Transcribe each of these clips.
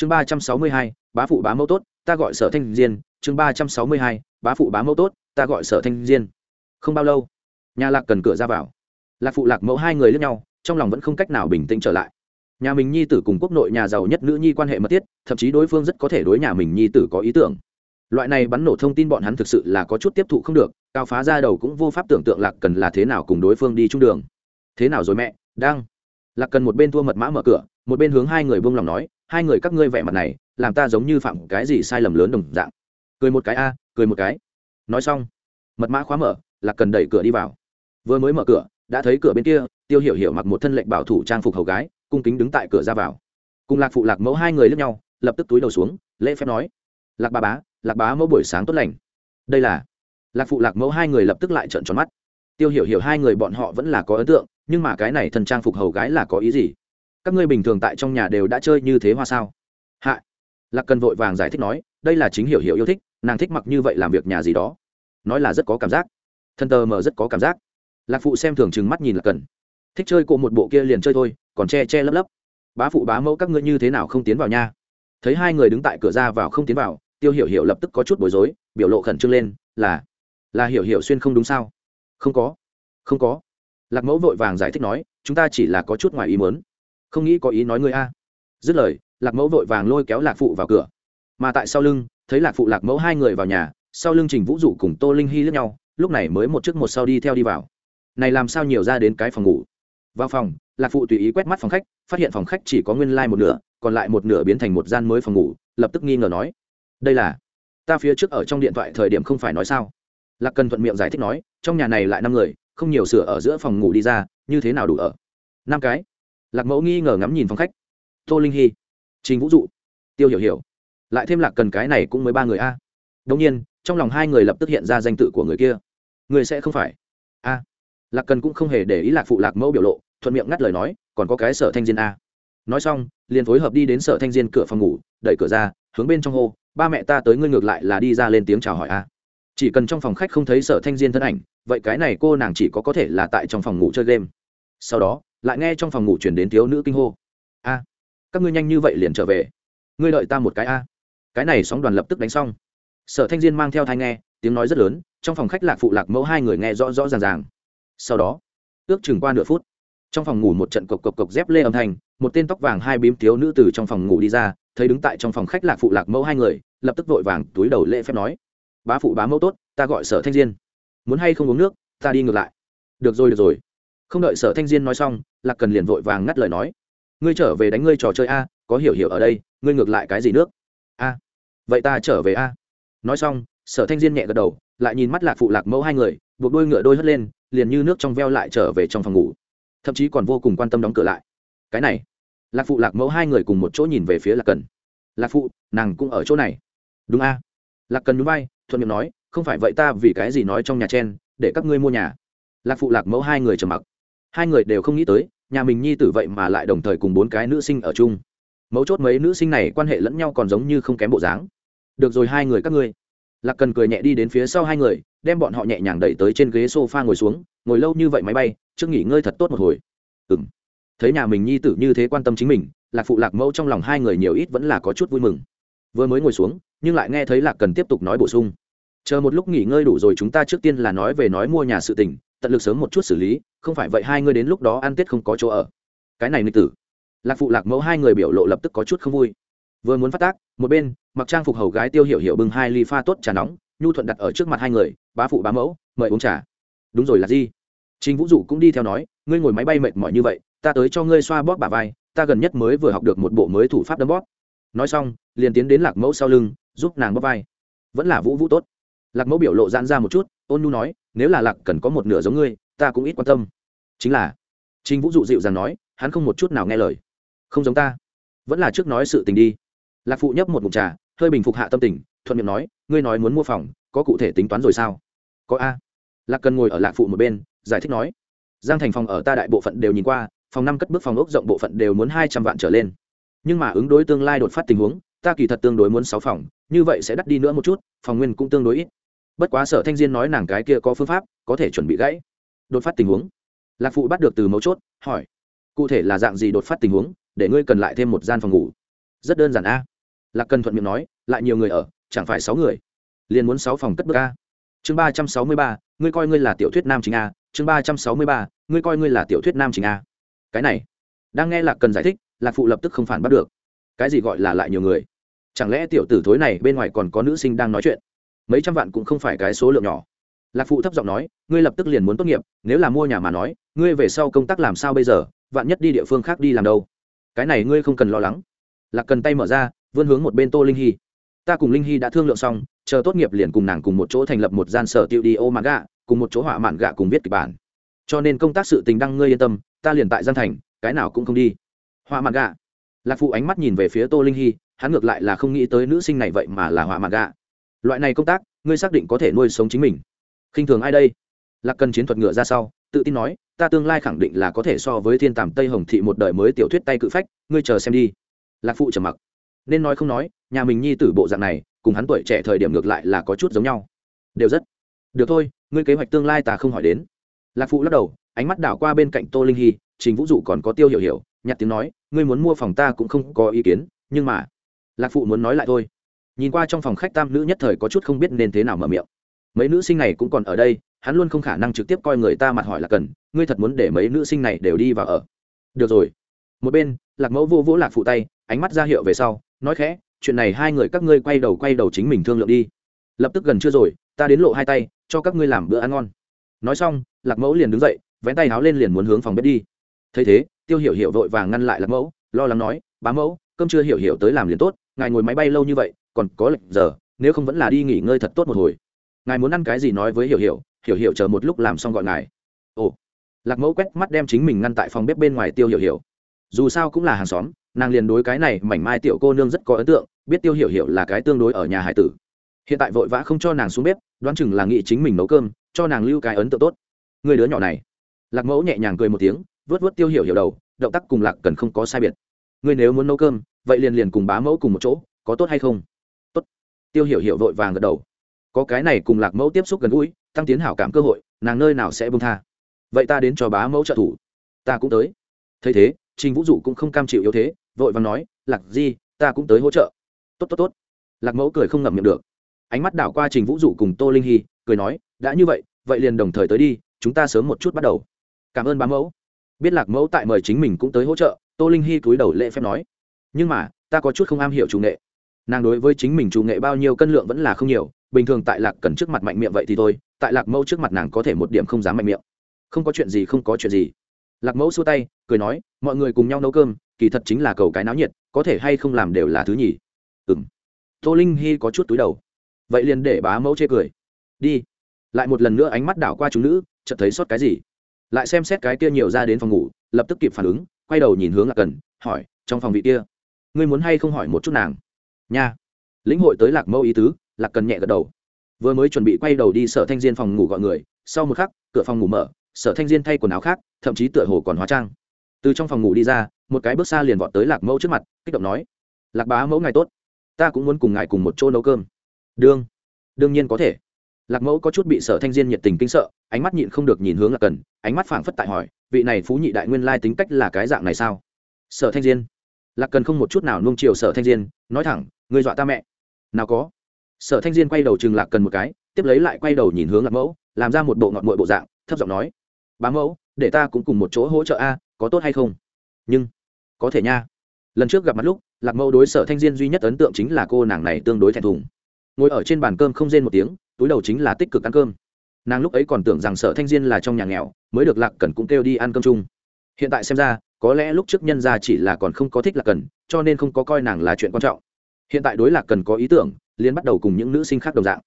chương ba trăm sáu mươi hai, bá phụ bá mẫu tốt, ta gọi sở thanh diên. Chương ba trăm sáu mươi hai, bá phụ bá mẫu tốt, ta gọi sở thanh diên. Không bao lâu, nhà lạc cần cửa ra vào. Lạc phụ lạc mẫu hai người lẫn nhau, trong lòng vẫn không cách nào bình tĩnh trở lại. Nhà mình nhi tử cùng quốc nội nhà giàu nhất nữ nhi quan hệ mật thiết, thậm chí đối phương rất có thể đối nhà mình nhi tử có ý tưởng. Loại này bắn nổ thông tin bọn hắn thực sự là có chút tiếp thụ không được, cao phá ra đầu cũng vô pháp tưởng tượng lạc cần là thế nào cùng đối phương đi chung đường. Thế nào rồi mẹ? Đang. Lạc cần một bên thua mật mã mở cửa, một bên hướng hai người buông lòng nói hai người các ngươi vẻ mặt này, làm ta giống như phạm cái gì sai lầm lớn đồng dạng. Cười một cái a, cười một cái. Nói xong, mật mã khóa mở là cần đẩy cửa đi vào. Vừa mới mở cửa, đã thấy cửa bên kia, tiêu hiểu hiểu mặc một thân lệnh bảo thủ trang phục hầu gái, cung kính đứng tại cửa ra vào. Cùng lạc phụ lạc mẫu hai người lướt nhau, lập tức túi đầu xuống, lễ phép nói, lạc bà bá, lạc bá mẫu buổi sáng tốt lành. Đây là, lạc phụ lạc mẫu hai người lập tức lại trợn tròn mắt. Tiêu hiểu hiểu hai người bọn họ vẫn là có ấn tượng, nhưng mà cái này thần trang phục hầu gái là có ý gì? Các ngươi bình thường tại trong nhà đều đã chơi như thế hoa sao? Hạ, lạc cần vội vàng giải thích nói, đây là chính hiểu hiểu yêu thích, nàng thích mặc như vậy làm việc nhà gì đó. Nói là rất có cảm giác. Thân tờ mờ rất có cảm giác. Lạc phụ xem thường chừng mắt nhìn là cần. Thích chơi cộ một bộ kia liền chơi thôi, còn che che lấp lấp. Bá phụ bá mẫu các ngươi như thế nào không tiến vào nha? Thấy hai người đứng tại cửa ra vào không tiến vào, tiêu hiểu hiểu lập tức có chút bối rối, biểu lộ khẩn trương lên, là là hiểu hiểu xuyên không đúng sao? Không có không có. Lạc mẫu vội vàng giải thích nói, chúng ta chỉ là có chút ngoài ý muốn không nghĩ có ý nói ngươi a. Dứt lời, lạc mẫu vội vàng lôi kéo lạc phụ vào cửa. Mà tại sau lưng, thấy lạc phụ, lạc mẫu hai người vào nhà, sau lưng trình vũ dụ cùng tô linh hy lướt nhau, lúc này mới một chiếc một sau đi theo đi vào. Này làm sao nhiều ra đến cái phòng ngủ? Vào phòng, lạc phụ tùy ý quét mắt phòng khách, phát hiện phòng khách chỉ có nguyên lai、like、một nửa, còn lại một nửa biến thành một gian mới phòng ngủ, lập tức nghi ngờ nói, đây là, ta phía trước ở trong điện thoại thời điểm không phải nói sao? Lạc cần thuận miệng giải thích nói, trong nhà này lại năm người, không nhiều sửa ở giữa phòng ngủ đi ra, như thế nào đủ ở? Năm cái lạc mẫu nghi ngờ ngắm nhìn phòng khách. Tô linh hy, trình vũ dụ, tiêu hiểu hiểu. Lại thêm lạc cần cái này cũng mới ba người a. Đông nhiên, trong lòng hai người lập tức hiện ra danh tự của người kia. Người sẽ không phải. A. Lạc cần cũng không hề để ý lạc phụ lạc mẫu biểu lộ, thuận miệng ngắt lời nói, còn có cái sở thanh diên a. Nói xong, liền phối hợp đi đến sở thanh diên cửa phòng ngủ, đẩy cửa ra, hướng bên trong hô, ba mẹ ta tới ngươi ngược lại là đi ra lên tiếng chào hỏi a. Chỉ cần trong phòng khách không thấy sở thanh diên thân ảnh, vậy cái này cô nàng chỉ có có thể là tại trong phòng ngủ chơi game. Sau đó lại nghe trong phòng ngủ chuyển đến thiếu nữ kinh hô. A, các ngươi nhanh như vậy liền trở về. Ngươi đợi ta một cái a. Cái này sóng đoàn lập tức đánh xong. Sở thanh diên mang theo thai nghe, tiếng nói rất lớn, trong phòng khách lạc phụ lạc mẫu hai người nghe rõ rõ ràng ràng. Sau đó, ước chừng qua nửa phút, trong phòng ngủ một trận cộc cộc cộc dép lê âm thanh, một tên tóc vàng hai bím thiếu nữ từ trong phòng ngủ đi ra, thấy đứng tại trong phòng khách lạc phụ lạc mẫu hai người, lập tức vội vàng túi đầu lễ phép nói, bá phụ bá mẫu tốt, ta gọi sở thanh diên. Muốn hay không uống nước, ta đi ngược lại. Được rồi được rồi không đợi sở thanh diên nói xong, lạc cần liền vội vàng ngắt lời nói. Ngươi trở về đánh ngươi trò chơi a, có hiểu hiểu ở đây, ngươi ngược lại cái gì nước? A, vậy ta trở về a. Nói xong, sở thanh diên nhẹ gật đầu, lại nhìn mắt lạc phụ lạc mẫu hai người, buộc đôi ngựa đôi hất lên, liền như nước trong veo lại trở về trong phòng ngủ. Thậm chí còn vô cùng quan tâm đóng cửa lại. Cái này. Lạc phụ lạc mẫu hai người cùng một chỗ nhìn về phía lạc cần. Lạc phụ, nàng cũng ở chỗ này. Đúng a. Lạc cần núi bay thuận miệng nói, không phải vậy ta vì cái gì nói trong nhà chen, để các ngươi mua nhà. Lạc phụ lạc mẫu hai người trầm mặc hai người đều không nghĩ tới, nhà mình nhi tử vậy mà lại đồng thời cùng bốn cái nữ sinh ở chung. Mấu chốt mấy nữ sinh này quan hệ lẫn nhau còn giống như không kém bộ dáng. Được rồi hai người các ngươi. Lạc cần cười nhẹ đi đến phía sau hai người, đem bọn họ nhẹ nhàng đẩy tới trên ghế s o f a ngồi xuống, ngồi lâu như vậy máy bay, trước nghỉ ngơi thật tốt một hồi. Ừ m thấy nhà mình nhi tử như thế quan tâm chính mình, lạc phụ lạc mẫu trong lòng hai người nhiều ít vẫn là có chút vui mừng. Vừa mới ngồi xuống, nhưng lại nghe thấy lạc cần tiếp tục nói bổ sung. Chờ một lúc nghỉ ngơi đủ rồi chúng ta trước tiên là nói về nói mua nhà sự tình tận lực sớm một chút xử lý không phải vậy hai người đến lúc đó ăn tết không có chỗ ở cái này nghịch tử lạc phụ lạc mẫu hai người biểu lộ lập tức có chút không vui vừa muốn phát tác một bên mặc trang phục hầu gái tiêu hiểu hiểu bưng hai ly pha tốt trà nóng nhu thuận đặt ở trước mặt hai người bá phụ bá mẫu mời uống trà đúng rồi là gì Trình Vũ Dụ cũng đi theo nói, ngươi ngồi máy bay mệt mỏi như vậy, ta tới cho ngươi xoa bóp bả vai, ta gần nhất mới vừa học được một bộ mới thủ pháp đấm bóp. Nói xong, liền tiến đến Lạc Mẫu sau lưng, giúp nàng bóp vai. Vẫn là Vũ Vũ tốt. Lạc Mẫu biểu lộ giãn ra một chút, ôn nhu nói, nếu là Lạc cần có một nửa giống ngươi, ta cũng ít quan tâm. Chính là, Trình Vũ Dụ dịu dàng nói, hắn không một chút nào nghe lời. Không giống ta, vẫn là trước nói sự tình đi. Lạc phụ nhấp một ngụm trà, hơi bình phục hạ tâm tình, thuận miệng nói, ngươi nói muốn mua phòng, có cụ thể tính toán rồi sao? Có a. Lạc Cần ngồi ở Lạc phụ một bên, giải thích nói giang thành phòng ở ta đại bộ phận đều nhìn qua phòng năm cất bước phòng ốc rộng bộ phận đều muốn hai trăm vạn trở lên nhưng mà ứng đối tương lai đột phát tình huống ta kỳ thật tương đối muốn sáu phòng như vậy sẽ đắt đi nữa một chút phòng nguyên cũng tương đối ít bất quá sở thanh diên nói nàng cái kia có phương pháp, có thể chuẩn bị gãy. Đột phát tình huống. Lạc phụ bắt được từ mấu chốt, hỏi. Cụ thể là dạng gì đột phát tình huống, để ngươi cần lại thêm một gian phòng ngủ? Rất đơn giản a. Lạc cần thuận miệng nói, lại nhiều người ở, chẳng phải sáu người. Liền muốn sáu phòng cất bước a. Chương ba trăm sáu mươi ba, ngươi coi ngươi là tiểu thuyết nam chính a. Chương ba trăm sáu mươi ba, ngươi coi ngươi là tiểu thuyết nam chính a. Cái này, đang nghe lạc cần giải thích, lạc phụ lập tức không phản bắt được. Cái gì gọi là lại nhiều người? Chẳng lẽ tiểu tử thối này bên ngoài còn có nữ sinh đang nói chuyện? Mấy trăm vạn cũng không phải cái số lượng nhỏ. Lạc phụ thấp giọng nói, ngươi lập tức liền muốn tốt nghiệp, nếu là mua nhà mà nói, ngươi về sau công tác làm sao bây giờ, vạn nhất đi địa phương khác đi làm đâu? Cái này ngươi không cần lo lắng. Lạc cần tay mở ra, vươn hướng một bên tô linh hy. Ta cùng linh hy đã thương lượng xong, chờ tốt nghiệp liền cùng nàng cùng một chỗ thành lập một gian sở tiệu đi ô mạn gạ, cùng một chỗ họa mạn gạ cùng viết kịch bản. Cho nên công tác sự tình đăng ngươi yên tâm, ta liền tại gian thành, cái nào cũng không đi. Họa mạn gạ. Lạc phụ ánh mắt nhìn về phía tô linh hy, hắn ngược lại là không nghĩ tới nữ sinh này vậy mà là họa mạn gạ loại này công tác, ngươi xác định có thể nuôi sống chính mình. Khinh thường ai đây? Lạc cần chiến thuật ngựa ra sau, tự tin nói, ta tương lai khẳng định là có thể so với thiên tàm tây hồng thị một đời mới tiểu thuyết tay cự phách, ngươi chờ xem đi. Lạc phụ trầm mặc. Nên nói không nói, nhà mình nhi tử bộ dạng này, cùng hắn tuổi trẻ thời điểm ngược lại là có chút giống nhau. Đều rất. Được thôi, ngươi kế hoạch tương lai ta không hỏi đến. Lạc phụ lắc đầu, ánh mắt đảo qua bên cạnh tô linh hy, trình vũ dụ còn có tiêu hiểu hiểu, nhặt tiếng nói, ngươi muốn mua phòng ta cũng không có ý kiến, nhưng mà lạc phụ muốn nói lại thôi nhìn qua trong phòng khách tam nữ nhất thời có chút không biết nên thế nào mở miệng. Mấy nữ sinh này cũng còn ở đây, hắn luôn không khả năng trực tiếp coi người ta mặt hỏi là cần, ngươi thật muốn để mấy nữ sinh này đều đi vào ở. Được rồi. Một bên, lạc mẫu vô vỗ lạc phụ tay, ánh mắt ra hiệu về sau, nói khẽ, chuyện này hai người các ngươi quay đầu quay đầu chính mình thương lượng đi. Lập tức gần chưa rồi, ta đến lộ hai tay, cho các ngươi làm bữa ăn ngon. Nói xong, lạc mẫu liền đứng dậy, vén tay háo lên liền muốn hướng phòng bếp đi. Thấy thế, tiêu hiểu hiểu vội vàng ngăn lại lạc mẫu, lo lắng nói, bá mẫu, cơm chưa hiểu hiểu tới làm liền tốt, ngài ngồi máy bay lâu như vậy còn có lệnh giờ, nếu không vẫn là đi nghỉ ngơi thật tốt một hồi. Ngài muốn ăn cái gì nói với hiểu hiểu hiểu hiểu chờ một lúc làm xong gọi ngài. Ồ. Lạc mẫu quét mắt đem chính mình ngăn tại phòng bếp bên ngoài tiêu hiểu hiểu. Dù sao cũng là hàng xóm, nàng liền đối cái này mảnh mai tiểu cô nương rất có ấn tượng, biết tiêu hiểu hiểu là cái tương đối ở nhà hải tử. Hiện tại vội vã không cho nàng xuống bếp, đoán chừng là nghĩ chính mình nấu cơm, cho nàng lưu cái ấn tượng tốt. Người đứa nhỏ này. Lạc mẫu nhẹ nhàng cười một tiếng vớt vớt tiêu hiểu hiểu đầu, động tác cùng lạc cần không có sai biệt. Ngươi nếu muốn nấu cơm, vậy liền liền cùng bá mẫu cùng một chỗ, có tốt hay không? Tiêu hiểu hiểu vội vàng gật đầu. Có cái này cùng lạc mẫu tiếp xúc gần gũi, tăng tiến hảo cảm cơ hội, nàng nơi nào sẽ bông tha. Vậy ta đến cho bá mẫu trợ thủ. Ta cũng tới. Thấy thế, trình vũ dụ cũng không cam chịu yếu thế, vội vàng nói, lạc di, ta cũng tới hỗ trợ. Tốt tốt tốt. Lạc mẫu cười không ngậm miệng được. Ánh mắt đảo qua trình vũ dụ cùng tô linh hy, cười nói, đã như vậy vậy liền đồng thời tới đi, chúng ta sớm một chút bắt đầu. Cảm ơn bá mẫu. Biết lạc mẫu tại mời chính mình cũng tới hỗ trợ, tô linh hy cúi đầu lễ phép nói, nhưng mà, ta có chút không am hiểu chủ nghệ nàng đối với chính mình chủ nghệ bao nhiêu cân lượng vẫn là không nhiều, bình thường tại lạc cần trước mặt mạnh miệng vậy thì thôi, tại lạc mẫu trước mặt nàng có thể một điểm không dám mạnh miệng. Không có chuyện gì, không có chuyện gì. Lạc mẫu xua tay, cười nói, mọi người cùng nhau nấu cơm, kỳ thật chính là cầu cái náo nhiệt, có thể hay không làm đều là thứ nhì. Ừ m tô linh hy có chút túi đầu. Vậy liền để bá mẫu chê cười. Đi. Lại một lần nữa ánh mắt đảo qua chúng nữ, chợt thấy sót cái gì. Lại xem xét cái kia nhiều ra đến phòng ngủ, lập tức kịp phản ứng, quay đầu nhìn hướng lạc cần hỏi, trong phòng vị kia, ngươi muốn hay không hỏi một chút nàng? Nha. Lĩnh hội tới lạc mẫu ý tứ, lạc cần nhẹ gật đầu. Vừa mới chuẩn bị quay đầu đi sở thanh diên phòng ngủ gọi người, sau một khắc, cửa phòng ngủ mở, sở thanh diên thay quần áo khác, thậm chí tựa hồ còn hóa trang. Từ trong phòng ngủ đi ra, một cái bước xa liền vọt tới lạc mẫu trước mặt, kích động nói, lạc bá mẫu ngài tốt, ta cũng muốn cùng ngài cùng một chỗ nấu cơm. Đương đương nhiên có thể. Lạc mẫu có chút bị sở thanh diên nhiệt tình kinh sợ, ánh mắt nhịn không được nhìn hướng lạc cần, ánh mắt phảng phất tại hỏi, vị này phú nhị đại nguyên lai tính cách là cái dạng này sao? Sở thanh diên lạc cần không một chút nào nung chiều sở thanh diên, nói thẳng người dọa ta mẹ. Nào có. Sở thanh diên quay đầu chừng lạc cần một cái, tiếp lấy lại quay đầu nhìn hướng lạc mẫu, làm ra một bộ ngọt mội bộ dạng, thấp giọng nói, bá mẫu, để ta cũng cùng một chỗ hỗ trợ a, có tốt hay không? Nhưng, có thể nha. Lần trước gặp mặt lúc, lạc mẫu đối sở thanh diên duy nhất ấn tượng chính là cô nàng này tương đối thẹn thùng. Ngồi ở trên bàn cơm không rên một tiếng, túi đầu chính là tích cực ăn cơm. Nàng lúc ấy còn tưởng rằng sở thanh diên là trong nhà nghèo, mới được lạc cần cũng kêu đi ăn cơm chung. Hiện tại xem ra có lẽ lúc trước nhân ra chỉ là còn không có thích lạc cần, cho nên không có coi nàng là chuyện quan trọng. Hiện tại đối lạc cần có ý tưởng liên bắt đầu cùng những nữ sinh khác đồng dạng.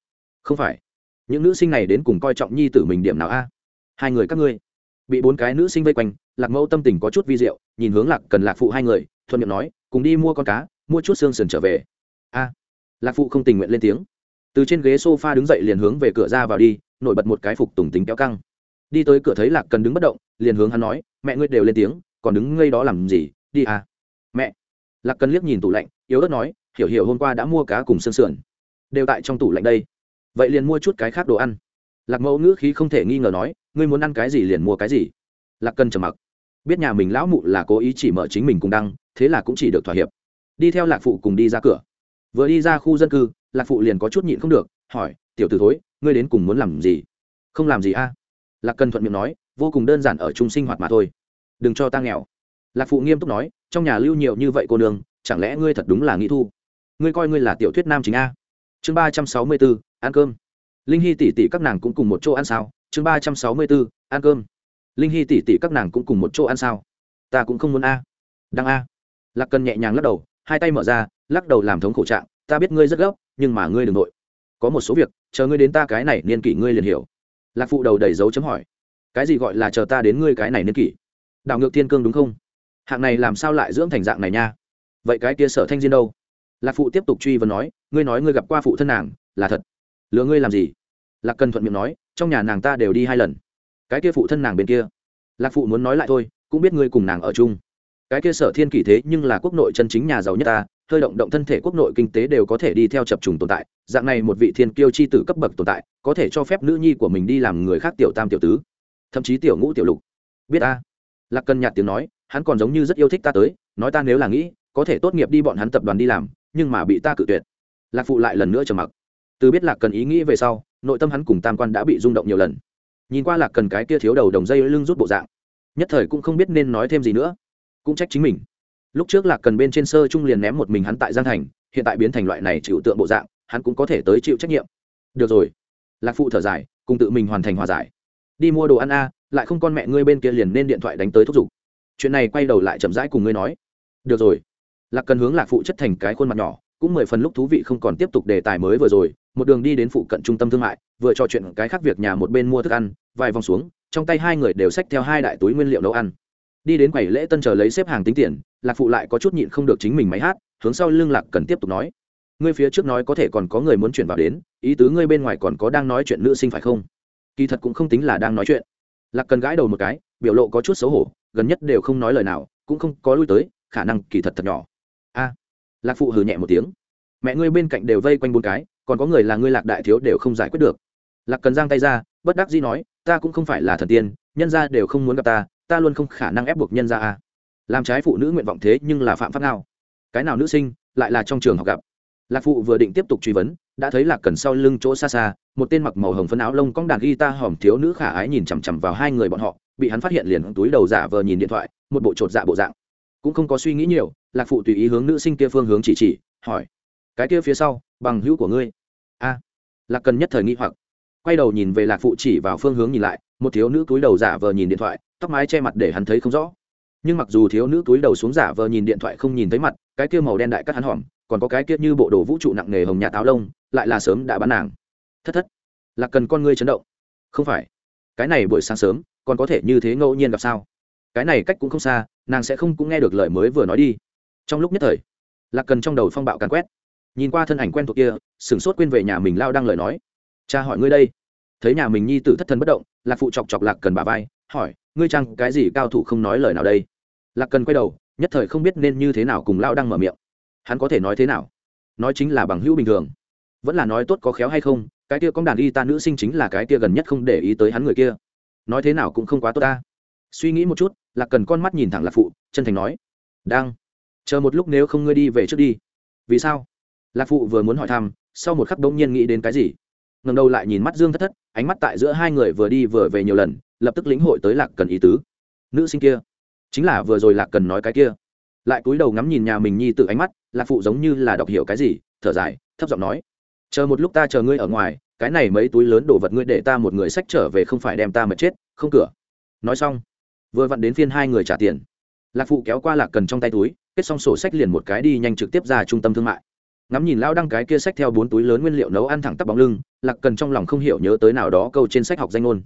Không phải. Những nữ sinh này đến cùng coi trọng nhi tử mình điểm nào a? Hai người các ngươi. Bị bốn cái nữ sinh vây quanh, lạc mẫu tâm tình có chút vi diệu, nhìn hướng lạc cần lạc phụ hai người, thuận miệng nói, cùng đi mua con cá, mua chút xương sườn trở về. A. Lạc phụ không tình nguyện lên tiếng. Từ trên ghế s o f a đứng dậy liền hướng về cửa ra vào đi, nổi bật một cái phục tùng tính kéo căng. Đi tới cửa thấy lạc cần đứng bất động, liền hướng hắn nói, mẹ ngươi đều lên tiếng còn đứng ngây đó làm gì, đi à. Mẹ. Lạc cần liếc nhìn tủ lạnh, yếu ớt nói, hiểu hiểu, hôm qua đã mua cá cùng xương sườn. Đều tại trong tủ lạnh đây. Vậy liền mua chút cái khác đồ ăn. Lạc mẫu ngữ khí không thể nghi ngờ nói, ngươi muốn ăn cái gì liền mua cái gì. Lạc cần trầm mặc. Biết nhà mình lão mụ là cố ý chỉ mở chính mình cùng đăng, thế là cũng chỉ được thỏa hiệp. Đi theo lạc phụ cùng đi ra cửa. Vừa đi ra khu dân cư, lạc phụ liền có chút nhịn không được, hỏi, tiểu t ử thối, ngươi đến cùng muốn làm gì? Không làm gì a. Lạc cần thuận miệng nói, vô cùng đơn giản ở chung sinh hoạt mà thôi đừng cho ta nghèo. Lạc phụ nghiêm túc nói, trong nhà lưu nhiều như vậy cô nương, chẳng lẽ ngươi thật đúng là nghĩ thu? Ngươi coi ngươi là tiểu thuyết nam chính a. Chương ba trăm sáu mươi bốn ăn cơm. Linh hy tỷ tỷ các nàng cũng cùng một chỗ ăn sao? Chương ba trăm sáu mươi bốn ăn cơm. Linh hy tỷ tỷ các nàng cũng cùng một chỗ ăn sao? Ta cũng không muốn a. Đăng a. Lạc cần nhẹ nhàng lắc đầu, hai tay mở ra, lắc đầu làm thống khổ trạng, ta biết ngươi rất gấp, nhưng mà ngươi đ ừ n g nội. Có một số việc, chờ ngươi đến ta cái này niên kỷ ngươi liền hiểu. Lạc phụ đầu đầy dấu chấm hỏi. Cái gì gọi là chờ ta đến ngươi cái này niên kỷ? Đảo ngược thiên cương đúng không? Hạng này làm sao lại dưỡng thành dạng này nha? Vậy cái kia sở thanh diên đâu? Lạc phụ tiếp tục truy vấn nói, ngươi nói ngươi gặp qua phụ thân nàng, là thật. Lừa ngươi làm gì? Lạc cần thuận miệng nói, trong nhà nàng ta đều đi hai lần. Cái kia phụ thân nàng bên kia. Lạc phụ muốn nói lại thôi, cũng biết ngươi cùng nàng ở chung. Cái kia sở thiên kỷ thế nhưng là quốc nội chân chính nhà giàu nhất ta, hơi động động thân thể quốc nội kinh tế đều có thể đi theo chập trùng tồn tại, dạng này một vị thiên kiêu chi tử cấp bậc tồn tại, có thể cho phép nữ nhi của mình đi làm người khác tiểu tam tiểu tứ, thậm chí tiểu ngũ tiểu lục. Biết ta? Lạc cần nhạt tiếng nói, hắn còn giống như rất yêu thích ta tới, nói ta nếu là nghĩ, có thể tốt nghiệp đi bọn hắn tập đoàn đi làm, nhưng mà bị ta cự tuyệt. Lạc phụ lại lần nữa trầm mặc. Từ biết lạc cần ý nghĩ về sau, nội tâm hắn cùng tam quan đã bị rung động nhiều lần. Nhìn qua lạc cần cái kia thiếu đầu đồng dây lưng rút bộ dạng, nhất thời cũng không biết nên nói thêm gì nữa. Cũng trách chính mình. Lúc trước lạc cần bên trên sơ trung liền ném một mình hắn tại giang thành, hiện tại biến thành loại này chịu tượng bộ dạng, hắn cũng có thể tới chịu trách nhiệm. Được rồi. Lạc phụ thở dài, cùng tự mình hoàn thành hòa giải. Đi mua đồ ăn a lại không con mẹ ngươi bên kia liền nên điện thoại đánh tới thúc giục. Chuyện này quay đầu lại chậm rãi cùng ngươi nói. Được rồi. Lạc cần hướng lạc phụ chất thành cái khuôn mặt nhỏ, cũng mười phần lúc thú vị không còn tiếp tục đề tài mới vừa rồi, một đường đi đến phụ cận trung tâm thương mại, vừa trò chuyện cái khác việc nhà một bên mua thức ăn, vài vòng xuống, trong tay hai người đều xách theo hai đại túi nguyên liệu nấu ăn. Đi đến quầy lễ tân chờ lấy xếp hàng tính tiền, lạc phụ lại có chút nhịn không được chính mình máy hát, hướng sau lưng lạc cần tiếp tục nói. Ngươi phía trước nói có thể còn có người muốn chuyển vào đến, ý tứ ngươi bên ngoài còn có đang nói chuyện nữ sinh phải không? Kỳ thật cũng không tính là đang nói chuyện lạc cần gãi đầu một cái, biểu lộ có chút xấu hổ, gần nhất đều không nói lời nào, cũng không có lui tới, khả năng kỳ thật thật nhỏ. A. Lạc phụ hừ nhẹ một tiếng. Mẹ ngươi bên cạnh đều vây quanh bốn cái, còn có người là ngươi lạc đại thiếu đều không giải quyết được. Lạc cần giang tay ra, bất đắc dĩ nói, ta cũng không phải là thần tiên, nhân ra đều không muốn gặp ta ta luôn không khả năng ép buộc nhân ra à. làm trái phụ nữ nguyện vọng thế nhưng là phạm pháp nào? Cái nào nữ sinh lại là trong trường học gặp? Lạc phụ vừa định tiếp tục truy vấn đã thấy lạc cần sau lưng chỗ xa xa, một tên mặc màu hồng phấn áo lông cong đàn guitar hòm thiếu nữ khả ái nhìn chằm chằm vào hai người bọn họ, bị hắn phát hiện liền túi đầu giả vờ nhìn điện thoại, một bộ chột dạ bộ dạng. Cũng không có suy nghĩ nhiều, lạc phụ tùy ý hướng nữ sinh kia phương hướng chỉ chỉ, hỏi, cái kia phía sau, bằng hữu của ngươi? A. Lạc cần nhất thời nghĩ hoặc, quay đầu nhìn về lạc phụ chỉ vào phương hướng nhìn lại, một thiếu nữ túi đầu giả vờ nhìn điện thoại, tóc mái che mặt để hắn thấy không rõ. Nhưng mặc dù thiếu nữ túi đầu xuống giả vờ nhìn điện thoại không nhìn thấy mặt, cái kia màu đen đại cắt hắn hỏm còn có cái kia như bộ đồ vũ trụ nặng nề hồng nhà táo lông lại là sớm đã bán nàng. Thất thất, là cần con ngươi chấn động. Không phải. Cái này buổi sáng sớm, còn có thể như thế ngẫu nhiên gặp sao? Cái này cách cũng không xa, nàng sẽ không cũng nghe được lời mới vừa nói đi. Trong lúc nhất thời, lạc cần trong đầu phong bạo càn quét. Nhìn qua thân ảnh quen thuộc kia, sửng sốt quên về nhà mình lao đăng lời nói. Cha hỏi ngươi đây. Thấy nhà mình nhi tử thất thân bất động, lạc phụ chọc chọc lạc cần bà vai, hỏi, ngươi chăng cái gì cao thủ không nói lời nào đây? Lạc cần quay đầu, nhất thời không biết nên như thế nào cùng lao đăng mở miệng. Hắn có thể nói thế nào? Nói chính là bằng hữu bình thường vẫn là nói tốt có khéo hay không, cái kia con đàn y ta nữ sinh chính là cái kia gần nhất không để ý tới hắn người kia. Nói thế nào cũng không quá tốt ta. Suy nghĩ một chút, lạc cần con mắt nhìn thẳng lạc phụ, chân thành nói. Đang. Chờ một lúc nếu không ngươi đi về trước đi. Vì sao? Lạc phụ vừa muốn hỏi thăm, sau một khắc đ ỗ n g nhiên nghĩ đến cái gì? Ngầm đầu lại nhìn mắt dương thất thất, ánh mắt tại giữa hai người vừa đi vừa về nhiều lần, lập tức lĩnh hội tới lạc cần ý tứ. Nữ sinh kia. Chính là vừa rồi lạc cần nói cái kia. Lại cúi đầu ngắm nhìn nhà mình nhi tự ánh mắt, lạc phụ giống như là đọc hiểu cái gì, thở dài, thấp giọng nói chờ một lúc ta chờ ngươi ở ngoài, cái này mấy túi lớn đồ vật ngươi để ta một người sách trở về không phải đem ta mà chết, không cửa. Nói xong, vừa vặn đến phiên hai người trả tiền. Lạc phụ kéo qua lạc cần trong tay túi, kết xong sổ sách liền một cái đi nhanh trực tiếp ra trung tâm thương mại. Ngắm nhìn lao đăng cái kia sách theo bốn túi lớn nguyên liệu nấu ăn thẳng tắp bóng lưng, lạc cần trong lòng không hiểu nhớ tới nào đó câu trên sách học danh ngôn.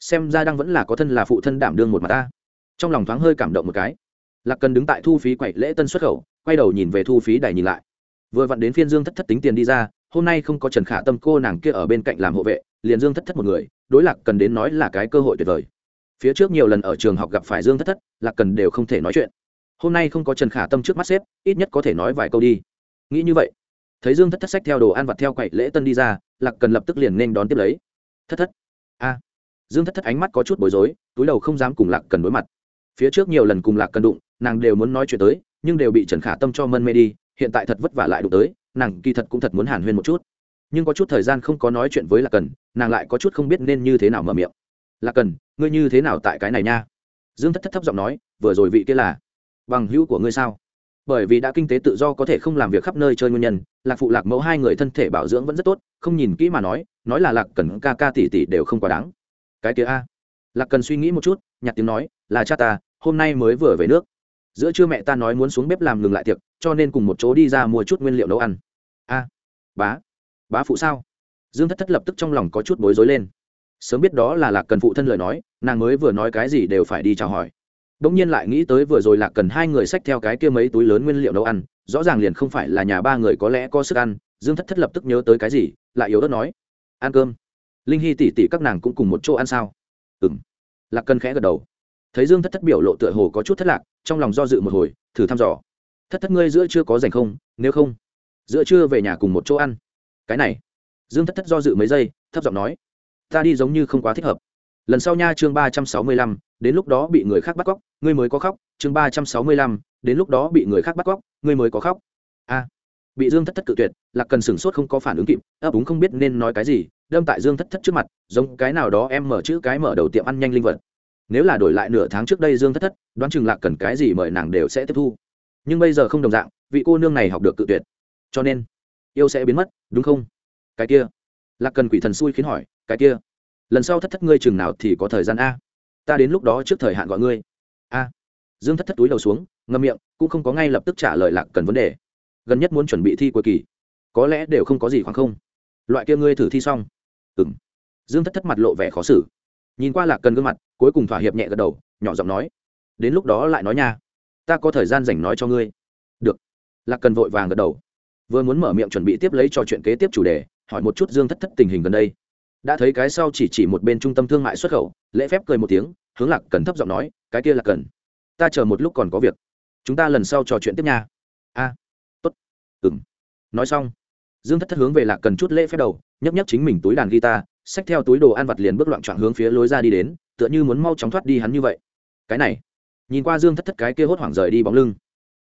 Xem ra đăng vẫn là có thân là phụ thân đảm đương một mặt ta. Trong lòng thoáng hơi cảm động một cái. Lạc cần đứng tại thu phí quậy lễ tân xuất khẩu, quay đầu nhìn về thu phí đài nhìn lại. Vừa vặn đến phiên dương thất thất tính tiền đi ra hôm nay không có trần khả tâm cô nàng kia ở bên cạnh làm hộ vệ, liền dương thất thất một người, đối lạc cần đến nói là cái cơ hội tuyệt vời. Phía trước nhiều lần ở trường học gặp phải dương thất thất, lạc cần đều không thể nói chuyện. Hôm nay không có trần khả tâm trước mắt xếp, ít nhất có thể nói vài câu đi. Nghĩ như vậy, thấy dương thất thất sách theo đồ ăn vặt theo quậy lễ tân đi ra, lạc cần lập tức liền nên đón tiếp lấy. Thất thất, a. Dương thất thất ánh mắt có chút bối rối, túi đầu không dám cùng lạc cần đối mặt. Phía trước nhiều lần cùng lạc cần đụng, nàng đều muốn nói chuyện tới, nhưng đều bị trần khả tâm cho mân mê đi, hiện tại thật vất vả lại đụng tới nàng kỳ thật cũng thật muốn hàn huyên một chút. Nhưng có chút thời gian không có nói chuyện với lạc cần, nàng lại có chút không biết nên như thế nào mở miệng. Lạc cần, ngươi như thế nào tại cái này nha? Dương thất thất thấp giọng nói, vừa rồi vị kia là bằng hữu của ngươi sao? Bởi vì đã kinh tế tự do có thể không làm việc khắp nơi chơi nguyên nhân, lạc phụ lạc mẫu hai người thân thể bảo dưỡng vẫn rất tốt, không nhìn kỹ mà nói nói là lạc cần ca ca tỷ tỷ đều không quá đáng. Cái kia a. Lạc cần suy nghĩ một chút nhặt tiếng nói, là cha ta, hôm nay mới vừa về nước. Giữa trưa mẹ ta nói muốn xuống bếp làm ngừng lại tiệc, cho nên cùng một chỗ đi ra mua chút nguyên liệu nấu ăn a, bá bá phụ sao? Dương thất thất lập tức trong lòng có chút bối rối lên. Sớm biết đó là lạc cần phụ thân lời nói, nàng mới vừa nói cái gì đều phải đi chào hỏi. Đ ỗ n g nhiên lại nghĩ tới vừa rồi lạc cần hai người xách theo cái kia mấy túi lớn nguyên liệu nấu ăn, rõ ràng liền không phải là nhà ba người có lẽ có sức ăn, dương thất thất lập tức nhớ tới cái gì, lại yếu đất nói, ăn cơm. Linh hy tỉ tỉ các nàng cũng cùng một chỗ ăn sao? Ừ m lạc cần khẽ gật đầu. Thấy dương thất thất biểu lộ tựa hồ có chút thất lạc, trong lòng do dự một hồi, thử thăm dò. Thất thất ngươi giữa chưa có dành không? Nếu không giữa trưa về nhà cùng một chỗ ăn. Cái này. Dương thất thất do dự mấy giây, thấp giọng nói, ta đi giống như không quá thích hợp. Lần sau nha, chương ba trăm sáu mươi lăm, đến lúc đó bị người khác bắt cóc, ngươi mới có khóc. Chương ba trăm sáu mươi lăm, đến lúc đó bị người khác bắt cóc, ngươi mới có khóc. A. Bị dương thất thất cự tuyệt là cần sửng sốt không có phản ứng kịp, ấp úng không biết nên nói cái gì, đâm tại dương thất thất trước mặt, giống cái nào đó em mở chữ cái mở đầu tiệm ăn nhanh linh vật. Nếu là đổi lại nửa tháng trước đây dương thất thất, đoán chừng lạc cần cái gì mời nàng đều sẽ tiếp thu. Nhưng bây giờ không đồng dạng, vị cô nương này học được cự tuyệt cho nên yêu sẽ biến mất, đúng không? Cái kia. Lạc cần quỷ thần xui khiến hỏi, cái kia. Lần sau thất thất ngươi chừng nào thì có thời gian a? Ta đến lúc đó trước thời hạn gọi ngươi. A. Dương thất thất túi đầu xuống ngâm miệng, cũng không có ngay lập tức trả lời lạc cần vấn đề. Gần nhất muốn chuẩn bị thi cuối kỳ. Có lẽ đều không có gì khoảng không. Loại kia ngươi thử thi xong. Ừng dương thất thất mặt lộ vẻ khó xử. Nhìn qua lạc cần gương mặt, cuối cùng thỏa hiệp nhẹ gật đầu, nhỏ giọng nói, đến lúc đó lại nói nha. Ta có thời gian dành nói cho ngươi. Được. Lạc cần vội vàng gật đầu vừa muốn mở miệng chuẩn bị tiếp lấy trò chuyện kế tiếp chủ đề, hỏi một chút dương thất thất tình hình gần đây. Đã thấy cái sau chỉ chỉ một bên trung tâm thương mại xuất khẩu, lễ phép cười một tiếng, hướng lạc cần thấp giọng nói, cái kia là cần, ta chờ một lúc còn có việc. Chúng ta lần sau trò chuyện tiếp nha. A, tốt. Ừng nói xong, dương thất thất hướng về lạc cần chút lễ phép đầu nhấp nhấp chính mình túi đàn guitar, xách theo túi đồ ăn vặt liền bước loạn trọn hướng phía lối ra đi đến, tựa như muốn mau chóng thoát đi hắn như vậy. Cái này, nhìn qua dương thất thất cái kia hốt hoảng rời đi bóng lưng,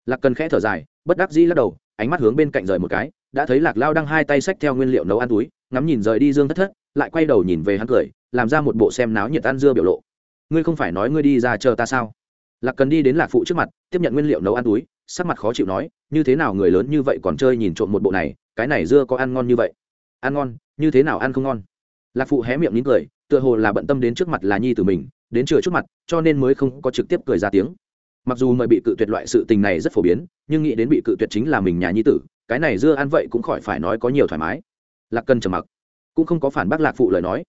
lạc cần khẽ thở dài, bất đắc dĩ lắc đầu ánh mắt hướng bên cạnh rời một cái, đã thấy lạc lao đang hai tay xách theo nguyên liệu nấu ăn túi, ngắm nhìn rời đi dương thất thất, lại quay đầu nhìn về hắn cười, làm ra một bộ xem náo nhiệt ăn dưa biểu lộ. Ngươi không phải nói ngươi đi ra chờ ta sao? Lạc cần đi đến lạc phụ trước mặt, tiếp nhận nguyên liệu nấu ăn túi, sắc mặt khó chịu nói, như thế nào người lớn như vậy còn chơi nhìn trộm một bộ này, cái này dưa có ăn ngon như vậy? Ăn ngon? Như thế nào ăn không ngon? Lạc phụ hé miệng nín cười, tựa hồ là bận tâm đến trước mặt là nhi từ mình, đến chừa trước mặt, cho nên mới không có trực tiếp cười ra tiếng mặc dù mời bị cự tuyệt loại sự tình này rất phổ biến, nhưng nghĩ đến bị cự tuyệt chính là mình nhà nhi tử, cái này dưa ăn vậy cũng khỏi phải nói có nhiều thoải mái. Lạc cần trầm mặc. Cũng không có phản bác lạc phụ lời nói.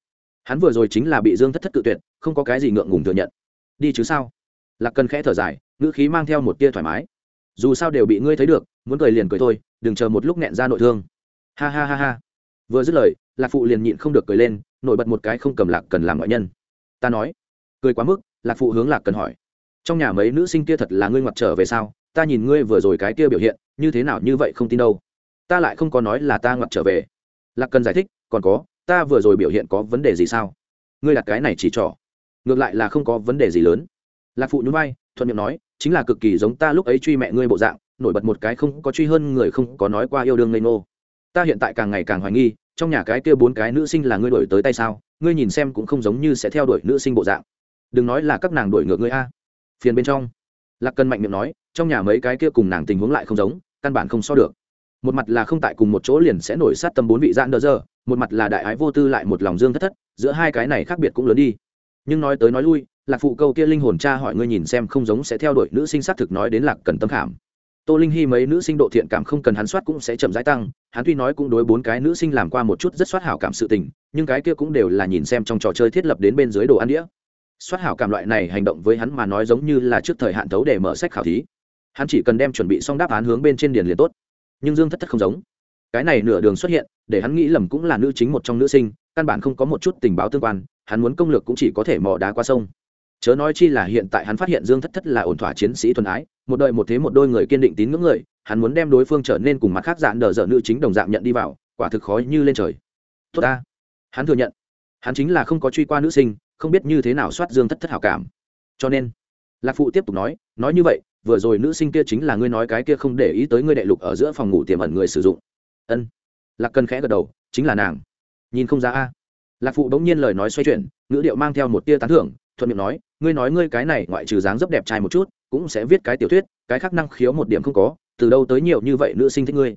Hắn vừa rồi chính là bị dương thất thất cự tuyệt, không có cái gì ngượng ngùng thừa nhận. Đi chứ sao? Lạc cần khẽ thở dài, ngữ khí mang theo một tia thoải mái. Dù sao đều bị ngươi thấy được, muốn cười liền cười thôi, đừng chờ một lúc nghẹn ra nội thương. Ha ha ha ha. Vừa dứt lời, lạc phụ liền nhịn không được cười lên, nổi bật một cái không cầm lạc cần làm ngoại nhân. Ta nói. Cười quá mức, lạc phụ hướng lạc cần hỏi trong nhà mấy nữ sinh kia thật là ngươi ngoặt trở về sao? Ta nhìn ngươi vừa rồi cái kia biểu hiện, như thế nào như vậy không tin đâu. Ta lại không có nói là ta ngoặt trở về. Lạc cần giải thích, còn có, ta vừa rồi biểu hiện có vấn đề gì sao? Ngươi đặt cái này chỉ trỏ. Ngược lại là không có vấn đề gì lớn. Lạc phụ nhún vai, thuận miệng nói, chính là cực kỳ giống ta lúc ấy truy mẹ ngươi bộ dạng, nổi bật một cái không có truy hơn người không có nói qua yêu đương ngây nô ta hiện tại càng ngày càng hoài nghi, trong nhà cái kia bốn cái nữ sinh là ngươi đổi tới tay sao? Ngươi nhìn xem cũng không giống như sẽ theo đuổi nữ sinh bộ dạng. Đừng nói là các nàng đổi ngược ngươi a phiền bên trong. Lạc cần mạnh miệng nói, trong nhà mấy cái kia cùng nàng tình huống lại không giống, căn bản không so được. Một mặt là không tại cùng một chỗ liền sẽ nổi sát tâm bốn vị dạng đỡ giờ, một mặt là đại ái vô tư lại một lòng dương thất thất, giữa hai cái này khác biệt cũng lớn đi. Nhưng nói tới nói lui, lạc phụ câu kia linh hồn cha hỏi ngươi nhìn xem không giống sẽ theo đuổi nữ sinh xác thực nói đến lạc cần tâm khảm. Tô linh hy mấy nữ sinh độ thiện cảm không cần hắn soát cũng sẽ chậm rãi tăng, hắn tuy nói cũng đối bốn cái nữ sinh làm qua một chút rất soát hảo cảm sự tình, nhưng cái kia cũng đều là nhìn xem trong trò chơi thiết lập đến bên dưới đồ ăn đĩa soát hảo cảm loại này hành động với hắn mà nói giống như là trước thời hạn thấu để mở sách khảo thí. Hắn chỉ cần đem chuẩn bị xong đáp án hướng bên trên điền liền tốt. Nhưng dương thất thất không giống. Cái này nửa đường xuất hiện, để hắn nghĩ lầm cũng là nữ chính một trong nữ sinh, căn bản không có một chút tình báo tương quan, hắn muốn công lược cũng chỉ có thể mò đá qua sông. Chớ nói chi là hiện tại hắn phát hiện dương thất thất là ổn thỏa chiến sĩ thuần ái, một đời một thế một đôi người kiên định tín ngưỡng người, hắn muốn đem đối phương trở nên cùng mặt khác dạng đờ dở nữ chính đồng dạng nhận đi vào, quả thực khó như lên trời. Tốt ta. Hắn thừa nhận. Hắn chính là không có truy qua nữ sinh không biết như thế nào soát dương thất thất hảo cảm. Cho nên, lạc phụ tiếp tục nói nói như vậy, vừa rồi nữ sinh kia chính là ngươi nói cái kia không để ý tới ngươi đệ lục ở giữa phòng ngủ tiềm ẩn người sử dụng. Ân. Lạc cần khẽ gật đầu, chính là nàng. Nhìn không ra a. Lạc phụ đống nhiên lời nói xoay chuyển, ngữ điệu mang theo một tia tán thưởng, thuận miệng nói, ngươi nói ngươi cái này ngoại trừ dáng dấp đẹp trai một chút, cũng sẽ viết cái tiểu thuyết, cái khác năng khiếu một điểm không có, từ đâu tới nhiều như vậy nữ sinh thích ngươi?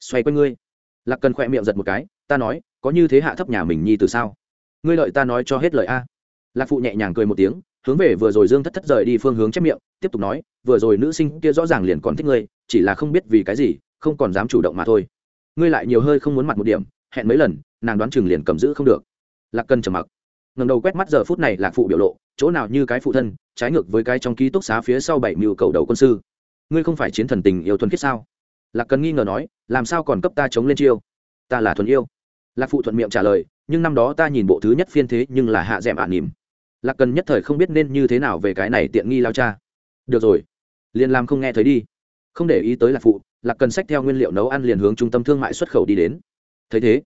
Xoay quanh ngươi. Lạc cần khỏe miệng giật một cái, ta nói, có như thế hạ thấp nhà mình nhi từ sao? Ngươi lợi ta nói cho hết lời a lạc phụ nhẹ nhàng cười một tiếng, hướng về vừa rồi dương thất thất rời đi phương hướng chép miệng, tiếp tục nói, vừa rồi nữ sinh kia rõ ràng liền còn thích ngươi, chỉ là không biết vì cái gì, không còn dám chủ động mà thôi. Ngươi lại nhiều hơi không muốn mặt một điểm, hẹn mấy lần, nàng đoán chừng liền cầm giữ không được. Lạc cần trầm mặc. Ngầm đầu quét mắt giờ phút này, lạc phụ biểu lộ, chỗ nào như cái phụ thân, trái ngược với cái trong ký túc xá phía sau bảy mưu cầu đầu quân sư. Ngươi không phải chiến thần tình yêu thuần khiết sao? Lạc cần nghi ngờ nói, làm sao còn cấp ta chống lên chiêu? Ta là thuần yêu. Lạc phụ thuận miệng trả lời, nhưng năm đó ta nhìn bộ thứ nhất phiên thế nhưng là hạ d ẻ m ả nỉm lạc cần nhất thời không biết nên như thế nào về cái này tiện nghi lao cha. Được rồi, liền làm không nghe thấy đi. Không để ý tới lạc phụ, lạc cần sách theo nguyên liệu nấu ăn liền hướng trung tâm thương mại xuất khẩu đi đến. Thấy thế,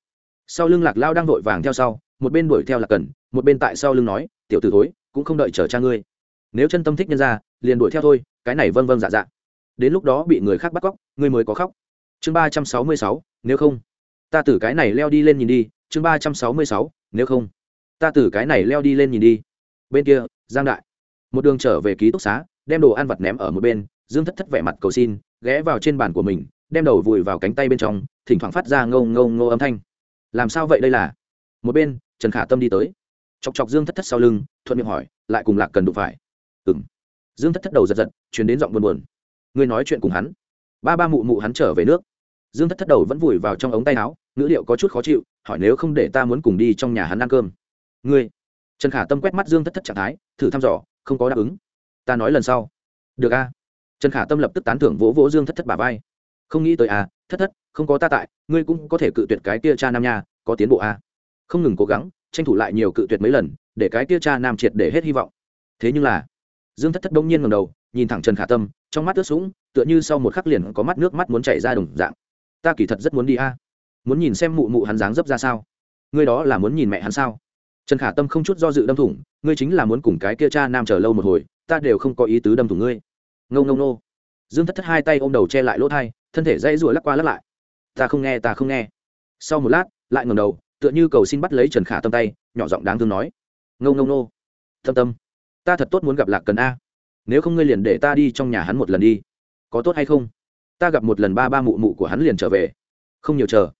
sau lưng lạc lao đang vội vàng theo sau, một bên đuổi theo lạc cần, một bên tại sau lưng nói, tiểu t ử thối, cũng không đợi chờ cha ngươi. Nếu chân tâm thích nhân ra, liền đuổi theo thôi, cái này vâng vâng dạ dạ. Đến lúc đó bị người khác bắt cóc, ngươi mới có khóc. Chương ba trăm sáu mươi sáu, nếu không. Ta từ cái này leo đi lên nhìn đi, chương ba trăm sáu mươi sáu, nếu không. Ta từ cái này leo đi lên nhìn đi bên kia, giang đại. Một đường trở về ký túc xá, đem đồ ăn vặt ném ở một bên, dương thất thất vẻ mặt cầu xin, ghé vào trên bàn của mình, đem đầu vùi vào cánh tay bên trong, thỉnh thoảng phát ra ngâu ngâu ngô âm thanh. Làm sao vậy đây là? Một bên, trần khả tâm đi tới. Chọc chọc dương thất thất sau lưng, thuận miệng hỏi, lại cùng lạc cần đụng phải? Ừ m dương thất thất đầu giật giật chuyển đến giọng buồn buồn. Ngươi nói chuyện cùng hắn. Ba ba mụ mụ hắn trở về nước. Dương thất thất đầu vẫn vùi vào trong ống tay áo, ngữ liệu có chút khó chịu, hỏi nếu không để ta muốn cùng đi trong nhà hắn ăn cơm. Ngươi? Trần khả tâm quét mắt dương thất thất trạng thái, thử thăm dò, không có đáp ứng. Ta nói lần sau. Được a. Trần khả tâm lập tức tán thưởng vỗ vỗ dương thất thất bà vai. Không nghĩ tới a thất thất, không có ta tại, ngươi cũng có thể cự tuyệt cái kia cha nam nha, có tiến bộ a. Không ngừng cố gắng, tranh thủ lại nhiều cự tuyệt mấy lần, để cái kia cha nam triệt để hết hy vọng. Thế nhưng là, dương thất thất đông nhiên ngầm đầu, nhìn thẳng trần khả tâm, trong mắt ướt sũng, tựa như sau một khắc liền có mắt nước mắt muốn chảy ra đồng dạng. Ta kỳ thật rất muốn đi a. Muốn nhìn xem mụ mụ hắn dáng dấp ra sao. Ngươi đó là muốn nhìn mẹ hắn sao? Trần khả tâm không chút do dự đâm thủng, ngươi chính là muốn cùng cái kia cha nam chờ lâu một hồi, ta đều không có ý tứ đâm thủng ngươi. Ngâu ngâu nô. Dương thất thất hai tay ôm đầu che lại lỗ thai, thân thể dãy ruổi lắc qua lắc lại. Ta không nghe, ta không nghe. Sau một lát, lại ngầm đầu, tựa như cầu xin bắt lấy trần khả tâm tay, nhỏ giọng đáng thương nói. Ngâu ngâu nô. Thâm tâm. Ta thật tốt muốn gặp lạc cần a. Nếu không ngươi liền để ta đi trong nhà hắn một lần đi. Có tốt hay không? Ta gặp một lần ba ba mụ mụ của hắn liền trở về. Không nhiều chờ.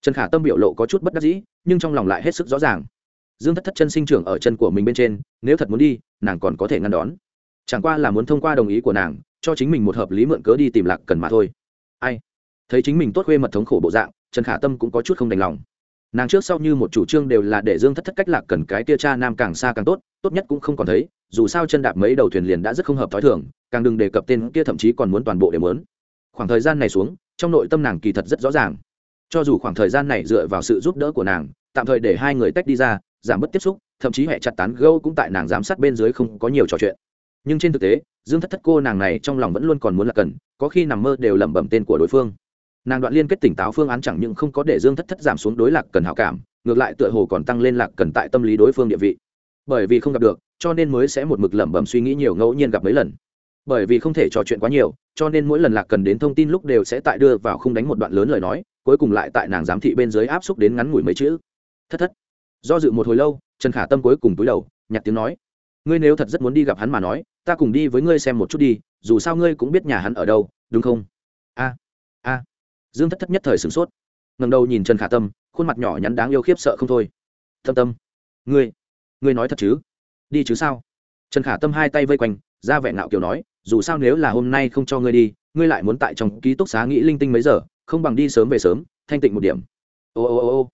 Trần khả tâm biểu lộ có chút bất đắc dĩ, nhưng trong lòng lại hết sức rõ ràng dương thất thất chân sinh trưởng ở chân của mình bên trên, nếu thật muốn đi, nàng còn có thể ngăn đón. Chẳng qua là muốn thông qua đồng ý của nàng, cho chính mình một hợp lý mượn cớ đi tìm lạc cần mà thôi. Ai? Thấy chính mình tốt khuê mật thống khổ bộ dạng, trần khả tâm cũng có chút không đành lòng. Nàng trước sau như một chủ trương đều là để dương thất thất cách lạc cần cái tia cha nam càng xa càng tốt tốt nhất cũng không còn thấy, dù sao chân đạp mấy đầu thuyền liền đã rất không hợp t h o i thường, càng đừng đề cập tên kia thậm chí còn muốn toàn bộ để mớn khoảng thời gian này xuống, trong nội tâm nàng kỳ thật rất rõ ràng. Cho dù khoảng thời gian này dựa vào sự giúp đỡ của nàng, tạm thời để hai người tách đi ra giảm bớt tiếp xúc, thậm chí hệ chặt tán gâu cũng tại nàng giám sát bên dưới không có nhiều trò chuyện. Nhưng trên thực tế, dương thất thất cô nàng này trong lòng vẫn luôn còn muốn là cần, có khi nằm mơ đều lẩm bẩm tên của đối phương. Nàng đoạn liên kết tỉnh táo phương án chẳng những không có để dương thất thất giảm xuống đối lạc cần hảo cảm, ngược lại tựa hồ còn tăng lên lạc cần tại tâm lý đối phương địa vị. Bởi vì không gặp được, cho nên mới sẽ một mực lẩm bẩm suy nghĩ nhiều ngẫu nhiên gặp mấy lần. Bởi vì không thể trò chuyện quá nhiều, cho nên mỗi lần lạc cần đến thông tin lúc đều sẽ tại đưa vào không đánh một đoạn lớn lời nói, cuối cùng lại tại nàng giám thị bên dưới áp xúc đến ngắn ngủi mấy chữ. Thất thất do dự một hồi lâu, trần khả tâm cuối cùng túi đầu, nhặt tiếng nói, ngươi nếu thật rất muốn đi gặp hắn mà nói, ta cùng đi với ngươi xem một chút đi, dù sao ngươi cũng biết nhà hắn ở đâu, đúng không? A a. Dương thất thất nhất thời sửng sốt ngầm đầu nhìn trần khả tâm, khuôn mặt nhỏ nhắn đáng yêu khiếp sợ không thôi. Thâm tâm, ngươi ngươi nói thật chứ? Đi chứ sao? Trần khả tâm hai tay vây quanh, ra vẻ ngạo kiểu nói, dù sao nếu là hôm nay không cho ngươi đi, ngươi lại muốn tại trong ký túc xá nghĩ linh tinh mấy giờ, không bằng đi sớm về sớm, thanh tịnh một điểm. Ô ô ô ô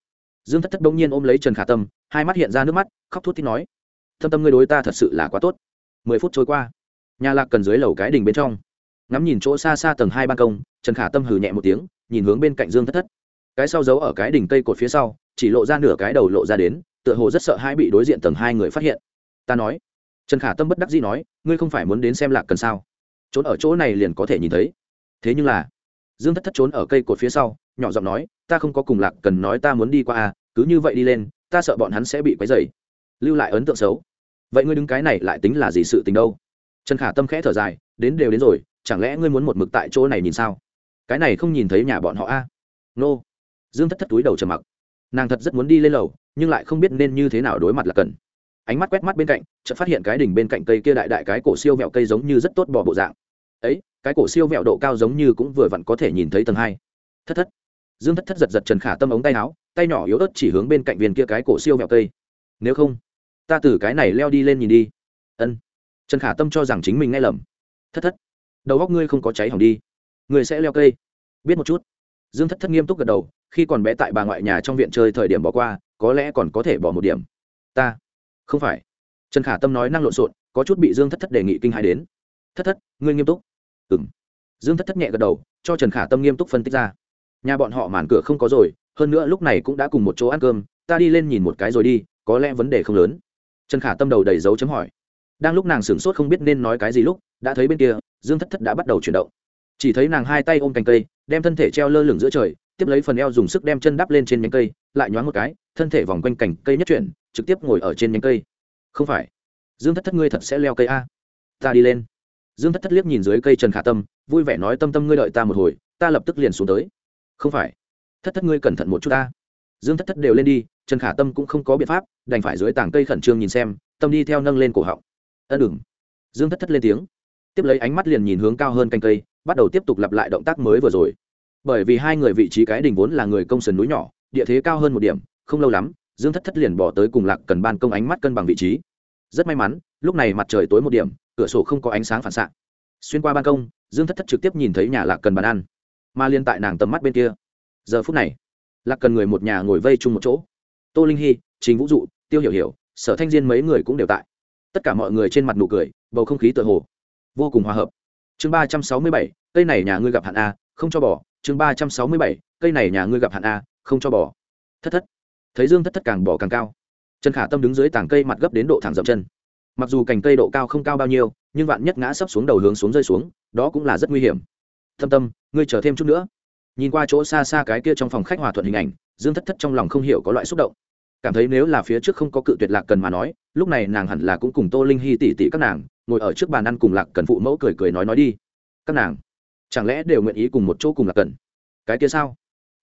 dương thất thất đông nhiên ôm lấy trần khả tâm, hai mắt hiện ra nước mắt, khóc thút thít nói thâm tâm ngươi đối ta thật sự là quá tốt. Mười phút trôi qua, nhà lạc cần dưới lầu cái đình bên trong, ngắm nhìn chỗ xa xa tầng hai ban công, trần khả tâm hừ nhẹ một tiếng, nhìn hướng bên cạnh dương thất thất. Cái sau giấu ở cái đỉnh cây cột phía sau, chỉ lộ ra nửa cái đầu lộ ra đến, tựa hồ rất sợ hai bị đối diện tầng hai người phát hiện. Ta nói. Trần khả tâm bất đắc dĩ nói, ngươi không phải muốn đến xem lạc cần sao? Trốn ở chỗ này liền có thể nhìn thấy. Thế nhưng là, dương thất thất trốn ở cây cột phía sau, nhỏ giọng nói, ta không có cùng lạc cần nói ta muốn đi qua à cứ như vậy đi lên, ta sợ bọn hắn sẽ bị quấy dày lưu lại ấn tượng xấu. Vậy ngươi đứng cái này lại tính là gì sự tình đâu? Trần khả tâm khẽ thở dài, đến đều đến rồi, chẳng lẽ ngươi muốn một mực tại chỗ này nhìn sao? Cái này không nhìn thấy nhà bọn họ a? Nô. Dương thất thất túi đầu trầm mặc. Nàng thật rất muốn đi lên lầu, nhưng lại không biết nên như thế nào đối mặt là cần. Ánh mắt quét mắt bên cạnh, chợt phát hiện cái đỉnh bên cạnh cây kia đại đại cái cổ siêu vẹo cây giống như rất tốt bỏ bộ dạng. Ấy, cái cổ siêu vẹo độ cao giống như cũng vừa vặn có thể nhìn thấy tầng hai. Thất thất. Dương thất thất giật giật trần khả tâm ống tay áo tay nhỏ yếu ớt chỉ hướng bên cạnh viên kia cái cổ siêu vẹo cây. Nếu không, ta từ cái này leo đi lên nhìn đi. Ân. Trần khả tâm cho rằng chính mình nghe lầm. Thất thất. Đầu góc ngươi không có cháy hỏng đi. Ngươi sẽ leo cây. Biết một chút. Dương thất thất nghiêm túc gật đầu, khi còn bé tại bà ngoại nhà trong viện chơi thời điểm bỏ qua, có lẽ còn có thể bỏ một điểm. Ta. Không phải. Trần khả tâm nói năng lộn xộn, có chút bị dương thất thất đề nghị kinh hãi đến. Thất thất, ngươi nghiêm túc. Ừng dương thất thất nhẹ gật đầu, cho trần khả tâm nghiêm túc phân tích ra. Nhà bọn họ màn cửa không có rồi hơn nữa lúc này cũng đã cùng một chỗ ăn cơm, ta đi lên nhìn một cái rồi đi, có lẽ vấn đề không lớn. Trần khả tâm đầu đầy dấu chấm hỏi. Đang lúc nàng sửng sốt không biết nên nói cái gì lúc, đã thấy bên kia, dương thất thất đã bắt đầu chuyển động. Chỉ thấy nàng hai tay ôm cành cây, đem thân thể treo lơ lửng giữa trời, tiếp lấy phần eo dùng sức đem chân đắp lên trên nhánh cây, lại nhoáng một cái, thân thể vòng quanh cành cây nhất chuyển, trực tiếp ngồi ở trên nhánh cây. Không phải. Dương thất thất ngươi thật sẽ leo cây a? Ta đi lên. Dương thất thất liếc nhìn dưới cây trần khả tâm, vui vẻ nói tâm tâm ngươi đợi ta một hồi, ta lập tức liền xuống tới. Không phải thất thất ngươi cẩn thận một chút ta. Dương thất thất đều lên đi, trần khả tâm cũng không có biện pháp, đành phải dưới tảng cây khẩn trương nhìn xem, tâm đi theo nâng lên cổ họng. Ân đừng dương thất thất lên tiếng. Tiếp lấy ánh mắt liền nhìn hướng cao hơn canh cây, bắt đầu tiếp tục lặp lại động tác mới vừa rồi. Bởi vì hai người vị trí cái đỉnh vốn là người công sườn núi nhỏ, địa thế cao hơn một điểm, không lâu lắm, dương thất thất liền bỏ tới cùng lạc cần ban công ánh mắt cân bằng vị trí. Rất may mắn, lúc này mặt trời tối một điểm, cửa sổ không có ánh sáng phản xạ. Xuyên qua ban công, dương thất thất trực tiếp nhìn thấy nhà lạc cần bàn ăn. Mà liên tại nàng tầm mắt bên kia giờ phút này, lạc cần người một nhà ngồi vây chung một chỗ. Tô linh hy chính vũ dụ, tiêu hiểu hiểu, sở thanh diên mấy người cũng đều tại. Tất cả mọi người trên mặt nụ cười, bầu không khí tựa hồ vô cùng hòa hợp. Chương ba trăm sáu mươi bảy, cây này nhà ngươi gặp hạn a, không cho bỏ. Chương ba trăm sáu mươi bảy, cây này nhà ngươi gặp hạn a, không cho bỏ. Thất thất. Thấy dương thất thất càng bỏ càng cao. Trần khả tâm đứng dưới tảng cây mặt gấp đến độ thẳng dậm chân. Mặc dù cành cây độ cao không cao bao nhiêu, nhưng vạn nhất ngã sấp xuống đầu hướng xuống rơi xuống, đó cũng là rất nguy hiểm. Thâm tâm, ngươi chờ thêm chút nữa nhìn qua chỗ xa xa cái kia trong phòng khách hòa thuận hình ảnh, dương thất thất trong lòng không hiểu có loại xúc động. Cảm thấy nếu là phía trước không có cự tuyệt lạc cần mà nói, lúc này nàng hẳn là cũng cùng tô linh hy tỉ tỉ các nàng, ngồi ở trước bàn ăn cùng lạc cần phụ mẫu cười cười nói nói đi. Các nàng, chẳng lẽ đều nguyện ý cùng một chỗ cùng lạc cần? Cái kia sao?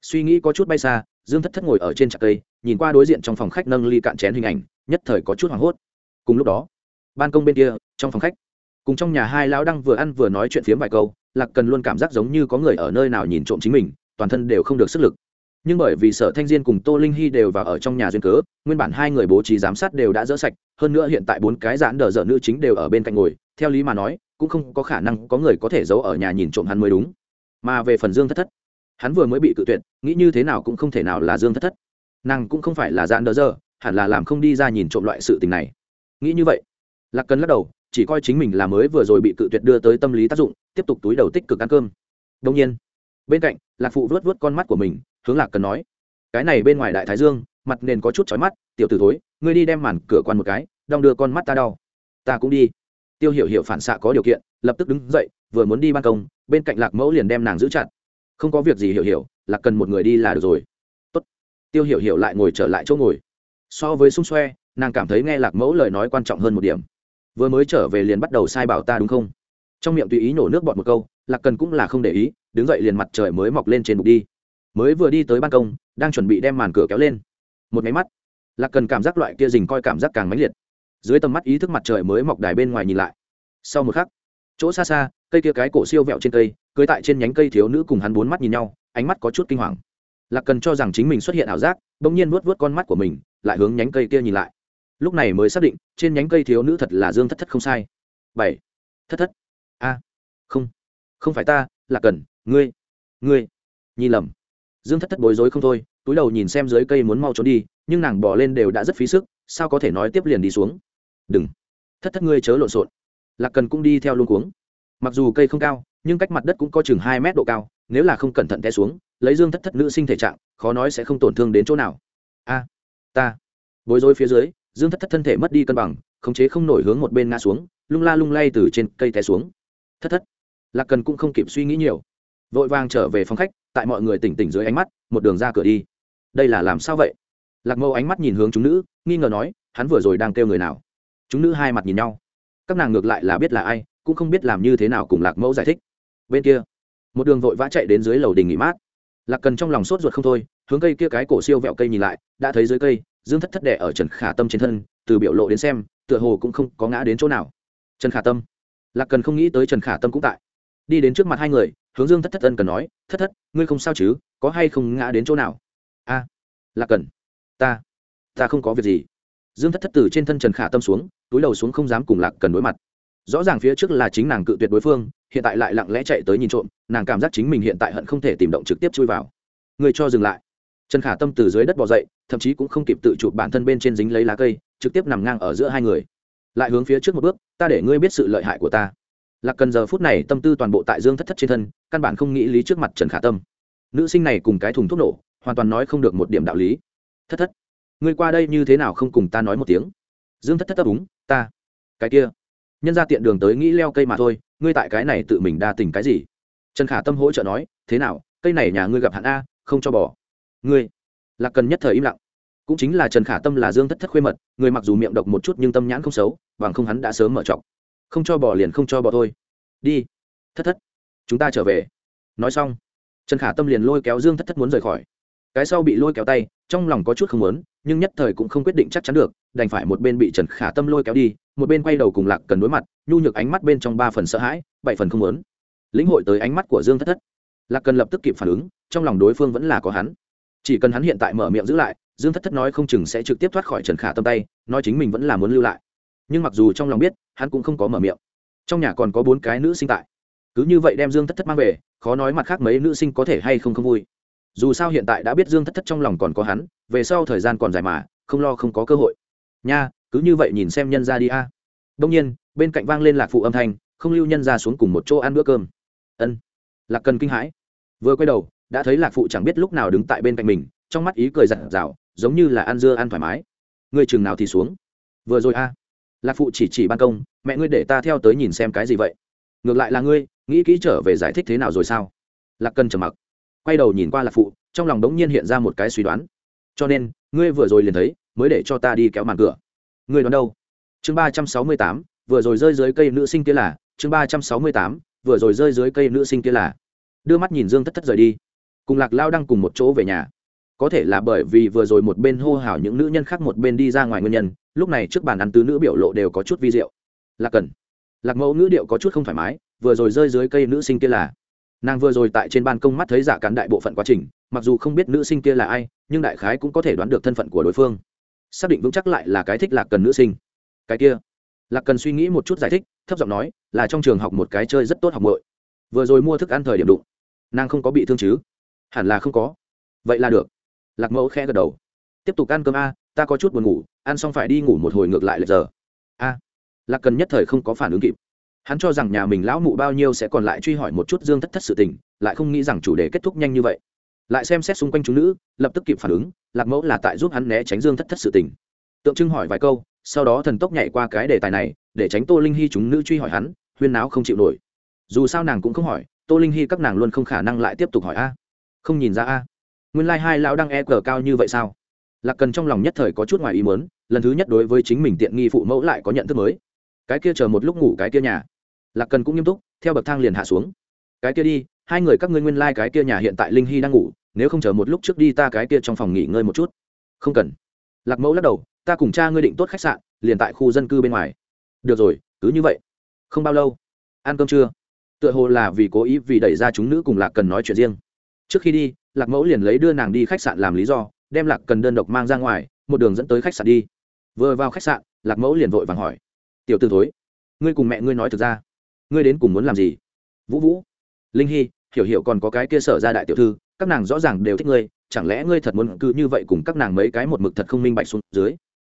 Suy nghĩ có chút bay xa, dương thất thất ngồi ở trên trạc cây, nhìn qua đối diện trong phòng khách nâng ly cạn chén hình ảnh, nhất thời có chút hoảng hốt. Cùng lúc đó, ban công bên kia, trong phòng khách, cùng trong nhà hai lão đang vừa ăn vừa nói chuyện phiếm vài câu lạc cần luôn cảm giác giống như có người ở nơi nào nhìn trộm chính mình, toàn thân đều không được sức lực. Nhưng bởi vì sở thanh diên cùng tô linh hy đều vào ở trong nhà duyên cớ, nguyên bản hai người bố trí giám sát đều đã dỡ sạch, hơn nữa hiện tại bốn cái giãn đờ dở nữ chính đều ở bên cạnh ngồi, theo lý mà nói, cũng không có khả năng có người có thể giấu ở nhà nhìn trộm hắn mới đúng. Mà về phần dương thất thất, hắn vừa mới bị cự tuyệt, nghĩ như thế nào cũng không thể nào là dương thất thất. Nàng cũng không phải là giãn đờ dở, hẳn là làm không đi ra nhìn trộm loại sự tình này. Nghĩ như vậy, lạc cần lắc đầu chỉ coi chính mình là mới vừa rồi bị cự tuyệt đưa tới tâm lý tác dụng, tiếp tục túi đầu tích cực ăn cơm. Đông nhiên, bên cạnh, lạc phụ vớt vớt con mắt của mình, hướng lạc cần nói, cái này bên ngoài đại thái dương, mặt nền có chút chói mắt, tiểu t ử thối, ngươi đi đem màn cửa quan một cái, đong đưa con mắt ta đau. Ta cũng đi. Tiêu hiểu hiểu phản xạ có điều kiện, lập tức đứng dậy, vừa muốn đi ban công, bên cạnh lạc mẫu liền đem nàng giữ chặt. Không có việc gì, hiểu hiểu, lạc cần một người đi là được rồi. Tốt. tiêu hiểu hiểu lại ngồi trở lại chỗ ngồi. So với xung xoe, nàng cảm thấy nghe lạc mẫu lời nói quan trọng hơn một điểm vừa mới trở về liền bắt đầu sai bảo ta đúng không? Trong miệng tùy ý nổ nước bọt một câu, lạc cần cũng là không để ý, đứng dậy liền mặt trời mới mọc lên trên bục đi. Mới vừa đi tới ban công, đang chuẩn bị đem màn cửa kéo lên. Một máy mắt, lạc cần cảm giác loại kia dình coi cảm giác càng mãnh liệt. Dưới tầm mắt ý thức mặt trời mới mọc đài bên ngoài nhìn lại. Sau một khắc, chỗ xa xa, cây kia cái cổ siêu vẹo trên cây, cưới tại trên nhánh cây thiếu nữ cùng hắn bốn mắt nhìn nhau, ánh mắt có chút kinh hoàng. Lạc cần cho rằng chính mình xuất hiện ảo giác, bỗng nhiên vuốt vuốt con mắt của mình, lại hướng nhánh cây kia nhìn lại lúc này mới xác định, trên nhánh cây thiếu nữ thật là dương thất thất không sai. Bảy. Thất thất. A. Không. Không phải ta là cần ngươi. Ngươi. Nhi lầm. Dương thất thất bối rối không thôi, túi đầu nhìn xem dưới cây muốn mau trốn đi, nhưng nàng bỏ lên đều đã rất phí sức, sao có thể nói tiếp liền đi xuống. Đừng. Thất thất ngươi chớ lộn xộn. Lạc cần cũng đi theo luôn cuống. Mặc dù cây không cao, nhưng cách mặt đất cũng có chừng hai mét độ cao, nếu là không cẩn thận té xuống, lấy dương thất thất nữ sinh thể trạng, khó nói sẽ không tổn thương đến chỗ nào. A. Ta. Bối rối phía dưới dương thất thất thân thể mất đi cân bằng, khống chế không nổi hướng một bên ngã xuống, lung la lung lay từ trên cây té xuống. Thất thất, lạc cần cũng không kịp suy nghĩ nhiều, vội vàng trở về phòng khách, tại mọi người tỉnh tỉnh dưới ánh mắt, một đường ra cửa đi. Đây là làm sao vậy? Lạc mâu ánh mắt nhìn hướng chúng nữ, nghi ngờ nói, hắn vừa rồi đang kêu người nào? Chúng nữ hai mặt nhìn nhau. Các nàng ngược lại là biết là ai, cũng không biết làm như thế nào cùng lạc mẫu giải thích. Bên kia, một đường vội vã chạy đến dưới lầu đình nghỉ mát lạc cần trong lòng sốt ruột không thôi, hướng cây kia cái cổ siêu vẹo cây nhìn lại, đã thấy dưới cây, dương thất thất đẻ ở trần khả tâm trên thân, từ biểu lộ đến xem, tựa hồ cũng không có ngã đến chỗ nào. Trần khả tâm. Lạc cần không nghĩ tới trần khả tâm cũng tại. Đi đến trước mặt hai người, hướng dương thất thất ân cần nói, thất thất, ngươi không sao chứ, có hay không ngã đến chỗ nào? A, lạc cần, ta ta không có việc gì. Dương thất thất từ trên thân trần khả tâm xuống, túi đầu xuống không dám cùng lạc cần đối mặt rõ ràng phía trước là chính nàng cự tuyệt đối phương hiện tại lại lặng lẽ chạy tới nhìn trộm nàng cảm giác chính mình hiện tại hận không thể tìm động trực tiếp chui vào. Người cho dừng lại. Trần khả tâm từ dưới đất bỏ dậy thậm chí cũng không kịp tự chụp bản thân bên trên dính lấy lá cây trực tiếp nằm ngang ở giữa hai người. Lại hướng phía trước một bước ta để ngươi biết sự lợi hại của ta. Lạc cần giờ phút này tâm tư toàn bộ tại dương thất thất trên thân căn bản không nghĩ lý trước mặt trần khả tâm. Nữ sinh này cùng cái thùng thuốc nổ hoàn toàn nói không được một điểm đạo lý. Thất thất ngươi qua đây như thế nào không cùng ta nói một tiếng? Dương thất thất đáp đúng, ta cái kia nhân ra tiện đường tới nghĩ leo cây mà thôi, ngươi tại cái này tự mình đa tình cái gì? Trần khả tâm hỗ trợ nói, thế nào, cây này nhà ngươi gặp hạn a, không cho bỏ. Ngươi, lạc cần nhất thời im lặng. Cũng chính là trần khả tâm là dương thất thất khuê mật, người mặc dù miệng độc một chút nhưng tâm nhãn không xấu, bằng không hắn đã sớm mở trọng. Không cho bỏ liền không cho bỏ thôi. Đi, thất thất, chúng ta trở về. Nói xong, trần khả tâm liền lôi kéo dương thất thất muốn rời khỏi. Cái sau bị lôi kéo tay, trong lòng có chút không muốn nhưng nhất thời cũng không quyết định chắc chắn được, đành phải một bên bị trần khả tâm lôi kéo đi, một bên quay đầu cùng lạc cần đối mặt, nhu nhược ánh mắt bên trong ba phần sợ hãi, bảy phần không muốn. Lĩnh hội tới ánh mắt của dương thất thất. Lạc cần lập tức kịp phản ứng, trong lòng đối phương vẫn là có hắn. Chỉ cần hắn hiện tại mở miệng giữ lại, dương thất thất nói không chừng sẽ trực tiếp thoát khỏi trần khả tâm tay, nói chính mình vẫn là muốn lưu lại. Nhưng mặc dù trong lòng biết, hắn cũng không có mở miệng. Trong nhà còn có bốn cái nữ sinh tại. Cứ như vậy đem dương thất thất mang về, khó nói mặt khác mấy nữ sinh có thể hay không không vui dù sao hiện tại đã biết dương thất thất trong lòng còn có hắn, về sau thời gian còn dài mà, không lo không có cơ hội. Nha, cứ như vậy nhìn xem nhân ra đi a. Đông nhiên, bên cạnh vang lên lạc phụ âm thanh, không lưu nhân ra xuống cùng một chỗ ăn bữa cơm. Ân. Lạc cần kinh hãi. Vừa quay đầu, đã thấy lạc phụ chẳng biết lúc nào đứng tại bên cạnh mình, trong mắt ý cười giặt rào, giống như là ăn dưa ăn thoải mái. Ngươi chừng nào thì xuống? Vừa rồi a. Lạc phụ chỉ chỉ ban công, mẹ ngươi để ta theo tới nhìn xem cái gì vậy? Ngược lại là ngươi, nghĩ kỹ trở về giải thích thế nào rồi sao? Lạc cần trầm mặc quay đầu nhìn qua lạc phụ, trong lòng đống nhiên hiện ra một cái suy đoán. Cho nên, ngươi vừa rồi liền thấy, mới để cho ta đi kéo màn cửa. Ngươi đoán đâu? Chương ba trăm sáu mươi tám, vừa rồi rơi dưới cây nữ sinh kia là, chương ba trăm sáu mươi tám, vừa rồi rơi dưới cây nữ sinh kia là. Đưa mắt nhìn dương thất thất rời đi. Cùng lạc lao đang cùng một chỗ về nhà. Có thể là bởi vì vừa rồi một bên hô hào những nữ nhân khác một bên đi ra ngoài nguyên nhân, lúc này trước bàn ăn tứ nữ biểu lộ đều có chút vi diệu. Lạc cần lạc mẫu nữ điệu có chút không thoải mái, vừa rồi rơi dưới cây nữ sinh kia là nàng vừa rồi tại trên ban công mắt thấy giả cán đại bộ phận quá trình, mặc dù không biết nữ sinh kia là ai, nhưng đại khái cũng có thể đoán được thân phận của đối phương. Xác định vững chắc lại là cái thích lạc cần nữ sinh. Cái kia. Lạc cần suy nghĩ một chút giải thích, thấp giọng nói, là trong trường học một cái chơi rất tốt học bội vừa rồi mua thức ăn thời điểm đụng. Nàng không có bị thương chứ? Hẳn là không có. Vậy là được. Lạc mẫu khẽ gật đầu. Tiếp tục ăn cơm a, ta có chút buồn ngủ, ăn xong phải đi ngủ một hồi ngược lại lệch giờ. A. Lạc cần nhất thời không có phản ứng kịp hắn cho rằng nhà mình lão mụ bao nhiêu sẽ còn lại truy hỏi một chút dương thất thất sự tình, lại không nghĩ rằng chủ đề kết thúc nhanh như vậy. Lại xem xét xung quanh chúng nữ, lập tức kịp phản ứng, lạc mẫu là tại giúp hắn né tránh dương thất thất sự tình. Tượng trưng hỏi vài câu, sau đó thần tốc nhảy qua cái đề tài này, để tránh tô linh hy chúng nữ truy hỏi hắn, huyên náo không chịu nổi. Dù sao nàng cũng không hỏi, tô linh hy các nàng luôn không khả năng lại tiếp tục hỏi a. Không nhìn ra a. Nguyên lai、like、hai lão đang e cờ cao như vậy sao? Lạc cần trong lòng nhất thời có chút ngoài ý mớn lần thứ nhất đối với chính mình tiện nghi phụ mẫu lại có nhận thức mới. Cái kia chờ một lúc ngủ cái kia nhà lạc cần cũng nghiêm túc, theo bậc thang liền hạ xuống. Cái kia đi, hai người các ngươi nguyên lai、like、cái kia nhà hiện tại linh hy đang ngủ, nếu không chờ một lúc trước đi ta cái kia trong phòng nghỉ ngơi một chút. Không cần. Lạc mẫu lắc đầu, ta cùng cha ngươi định tốt khách sạn, liền tại khu dân cư bên ngoài. Được rồi, cứ như vậy. Không bao lâu. Ăn cơm trưa. Tựa hồ là vì cố ý vì đẩy ra chúng nữ cùng lạc cần nói chuyện riêng. Trước khi đi, lạc mẫu liền lấy đưa nàng đi khách sạn làm lý do, đem lạc cần đơn độc mang ra ngoài, một đường dẫn tới khách sạn đi. Vừa vào khách sạn, lạc mẫu liền vội vàng hỏi. Tiểu t ử thối, ngươi cùng mẹ ngươi nói thực ra? Ngươi đến cùng muốn làm gì? Vũ vũ, linh hy, hiểu hiểu còn có cái kia sở ra đại tiểu thư, các nàng rõ ràng đều thích ngươi, chẳng lẽ ngươi thật muốn cứ như vậy cùng các nàng mấy cái một mực thật không minh bạch xuống dưới?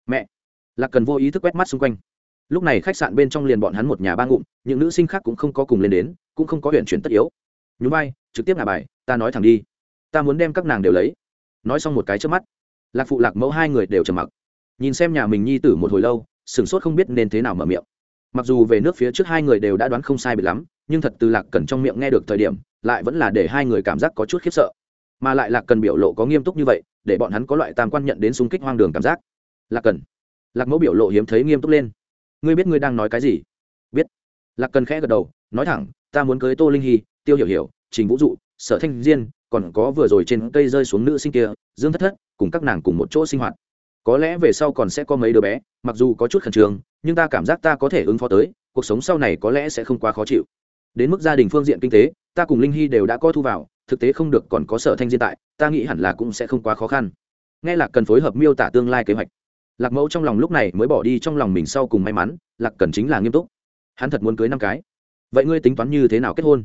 Mẹ, lạc cần vô ý thức quét mắt xung quanh. Lúc này khách sạn bên trong liền bọn hắn một nhà ba ngụm, những nữ sinh khác cũng không có cùng lên đến, cũng không có huyện chuyển tất yếu. Nhú vai, trực tiếp ngả bài, ta nói thẳng đi, ta muốn đem các nàng đều lấy. Nói xong một cái trước mắt, lạc phụ lạc mẫu hai người đều trầm mặc. Nhìn xem nhà mình nhi tử một hồi lâu, sửng sốt không biết nên thế nào mở miệng mặc dù về nước phía trước hai người đều đã đoán không sai bị lắm, nhưng thật từ lạc cần trong miệng nghe được thời điểm, lại vẫn là để hai người cảm giác có chút khiếp sợ. Mà lại lạc cần biểu lộ có nghiêm túc như vậy, để bọn hắn có loại tam quan nhận đến xung kích hoang đường cảm giác. Lạc cần. Lạc mẫu biểu lộ hiếm thấy nghiêm túc lên. Ngươi biết ngươi đang nói cái gì? Biết. Lạc cần khẽ gật đầu, nói thẳng, ta muốn cưới tô linh hy, tiêu hiểu hiểu, trình vũ dụ, sở thanh diên, còn có vừa rồi trên cây rơi xuống nữ sinh kia, dương thất thất, cùng các nàng cùng một chỗ sinh hoạt có lẽ về sau còn sẽ có mấy đứa bé, mặc dù có chút khẩn trương, nhưng ta cảm giác ta có thể ứng phó tới, cuộc sống sau này có lẽ sẽ không quá khó chịu. Đến mức gia đình phương diện kinh tế, ta cùng linh hy đều đã có thu vào, thực tế không được còn có sở thanh diên tại, ta nghĩ hẳn là cũng sẽ không quá khó khăn. Nghe lạc cần phối hợp miêu tả tương lai kế hoạch. Lạc mẫu trong lòng lúc này mới bỏ đi trong lòng mình sau cùng may mắn, lạc cần chính là nghiêm túc. Hắn thật muốn cưới năm cái. Vậy ngươi tính toán như thế nào kết hôn?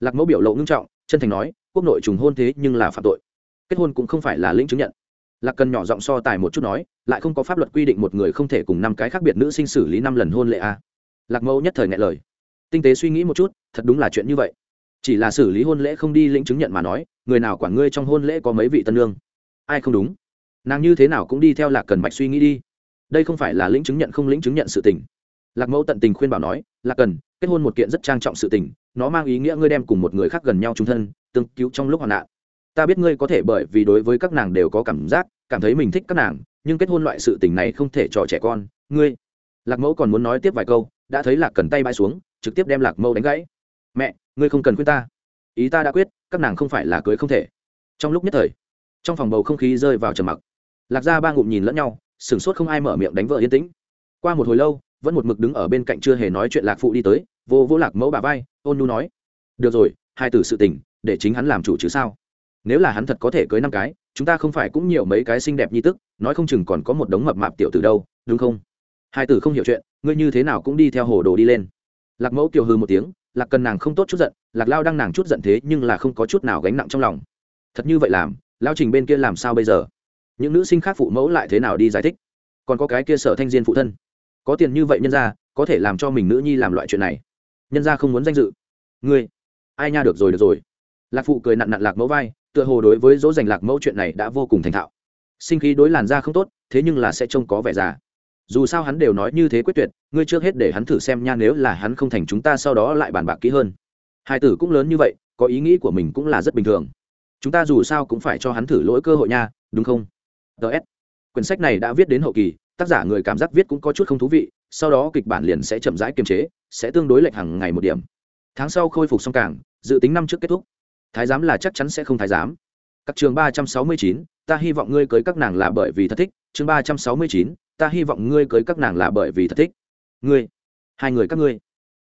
Lạc mẫu biểu lộ ngưng trọng, chân thành nói, quốc nội trùng hôn thế nhưng là phạm tội. Kết hôn cũng không phải là lĩnh chứng nhận lạc cần nhỏ giọng so tài một chút nói, lại không có pháp luật quy định một người không thể cùng năm cái khác biệt nữ sinh xử lý năm lần hôn lệ a. À. lạc mẫu nhất thời ngại lời. Tinh tế suy nghĩ một chút, thật đúng là chuyện như vậy. Chỉ là xử lý hôn lễ không đi lĩnh chứng nhận mà nói, người nào quản ngươi trong hôn lễ có mấy vị tân lương? Ai không đúng? Nàng như thế nào cũng đi theo lạc cần bạch suy nghĩ đi. Đây không phải là lĩnh chứng nhận không lĩnh chứng nhận sự tình. Lạc mẫu tận tình khuyên bảo nói, lạc cần, kết hôn một kiện rất trang trọng sự tình, nó mang ý nghĩa ngươi đem cùng một người khác gần nhau chung thân, tương cứu trong lúc hoạn nạn ta biết ngươi có thể bởi vì đối với các nàng đều có cảm giác, cảm thấy mình thích các nàng, nhưng kết hôn loại sự tình này không thể cho trẻ con. Ngươi? Lạc mẫu còn muốn nói tiếp vài câu, đã thấy lạc cần tay bay xuống, trực tiếp đem lạc mẫu đánh gãy. Mẹ, ngươi không cần khuyên ta. Ý ta đã quyết, các nàng không phải là cưới không thể. Trong lúc nhất thời, trong phòng bầu không khí rơi vào trầm mặc. Lạc ra ba ngụm nhìn lẫn nhau, sửng sốt không ai mở miệng đánh vợ yên tĩnh. Qua một hồi lâu, vẫn một mực đứng ở bên cạnh chưa hề nói chuyện lạc phụ đi tới, vô vô lạc mẫu bà vai, ôn nhu nói, được rồi, hai từ sự tình, để chính hắn làm chủ chứ sao? Nếu là hắn thật có thể cưới năm cái, chúng ta không phải cũng nhiều mấy cái xinh đẹp như tức, nói không chừng còn có một đống mập mạp tiểu từ đâu, đúng không? Hai tử không hiểu chuyện, ngươi như thế nào cũng đi theo hồ đồ đi lên. Lạc mẫu kiều hư một tiếng, lạc cần nàng không tốt chút giận, lạc lao đang nàng chút giận thế nhưng là không có chút nào gánh nặng trong lòng. Thật như vậy làm, lao trình bên kia làm sao bây giờ? Những nữ sinh khác phụ mẫu lại thế nào đi giải thích? Còn có cái kia sở thanh diên phụ thân. Có tiền như vậy nhân ra, có thể làm cho mình nữ nhi làm loại chuyện này. Nhân ra không muốn danh dự. Ngươi, ai nha được rồi được rồi. Lạc phụ cười nặn nặn lạc mẫu vai tựa hồ đối với dỗ dành lạc mẫu chuyện này đã vô cùng thành thạo. Sinh khí đối làn da không tốt, thế nhưng là sẽ trông có vẻ già. Dù sao hắn đều nói như thế quyết tuyệt, ngươi trước hết để hắn thử xem nha, nếu là hắn không thành chúng ta sau đó lại bàn bạc kỹ hơn. Hai tử cũng lớn như vậy, có ý nghĩ của mình cũng là rất bình thường. Chúng ta dù sao cũng phải cho hắn thử lỗi cơ hội nha, đúng không? Ts quyển sách này đã viết đến hậu kỳ, tác giả người cảm giác viết cũng có chút không thú vị, sau đó kịch bản liền sẽ chậm rãi kiềm chế, sẽ tương đối lệch hàng ngày một điểm. Tháng sau khôi phục xong cảng dự tính năm trước kết thúc thái giám là chắc chắn sẽ không thái giám. Các trường ba trăm sáu mươi chín ta hy vọng ngươi cưới các nàng là bởi vì thật thích. Chương ba trăm sáu mươi chín ta hy vọng ngươi cưới các nàng là bởi vì thật thích. Ngươi hai người các ngươi.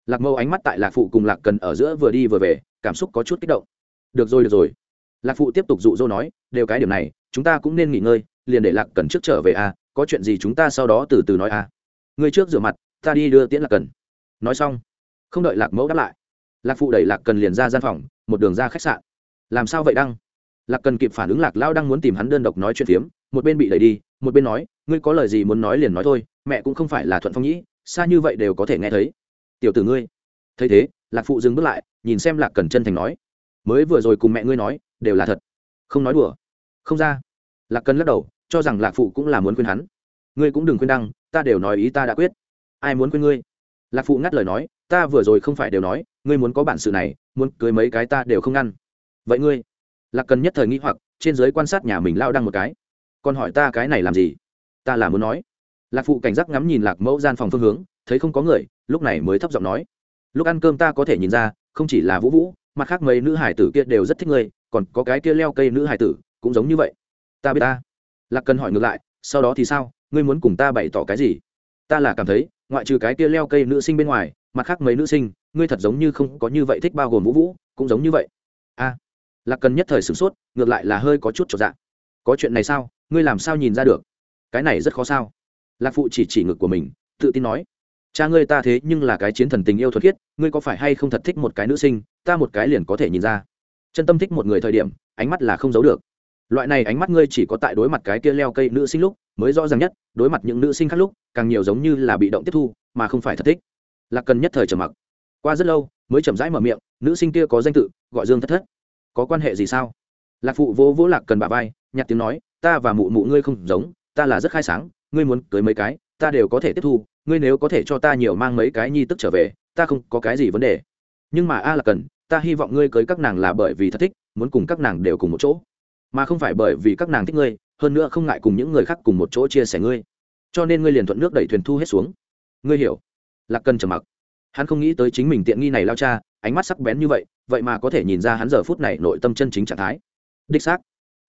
Lạc mâu ánh mắt tại lạc phụ cùng lạc cần ở giữa vừa đi vừa về cảm xúc có chút kích động. Được rồi được rồi. Lạc phụ tiếp tục dụ dỗ nói đều cái điểm này chúng ta cũng nên nghỉ ngơi liền để lạc cần trước trở về a à, có chuyện gì chúng ta sau đó từ từ nói a à. ngươi trước rửa mặt ta đi đưa tiễn lạc cần. Nói xong không đợi lạc mẫu đáp lại lạc phụ đẩy lạc cần liền ra gian phòng, một đường ra khách sạn. Làm sao vậy đăng? Lạc cần kịp phản ứng lạc lao đang muốn tìm hắn đơn độc nói chuyện phiếm, một bên bị đẩy đi, một bên nói, ngươi có lời gì muốn nói liền nói thôi, mẹ cũng không phải là thuận phong nhĩ, xa như vậy đều có thể nghe thấy. Tiểu tử ngươi. Thấy thế, lạc phụ dừng bước lại, nhìn xem lạc cần chân thành nói, mới vừa rồi cùng mẹ ngươi nói, đều là thật. Không nói đùa. Không ra. Lạc cần lắc đầu, cho rằng lạc phụ cũng là muốn khuyên hắn. Ngươi cũng đừng khuyên đăng, ta đều nói ý ta đã quyết. Ai muốn khuyên ngươi? Lạc phụ ngắt lời nói ta vừa rồi không phải đều nói, ngươi muốn có bản sự này, muốn cưới mấy cái ta đều không ngăn. Vậy ngươi? Lạc cần nhất thời nghĩ hoặc, trên giới quan sát nhà mình lao đăng một cái. Còn hỏi ta cái này làm gì? Ta là muốn nói. Lạc phụ cảnh giác ngắm nhìn lạc mẫu gian phòng phương hướng, thấy không có người, lúc này mới thấp giọng nói. Lúc ăn cơm ta có thể nhìn ra, không chỉ là vũ vũ, mặt khác mấy nữ hải tử kia đều rất thích ngươi, còn có cái kia leo cây nữ hải tử, cũng giống như vậy. Ta biết ta. Lạc cần hỏi ngược lại, sau đó thì sao? Ngươi muốn cùng ta bày tỏ cái gì? Ta là cảm thấy, ngoại trừ cái kia leo cây nữ sinh bên ngoài mặt khác mấy nữ sinh, ngươi thật giống như không có như vậy thích bao gồm vũ vũ, cũng giống như vậy. A, lạc cần nhất thời sửng sốt, ngược lại là hơi có chút trọn dạng có chuyện này sao? Ngươi làm sao nhìn ra được? Cái này rất khó sao? Lạc phụ chỉ chỉ ngực của mình, tự tin nói. Cha ngươi ta thế nhưng là cái chiến thần tình yêu thuật khiết, ngươi có phải hay không thật thích một cái nữ sinh? Ta một cái liền có thể nhìn ra. Chân tâm thích một người thời điểm, ánh mắt là không giấu được. Loại này ánh mắt ngươi chỉ có tại đối mặt cái kia leo cây nữ sinh lúc, mới rõ ràng nhất, đối mặt những nữ sinh khác lúc, càng nhiều giống như là bị động tiếp thu, mà không phải thật thích lạc cần nhất thời trầm mặc. Qua rất lâu, mới chậm rãi mở miệng, nữ sinh kia có danh tự, gọi dương thất thất. Có quan hệ gì sao? Lạc phụ vỗ vỗ lạc cần bà vai nhặt tiếng nói, ta và mụ mụ ngươi không giống, ta là rất khai sáng, ngươi muốn cưới mấy cái, ta đều có thể tiếp thu, ngươi nếu có thể cho ta nhiều mang mấy cái nhi tức trở về, ta không có cái gì vấn đề. Nhưng mà a là cần, ta hy vọng ngươi cưới các nàng là bởi vì thật thích, muốn cùng các nàng đều cùng một chỗ. Mà không phải bởi vì các nàng thích ngươi, hơn nữa không ngại cùng những người khác cùng một chỗ chia sẻ ngươi. Cho nên ngươi liền thuận nước đẩy thuyền thu hết xuống. Ngươi hiểu lạc cần trầm mặc. Hắn không nghĩ tới chính mình tiện nghi này lao cha, ánh mắt sắc bén như vậy vậy mà có thể nhìn ra hắn giờ phút này nội tâm chân chính trạng thái. Đích xác,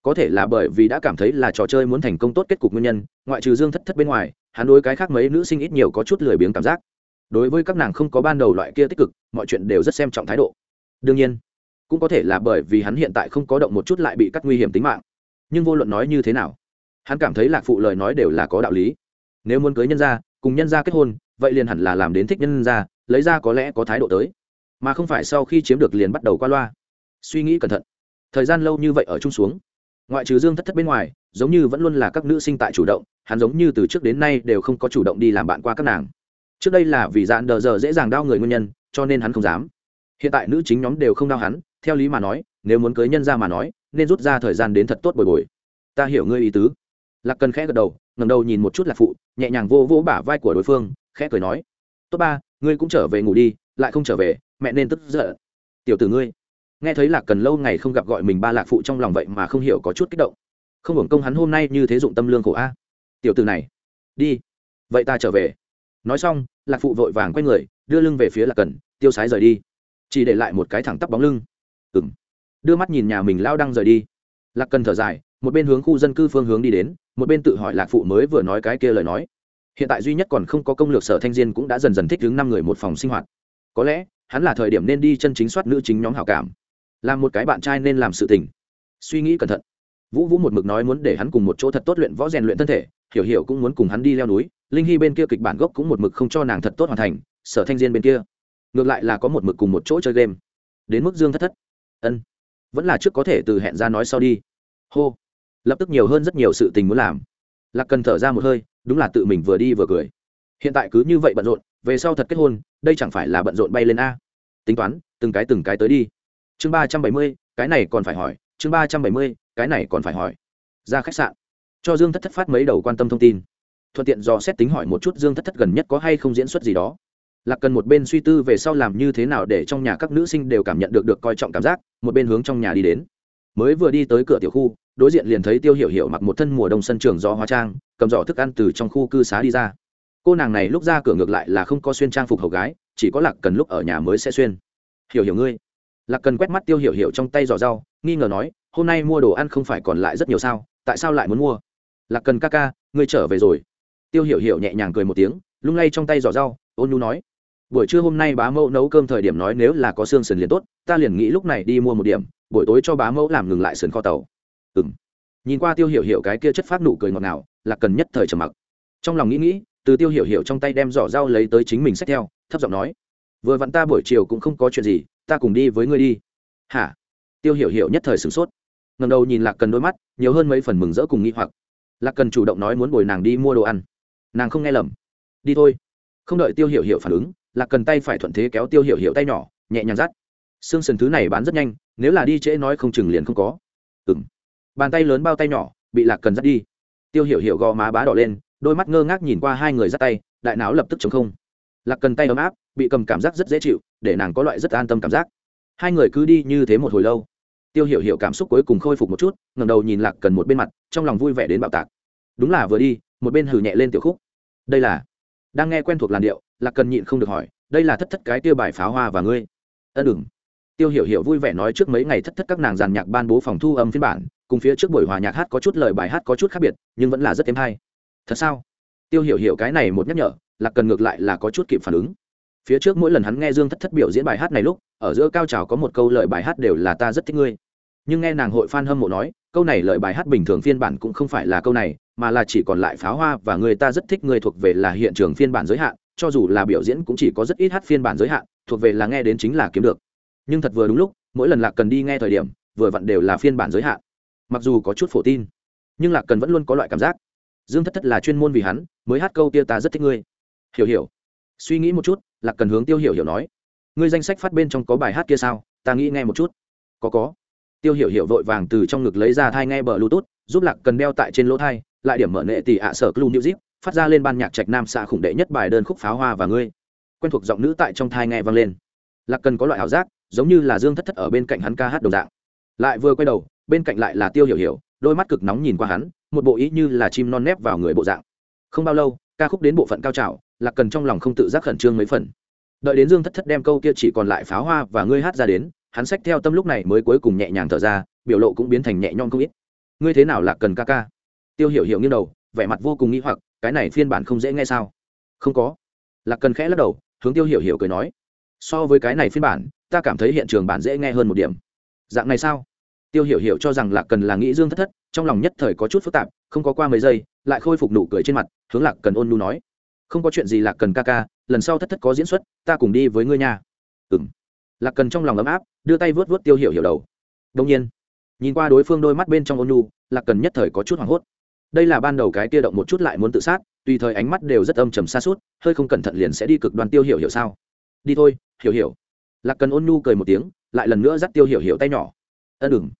có thể là bởi vì đã cảm thấy là trò chơi muốn thành công tốt kết cục nguyên nhân, ngoại trừ dương thất thất bên ngoài, hắn đối cái khác mấy nữ sinh ít nhiều có chút lười biếng cảm giác. Đối với các nàng không có ban đầu loại kia tích cực, mọi chuyện đều rất xem trọng thái độ. Đương nhiên, cũng có thể là bởi vì hắn hiện tại không có động một chút lại bị cắt nguy hiểm tính mạng. Nhưng vô luận nói như thế nào, hắn cảm thấy lạc phụ lời nói đều là có đạo lý. Nếu muốn cưới nhân ra cùng nhân gia kết hôn vậy liền hẳn là làm đến thích nhân gia, lấy ra có lẽ có thái độ tới. Mà không phải sau khi chiếm được liền bắt đầu qua loa. Suy nghĩ cẩn thận. Thời gian lâu như vậy ở chung xuống. Ngoại trừ dương thất thất bên ngoài giống như vẫn luôn là các nữ sinh tại chủ động hắn giống như từ trước đến nay đều không có chủ động đi làm bạn qua các nàng. Trước đây là vì dạn đờ giờ dễ dàng đau người nguyên nhân cho nên hắn không dám. Hiện tại nữ chính nhóm đều không đau hắn theo lý mà nói nếu muốn cưới nhân ra mà nói nên rút ra thời gian đến thật tốt bồi bồi. Ta hiểu ngươi ý tứ. Lạc cần khẽ gật đầu ngầm đầu nhìn một chút lạc phụ, nhẹ nhàng vô vỗ bả vai của đối phương, khẽ cười nói, tốt ba, ngươi cũng trở về ngủ đi, lại không trở về, mẹ nên tức giận. Tiểu tử ngươi. Nghe thấy lạc cần lâu ngày không gặp gọi mình ba lạc phụ trong lòng vậy mà không hiểu có chút kích động. Không hưởng công hắn hôm nay như thế dụng tâm lương khổ a. Tiểu tử này, đi, vậy ta trở về. Nói xong, lạc phụ vội vàng quay người, đưa lưng về phía lạc cần, tiêu sái rời đi. Chỉ để lại một cái thẳng tắp bóng lưng. Ừng đưa mắt nhìn nhà mình lao đang rời đi. Lạc cần thở dài một bên hướng khu dân cư phương hướng đi đến, một bên tự hỏi lạc phụ mới vừa nói cái kia lời nói. Hiện tại duy nhất còn không có công lược sở thanh diên cũng đã dần dần thích đứng năm người một phòng sinh hoạt. Có lẽ, hắn là thời điểm nên đi chân chính soát nữ chính nhóm hảo cảm. Làm một cái bạn trai nên làm sự tình. Suy nghĩ cẩn thận. Vũ vũ một mực nói muốn để hắn cùng một chỗ thật tốt luyện võ rèn luyện thân thể, hiểu hiểu cũng muốn cùng hắn đi leo núi, linh hy bên kia kịch bản gốc cũng một mực không cho nàng thật tốt hoàn thành, sở thanh diên bên kia. Ngược lại là có một mực cùng một chỗ chơi game. Đến mức dương thất thất. Ân. Vẫn là trước có thể từ hẹn ra nói sau đi. Hô lập tức nhiều hơn rất nhiều sự tình muốn làm. Lạc cần thở ra một hơi, đúng là tự mình vừa đi vừa cười. Hiện tại cứ như vậy bận rộn, về sau thật kết hôn, đây chẳng phải là bận rộn bay lên a. Tính toán, từng cái từng cái tới đi. Chương ba trăm bảy mươi, cái này còn phải hỏi. Chương ba trăm bảy mươi, cái này còn phải hỏi. Ra khách sạn. Cho dương thất thất phát mấy đầu quan tâm thông tin. Thuận tiện do xét tính hỏi một chút dương thất thất gần nhất có hay không diễn xuất gì đó. Lạc cần một bên suy tư về sau làm như thế nào để trong nhà các nữ sinh đều cảm nhận được được coi trọng cảm giác, một bên hướng trong nhà đi đến mới vừa đi tới cửa tiểu khu, đối diện liền thấy tiêu hiểu hiểu mặc một thân mùa đông sân trường do hóa trang, cầm giỏ thức ăn từ trong khu cư xá đi ra. Cô nàng này lúc ra cửa ngược lại là không có xuyên trang phục hầu gái, chỉ có lạc cần lúc ở nhà mới sẽ xuyên. Hiểu hiểu ngươi. Lạc cần quét mắt tiêu hiểu hiểu trong tay giỏ rau, nghi ngờ nói, hôm nay mua đồ ăn không phải còn lại rất nhiều sao, tại sao lại muốn mua? Lạc cần ca ca, ngươi trở về rồi. Tiêu hiểu hiểu nhẹ nhàng cười một tiếng, lung lay trong tay giỏ rau, ôn nhu nói, buổi trưa hôm nay bá mẫu nấu cơm thời điểm nói nếu là có xương sườn liền tốt, ta liền nghĩ lúc này đi mua một điểm buổi tối cho bá mẫu làm ngừng lại sườn kho tàu. Ừ m nhìn qua tiêu hiểu hiểu cái kia chất phát nụ cười ngọt ngào là cần nhất thời trầm mặc. Trong lòng nghĩ nghĩ, từ tiêu hiểu hiểu trong tay đem giỏ dao lấy tới chính mình xách theo, thấp giọng nói, vừa vặn ta buổi chiều cũng không có chuyện gì, ta cùng đi với ngươi đi. Hả? Tiêu hiểu hiểu nhất thời sửng sốt. Ngầm đầu nhìn lạc cần đôi mắt, nhiều hơn mấy phần mừng rỡ cùng nghĩ hoặc. Lạc cần chủ động nói muốn bồi nàng đi mua đồ ăn. Nàng không nghe lầm. Đi thôi. Không đợi tiêu hiểu hiểu phản ứng, lạc cần tay phải thuận thế kéo tiêu hiểu hiểu tay nhỏ, nhẹ nhàng dắt xương sần thứ này bán rất nhanh, nếu là đi trễ nói không chừng liền không có. Ừng bàn tay lớn bao tay nhỏ, bị lạc cần dắt đi. Tiêu hiểu hiểu gò má bá đỏ lên, đôi mắt ngơ ngác nhìn qua hai người dắt tay, đại não lập tức chống không. Lạc cần tay ấm áp, bị cầm cảm giác rất dễ chịu, để nàng có loại rất an tâm cảm giác. Hai người cứ đi như thế một hồi lâu. Tiêu hiểu hiểu cảm xúc cuối cùng khôi phục một chút ngầm đầu nhìn lạc cần một bên mặt, trong lòng vui vẻ đến bạo tạc. Đúng là vừa đi, một bên hử nhẹ lên tiểu khúc. Đây là đang nghe quen thuộc làn điệu, lạc cần nhịn không được hỏi, đây là thất thất cái tiêu bài pháo hoa và ngươi. Ân đừng tiêu hiểu hiểu vui vẻ nói trước mấy ngày thất thất các nàng giàn nhạc ban bố phòng thu âm phiên bản, cùng phía trước buổi hòa nhạc hát có chút lời bài hát có chút khác biệt, nhưng vẫn là rất thêm hay. Thật sao? Tiêu hiểu hiểu cái này một nhắc nhở là cần ngược lại là có chút kịp phản ứng. Phía trước mỗi lần hắn nghe dương thất thất biểu diễn bài hát này lúc, ở giữa cao trào có một câu lời bài hát đều là ta rất thích ngươi. Nhưng nghe nàng hội f hâm mộ nói, câu này lời bài hát bình thường phiên bản cũng không phải là câu này, mà là chỉ còn lại pháo hoa và người ta rất thích người thuộc về là hiện trường phiên bản giới hạn, cho dù là biểu diễn cũng chỉ có rất ít hát phiên bản giới hạn, thuộc về là nghe đến chính là kiếm được nhưng thật vừa đúng lúc, mỗi lần lạc cần đi nghe thời điểm, vừa vặn đều là phiên bản giới hạn. Mặc dù có chút phổ tin, nhưng lạc cần vẫn luôn có loại cảm giác. Dương thất thất là chuyên môn vì hắn, mới hát câu tia ta rất thích ngươi. Hiểu hiểu. Suy nghĩ một chút, lạc cần hướng tiêu hiểu hiểu nói, ngươi danh sách phát bên trong có bài hát kia sao? Ta nghĩ nghe một chút. Có có. Tiêu hiểu hiểu vội vàng từ trong ngực lấy ra thai nghe bờ bluetooth, giúp lạc cần đeo tại trên lỗ thai, lại điểm mở nệ tỷ ạ sở clue new zip phát ra lên ban nhạc trạch nam xạ khủng đệ nhất bài đơn khúc pháo hoa và ngươi. Quen thuộc giọng nữ tại trong thai nghe vang lên. Lạc cần có loại ảo giác giống như là dương thất thất ở bên cạnh hắn ca hát đồng dạng. Lại vừa quay đầu, bên cạnh lại là tiêu hiểu hiểu, đôi mắt cực nóng nhìn qua hắn, một bộ ý như là chim non nép vào người bộ dạng. Không bao lâu, ca khúc đến bộ phận cao trào, lạc cần trong lòng không tự giác khẩn trương mấy phần. Đợi đến dương thất thất đem câu kia chỉ còn lại pháo hoa và ngươi hát ra đến, hắn sách theo tâm lúc này mới cuối cùng nhẹ nhàng thở ra, biểu lộ cũng biến thành nhẹ nhõm không ít. Ngươi thế nào là cần ca ca? Tiêu hiểu hiểu nghiêng đầu, vẻ mặt vô cùng nghĩ hoặc, cái này phiên bản không dễ nghe sao? Không có. Lạc cần khẽ lắc đầu, hướng tiêu hiểu hiểu cười nói, so với cái này phiên bản ta cảm thấy hiện trường bản dễ nghe hơn một điểm. Dạng này sao? Tiêu hiểu hiểu cho rằng lạc cần là nghĩ dương thất thất, trong lòng nhất thời có chút phức tạp, không có qua mấy giây, lại khôi phục nụ cười trên mặt, hướng lạc cần ôn nu nói. Không có chuyện gì lạc cần ca ca, lần sau thất thất có diễn xuất, ta cùng đi với ngươi nha. Ừng lạc cần trong lòng ấm áp, đưa tay vớt vớt tiêu hiểu hiểu đầu. Đông nhiên, nhìn qua đối phương đôi mắt bên trong ôn nu lạc cần nhất thời có chút hoảng hốt. Đây là ban đầu cái kia động một chút lại muốn tự sát, tùy thời ánh mắt đều rất âm trầm xa suốt, hơi không cẩn thận liền sẽ đi cực đoan tiêu hiểu hiểu sao? Đi thôi, hiểu hiểu lạc cần ôn nu cười một tiếng, lại lần nữa dắt tiêu hiểu hiểu tay nhỏ. Ân đừng.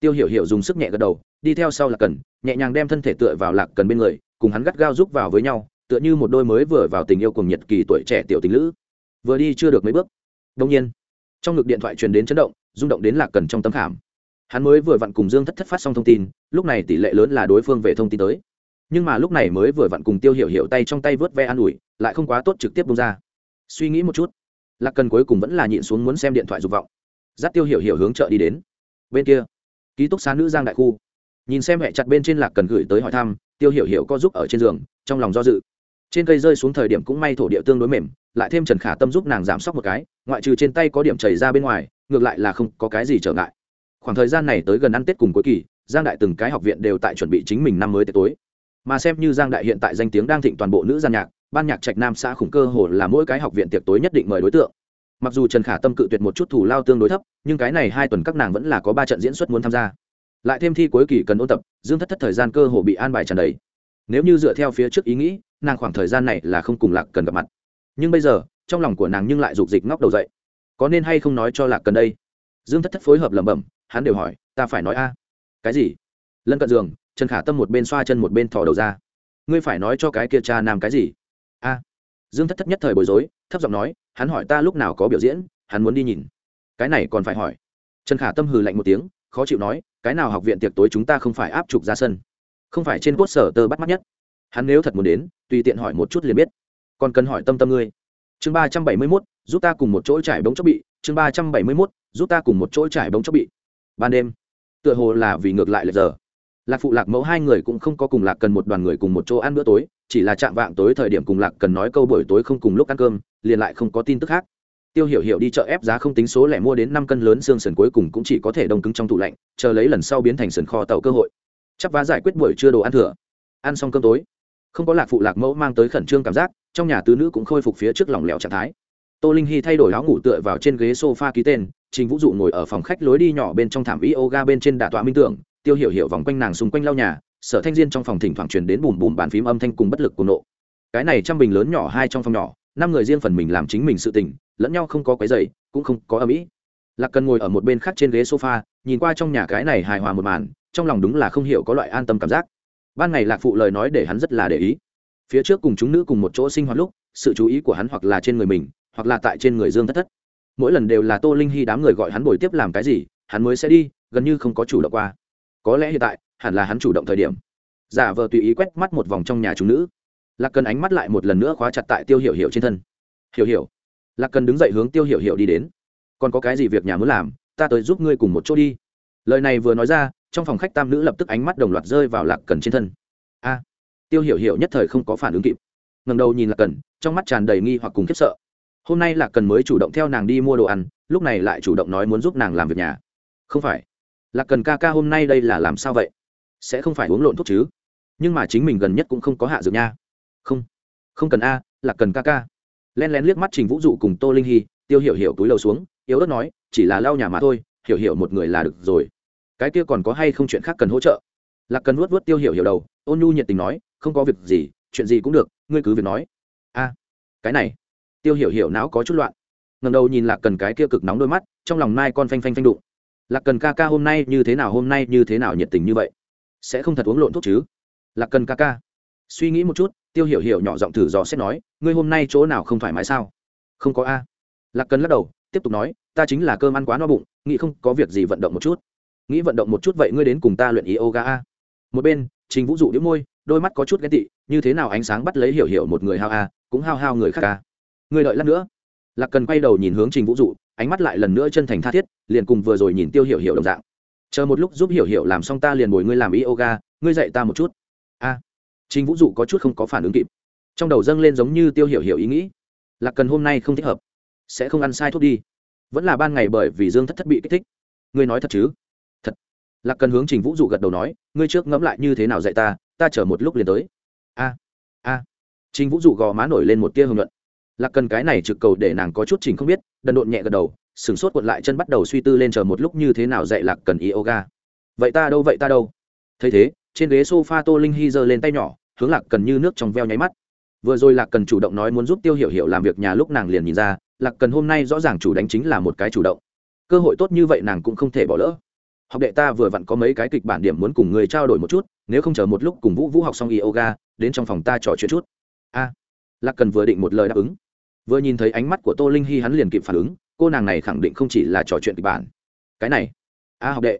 Tiêu hiểu hiểu dùng sức nhẹ gật đầu, đi theo sau lạc cần, nhẹ nhàng đem thân thể tựa vào lạc cần bên người, cùng hắn gắt gao giúp vào với nhau, tựa như một đôi mới vừa vào tình yêu cùng nhật kỳ tuổi trẻ tiểu tình lữ. Vừa đi chưa được mấy bước đông nhiên, trong ngực điện thoại truyền đến chấn động, rung động đến lạc cần trong tâm khảm. Hắn mới vừa vặn cùng dương thất thất phát xong thông tin, lúc này tỷ lệ lớn là đối phương về thông tin tới. Nhưng mà lúc này mới vừa vặn cùng tiêu hiểu hiểu tay trong tay vớt ve an ủi, lại không quá tốt trực tiếp bung ra. Suy nghĩ một chút lạc cần cuối cùng vẫn là nhịn xuống muốn xem điện thoại dục vọng. Giáp tiêu hiểu hiểu hướng chợ đi đến. Bên kia, ký túc xá nữ giang đại khu. Nhìn xem hẹ chặt bên trên lạc cần gửi tới hỏi thăm, tiêu hiểu hiểu có giúp ở trên giường, trong lòng do dự. Trên cây rơi xuống thời điểm cũng may thổ địa tương đối mềm, lại thêm trần khả tâm giúp nàng giảm sốc một cái, ngoại trừ trên tay có điểm chảy ra bên ngoài, ngược lại là không có cái gì trở ngại. Khoảng thời gian này tới gần ăn tết cùng cuối kỳ, giang đại từng cái học viện đều tại chuẩn bị chính mình năm mới tết tối. Mà xem như giang đại hiện tại danh tiếng đang thịnh toàn bộ nữ gian nhạc ban nhạc trạch nam xã khủng cơ hồ là mỗi cái học viện tiệc tối nhất định mời đối tượng. Mặc dù trần khả tâm cự tuyệt một chút thủ lao tương đối thấp, nhưng cái này hai tuần các nàng vẫn là có ba trận diễn xuất muốn tham gia. Lại thêm thi cuối kỳ cần ôn tập, dương thất thất thời gian cơ hồ bị an bài tràn đầy. Nếu như dựa theo phía trước ý nghĩ, nàng khoảng thời gian này là không cùng lạc cần gặp mặt. Nhưng bây giờ, trong lòng của nàng nhưng lại rục dịch ngóc đầu dậy. Có nên hay không nói cho lạc cần đây? Dương thất thất phối hợp lẩm bẩm, hắn đều hỏi, ta phải nói a. Cái gì? Lân cận giường, trần khả tâm một bên xoa chân một bên thò đầu ra. Ngươi phải nói cho cái kia cha nam cái gì? Dương thất thất nhất thời bối rối, thấp giọng nói, hắn hỏi ta lúc nào có biểu diễn, hắn muốn đi nhìn. Cái này còn phải hỏi. Trần khả tâm hừ lạnh một tiếng, khó chịu nói, cái nào học viện tiệc tối chúng ta không phải áp trục ra sân? Không phải trên quốc sở tơ bắt mắt nhất. Hắn nếu thật muốn đến, tùy tiện hỏi một chút liền biết. Còn cần hỏi tâm tâm ngươi. Chương ba trăm bảy mươi mốt, giúp ta cùng một chỗ trải bóng chốc bị. Chương ba trăm bảy mươi mốt, giúp ta cùng một chỗ trải bóng chốc bị. Ban đêm, tựa hồ là vì ngược lại lệch giờ lạc phụ, lạc mẫu hai người cũng không có cùng lạc cần một đoàn người cùng một chỗ ăn bữa tối, chỉ là chạm vạng tối thời điểm cùng lạc cần nói câu buổi tối không cùng lúc ăn cơm, liền lại không có tin tức khác. Tiêu hiểu hiểu đi chợ ép giá không tính số lẻ mua đến năm cân lớn xương sườn cuối cùng cũng chỉ có thể đông cứng trong tủ lạnh, chờ lấy lần sau biến thành sườn kho tàu cơ hội. Chắc vá giải quyết buổi trưa đồ ăn thừa. Ăn xong cơm tối, không có lạc phụ, lạc mẫu mang tới khẩn trương cảm giác, trong nhà tứ nữ cũng khôi phục phía trước lỏng lẻo trạng thái. Tô linh hy thay đổi áo ngủ tựa vào trên ghế sofa ký tên, trình vũ dụ ngồi ở phòng khách lối đi nhỏ bên trong thảm yoga bên trên đà tọa minh tưởng tiêu hiểu hiểu vòng quanh nàng xung quanh lau nhà, sở thanh diên trong phòng thỉnh thoảng truyền đến bùm bùm bàn phím âm thanh cùng bất lực của nộ. Cái này trăm bình lớn nhỏ, hai trong phòng nhỏ, năm người riêng phần mình làm chính mình sự tình, lẫn nhau không có cái giày cũng không có âm ỉ lạc cần ngồi ở một bên khác trên ghế sofa, nhìn qua trong nhà cái này hài hòa một màn, trong lòng đúng là không hiểu có loại an tâm cảm giác. Ban ngày lạc phụ lời nói để hắn rất là để ý. Phía trước cùng chúng nữ cùng một chỗ sinh hoạt lúc, sự chú ý của hắn hoặc là trên người mình, hoặc là tại trên người dương thất thất. Mỗi lần đều là tô linh hy đám người gọi hắn bồi tiếp làm cái gì, hắn mới sẽ đi, gần như không có chủ động qua có lẽ hiện tại, hẳn là hắn chủ động thời điểm. Giả vờ tùy ý quét mắt một vòng trong nhà chúng nữ. Lạc cần ánh mắt lại một lần nữa khóa chặt tại tiêu hiểu hiểu trên thân. Hiểu hiểu. Lạc cần đứng dậy hướng tiêu hiểu hiểu đi đến. Còn có cái gì việc nhà muốn làm, ta tới giúp ngươi cùng một chỗ đi. Lời này vừa nói ra, trong phòng khách tam nữ lập tức ánh mắt đồng loạt rơi vào lạc cần trên thân. A. Tiêu hiểu hiểu nhất thời không có phản ứng kịp. Ngẩng đầu nhìn lạc cần, trong mắt tràn đầy nghi hoặc cùng khiếp sợ. Hôm nay lạc cần mới chủ động theo nàng đi mua đồ ăn, lúc này lại chủ động nói muốn giúp nàng làm việc nhà. Không phải lạc cần ca ca hôm nay đây là làm sao vậy? Sẽ không phải uống lộn thuốc chứ? Nhưng mà chính mình gần nhất cũng không có hạ dược nha. Không không cần a, lạc cần ca ca. Len lén liếc mắt trình vũ dụ cùng tô linh hy, tiêu hiểu hiểu túi lầu xuống, yếu ớt nói, chỉ là lau nhà mà thôi, hiểu hiểu một người là được rồi. Cái kia còn có hay không chuyện khác cần hỗ trợ? Lạc cần vuốt vuốt tiêu hiểu hiểu đầu, ôn nhu nhiệt tình nói, không có việc gì, chuyện gì cũng được, ngươi cứ việc nói. A, cái này. Tiêu hiểu hiểu não có chút loạn. Ngầm đầu nhìn lạc cần cái kia cực nóng đôi mắt, trong lòng mai con phanh phanh phanh đụng lạc cần ca ca hôm nay như thế nào, hôm nay như thế nào nhiệt tình như vậy? Sẽ không thật uống lộn thuốc chứ? Lạc cần ca ca, suy nghĩ một chút, tiêu hiểu hiểu nhỏ giọng thử dò xét nói, ngươi hôm nay chỗ nào không thoải mái sao? Không có a. Lạc cần lắc đầu, tiếp tục nói, ta chính là cơm ăn quá no bụng, nghĩ không có việc gì vận động một chút. Nghĩ vận động một chút vậy ngươi đến cùng ta luyện yoga a. Một bên, trình vũ dụ đĩu môi, đôi mắt có chút ghét tị, như thế nào ánh sáng bắt lấy hiểu hiểu một người hao a, cũng hao hao người khác a. Ngươi đợi lát nữa. Lạc cần quay đầu nhìn hướng trình vũ dụ ánh mắt lại lần nữa chân thành tha thiết, liền cùng vừa rồi nhìn tiêu hiểu hiểu đồng dạng. Chờ một lúc giúp hiểu hiểu làm xong ta liền bồi ngươi làm yoga, ngươi dạy ta một chút. A. Trình vũ dụ có chút không có phản ứng kịp. Trong đầu dâng lên giống như tiêu hiểu hiểu ý nghĩ. Lạc cần hôm nay không thích hợp. Sẽ không ăn sai thuốc đi. Vẫn là ban ngày bởi vì dương thất thất bị kích thích. Ngươi nói thật chứ? Thật. Lạc cần hướng trình vũ dụ gật đầu nói, ngươi trước ngẫm lại như thế nào dạy ta ta chờ một lúc liền tới. A. A. Trình vũ dụ gò má nổi lên một tia hưởng luận lạc cần cái này trực cầu để nàng có chút trình không biết, đần độn nhẹ gật đầu, sửng sốt cuộn lại chân bắt đầu suy tư lên chờ một lúc như thế nào dạy lạc cần yoga. Vậy ta đâu, vậy ta đâu? Thấy thế, trên ghế sofa tô linh hy giơ lên tay nhỏ, hướng lạc cần như nước trong veo nháy mắt. Vừa rồi lạc cần chủ động nói muốn giúp tiêu hiểu hiểu làm việc nhà lúc nàng liền nhìn ra, lạc cần hôm nay rõ ràng chủ đánh chính là một cái chủ động. Cơ hội tốt như vậy nàng cũng không thể bỏ lỡ. Học đệ ta vừa vặn có mấy cái kịch bản điểm muốn cùng người trao đổi một chút, nếu không chờ một lúc cùng vũ vũ học xong yoga, đến trong phòng ta trò chuyện chút. A. Lạc cần vừa định một lời đáp ứng vừa nhìn thấy ánh mắt của tô linh hy hắn liền kịp phản ứng, cô nàng này khẳng định không chỉ là trò chuyện kịch bản. Cái này, a học đệ.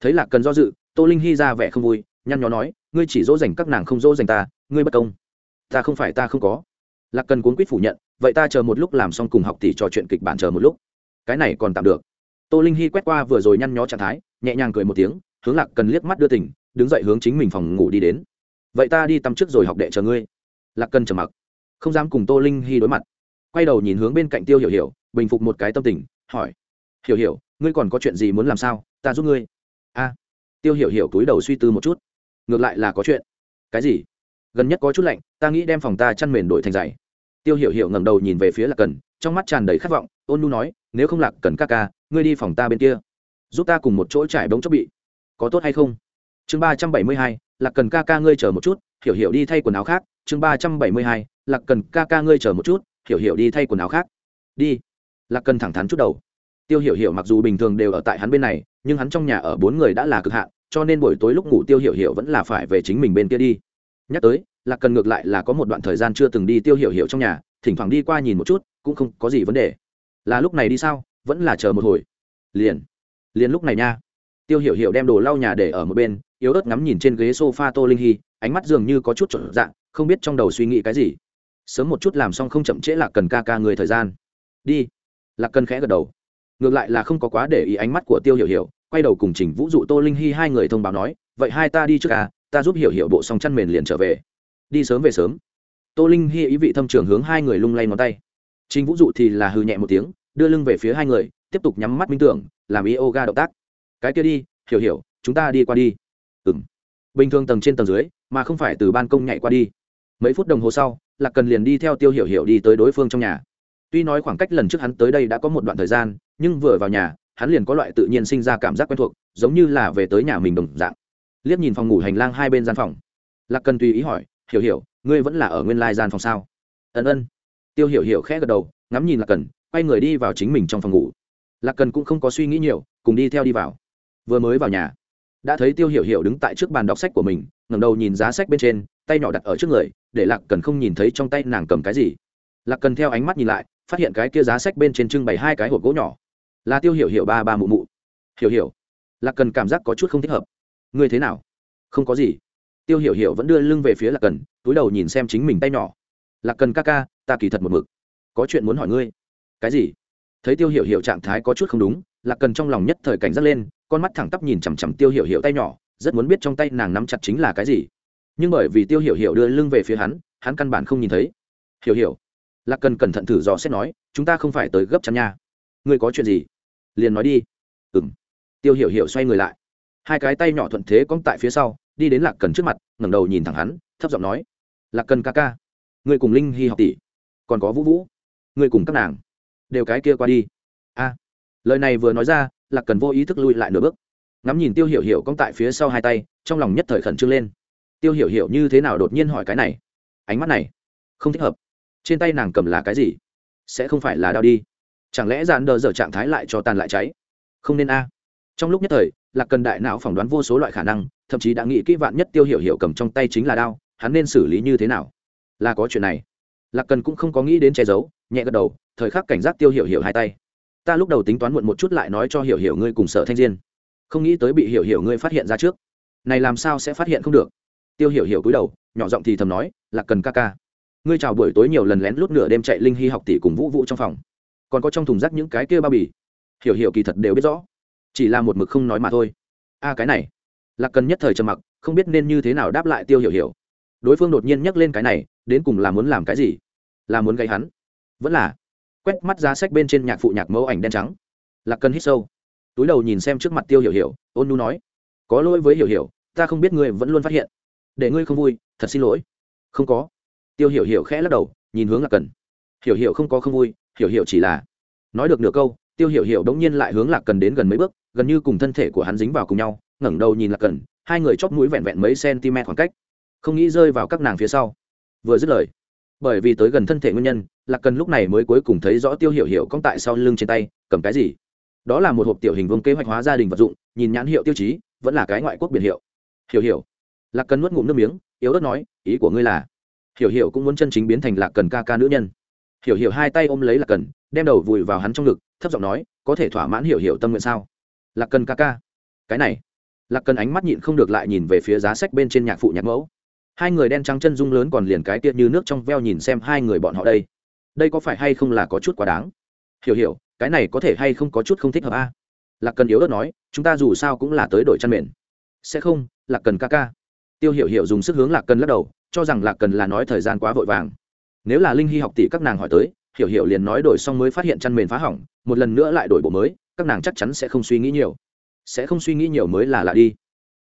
Thấy lạc cần do dự, tô linh hy ra vẻ không vui, nhăn nhó nói, ngươi chỉ dỗ dành các nàng không dỗ dành ta, ngươi bất công. Ta không phải, ta không có. Lạc cần cuốn quýt phủ nhận, vậy ta chờ một lúc làm xong cùng học tỷ trò chuyện kịch bản chờ một lúc. Cái này còn tạm được. Tô linh hy quét qua vừa rồi nhăn nhó trạng thái, nhẹ nhàng cười một tiếng, hướng lạc cần liếc mắt đưa tỉnh đứng dậy hướng chính mình phòng ngủ đi đến. Vậy ta đi tắm trước rồi học đệ chờ ngươi. Lạc cần trầm mặc, không dám cùng tô linh hy đối mặt quay đầu nhìn hướng bên cạnh tiêu hiểu hiểu, bình phục một cái tâm tình, hỏi, hiểu hiểu, ngươi còn có chuyện gì muốn làm sao? Ta giúp ngươi. A. Tiêu hiểu hiểu túi đầu suy tư một chút. Ngược lại là có chuyện. Cái gì? Gần nhất có chút lạnh, ta nghĩ đem phòng ta chăn mền đổi thành giày. Tiêu hiểu hiểu ngẩng đầu nhìn về phía lạc cần, trong mắt tràn đầy khát vọng, ôn nu nói, nếu không lạc cần ca ca, ngươi đi phòng ta bên kia, giúp ta cùng một chỗ trải bóng chốc bị, có tốt hay không? Chương ba trăm bảy mươi hai, lạc cần ca ca ngươi chờ một chút, hiểu hiểu đi thay quần áo khác. Chương ba trăm bảy mươi hai, lạc cần ca ca ngươi chờ một chút hiểu hiểu đi thay quần áo khác. Đi. Lạc cần thẳng thắn chút đầu. Tiêu hiểu hiểu mặc dù bình thường đều ở tại hắn bên này, nhưng hắn trong nhà ở bốn người đã là cực hạn, cho nên buổi tối lúc ngủ tiêu hiểu hiểu vẫn là phải về chính mình bên kia đi. Nhắc tới, lạc cần ngược lại là có một đoạn thời gian chưa từng đi tiêu hiểu hiểu trong nhà, thỉnh thoảng đi qua nhìn một chút, cũng không có gì vấn đề. Là lúc này đi sao? Vẫn là chờ một hồi. Liền. Liền lúc này nha. Tiêu hiểu hiểu đem đồ lau nhà để ở một bên, yếu ớt ngắm nhìn trên ghế sofa tô linh hy, ánh mắt dường như có chút trộn dạng, không biết trong đầu suy nghĩ cái gì sớm một chút làm xong không chậm trễ lạc cần ca ca người thời gian. Đi. Lạc cần khẽ gật đầu. Ngược lại là không có quá để ý ánh mắt của tiêu hiểu hiểu, quay đầu cùng trình vũ dụ, tô linh hy hai người thông báo nói, vậy hai ta đi trước à ta giúp hiểu hiểu bộ xong chăn mền liền trở về. Đi sớm về sớm. Tô linh hy ý vị thâm trường hướng hai người lung lay ngón tay. Trình vũ dụ thì là hư nhẹ một tiếng, đưa lưng về phía hai người, tiếp tục nhắm mắt minh tưởng, làm yoga động tác. Cái kia đi, hiểu hiểu, chúng ta đi qua đi. Ừ m bình thường tầng trên tầng dưới, mà không phải từ ban công nhảy qua đi. Mấy phút đồng hồ sau là cần liền đi theo tiêu hiểu hiểu đi tới đối phương trong nhà. Tuy nói khoảng cách lần trước hắn tới đây đã có một đoạn thời gian, nhưng vừa vào nhà, hắn liền có loại tự nhiên sinh ra cảm giác quen thuộc, giống như là về tới nhà mình đồng dạng. Liếc nhìn phòng ngủ hành lang hai bên gian phòng. Lạc cần tùy ý hỏi, hiểu hiểu, ngươi vẫn là ở nguyên lai gian phòng sao? Ân ân. Tiêu hiểu hiểu khẽ gật đầu, ngắm nhìn lạc cần, quay người đi vào chính mình trong phòng ngủ. Lạc cần cũng không có suy nghĩ nhiều, cùng đi theo đi vào. Vừa mới vào nhà, đã thấy tiêu hiểu hiểu đứng tại trước bàn đọc sách của mình ngẩng đầu nhìn giá sách bên trên, tay nhỏ đặt ở trước người, để lạc cần không nhìn thấy trong tay nàng cầm cái gì. Lạc cần theo ánh mắt nhìn lại, phát hiện cái kia giá sách bên trên trưng bày hai cái hộp gỗ nhỏ. Là tiêu hiểu hiểu ba ba mụ mụ. Hiểu hiểu, lạc cần cảm giác có chút không thích hợp. Ngươi thế nào? Không có gì. Tiêu hiểu hiểu vẫn đưa lưng về phía lạc cần, túi đầu nhìn xem chính mình tay nhỏ. Lạc cần ca ca, ta kỳ thật một mực. Có chuyện muốn hỏi ngươi. Cái gì? Thấy tiêu hiểu hiểu trạng thái có chút không đúng, lạc cần trong lòng nhất thời cảnh giác lên, con mắt thẳng tắp nhìn chằm chằm tiêu hiểu hiểu tay nhỏ rất muốn biết trong tay nàng nắm chặt chính là cái gì. Nhưng bởi vì tiêu hiểu hiểu đưa lưng về phía hắn hắn căn bản không nhìn thấy. Hiểu hiểu, lạc cần cẩn thận thử dò xét nói, chúng ta không phải tới gấp chăn nha. Ngươi có chuyện gì? Liền nói đi. Ừ m tiêu hiểu hiểu xoay người lại. Hai cái tay nhỏ thuận thế cong tại phía sau, đi đến lạc cần trước mặt, ngẩng đầu nhìn thẳng hắn, thấp giọng nói, lạc cần ca ca, ngươi cùng linh hy học tỷ, còn có vũ vũ, ngươi cùng các nàng, đều cái kia qua đi. A. Lời này vừa nói ra, lạc cần vô ý thức lui lại nửa bước ngắm nhìn tiêu hiểu hiểu cong tại phía sau hai tay, trong lòng nhất thời khẩn trương lên. Tiêu hiểu hiểu như thế nào đột nhiên hỏi cái này? Ánh mắt này, không thích hợp. Trên tay nàng cầm là cái gì? Sẽ không phải là đau đi. Chẳng lẽ dàn đờ dở trạng thái lại cho tàn lại cháy? Không nên a. Trong lúc nhất thời, lạc cần đại não phỏng đoán vô số loại khả năng, thậm chí đã nghĩ kỹ vạn nhất tiêu hiểu hiểu cầm trong tay chính là đao, hắn nên xử lý như thế nào? Là có chuyện này. Lạc cần cũng không có nghĩ đến che giấu, nhẹ gật đầu, thời khắc cảnh giác tiêu hiểu hiểu hai tay. Ta lúc đầu tính toán muộn một chút lại nói cho hiểu hiểu ngươi cùng sở thanh diên không nghĩ tới bị hiểu hiểu ngươi phát hiện ra trước. Này làm sao sẽ phát hiện không được? Tiêu hiểu hiểu cúi đầu, nhỏ giọng thì thầm nói, lạc cần ca ca, ngươi chào buổi tối nhiều lần lén lút nửa đêm chạy linh hy học tỷ cùng vũ vũ trong phòng. Còn có trong thùng rác những cái kia bao bì. Hiểu hiểu kỳ thật đều biết rõ, chỉ là một mực không nói mà thôi. A, cái này. Lạc cần nhất thời trầm mặc, không biết nên như thế nào đáp lại tiêu hiểu hiểu. Đối phương đột nhiên nhắc lên cái này, đến cùng là muốn làm cái gì? Là muốn gây hắn? Vẫn là quét mắt ra sách bên trên nhạc phụ nhạc mẫu ảnh đen trắng. Lạc cần hít sâu túi đầu nhìn xem trước mặt tiêu hiểu hiểu, ôn nu nói, có lỗi với hiểu hiểu, ta không biết ngươi vẫn luôn phát hiện. Để ngươi không vui, thật xin lỗi. Không có. Tiêu hiểu hiểu khẽ lắc đầu, nhìn hướng lạc cần. Hiểu hiểu không có không vui, hiểu hiểu chỉ là nói được nửa câu, tiêu hiểu hiểu đống nhiên lại hướng lạc cần đến gần mấy bước, gần như cùng thân thể của hắn dính vào cùng nhau, ngẩng đầu nhìn lạc cần, hai người chóp mũi vẹn vẹn mấy cm khoảng cách, không nghĩ rơi vào các nàng phía sau. Vừa dứt lời, bởi vì tới gần thân thể nguyên nhân, lạc cần lúc này mới cuối cùng thấy rõ tiêu hiểu hiểu cong tại sau lưng trên tay, cầm cái gì? Đó là một hộp tiểu hình vương kế hoạch hóa gia đình vật dụng, nhìn nhãn hiệu tiêu chí, vẫn là cái ngoại quốc biển hiệu. Hiểu hiểu. Lạc cần nuốt ngụm nước miếng, yếu ớt nói, ý của ngươi là? Hiểu hiểu cũng muốn chân chính biến thành lạc cần ca ca nữ nhân. Hiểu hiểu hai tay ôm lấy lạc cần, đem đầu vùi vào hắn trong ngực, thấp giọng nói, có thể thỏa mãn hiểu hiểu tâm nguyện sao? Lạc cần ca ca. Cái này. Lạc cần ánh mắt nhịn không được lại nhìn về phía giá sách bên trên nhạc phụ nhạc mẫu. Hai người đen trắng chân dung lớn còn liền cái tiện như nước trong veo nhìn xem hai người bọn họ đây. Đây có phải hay không là có chút quá đáng? Hiểu hiểu cái này có thể hay không có chút không thích hợp a? À? lạc cần yếu ớt nói, chúng ta dù sao cũng là tới đội chăn mền. Sẽ không, lạc cần ca ca. Tiêu hiểu hiểu dùng sức hướng lạc cần lắc đầu, cho rằng lạc cần là nói thời gian quá vội vàng. Nếu là linh hy học tỷ các nàng hỏi tới, hiểu hiểu liền nói đổi xong mới phát hiện chăn mền phá hỏng, một lần nữa lại đổi bộ mới, các nàng chắc chắn sẽ không suy nghĩ nhiều. Sẽ không suy nghĩ nhiều mới là lạ đi.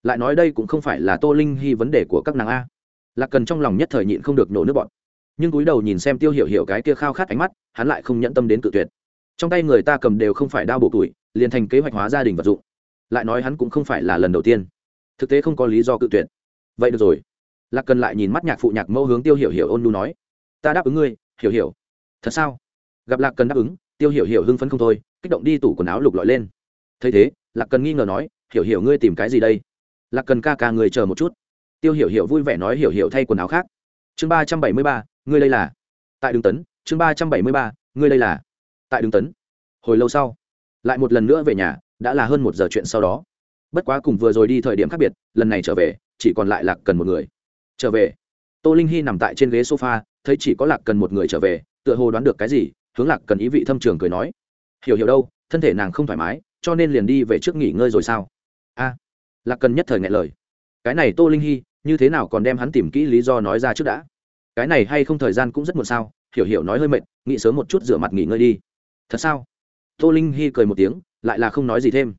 Lại nói đây cũng không phải là tô linh hy vấn đề của các nàng a. Lạc cần trong lòng nhất thời nhịn không được nổ nước bọn nhưng cúi đầu nhìn xem tiêu hiểu hiểu cái kia khao khát ánh mắt, hắn lại không nhẫn tâm đến cự tuyệt trong tay người ta cầm đều không phải đao bổ tuổi liền thành kế hoạch hóa gia đình vật dụng. Lại nói hắn cũng không phải là lần đầu tiên. Thực tế không có lý do cự tuyệt. Vậy được rồi. Lạc cần lại nhìn mắt nhạc phụ nhạc mẫu hướng tiêu hiểu hiểu ôn nu nói, ta đáp ứng ngươi, hiểu hiểu. Thật sao? Gặp lạc cần đáp ứng, tiêu hiểu hiểu hưng phấn không thôi, kích động đi tủ quần áo lục lọi lên. Thấy thế, lạc cần nghi ngờ nói, hiểu hiểu ngươi tìm cái gì đây? Lạc cần ca ca người chờ một chút. Tiêu hiểu hiểu vui vẻ nói, hiểu hiểu thay quần áo khác. Chương ba trăm bảy mươi ba, ngươi đây là. Tại đường tấn, chương ba trăm bảy mươi ba, ngươi đây là tại đường tấn. Hồi lâu sau, lại một lần nữa về nhà, đã là hơn một giờ chuyện sau đó. Bất quá cùng vừa rồi đi thời điểm khác biệt, lần này trở về, chỉ còn lại lạc cần một người. Trở về, tô linh hy nằm tại trên ghế sofa, thấy chỉ có lạc cần một người trở về, tựa hồ đoán được cái gì, hướng lạc cần ý vị thâm trường cười nói. Hiểu hiểu đâu, thân thể nàng không thoải mái, cho nên liền đi về trước nghỉ ngơi rồi sao? A. Lạc cần nhất thời ngại lời. Cái này tô linh hy như thế nào còn đem hắn tìm kỹ lý do nói ra trước đã? Cái này hay không thời gian cũng rất muộn sao? Hiểu hiểu nói hơi mệt, nghĩ sớm một chút rửa mặt nghỉ ngơi đi thật sao? Tô linh hy cười một tiếng, lại là không nói gì thêm.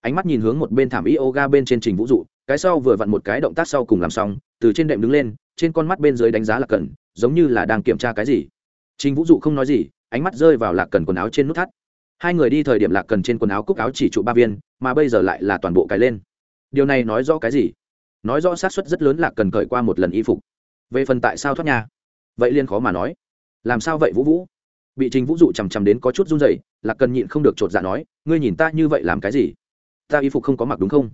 Ánh mắt nhìn hướng một bên thảm yoga bên trên trình vũ dụ cái sau vừa vặn một cái động tác sau cùng làm xong, từ trên đệm đứng lên, trên con mắt bên dưới đánh giá là cần, giống như là đang kiểm tra cái gì. Trình vũ dụ không nói gì, ánh mắt rơi vào lạc cần quần áo trên nút thắt. Hai người đi thời điểm lạc cần trên quần áo cúc áo chỉ trụ ba viên, mà bây giờ lại là toàn bộ cái lên. Điều này nói rõ cái gì? Nói rõ xác suất rất lớn lạc cần cởi qua một lần y phục. Về phần tại sao thoát nhà? Vậy liên khó mà nói. Làm sao vậy vũ vũ? Bị trình vũ dụ chằm chằm đến có chút run rẩy, lạc cần nhịn không được chột dạ nói, ngươi nhìn ta như vậy làm cái gì? Ta y phục không có mặc đúng không?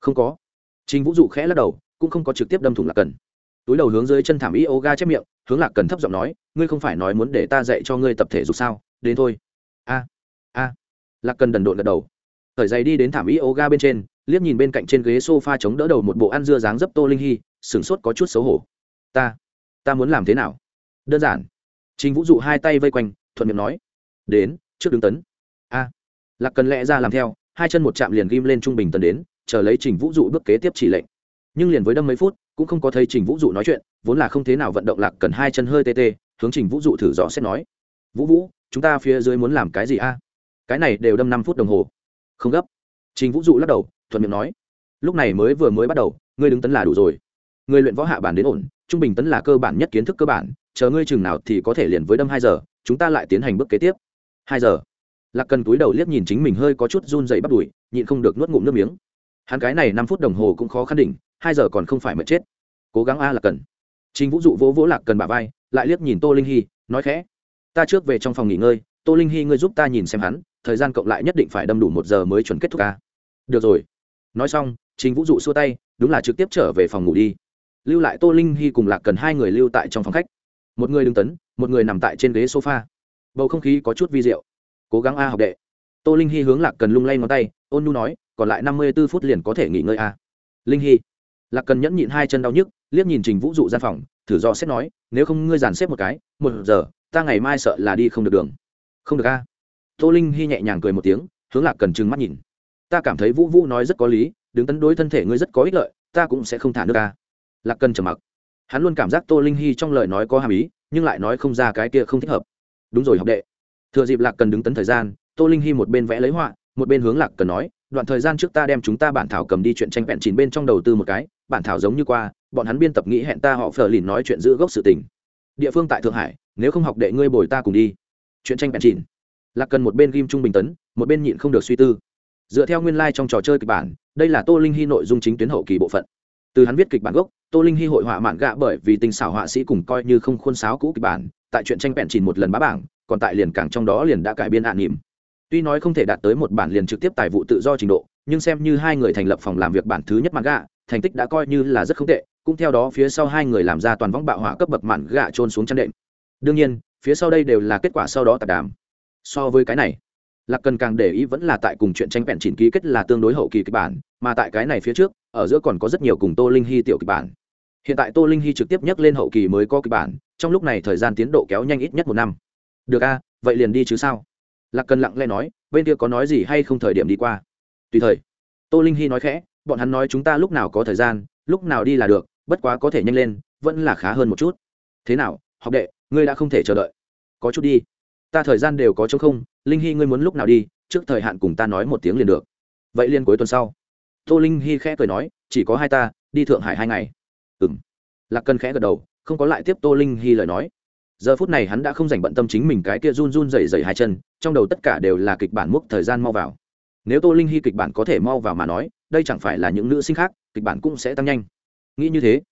Không có. Trình vũ dụ khẽ lắc đầu, cũng không có trực tiếp đâm thủng lạc cần. Túi đầu hướng dưới chân thảm y yoga chép miệng, hướng lạc cần thấp giọng nói, ngươi không phải nói muốn để ta dạy cho ngươi tập thể dục sao? Đến thôi. A a. Lạc cần đần độn gật đầu. Thời giày đi đến thảm y yoga bên trên, liếc nhìn bên cạnh trên ghế sofa chống đỡ đầu một bộ ăn dưa dáng dấp tô linh hy, sửng sốt có chút xấu hổ. Ta ta muốn làm thế nào? Đơn giản. Trình vũ dụ hai tay vây quanh thuận miệng nói, đến, trước đứng tấn. A. Lạc cần lẽ ra làm theo, hai chân một chạm liền ghim lên trung bình tấn đến, chờ lấy trình vũ dụ bước kế tiếp chỉ lệnh. Nhưng liền với đâm mấy phút, cũng không có thấy trình vũ dụ nói chuyện, vốn là không thế nào vận động lạc cần hai chân hơi tê tê, hướng trình vũ dụ thử dò xét nói, vũ vũ, chúng ta phía dưới muốn làm cái gì a? Cái này đều đâm năm phút đồng hồ. Không gấp. Trình vũ dụ lắc đầu, thuận miệng nói, lúc này mới vừa mới bắt đầu, ngươi đứng tấn là đủ rồi. Người luyện võ hạ bản đến ổn, trung bình tấn là cơ bản nhất kiến thức cơ bản chờ ngươi chừng nào thì có thể liền với đâm hai giờ, chúng ta lại tiến hành bước kế tiếp. Hai giờ. Lạc cần túi đầu liếc nhìn chính mình hơi có chút run rẩy bắt đùi, nhịn không được nuốt ngụm nước miếng. Hắn cái này năm phút đồng hồ cũng khó khăn đỉnh, hai giờ còn không phải mất chết. Cố gắng a là cần. Chính vũ dụ vỗ vỗ lạc cần bà vai, lại liếc nhìn tô linh hy, nói khẽ. Ta trước về trong phòng nghỉ ngơi, tô linh hy ngươi giúp ta nhìn xem hắn, thời gian cộng lại nhất định phải đâm đủ một giờ mới chuẩn kết thúc ca. Được rồi. Nói xong chính vũ dụ xua tay, đúng là trực tiếp trở về phòng ngủ đi. Lưu lại tô linh hy cùng lạc cần hai người lưu tại trong phòng khách một người đứng tấn, một người nằm tại trên ghế sofa. Bầu không khí có chút vi diệu. Cố gắng a học đệ. Tô linh hy hướng lạc cần lung lay ngón tay, ôn nu nói, còn lại năm mươi b ố phút liền có thể nghỉ ngơi a. Linh hy lạc cần nhẫn nhịn hai chân đau nhức, liếc nhìn trình vũ dụ gian phòng, thử do xét nói, nếu không ngươi dàn xếp một cái, một giờ, ta ngày mai sợ là đi không được đường. Không được a. Tô linh hy nhẹ nhàng cười một tiếng, hướng lạc cần trừng mắt nhìn. Ta cảm thấy vũ vũ nói rất có lý, đứng tấn đối thân thể ngươi rất có ích lợi, ta cũng sẽ không thả nước a. lạc cần trầm mặc hắn luôn cảm giác tô linh hy trong lời nói có hàm ý, nhưng lại nói không ra cái kia không thích hợp. Đúng rồi, học đệ. Thừa dịp lạc cần đứng tấn thời gian, tô linh hy một bên vẽ lấy họa, một bên hướng lạc cần nói, đoạn thời gian trước ta đem chúng ta bản thảo cầm đi chuyện tranh vẹn chín bên trong đầu tư một cái, bản thảo giống như qua, bọn hắn biên tập nghĩ hẹn ta họ phờ lìn nói chuyện giữ gốc sự tình. Địa phương tại thượng hải, nếu không học đệ ngươi bồi ta cùng đi. Chuyện tranh vẹn chín lạc cần một bên ghim trung bình tấn, một bên nhịn không được suy tư. Dựa theo nguyên lai、like、trong trò chơi kịch bản, đây là tô linh hy nội dung chính tuyến hậu kỳ bộ phận từ hắn viết kịch bản gốc, tô linh hy hội họa mạn gạ bởi vì tình xảo họa sĩ cùng coi như không khuôn sáo cũ kịch bản, tại chuyện tranh vẹn chìn một lần bá bảng, còn tại liền cảng trong đó liền đã cải biên ạ nỉm. Tuy nói không thể đạt tới một bản liền trực tiếp tài vụ tự do trình độ, nhưng xem như hai người thành lập phòng làm việc bản thứ nhất mạn gạ, thành tích đã coi như là rất không tệ, cũng theo đó phía sau hai người làm ra toàn võng bạo hỏa cấp bậc mạn gạ trôn xuống chăn đệm. Đương nhiên, phía sau đây đều là kết quả sau đó tạp đàm. So với cái này lạc cần càng để ý vẫn là tại cùng chuyện tranh vẹn chỉnh ký kết là tương đối hậu kỳ kịch bản, mà tại cái này phía trước, ở giữa còn có rất nhiều cùng tô linh hy tiểu kịch bản. Hiện tại tô linh hy trực tiếp nhắc lên hậu kỳ mới có kịch bản, trong lúc này thời gian tiến độ kéo nhanh ít nhất một năm. Được a, vậy liền đi chứ sao? Lạc cần lặng lẽ nói, bên kia có nói gì hay không thời điểm đi qua. Tùy thời. Tô linh hy nói khẽ, bọn hắn nói chúng ta lúc nào có thời gian, lúc nào đi là được, bất quá có thể nhanh lên, vẫn là khá hơn một chút. Thế nào, học đệ, ngươi đã không thể chờ đợi. Có chút đi ta thời gian đều có chống không, linh hy ngươi muốn lúc nào đi, trước thời hạn cùng ta nói một tiếng liền được. Vậy liên cuối tuần sau. Tô linh hy khẽ cười nói, chỉ có hai ta, đi thượng hải hai ngày. Ừ m lạc cân khẽ gật đầu, không có lại tiếp tô linh hy lời nói. Giờ phút này hắn đã không dành bận tâm chính mình cái kia run run dày dày hai chân, trong đầu tất cả đều là kịch bản múc thời gian mau vào. Nếu tô linh hy kịch bản có thể mau vào mà nói, đây chẳng phải là những nữ sinh khác, kịch bản cũng sẽ tăng nhanh. Nghĩ như thế,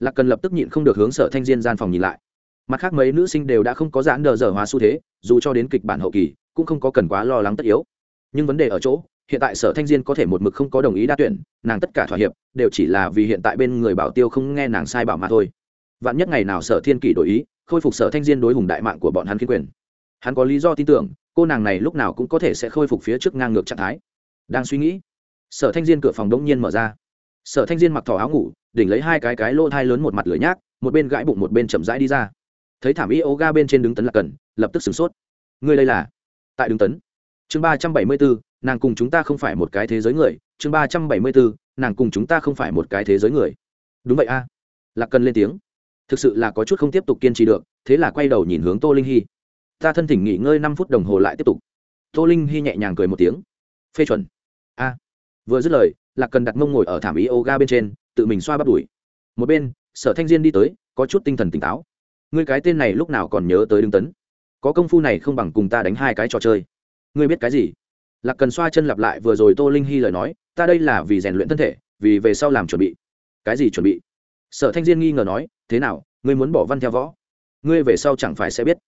lạc cần lập tức nhịn không được hướng sở thanh diên gian phòng nhìn lại mặt khác mấy nữ sinh đều đã không có giãn đờ dở hóa xu thế, dù cho đến kịch bản hậu kỳ, cũng không có cần quá lo lắng tất yếu. Nhưng vấn đề ở chỗ, hiện tại sở thanh diên có thể một mực không có đồng ý đa tuyển, nàng tất cả thỏa hiệp, đều chỉ là vì hiện tại bên người bảo tiêu không nghe nàng sai bảo mà thôi. Vạn nhất ngày nào sở thiên kỷ đổi ý, khôi phục sở thanh diên đối hùng đại mạng của bọn hắn khiến quyền. Hắn có lý do tin tưởng, cô nàng này lúc nào cũng có thể sẽ khôi phục phía trước ngang ngược trạng thái. Đang suy nghĩ, sở thanh diên cửa phòng đông nhiên mở ra. Sở thanh diên mặc thỏ áo ngủ, đỉnh lấy hai cái cái lỗ thai lớn một mặt lửa nhác, một bên gãi bụng một bên chậm rãi đi ra thấy thảm yoga bên trên đứng tấn lạc cần, lập tức sửng sốt. Ngươi đây là? Tại đứng tấn. Chương ba trăm bảy mươi bốn nàng cùng chúng ta không phải một cái thế giới người. Chương ba trăm bảy mươi bốn nàng cùng chúng ta không phải một cái thế giới người. Đúng vậy a. Lạc cần lên tiếng. Thực sự là có chút không tiếp tục kiên trì được, thế là quay đầu nhìn hướng tô linh hy ta thân thỉnh nghỉ ngơi năm phút đồng hồ lại tiếp tục. Tô linh hy nhẹ nhàng cười một tiếng. Phê chuẩn. A. Vừa dứt lời, lạc cần đặt mông ngồi ở thảm ý ô ga bên trên, tự mình xoa bắt đùi. Một bên, sở thanh diên đi tới, có chút tinh thần tỉnh táo ngươi cái tên này lúc nào còn nhớ tới đứng tấn? Có công phu này không bằng cùng ta đánh hai cái trò chơi. Ngươi biết cái gì? Lạc cần xoa chân lặp lại vừa rồi tô linh hy lời nói ta đây là vì rèn luyện thân thể vì về sau làm chuẩn bị. Cái gì chuẩn bị? Sở thanh diên nghi ngờ nói thế nào ngươi muốn bỏ văn theo võ? Ngươi về sau chẳng phải sẽ biết.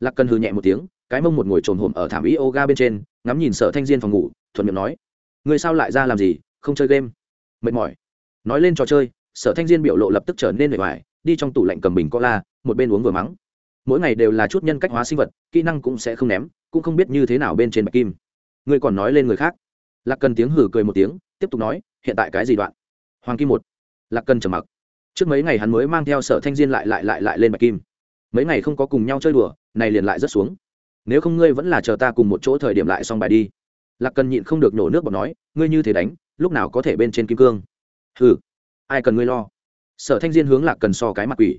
Lạc cần hừ nhẹ một tiếng cái mông một ngồi trồn hồm ở thảm y ô ga bên trên ngắm nhìn sở thanh diên phòng ngủ thuận miệng nói ngươi sao lại ra làm gì? Không chơi game? Mệt mỏi. Nói lên trò chơi sở thanh diên biểu lộ lập tức trở nên mệt mỏi, đi trong tủ lạnh cầm bình cola một bên uống vừa mắng. Mỗi ngày đều là chút nhân cách hóa sinh vật, kỹ năng cũng sẽ không ném, cũng không biết như thế nào bên trên bạch kim. Ngươi còn nói lên người khác. Lạc cần tiếng hử cười một tiếng, tiếp tục nói, hiện tại cái gì đoạn? Hoàng kim một. Lạc cần trầm mặc. Trước mấy ngày hắn mới mang theo sở thanh diên lại lại lại lại lên bạch kim. Mấy ngày không có cùng nhau chơi đùa, này liền lại rất xuống. Nếu không ngươi vẫn là chờ ta cùng một chỗ thời điểm lại xong bài đi. Lạc cần nhịn không được nổ nước bọt nói, ngươi như thế đánh, lúc nào có thể bên trên kim cương? Hừ, ai cần ngươi lo? Sở thanh diên hướng lạc cần so cái mặt quỷ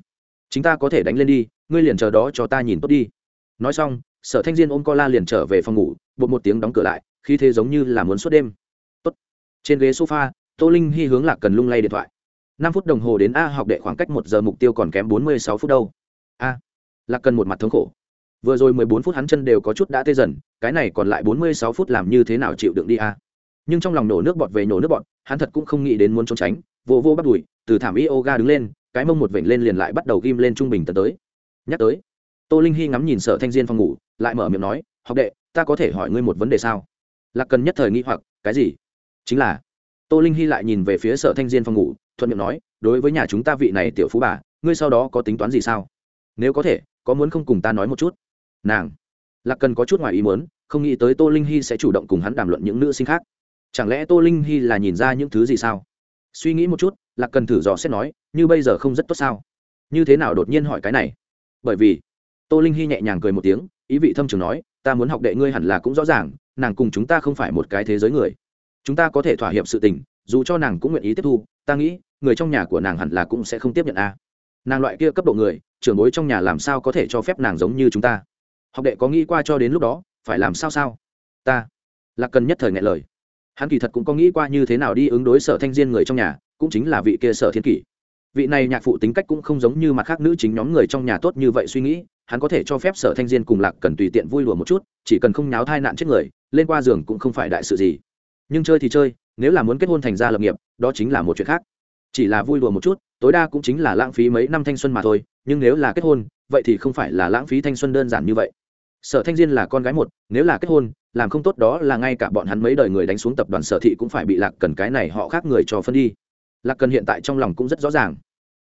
chúng ta có thể đánh lên đi, ngươi liền chờ đó cho ta nhìn tốt đi. Nói xong, sở thanh diên ôm co la liền trở về phòng ngủ, bột một tiếng đóng cửa lại khi thế giống như là muốn suốt đêm. Tốt. Trên ghế sofa, tô linh hy hướng lạc cần lung lay điện thoại. Năm phút đồng hồ đến a học đệ khoảng cách một giờ mục tiêu còn kém bốn mươi sáu phút đâu. A. Lạc cần một mặt thống khổ. Vừa rồi mười bốn phút hắn chân đều có chút đã tê dần, cái này còn lại bốn mươi sáu phút làm như thế nào chịu đựng đi a. Nhưng trong lòng nổ nước bọt về nổ nước bọt, hắn thật cũng không nghĩ đến muốn trốn tránh vô vô bắt đùi, từ thảm yoga đứng lên cái mông một vểnh lên liền lại bắt đầu ghim lên trung bình tấn tới. Nhắc tới, tô linh hy ngắm nhìn sở thanh diên phòng ngủ, lại mở miệng nói, học đệ, ta có thể hỏi ngươi một vấn đề sao? Lạc cần nhất thời nghi hoặc, cái gì? Chính là. Tô linh hy lại nhìn về phía sở thanh diên phòng ngủ, thuận miệng nói, đối với nhà chúng ta vị này tiểu phú bà, ngươi sau đó có tính toán gì sao? Nếu có thể, có muốn không cùng ta nói một chút? Nàng. Lạc cần có chút ngoài ý muốn, không nghĩ tới tô linh hy sẽ chủ động cùng hắn đàm luận những nữ sinh khác. Chẳng lẽ tô linh hy là nhìn ra những thứ gì sao? Suy nghĩ một chút, lạc cần thử dò xét nói như bây giờ không rất tốt sao? Như thế nào đột nhiên hỏi cái này? Bởi vì, tô linh hy nhẹ nhàng cười một tiếng, ý vị thâm trường nói, ta muốn học đệ ngươi hẳn là cũng rõ ràng, nàng cùng chúng ta không phải một cái thế giới người. Chúng ta có thể thỏa hiệp sự tình, dù cho nàng cũng nguyện ý tiếp thu, ta nghĩ, người trong nhà của nàng hẳn là cũng sẽ không tiếp nhận a. Nàng loại kia cấp độ người, trưởng bối trong nhà làm sao có thể cho phép nàng giống như chúng ta? Học đệ có nghĩ qua cho đến lúc đó, phải làm sao sao? Ta là cần nhất thời ngại lời. Hắn kỳ thật cũng có nghĩ qua như thế nào đi ứng đối sở thanh diên người trong nhà, cũng chính là vị kia sở thiên kỷ vị này nhạc phụ tính cách cũng không giống như mặt khác nữ chính nhóm người trong nhà tốt như vậy suy nghĩ, hắn có thể cho phép sở thanh diên cùng lạc cần tùy tiện vui lùa một chút, chỉ cần không nháo thai nạn chết người, lên qua giường cũng không phải đại sự gì. Nhưng chơi thì chơi, nếu là muốn kết hôn thành gia lập nghiệp, đó chính là một chuyện khác. Chỉ là vui lùa một chút, tối đa cũng chính là lãng phí mấy năm thanh xuân mà thôi, nhưng nếu là kết hôn, vậy thì không phải là lãng phí thanh xuân đơn giản như vậy. Sở thanh diên là con gái một, nếu là kết hôn, làm không tốt đó là ngay cả bọn hắn mấy đời người đánh xuống tập đoàn sở thị cũng phải bị lạc cần cái này họ khác người cho phân đi. Lạc cần hiện tại trong lòng cũng rất rõ ràng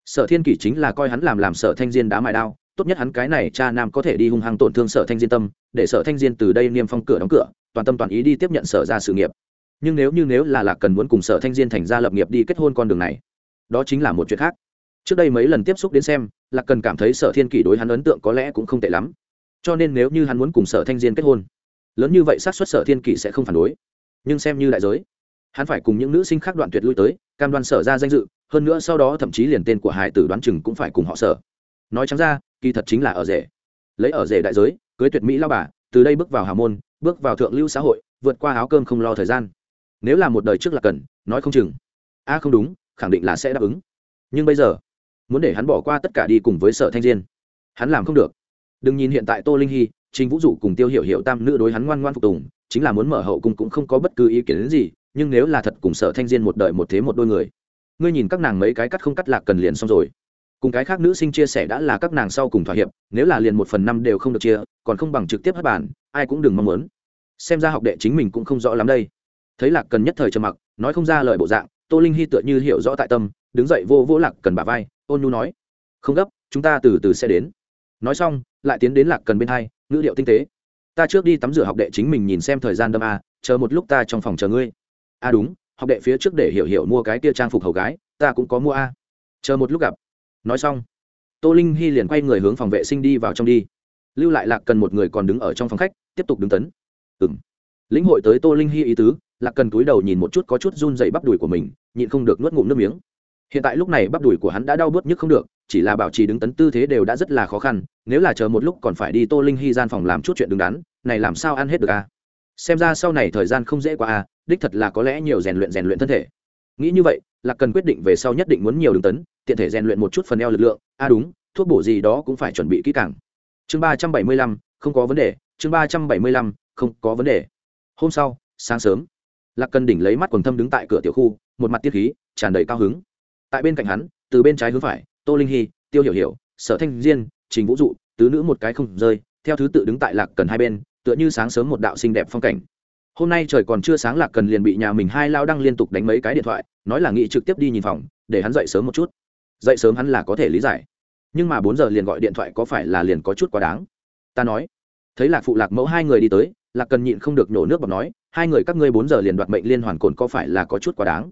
sở thiên kỷ chính là coi hắn làm làm sở thanh diên đá mài đao, tốt nhất hắn cái này cha nam có thể đi hung hăng tổn thương sở thanh diên tâm, để sở thanh diên từ đây niêm phong cửa đóng cửa, toàn tâm toàn ý đi tiếp nhận sở ra sự nghiệp. Nhưng nếu như nếu là lạc cần muốn cùng sở thanh diên thành ra lập nghiệp đi kết hôn con đường này, đó chính là một chuyện khác. Trước đây mấy lần tiếp xúc đến xem, lạc cần cảm thấy sở thiên kỷ đối hắn ấn tượng có lẽ cũng không tệ lắm. Cho nên nếu như hắn muốn cùng sở thanh diên kết hôn, lớn như vậy xác suất sở thiên kỷ sẽ không phản đối. Nhưng xem như đại giới hắn phải cùng những nữ sinh khác đoạn tuyệt lui tới, cam đoan sở ra danh dự, hơn nữa sau đó thậm chí liền tên của hải tử đoán chừng cũng phải cùng họ sở. Nói chẳng ra, kỳ thật chính là ở rể. Lấy ở rể đại giới, cưới tuyệt mỹ lao bà, từ đây bước vào hào môn, bước vào thượng lưu xã hội, vượt qua áo cơm không lo thời gian. Nếu là một đời trước là cần, nói không chừng. A, không đúng, khẳng định là sẽ đáp ứng. Nhưng bây giờ, muốn để hắn bỏ qua tất cả đi cùng với sở thanh diên, hắn làm không được. Đừng nhìn hiện tại tô linh hy chính vũ dụ cùng tiêu hiểu hiểu tam nữ đối hắn ngoan ngoan phục tùng, chính là muốn mở hậu cung cũng không có bất cứ ý kiến gì nhưng nếu là thật cùng sở thanh diên một đời một thế một đôi người, ngươi nhìn các nàng mấy cái cắt không cắt lạc cần liền xong rồi. Cùng cái khác nữ sinh chia sẻ đã là các nàng sau cùng thỏa hiệp, nếu là liền một phần năm đều không được chia, còn không bằng trực tiếp hất bản ai cũng đừng mong muốn. Xem ra học đệ chính mình cũng không rõ lắm đây. Thấy lạc cần nhất thời trầm mặc, nói không ra lời bộ dạng, tô linh hy tựa như hiểu rõ tại tâm, đứng dậy vô vô lạc cần bà vai, ôn nhu nói, không gấp, chúng ta từ từ sẽ đến. Nói xong, lại tiến đến lạc cần bên hai, ngữ điệu tinh tế, ta trước đi tắm rửa học đệ chính mình nhìn xem thời gian đâm a, chờ một lúc ta trong phòng chờ ngươi à đúng, học đệ phía trước để hiểu hiểu mua cái kia trang phục hầu gái, ta cũng có mua a. Chờ một lúc gặp. Nói xong, tô linh hy liền quay người hướng phòng vệ sinh đi vào trong đi. Lưu lại lạc cần một người còn đứng ở trong phòng khách, tiếp tục đứng tấn. Ừng lĩnh hội tới tô linh hy ý tứ, lạc cần túi đầu nhìn một chút có chút run dày bắp đùi của mình, nhịn không được nuốt ngụm nước miếng. Hiện tại lúc này bắp đùi của hắn đã đau bớt nhức không được, chỉ là bảo trì đứng tấn tư thế đều đã rất là khó khăn, nếu là chờ một lúc còn phải đi tô linh hy gian phòng làm chút chuyện đứng đắn, này làm sao ăn hết được à? xem ra sau này thời gian không dễ qua à đích thật là có lẽ nhiều rèn luyện rèn luyện thân thể. Nghĩ như vậy, lạc cần quyết định về sau nhất định muốn nhiều đường tấn, tiện thể rèn luyện một chút phần eo lực lượng. A à đúng, thuốc bổ gì đó cũng phải chuẩn bị kỹ càng. Chương ba trăm bảy mươi lăm, không có vấn đề. Chương ba trăm bảy mươi lăm, không có vấn đề. Hôm sau, sáng sớm, lạc cần đỉnh lấy mắt quần thâm đứng tại cửa tiểu khu, một mặt tiết khí, tràn đầy cao hứng. Tại bên cạnh hắn, từ bên trái hướng phải, tô linh hy tiêu hiểu hiểu, sở thanh diên, trình vũ dụ, tứ nữ một cái không rơi, theo thứ tự đứng tại lạc cần hai bên, tựa như sáng sớm một đạo xinh đẹp phong cảnh hôm nay trời còn chưa sáng lạc cần liền bị nhà mình hai lao đăng liên tục đánh mấy cái điện thoại, nói là nghĩ trực tiếp đi nhìn phòng, để hắn dậy sớm một chút. Dậy sớm hắn là có thể lý giải. Nhưng mà bốn giờ liền gọi điện thoại có phải là liền có chút quá đáng? Ta nói. Thấy lạc phụ lạc mẫu hai người đi tới, lạc cần nhịn không được nhổ nước bọc nói, hai người các ngươi bốn giờ liền đoạt mệnh liên hoàn cồn có phải là có chút quá đáng?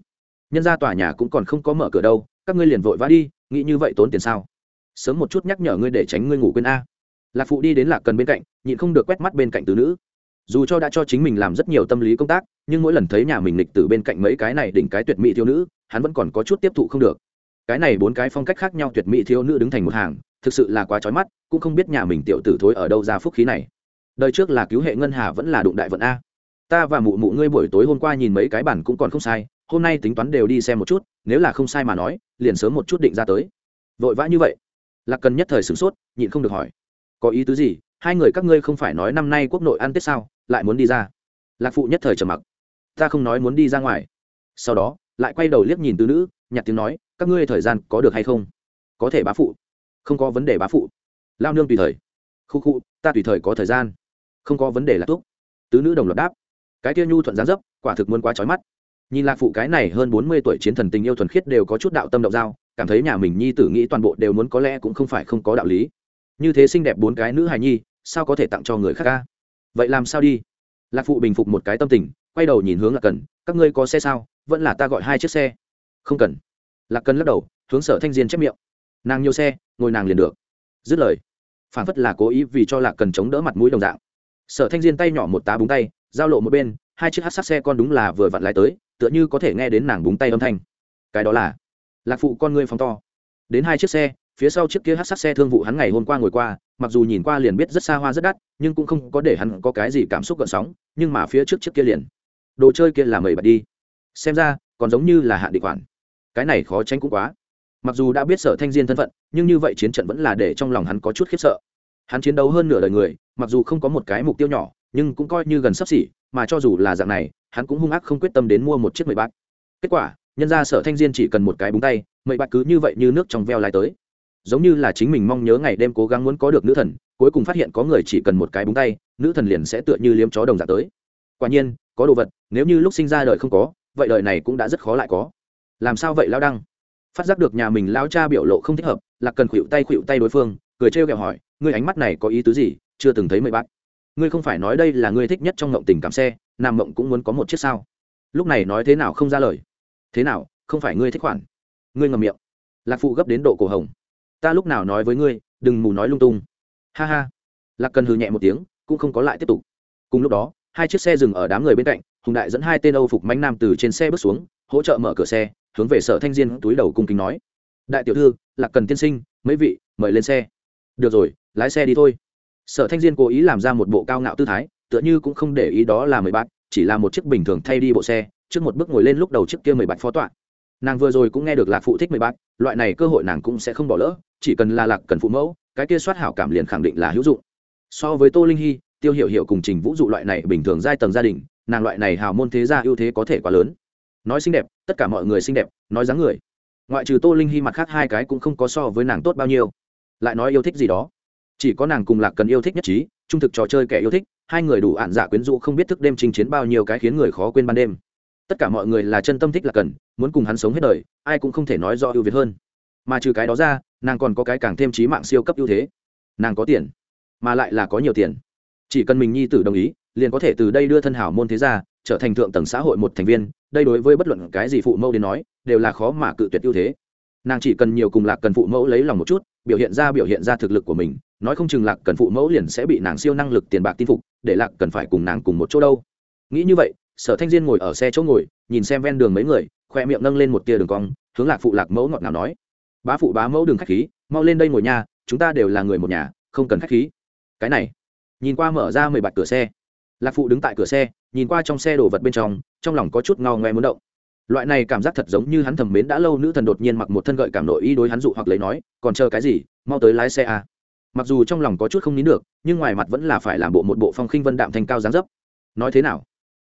Nhân ra tòa nhà cũng còn không có mở cửa đâu, các ngươi liền vội vã đi, nghĩ như vậy tốn tiền sao? Sớm một chút nhắc nhở ngươi để tránh ngươi ngủ quên a. Lạc phụ đi đến lạc cần bên cạnh, nhịn không được quét mắt bên cạnh từ nữ dù cho đã cho chính mình làm rất nhiều tâm lý công tác, nhưng mỗi lần thấy nhà mình lịch từ bên cạnh mấy cái này đỉnh cái tuyệt mỹ thiếu nữ, hắn vẫn còn có chút tiếp thụ không được. Cái này bốn cái phong cách khác nhau tuyệt mỹ thiếu nữ đứng thành một hàng, thực sự là quá trói mắt, cũng không biết nhà mình tiểu tử thối ở đâu ra phúc khí này. Đời trước là cứu hệ ngân hà vẫn là đụng đại vận a. Ta và mụ mụ ngươi buổi tối hôm qua nhìn mấy cái bản cũng còn không sai, hôm nay tính toán đều đi xem một chút, nếu là không sai mà nói, liền sớm một chút định ra tới. Vội vã như vậy? Là cần nhất thời sửng sốt, nhịn không được hỏi. Có ý tứ gì? Hai người các ngươi không phải nói năm nay quốc nội ăn tết sao? Lại muốn đi ra. Lạc phụ nhất thời trầm mặc. Ta không nói muốn đi ra ngoài. Sau đó, lại quay đầu liếc nhìn tứ nữ, nhặt tiếng nói, các ngươi thời gian có được hay không? Có thể bá phụ. Không có vấn đề bá phụ. Lao nương tùy thời. Khu khu, ta tùy thời có thời gian. Không có vấn đề là túc tứ nữ đồng loạt đáp. Cái kia nhu thuận gián dấp, quả thực muốn quá trói mắt. Nhìn lạc phụ cái này hơn bốn mươi tuổi chiến thần tình yêu thuần khiết đều có chút đạo tâm động giao cảm thấy nhà mình nhi tử nghĩ toàn bộ đều muốn có lẽ cũng không phải không có đạo lý. Như thế xinh đẹp bốn cái nữ hài nhi, sao có thể tặng cho người khác ca? Vậy làm sao đi? Lạc phụ bình phục một cái tâm tình, quay đầu nhìn hướng lạc cần, các ngươi có xe sao? Vẫn là ta gọi hai chiếc xe. Không cần. Lạc cần lắc đầu, hướng sở thanh diên chép miệng. Nàng nhiều xe, ngồi nàng liền được. Dứt lời, phản phất là cố ý vì cho lạc cần chống đỡ mặt mũi đồng dạng. Sở thanh diên tay nhỏ một tá búng tay, giao lộ một bên, hai chiếc hát sát xe con đúng là vừa vặn lái tới, tựa như có thể nghe đến nàng búng tay âm thanh. Cái đó là, lạc phụ con ngươi phóng to. Đến hai chiếc xe, phía sau chiếc kia hát sát xe thương vụ hắn ngày hôm qua ngồi qua mặc dù nhìn qua liền biết rất xa hoa rất đắt, nhưng cũng không có để hắn có cái gì cảm xúc gợn sóng, nhưng mà phía trước chiếc kia liền. Đồ chơi kia là mời bật đi. Xem ra, còn giống như là hạn định khoản. Cái này khó tránh cũng quá. Mặc dù đã biết sở thanh diên thân phận, nhưng như vậy chiến trận vẫn là để trong lòng hắn có chút khiếp sợ. Hắn chiến đấu hơn nửa đời người, mặc dù không có một cái mục tiêu nhỏ, nhưng cũng coi như gần sắp xỉ, mà cho dù là dạng này, hắn cũng hung ác không quyết tâm đến mua một chiếc mười bát kết quả, nhân ra sở thanh diên chỉ cần một cái búng tay mười bát cứ như vậy như nước trong veo lại tới giống như là chính mình mong nhớ ngày đêm cố gắng muốn có được nữ thần, cuối cùng phát hiện có người chỉ cần một cái búng tay, nữ thần liền sẽ tựa như liếm chó đồng giả tới. Quả nhiên, có đồ vật, nếu như lúc sinh ra đời không có, vậy đời này cũng đã rất khó lại có. Làm sao vậy lao đăng? Phát giác được nhà mình lao cha biểu lộ không thích hợp là cần khuỵu tay khuỵu tay đối phương, cười trêu kẹo hỏi, ngươi ánh mắt này có ý tứ gì? Chưa từng thấy mười bát. Ngươi không phải nói đây là ngươi thích nhất trong ngộng tình cảm xe, nam mộng cũng muốn có một chiếc sao? Lúc này nói thế nào không ra lời. Thế nào, không phải ngươi thích khoản. Ngươi ngầm miệng. Lạc phụ gấp đến độ cổ hồng ta lúc nào nói với ngươi, đừng mù nói lung tung. Ha ha. Lạc cần hừ nhẹ một tiếng, cũng không có lại tiếp tục. Cùng lúc đó, hai chiếc xe dừng ở đám người bên cạnh, hùng đại dẫn hai tên âu phục mánh nam từ trên xe bước xuống, hỗ trợ mở cửa xe, hướng về sở thanh diên túi đầu cung kính nói. Đại tiểu thư, lạc cần tiên sinh, mấy vị, mời lên xe. Được rồi, lái xe đi thôi. Sở thanh diên cố ý làm ra một bộ cao ngạo tư thái, tựa như cũng không để ý đó là mười bạt chỉ là một chiếc bình thường thay đi bộ xe, trước một bước ngồi lên lúc đầu chiếc kia mười bạt phó tọa nàng vừa rồi cũng nghe được lạc phụ thích mười bát loại này cơ hội nàng cũng sẽ không bỏ lỡ, chỉ cần là lạc cần phụ mẫu, cái kia soát hảo cảm liền khẳng định là hữu dụng. So với tô linh hy, tiêu hiệu hiệu cùng trình vũ dụ loại này bình thường giai tầng gia đình, nàng loại này hào môn thế gia ưu thế có thể quá lớn. Nói xinh đẹp, tất cả mọi người xinh đẹp, nói dáng người. Ngoại trừ tô linh hy mặt khác hai cái cũng không có so với nàng tốt bao nhiêu. Lại nói yêu thích gì đó. Chỉ có nàng cùng lạc cần yêu thích nhất trí, trung thực trò chơi kẻ yêu thích, hai người đủ ạn dạ quyến rũ không biết thức đêm chinh chiến bao nhiêu cái khiến người khó quên ban đêm tất cả mọi người là chân tâm thích là cần, muốn cùng hắn sống hết đời, ai cũng không thể nói do ưu việt hơn. Mà trừ cái đó ra, nàng còn có cái càng thêm trí mạng siêu cấp ưu thế. Nàng có tiền, mà lại là có nhiều tiền. Chỉ cần mình nhi tử đồng ý, liền có thể từ đây đưa thân hảo môn thế gia, trở thành thượng tầng xã hội một thành viên, đây đối với bất luận cái gì phụ mẫu đến nói, đều là khó mà cự tuyệt ưu thế. Nàng chỉ cần nhiều cùng lạc cần phụ mẫu lấy lòng một chút, biểu hiện ra biểu hiện ra thực lực của mình, nói không chừng lạc cần phụ mẫu liền sẽ bị nàng siêu năng lực tiền bạc tin phục, để lạc cần phải cùng nàng cùng một chỗ đâu. Nghĩ như vậy sở thanh diên ngồi ở xe chỗ ngồi, nhìn xem ven đường mấy người, khoe miệng nâng lên một tia đường cong, hướng lạc phụ lạc mẫu ngọt ngào nói, bá phụ, bá mẫu đường khách khí, mau lên đây ngồi nhà, chúng ta đều là người một nhà, không cần khách khí. Cái này, nhìn qua mở ra mười bạt cửa xe. Lạc phụ đứng tại cửa xe, nhìn qua trong xe đổ vật bên trong trong lòng có chút ngao ngoe muốn động. Loại này cảm giác thật giống như hắn thầm mến đã lâu nữ thần đột nhiên mặc một thân gợi cảm nội y đối hắn dụ hoặc lấy nói, còn chờ cái gì, mau tới lái xe à. mặc dù trong lòng có chút không nín được, nhưng ngoài mặt vẫn là phải làm bộ một bộ phong khinh vân đạm thành cao dáng dấp. Nói thế nào?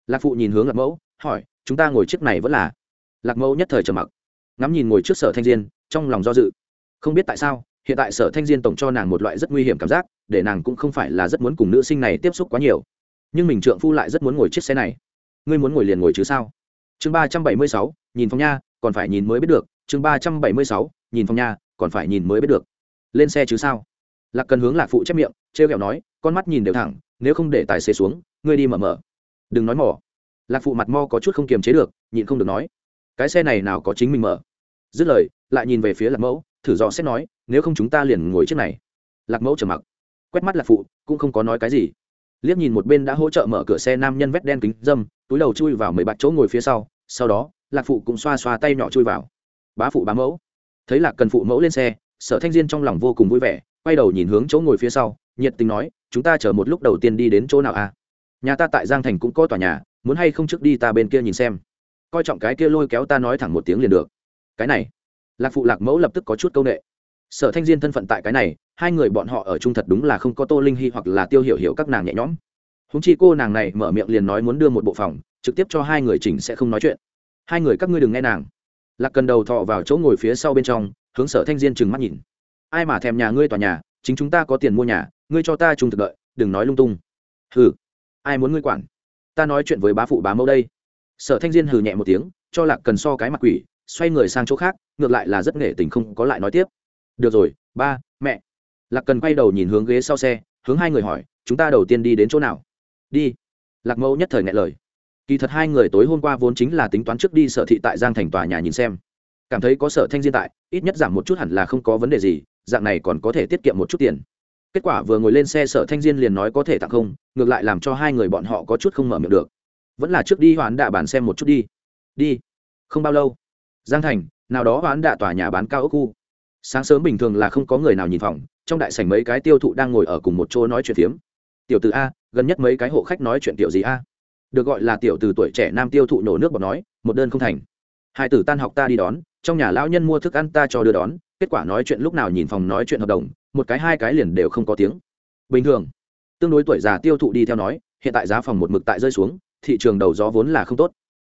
Lạc phụ nhìn hướng lạc mẫu, hỏi, chúng ta ngồi chiếc này vẫn là? Lạc mẫu nhất thời trầm mặc, ngắm nhìn ngồi trước sở thanh diên, trong lòng do dự. Không biết tại sao, hiện tại sở thanh diên tổng cho nàng một loại rất nguy hiểm cảm giác, để nàng cũng không phải là rất muốn cùng nữ sinh này tiếp xúc quá nhiều. Nhưng mình trượng phu lại rất muốn ngồi chiếc xe này. Ngươi muốn ngồi liền ngồi chứ sao? Chương ba trăm bảy mươi sáu, nhìn phong nha, còn phải nhìn mới biết được. Chương ba trăm bảy mươi sáu, nhìn phong nha, còn phải nhìn mới biết được. Lên xe chứ sao? Lạc cần hướng lạc phụ chép miệng t r e o kẹo nói, con mắt nhìn đều thẳng, nếu không để tài xế xuống, ngươi đi mở mở đừng nói mỏ lạc phụ mặt mo có chút không kiềm chế được, nhịn không được nói. Cái xe này nào có chính mình mở? Dứt lời, lại nhìn về phía lạc mẫu, thử dò xét nói, nếu không chúng ta liền ngồi chiếc này. Lạc mẫu trầm mặc, quét mắt lạc phụ, cũng không có nói cái gì. Liếc nhìn một bên đã hỗ trợ mở cửa xe nam nhân vét đen kính dâm, túi đầu chui vào mười bạt chỗ ngồi phía sau sau đó, lạc phụ cũng xoa xoa tay nhỏ chui vào. Bá phụ bá mẫu. Thấy lạc cần phụ mẫu lên xe, sở thanh diên trong lòng vô cùng vui vẻ, quay đầu nhìn hướng chỗ ngồi phía sau, nhiệt tình nói, chúng ta chờ một lúc đầu tiên đi đến chỗ nào à? Nhà ta tại giang thành cũng có tòa nhà, muốn hay không trước đi ta bên kia nhìn xem. Coi trọng cái kia lôi kéo ta nói thẳng một tiếng liền được. Cái này, lạc phụ lạc mẫu lập tức có chút c â u n ệ sở thanh diên thân phận tại cái này, hai người bọn họ ở chung thật đúng là không có tô linh hy hoặc là tiêu hiểu hiểu các nàng nhẹ nhõm. Húng chi cô nàng này mở miệng liền nói muốn đưa một bộ phòng, trực tiếp cho hai người chỉnh sẽ không nói chuyện. Hai người các ngươi đừng nghe nàng. Lạc cần đầu thọ vào chỗ ngồi phía sau bên trong, hướng sở thanh diên trừng mắt nhìn. Ai mà thèm nhà ngươi tòa nhà, chính chúng ta có tiền mua nhà, ngươi cho ta trung thực đợi, đừng nói lung tung. Hừ ai muốn ngươi quản? Ta nói chuyện với bá phụ bá mẫu đây. Sở thanh diên hừ nhẹ một tiếng, cho lạc cần so cái mặt quỷ, xoay người sang chỗ khác, ngược lại là rất nghệ tình không có lại nói tiếp. Được rồi, ba, mẹ. Lạc cần quay đầu nhìn hướng ghế sau xe, hướng hai người hỏi, chúng ta đầu tiên đi đến chỗ nào? Đi. Lạc mẫu nhất thời ngại lời. Kỳ thật hai người tối hôm qua vốn chính là tính toán trước đi sở thị tại giang thành tòa nhà nhìn xem. Cảm thấy có sở thanh diên tại, ít nhất giảm một chút hẳn là không có vấn đề gì, dạng này còn có thể tiết kiệm một chút tiền kết quả vừa ngồi lên xe sở thanh diên liền nói có thể tặng không, ngược lại làm cho hai người bọn họ có chút không mở miệng được. Vẫn là trước đi hoán đạ bản xem một chút đi. Đi. Không bao lâu. Giang thành, nào đó hoán đạ tòa nhà bán cao ốc khu. Sáng sớm bình thường là không có người nào nhìn phòng, trong đại sảnh mấy cái tiêu thụ đang ngồi ở cùng một chỗ nói chuyện phiếm. Tiểu từ a, gần nhất mấy cái hộ khách nói chuyện tiểu gì a? Được gọi là tiểu từ tuổi trẻ nam tiêu thụ nổ nước bọt nói, một đơn không thành. Hai tử tan học ta đi đón, trong nhà lão nhân mua thức ăn ta cho đưa đón, kết quả nói chuyện lúc nào nhìn phòng nói chuyện hợp đồng một cái hai cái liền đều không có tiếng. Bình thường, tương đối tuổi già tiêu thụ đi theo nói, hiện tại giá phòng một mực tại rơi xuống, thị trường đầu gió vốn là không tốt.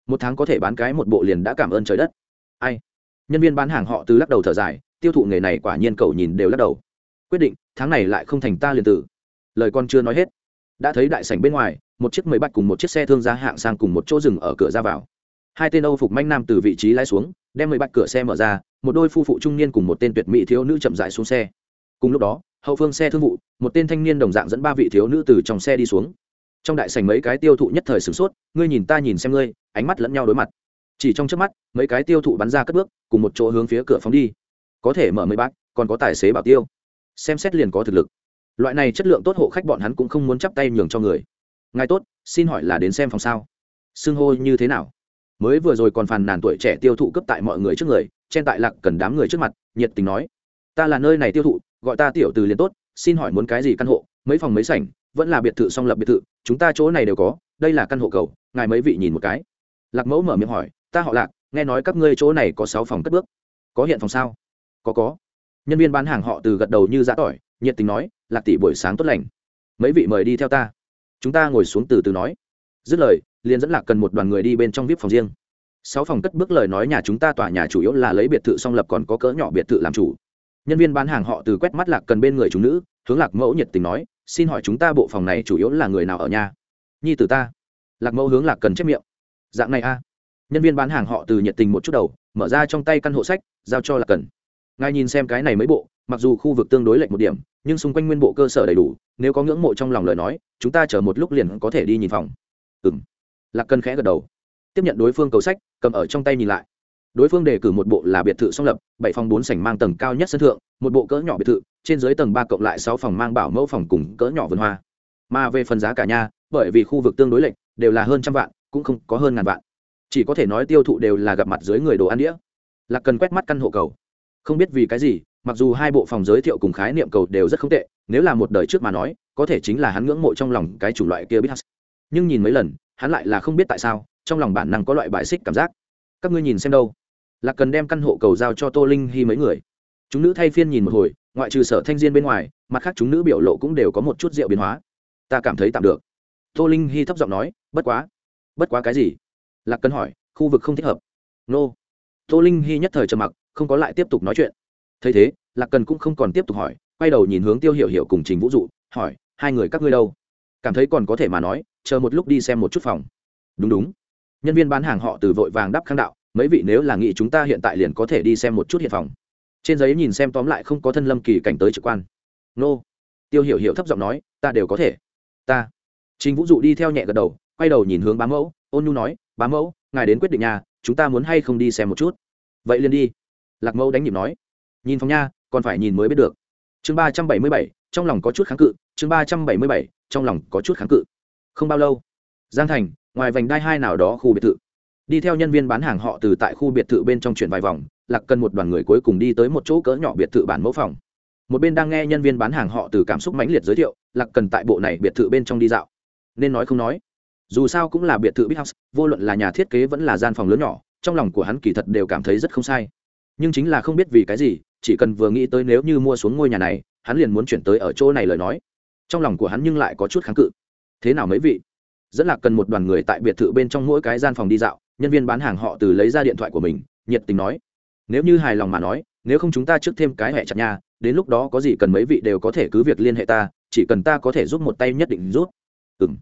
Một tháng có thể bán cái một bộ liền đã cảm ơn trời đất. Ai? Nhân viên bán hàng họ từ lắc đầu thở dài, tiêu thụ nghề này quả nhiên cầu nhìn đều lắc đầu. Quyết định, tháng này lại không thành ta liền tử. Lời con chưa nói hết. Đã thấy đại sảnh bên ngoài, một chiếc mười bạch cùng một chiếc xe thương giá hạng sang cùng một chỗ rừng ở cửa ra vào. Hai tên âu phục manh nam từ vị trí lái xuống, đem mười bạch cửa xe mở ra, một đôi phu phụ trung niên cùng một tên tuyệt mỹ thiếu nữ chậm dại xuống xe cùng lúc đó, hậu phương xe thương vụ, một tên thanh niên đồng dạng dẫn ba vị thiếu nữ từ trong xe đi xuống. Trong đại sảnh mấy cái tiêu thụ nhất thời sửng sốt, ngươi nhìn ta nhìn xem ngươi, ánh mắt lẫn nhau đối mặt. Chỉ trong trước mắt, mấy cái tiêu thụ bắn ra cất bước, cùng một chỗ hướng phía cửa phóng đi. Có thể mở mấy bác, còn có tài xế bảo tiêu. Xem xét liền có thực lực. Loại này chất lượng tốt hộ khách bọn hắn cũng không muốn chắp tay nhường cho người. Ngài tốt, xin hỏi là đến xem phòng sao? Xưng hô như thế nào? Mới vừa rồi còn phàn nàn tuổi trẻ tiêu thụ cấp tại mọi người trước người, chen tại lạc cần đám người trước mặt, nhiệt tình nói. Ta là nơi này tiêu thụ gọi ta tiểu từ liền tốt, xin hỏi muốn cái gì căn hộ, mấy phòng mấy sảnh, vẫn là biệt thự song lập biệt thự, chúng ta chỗ này đều có, đây là căn hộ cầu, ngài mấy vị nhìn một cái. Lạc mẫu mở miệng hỏi, ta họ lạc, nghe nói các ngươi chỗ này có sáu phòng cất bước. Có hiện phòng sao? Có có. Nhân viên bán hàng họ từ gật đầu như giã tỏi, nhiệt tình nói, lạc tỷ buổi sáng tốt lành. Mấy vị mời đi theo ta. Chúng ta ngồi xuống từ từ nói. Dứt lời, liền dẫn lạc cần một đoàn người đi bên trong vip phòng riêng. Sáu phòng cất bước lời nói nhà chúng ta tòa nhà chủ yếu là lấy biệt thự song lập còn có cỡ nhỏ biệt thự làm chủ nhân viên bán hàng họ từ quét mắt lạc cần bên người chúng nữ, hướng lạc mẫu nhiệt tình nói, xin hỏi chúng ta bộ phòng này chủ yếu là người nào ở nhà? Nhi tử ta. Lạc mẫu hướng lạc cần chép miệng. Dạng này a. Nhân viên bán hàng họ từ nhiệt tình một chút đầu, mở ra trong tay căn hộ sách, giao cho lạc cần. Ngài nhìn xem cái này mấy bộ, mặc dù khu vực tương đối lệch một điểm, nhưng xung quanh nguyên bộ cơ sở đầy đủ, nếu có ngưỡng mộ trong lòng lời nói, chúng ta chờ một lúc liền có thể đi nhìn phòng. Ừ m lạc cần khẽ gật đầu. Tiếp nhận đối phương cầu sách, cầm ở trong tay nhìn lại đối phương đề cử một bộ là biệt thự song lập, bảy phòng bốn sảnh mang tầng cao nhất sân thượng, một bộ cỡ nhỏ biệt thự, trên dưới tầng ba cộng lại sáu phòng mang bảo mẫu phòng cùng cỡ nhỏ vườn hoa. Mà về phần giá cả nhà bởi vì khu vực tương đối lệch, đều là hơn trăm vạn, cũng không có hơn ngàn vạn. Chỉ có thể nói tiêu thụ đều là gặp mặt dưới người đồ ăn đĩa. Là cần quét mắt căn hộ cầu. Không biết vì cái gì, mặc dù hai bộ phòng giới thiệu cùng khái niệm cầu đều rất không tệ, nếu là một đời trước mà nói, có thể chính là hắn ngưỡng mộ trong lòng cái chủng loại kia biết nhưng nhìn mấy lần, hắn lại là không biết tại sao, trong lòng bản năng có loại bài xích cảm giác các ngươi nhìn xem đâu. Là cần đem căn hộ cầu giao cho tô linh hy mấy người. Chúng nữ thay phiên nhìn một hồi, ngoại trừ sở thanh diên bên ngoài, mặt khác chúng nữ biểu lộ cũng đều có một chút rượu biến hóa. Ta cảm thấy tạm được. Tô linh hy thấp giọng nói, bất quá bất quá cái gì? Lạc cần hỏi, khu vực không thích hợp. Nô. Tô linh hy nhất thời trầm mặc, không có lại tiếp tục nói chuyện. Thấy thế, lạc cần cũng không còn tiếp tục hỏi, quay đầu nhìn hướng tiêu hiểu hiểu cùng trình vũ dụ, hỏi, hai người các ngươi đâu? Cảm thấy còn có thể mà nói, chờ một lúc đi xem một chút phòng. Đúng đúng nhân viên bán hàng họ từ vội vàng đắp khang đạo, mấy vị nếu là nghĩ chúng ta hiện tại liền có thể đi xem một chút hiện phòng. Trên giấy nhìn xem tóm lại không có thân lâm kỳ cảnh tới trực quan. Nô. Tiêu hiểu hiểu thấp giọng nói, ta đều có thể. Ta. Trình vũ dụ đi theo nhẹ gật đầu, quay đầu nhìn hướng bá mẫu, ôn nhu nói, bá mẫu, ngài đến quyết định nhà chúng ta muốn hay không đi xem một chút? Vậy liền đi. Lạc mẫu đánh nhịp nói. Nhìn phòng nha, còn phải nhìn mới biết được. Chương ba trăm bảy mươi bảy, trong lòng có chút kháng cự, chương ba trăm bảy mươi bảy, trong lòng có chút kháng cự. Không bao lâu, giang thành ngoài vành đai hai nào đó khu biệt thự. Đi theo nhân viên bán hàng họ từ tại khu biệt thự bên trong chuyển vài vòng, lạc cần một đoàn người cuối cùng đi tới một chỗ cỡ nhỏ biệt thự bản mẫu phòng. Một bên đang nghe nhân viên bán hàng họ từ cảm xúc mãnh liệt giới thiệu, lạc cần tại bộ này biệt thự bên trong đi dạo. Nên nói không nói, dù sao cũng là biệt thự big house, vô luận là nhà thiết kế vẫn là gian phòng lớn nhỏ, trong lòng của hắn kỳ thật đều cảm thấy rất không sai. Nhưng chính là không biết vì cái gì, chỉ cần vừa nghĩ tới nếu như mua xuống ngôi nhà này, hắn liền muốn chuyển tới ở chỗ này lời nói. Trong lòng của hắn nhưng lại có chút kháng cự. Thế nào mấy vị? Dẫn lạc cần một đoàn người tại biệt thự bên trong mỗi cái gian phòng đi dạo, nhân viên bán hàng họ từ lấy ra điện thoại của mình, nhiệt tình nói, nếu như hài lòng mà nói, nếu không chúng ta trước thêm cái hẹ chặt nha, đến lúc đó có gì cần mấy vị đều có thể cứ việc liên hệ ta, chỉ cần ta có thể giúp một tay nhất định rút. Ừng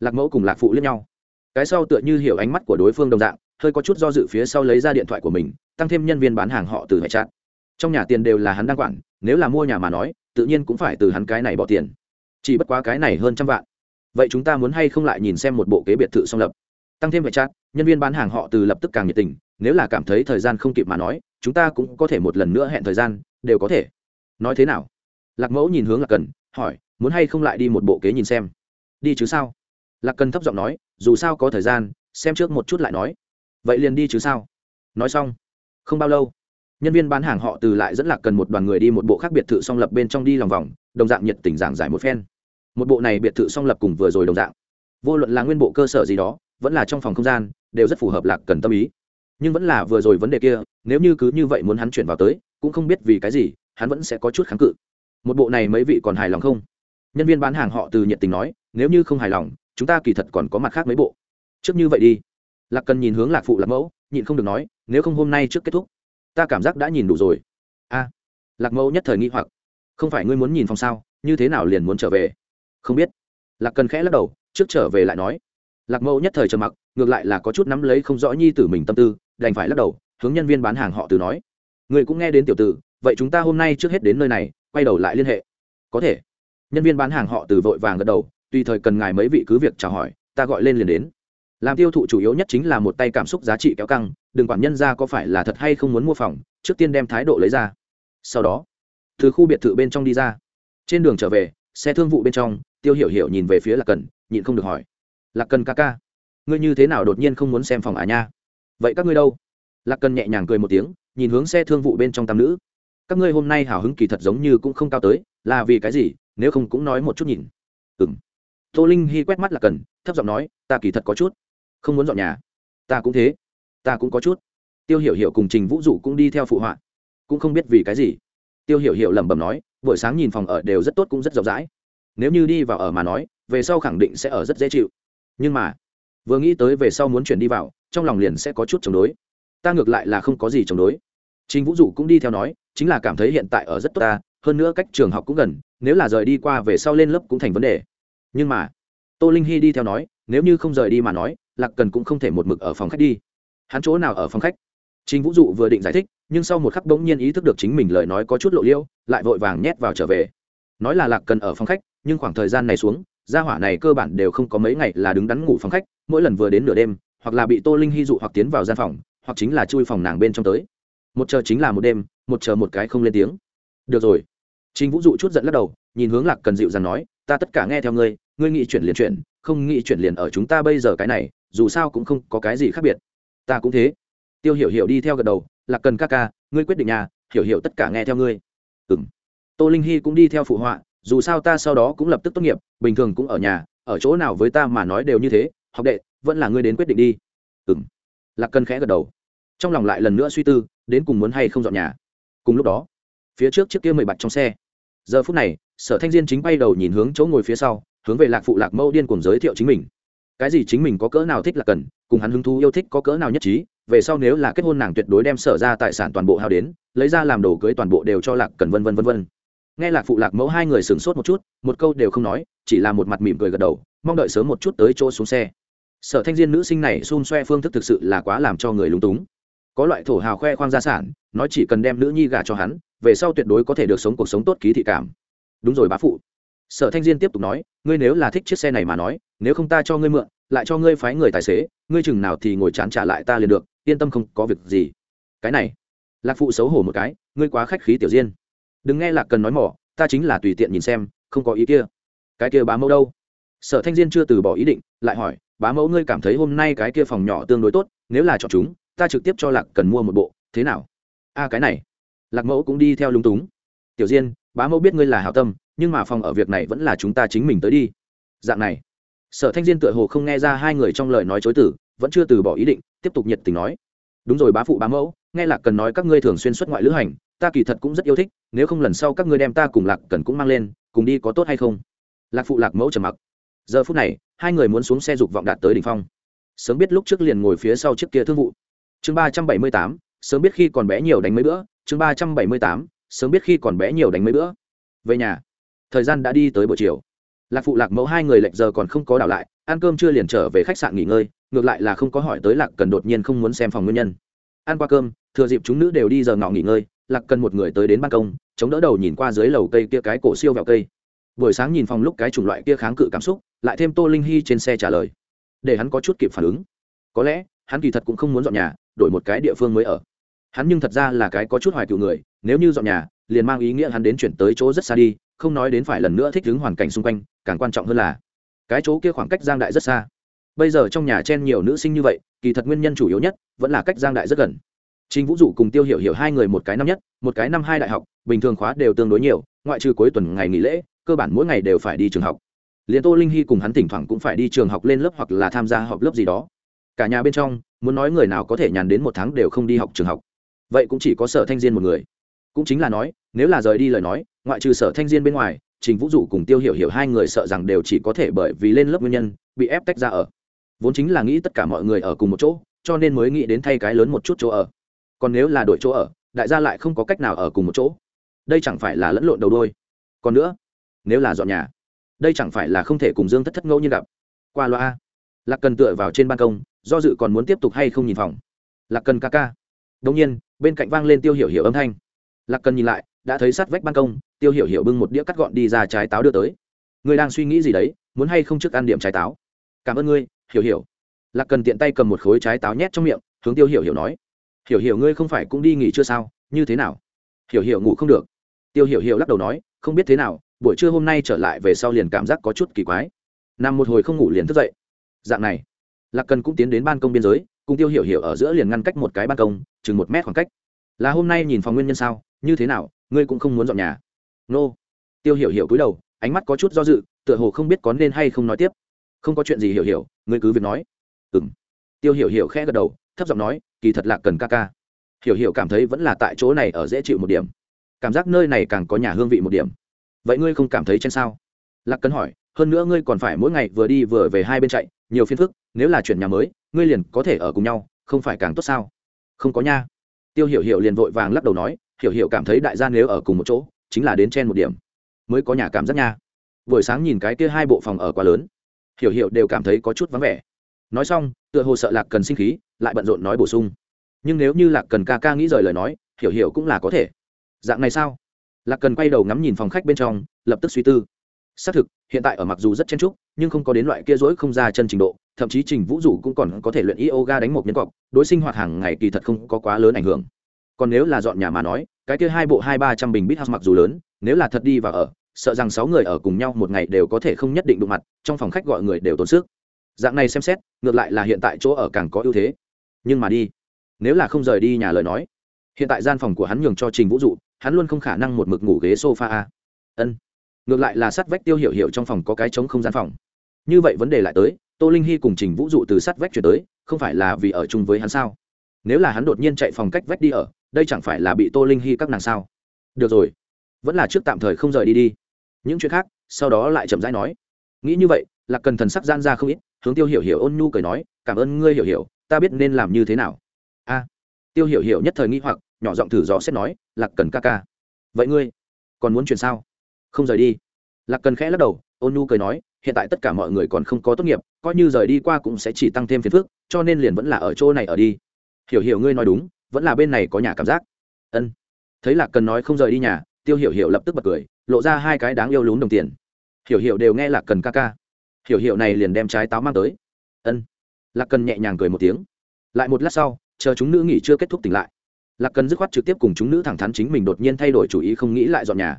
lạc mẫu cùng lạc phụ lẫn nhau. Cái sau tựa như hiểu ánh mắt của đối phương đồng dạng, hơi có chút do dự phía sau lấy ra điện thoại của mình, tăng thêm nhân viên bán hàng họ từ hệ chặt. Trong nhà tiền đều là hắn đang quản, nếu là mua nhà mà nói, tự nhiên cũng phải từ hắn cái này bỏ tiền. Chỉ bất quá cái này hơn trăm vạn vậy chúng ta muốn hay không lại nhìn xem một bộ kế biệt thự song lập? Tăng thêm vệ trát nhân viên bán hàng họ từ lập tức càng nhiệt tình, nếu là cảm thấy thời gian không kịp mà nói, chúng ta cũng có thể một lần nữa hẹn thời gian, đều có thể. Nói thế nào? Lạc mẫu nhìn hướng là cần, hỏi, muốn hay không lại đi một bộ kế nhìn xem? Đi chứ sao? Lạc cần thấp giọng nói, dù sao có thời gian, xem trước một chút lại nói. Vậy liền đi chứ sao? Nói xong, không bao lâu, nhân viên bán hàng họ từ lại dẫn lạc cần một đoàn người đi một bộ khác biệt thự song lập bên trong đi lòng vòng, đồng dạng nhiệt tình giảng giải một phen một bộ này biệt thự song lập cùng vừa rồi đồng dạng. Vô luận là nguyên bộ cơ sở gì đó, vẫn là trong phòng không gian, đều rất phù hợp lạc cần tâm ý. Nhưng vẫn là vừa rồi vấn đề kia, nếu như cứ như vậy muốn hắn chuyển vào tới, cũng không biết vì cái gì, hắn vẫn sẽ có chút kháng cự. Một bộ này mấy vị còn hài lòng không? Nhân viên bán hàng họ từ nhiệt tình nói, nếu như không hài lòng, chúng ta kỳ thật còn có mặt khác mấy bộ. Trước như vậy đi. Lạc cần nhìn hướng lạc phụ lạc mẫu, nhịn không được nói, nếu không hôm nay trước kết thúc, ta cảm giác đã nhìn đủ rồi. A. Lạc mẫu nhất thời nghĩ hoặc, không phải ngươi muốn nhìn phòng sao, như thế nào liền muốn trở về? Không biết. Lạc cần khẽ lắc đầu, trước trở về lại nói. Lạc mẫu nhất thời trầm mặc, ngược lại là có chút nắm lấy không rõ nhi tử mình tâm tư, đành phải lắc đầu, hướng nhân viên bán hàng họ từ nói. Người cũng nghe đến tiểu tử, vậy chúng ta hôm nay trước hết đến nơi này, quay đầu lại liên hệ. Có thể. Nhân viên bán hàng họ từ vội vàng gật đầu, tùy thời cần ngài mấy vị cứ việc chào hỏi, ta gọi lên liền đến. Làm tiêu thụ chủ yếu nhất chính là một tay cảm xúc giá trị kéo căng, đừng quản nhân ra có phải là thật hay không muốn mua phòng, trước tiên đem thái độ lấy ra. Sau đó, từ khu biệt thự bên trong đi ra. Trên đường trở về, xe thương vụ bên trong tiêu hiểu hiểu nhìn về phía lạc cần, nhịn không được hỏi. Lạc cần ca ca, ngươi như thế nào đột nhiên không muốn xem phòng à nha? Vậy các ngươi đâu? Lạc cần nhẹ nhàng cười một tiếng, nhìn hướng xe thương vụ bên trong tam nữ. Các ngươi hôm nay hào hứng kỳ thật giống như cũng không cao tới, là vì cái gì? Nếu không cũng nói một chút nhìn. Ừng tô linh hy quét mắt lạc cần, thấp giọng nói, ta kỳ thật có chút, không muốn dọn nhà. Ta cũng thế, ta cũng có chút. Tiêu hiểu hiểu cùng trình vũ dụ cũng đi theo phụ họa, cũng không biết vì cái gì. Tiêu hiểu hiểu lẩm bẩm nói, buổi sáng nhìn phòng ở đều rất tốt cũng rất rộng rãi nếu như đi vào ở mà nói, về sau khẳng định sẽ ở rất dễ chịu. Nhưng mà, vừa nghĩ tới về sau muốn chuyển đi vào, trong lòng liền sẽ có chút chống đối. Ta ngược lại là không có gì chống đối. Trình vũ dụ cũng đi theo nói, chính là cảm thấy hiện tại ở rất tốt ta, hơn nữa cách trường học cũng gần, nếu là rời đi qua về sau lên lớp cũng thành vấn đề. Nhưng mà, tô linh hy đi theo nói, nếu như không rời đi mà nói, lạc cần cũng không thể một mực ở phòng khách đi. Hắn chỗ nào ở phòng khách? Trình vũ dụ vừa định giải thích, nhưng sau một khắc bỗng nhiên ý thức được chính mình lời nói có chút lộ liêu, lại vội vàng nhét vào trở về. Nói là lạc cần ở phòng khách nhưng khoảng thời gian này xuống, gia hỏa này cơ bản đều không có mấy ngày là đứng đắn ngủ phòng khách, mỗi lần vừa đến nửa đêm, hoặc là bị tô linh hy dụ hoặc tiến vào gian phòng, hoặc chính là chui phòng nàng bên trong tới. Một chờ chính là một đêm, một chờ một cái không lên tiếng. Được rồi. Trình vũ dụ chút giận lắc đầu, nhìn hướng lạc cần dịu dằn nói, ta tất cả nghe theo ngươi ngươi nghị chuyển liền chuyển, không nghị chuyển liền ở chúng ta bây giờ cái này, dù sao cũng không có cái gì khác biệt. Ta cũng thế. Tiêu hiểu hiểu đi theo gật đầu, lạc cần ca ca, ngươi quyết định nhà hiểu hiểu tất cả nghe theo ngươi. Ừng tô linh hy cũng đi theo phụ họa dù sao ta sau đó cũng lập tức tốt nghiệp, bình thường cũng ở nhà, ở chỗ nào với ta mà nói đều như thế, học đệ, vẫn là ngươi đến quyết định đi. Ừng lạc cần khẽ gật đầu. Trong lòng lại lần nữa suy tư, đến cùng muốn hay không dọn nhà. Cùng lúc đó, phía trước chiếc kia mười bạch trong xe. Giờ phút này, sở thanh diên chính bay đầu nhìn hướng chỗ ngồi phía sau, hướng về lạc phụ lạc mẫu điên cùng giới thiệu chính mình. Cái gì chính mình có cỡ nào thích là cần cùng hắn hứng thú yêu thích có cỡ nào nhất trí, về sau nếu là kết hôn nàng tuyệt đối đem sở ra tài sản toàn bộ hao đến, lấy ra làm đồ cưới toàn bộ đều cho lạc cần vân vân vân vân nghe lạc phụ lạc mẫu hai người sửng sốt một chút, một câu đều không nói, chỉ là một mặt mỉm cười gật đầu, mong đợi sớm một chút tới chỗ xuống xe. Sở thanh diên nữ sinh này xun xoe phương thức thực sự là quá làm cho người lúng túng. Có loại thổ hào khoe khoang gia sản, nói chỉ cần đem nữ nhi gả cho hắn, về sau tuyệt đối có thể được sống cuộc sống tốt ký thị cảm. Đúng rồi bá phụ. Sở thanh diên tiếp tục nói, ngươi nếu là thích chiếc xe này mà nói, nếu không ta cho ngươi mượn, lại cho ngươi phái người tài xế, ngươi chừng nào thì ngồi chán trả lại ta liền được, yên tâm không có việc gì. Cái này. Lạc phụ xấu hổ một cái, ngươi quá khách khí tiểu diên đừng nghe lạc cần nói mỏ, ta chính là tùy tiện nhìn xem, không có ý kia. Cái kia bá mẫu đâu? Sở thanh diên chưa từ bỏ ý định, lại hỏi, bá mẫu ngươi cảm thấy hôm nay cái kia phòng nhỏ tương đối tốt, nếu là chọn chúng, ta trực tiếp cho lạc cần mua một bộ, thế nào? A, cái này. Lạc mẫu cũng đi theo lúng túng. Tiểu diên, bá mẫu biết ngươi là hảo tâm, nhưng mà phòng ở việc này vẫn là chúng ta chính mình tới đi. Dạng này. Sở thanh diên tựa hồ không nghe ra hai người trong lời nói chối tử vẫn chưa từ bỏ ý định, tiếp tục nhiệt tình nói. Đúng rồi bá phụ bá mẫu, nghe lạc cần nói các ngươi thường xuyên xuất ngoại lữ hành ta kỳ thật cũng rất yêu thích, nếu không lần sau các ngươi đem ta cùng lạc cần cũng mang lên, cùng đi có tốt hay không? Lạc phụ lạc mẫu trầm mặc. Giờ phút này, hai người muốn xuống xe dục vọng đạt tới đ ỉ n h phong. Sớm biết lúc trước liền ngồi phía sau chiếc kia thương vụ. Chương ba trăm bảy mươi tám, sớm biết khi còn bé nhiều đánh mấy bữa. Chương ba trăm bảy mươi tám, sớm biết khi còn bé nhiều đánh mấy bữa. Về nhà. Thời gian đã đi tới buổi chiều. Lạc phụ lạc mẫu hai người lệnh giờ còn không có đảo lại, ăn cơm chưa liền trở về khách sạn nghỉ ngơi, ngược lại là không có hỏi tới lạc cần đột nhiên không muốn xem phòng nguyên nhân. Ăn qua cơm, thừa dịp chúng nữ đều đi giờ ngọ nghỉ ngơi lạc cần một người tới đến ban công, chống đỡ đầu nhìn qua dưới lầu cây kia cái cổ siêu vẹo cây. Buổi sáng nhìn phòng lúc cái chủng loại kia kháng cự cảm xúc, lại thêm tô linh hy trên xe trả lời. Để hắn có chút kịp phản ứng. Có lẽ, hắn kỳ thật cũng không muốn dọn nhà, đổi một cái địa phương mới ở. Hắn nhưng thật ra là cái có chút hoài cựu người, nếu như dọn nhà, liền mang ý nghĩa hắn đến chuyển tới chỗ rất xa đi, không nói đến phải lần nữa thích ứng hoàn cảnh xung quanh, càng quan trọng hơn là, cái chỗ kia khoảng cách giang đại rất xa. Bây giờ trong nhà chen nhiều nữ sinh như vậy, kỳ thật nguyên nhân chủ yếu nhất vẫn là cách giang đại rất gần. Trình Vũ Dụ cùng Tiêu Hiểu Hiểu hai người một cái năm nhất, một cái năm hai đại học, bình thường khóa đều tương đối nhiều, ngoại trừ cuối tuần ngày nghỉ lễ, cơ bản mỗi ngày đều phải đi trường học. Liên Tô Linh Hy cùng hắn thỉnh thoảng cũng phải đi trường học lên lớp hoặc là tham gia họp lớp gì đó. Cả nhà bên trong, muốn nói người nào có thể nhàn đến một tháng đều không đi học trường học, vậy cũng chỉ có Sở Thanh Diên một người. Cũng chính là nói, nếu là rời đi lời nói, ngoại trừ Sở Thanh Diên bên ngoài, Trình Vũ Dụ cùng Tiêu Hiểu Hiểu hai người sợ rằng đều chỉ có thể bởi vì lên lớp nguyên nhân, bị ép tách ra ở. Vốn chính là nghĩ tất cả mọi người ở cùng một chỗ, cho nên mới nghĩ đến thay cái lớn một chút chỗ ở còn nếu là đổi chỗ ở, đại gia lại không có cách nào ở cùng một chỗ. Đây chẳng phải là lẫn lộn đầu đôi. Còn nữa, nếu là dọn nhà, đây chẳng phải là không thể cùng dương thất thất ngẫu như gặp. Qua loa lạc cần tựa vào trên ban công, do dự còn muốn tiếp tục hay không nhìn phòng. Lạc cần ca ca. Đông nhiên, bên cạnh vang lên tiêu hiểu hiểu âm thanh. Lạc cần nhìn lại, đã thấy sát vách ban công, tiêu hiểu hiểu bưng một đĩa cắt gọn đi ra trái táo đưa tới. Người đang suy nghĩ gì đấy, muốn hay không trước ăn điểm trái táo? Cảm ơn ngươi, hiểu hiểu. Lạc cần tiện tay cầm một khối trái táo nhét trong miệng, hướng tiêu hiểu hiểu nói hiểu hiểu ngươi không phải cũng đi nghỉ chưa sao? Như thế nào? Hiểu hiểu ngủ không được. Tiêu hiểu hiểu lắc đầu nói, không biết thế nào, buổi trưa hôm nay trở lại về sau liền cảm giác có chút kỳ quái. Nằm một hồi không ngủ liền thức dậy. Dạng này, lạc cần cũng tiến đến ban công biên giới, cùng tiêu hiểu hiểu ở giữa liền ngăn cách một cái ban công, chừng một mét khoảng cách. Là hôm nay nhìn phòng nguyên nhân sao? Như thế nào? Ngươi cũng không muốn dọn nhà? Nô. Tiêu hiểu hiểu cúi đầu, ánh mắt có chút do dự, tựa hồ không biết có nên hay không nói tiếp. Không có chuyện gì hiểu hiểu, ngươi cứ việc nói. Ừng tiêu hiểu hiểu khẽ gật đầu, thấp giọng nói kỳ thật là cần ca ca. Hiểu hiểu cảm thấy vẫn là tại chỗ này ở dễ chịu một điểm. Cảm giác nơi này càng có nhà hương vị một điểm. Vậy ngươi không cảm thấy chen sao? Lạc cần hỏi, hơn nữa ngươi còn phải mỗi ngày vừa đi vừa về hai bên chạy, nhiều phiên phức, nếu là chuyển nhà mới, ngươi liền có thể ở cùng nhau, không phải càng tốt sao? Không có nha. Tiêu hiểu hiểu liền vội vàng lắc đầu nói, hiểu hiểu cảm thấy đại gia nếu ở cùng một chỗ, chính là đến chen một điểm. Mới có nhà cảm giác nha. Buổi sáng nhìn cái kia hai bộ phòng ở quá lớn, hiểu hiểu đều cảm thấy có chút vắng vẻ nói xong, tựa hồ sợ lạc cần sinh khí, lại bận rộn nói bổ sung. Nhưng nếu như lạc cần ca ca nghĩ rời lời nói, hiểu hiểu cũng là có thể. Dạng này sao? Lạc cần quay đầu ngắm nhìn phòng khách bên trong, lập tức suy tư. Xác thực, hiện tại ở mặc dù rất chen trúc nhưng không có đến loại kia rỗi không ra chân trình độ, thậm chí trình vũ dụ cũng còn có thể luyện yoga đánh một nhân cọc, đối sinh hoạt hàng ngày kỳ thật không có quá lớn ảnh hưởng. Còn nếu là dọn nhà mà nói, cái kia hai bộ hai ba trăm bình bít house mặc dù lớn, nếu là thật đi và ở, sợ rằng sáu người ở cùng nhau một ngày đều có thể không nhất định đụng mặt, trong phòng khách gọi người đều tốn sức dạng này xem xét, ngược lại là hiện tại chỗ ở càng có ưu thế. Nhưng mà đi, nếu là không rời đi nhà lời nói, hiện tại gian phòng của hắn nhường cho trình vũ dụ, hắn luôn không khả năng một mực ngủ ghế sofa a. Ân, ngược lại là sắt vách tiêu hiểu hiểu trong phòng có cái trống không gian phòng. Như vậy vấn đề lại tới, tô linh hy cùng trình vũ dụ từ sắt vách chuyển tới, không phải là vì ở chung với hắn sao? Nếu là hắn đột nhiên chạy phòng cách vách đi ở, đây chẳng phải là bị tô linh hy các nàng sao? Được rồi, vẫn là trước tạm thời không rời đi đi. Những chuyện khác, sau đó lại chậm rãi nói. Nghĩ như vậy là cần thần sắc gian ra không ít hướng tiêu hiểu hiểu ôn nhu cười nói, cảm ơn ngươi hiểu hiểu, ta biết nên làm như thế nào. A. Tiêu hiểu hiểu nhất thời nghĩ hoặc, nhỏ giọng thử dò xét nói, lạc cần ca ca. Vậy ngươi còn muốn chuyển sao? Không rời đi. Lạc cần khẽ lắc đầu, ôn nhu cười nói, hiện tại tất cả mọi người còn không có tốt nghiệp, coi như rời đi qua cũng sẽ chỉ tăng thêm phiền phức, cho nên liền vẫn là ở chỗ này ở đi. Hiểu hiểu ngươi nói đúng, vẫn là bên này có nhà cảm giác. Ân. Thấy lạc cần nói không rời đi nhà, tiêu hiểu hiểu lập tức bật cười, lộ ra hai cái đáng yêu lún đồng tiền. Hiểu hiểu đều nghe lạc cần ca ca hiểu hiểu này liền đem trái táo mang tới. Ân. Lạc cần nhẹ nhàng cười một tiếng. Lại một lát sau, chờ chúng nữ nghỉ chưa kết thúc tỉnh lại. Lạc cần dứt khoát trực tiếp cùng chúng nữ thẳng thắn chính mình đột nhiên thay đổi chủ ý không nghĩ lại dọn nhà.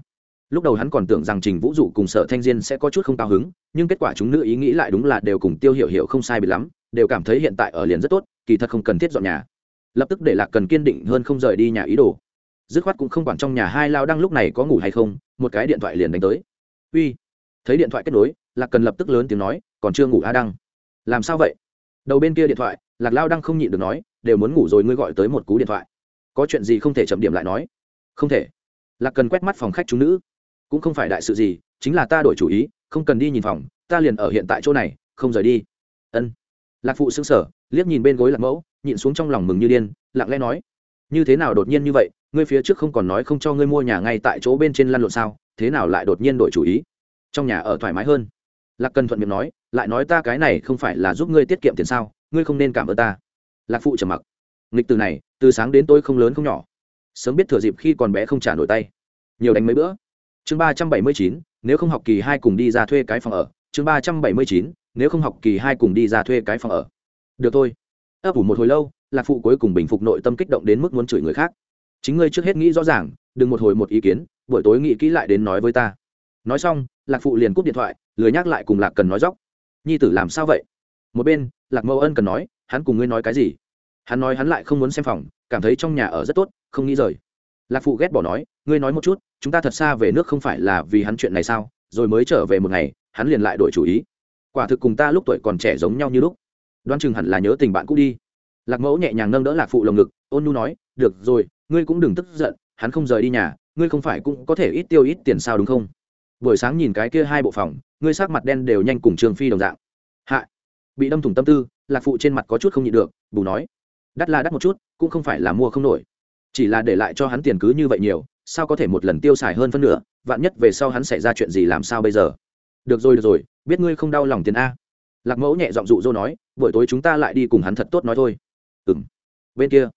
Lúc đầu hắn còn tưởng rằng trình vũ dụ cùng sở thanh diên sẽ có chút không cao hứng, nhưng kết quả chúng nữ ý nghĩ lại đúng là đều cùng tiêu hiểu hiểu không sai bị lắm, đều cảm thấy hiện tại ở liền rất tốt, kỳ thật không cần thiết dọn nhà. Lập tức để lạc cần kiên định hơn không rời đi nhà ý đồ. Dứt khoát cũng không quản trong nhà hai lao đang lúc này có ngủ hay không, một cái điện thoại liền đánh tới. Uy. Thấy điện thoại kết nối lạc cần lập tức lớn tiếng nói, còn chưa ngủ a đăng. Làm sao vậy? Đầu bên kia điện thoại, lạc lao đăng không nhịn được nói, đều muốn ngủ rồi ngươi gọi tới một cú điện thoại. Có chuyện gì không thể chậm điểm lại nói. Không thể. Lạc cần quét mắt phòng khách chúng nữ. Cũng không phải đại sự gì, chính là ta đổi chủ ý, không cần đi nhìn phòng, ta liền ở hiện tại chỗ này, không rời đi. Ân. Lạc phụ xứng sở liếc nhìn bên gối lạc mẫu, nhịn xuống trong lòng mừng như điên, lặng lẽ nói, như thế nào đột nhiên như vậy, ngươi phía trước không còn nói không cho ngươi mua nhà ngay tại chỗ bên trên lăn lộn sao, thế nào lại đột nhiên đổi chủ ý? Trong nhà ở thoải mái hơn lạc cần thuận miệng nói, lại nói ta cái này không phải là giúp ngươi tiết kiệm tiền sao, ngươi không nên cảm ơn ta. Lạc phụ trầm mặc. Nghịch từ này, từ sáng đến tôi không lớn không nhỏ. Sớm biết thừa dịp khi còn bé không trả nổi tay. Nhiều đánh mấy bữa. Chương ba trăm bảy mươi chín, nếu không học kỳ hai cùng đi ra thuê cái phòng ở. Chương ba trăm bảy mươi chín, nếu không học kỳ hai cùng đi ra thuê cái phòng ở. Được thôi. Ấp ủ một hồi lâu, lạc phụ cuối cùng bình phục nội tâm kích động đến mức muốn chửi người khác. Chính ngươi trước hết nghĩ rõ ràng, đừng một hồi một ý kiến, buổi tối nghĩ kỹ lại đến nói với ta. Nói xong lạc phụ liền cúp điện thoại, lười nhắc lại cùng lạc cần nói dóc. Nhi tử làm sao vậy? Một bên, lạc mẫu ân cần nói, hắn cùng ngươi nói cái gì? Hắn nói hắn lại không muốn xem phòng, cảm thấy trong nhà ở rất tốt, không nghĩ rời. Lạc phụ ghét bỏ nói, ngươi nói một chút, chúng ta thật xa về nước không phải là vì hắn chuyện này sao? Rồi mới trở về một ngày, hắn liền lại đổi chủ ý. Quả thực cùng ta lúc tuổi còn trẻ giống nhau như lúc. Đoan chừng hẳn là nhớ tình bạn cũ đi. Lạc mẫu nhẹ nhàng nâng đỡ lạc phụ lồng ngực, ôn nu nói, được rồi, ngươi cũng đừng tức giận, hắn không rời đi nhà, ngươi không phải cũng có thể ít tiêu ít tiền sao đúng không? Buổi sáng nhìn cái kia hai bộ phòng, ngươi sắc mặt đen đều nhanh cùng trường phi đồng dạng. Hạ. Bị đâm thủng tâm tư, lạc phụ trên mặt có chút không nhịn được, bù nói. Đắt là đắt một chút, cũng không phải là mua không nổi. Chỉ là để lại cho hắn tiền cứ như vậy nhiều, sao có thể một lần tiêu xài hơn phân nửa, vạn nhất về sau hắn xảy ra chuyện gì làm sao bây giờ? Được rồi được rồi, biết ngươi không đau lòng tiền a. Lạc mẫu nhẹ giọng dụ dỗ nói, buổi tối chúng ta lại đi cùng hắn thật tốt nói thôi. Ừ m bên kia.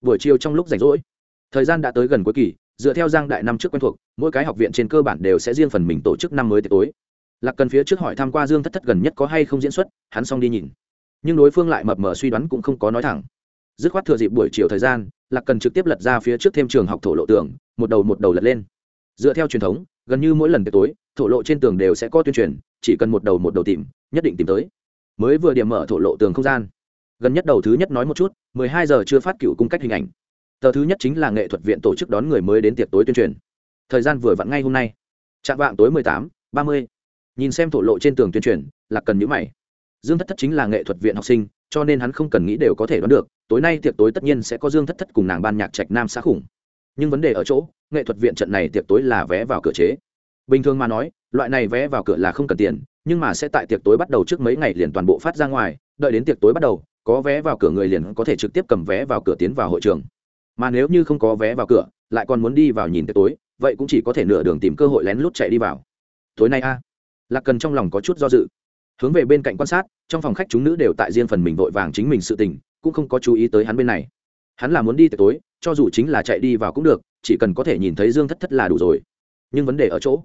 Buổi chiều trong lúc rảnh rỗi. Thời gian đã tới gần cuối kỳ dựa theo giang đại năm trước quen thuộc, mỗi cái học viện trên cơ bản đều sẽ riêng phần mình tổ chức năm mới tối. Lạc cần phía trước hỏi tham q u a dương thất thất gần nhất có hay không diễn xuất, hắn xong đi nhìn. Nhưng đối phương lại mập mờ suy đoán cũng không có nói thẳng. Dứt khoát thừa dịp buổi chiều thời gian, lạc cần trực tiếp lật ra phía trước thêm trường học thổ lộ tường, một đầu một đầu lật lên. Dựa theo truyền thống, gần như mỗi lần tối, thổ lộ trên tường đều sẽ có tuyên truyền, chỉ cần một đầu một đầu tìm, nhất định tìm tới. Mới vừa điểm mở thổ lộ tường không gian. Gần nhất đầu thứ nhất nói một chút, mười hai giờ chưa phát cựu cung cách hình ảnh tờ thứ nhất chính là nghệ thuật viện tổ chức đón người mới đến tiệc tối tuyên truyền. Thời gian vừa vặn ngay hôm nay. Chạm vạng tối mười tám, ba mươi. Nhìn xem thổ lộ trên tường tuyên truyền là cần nhữ mày. Dương thất thất chính là nghệ thuật viện học sinh, cho nên hắn không cần nghĩ đều có thể đoán được, tối nay tiệc tối tất nhiên sẽ có dương thất thất cùng nàng ban nhạc trạch nam xã khủng. Nhưng vấn đề ở chỗ, nghệ thuật viện trận này tiệc tối là vé vào cửa chế. Bình thường mà nói, loại này vé vào cửa là không cần tiền, nhưng mà sẽ tại tiệc tối bắt đầu trước mấy ngày liền toàn bộ phát ra ngoài, đợi đến tiệc tối bắt đầu, có vé vào cửa người liền có thể trực tiếp cầm vé vào cửa tiến vào hội trường mà nếu như không có vé vào cửa lại còn muốn đi vào nhìn tới tối vậy cũng chỉ có thể nửa đường tìm cơ hội lén lút chạy đi vào. Tối nay a? À, lạc cần trong lòng có chút do dự. Hướng về bên cạnh quan sát trong phòng khách chúng nữ đều tại riêng phần mình vội vàng chính mình sự tình cũng không có chú ý tới hắn bên này. Hắn là muốn đi tới tối cho dù chính là chạy đi vào cũng được chỉ cần có thể nhìn thấy dương thất thất là đủ rồi. Nhưng vấn đề ở chỗ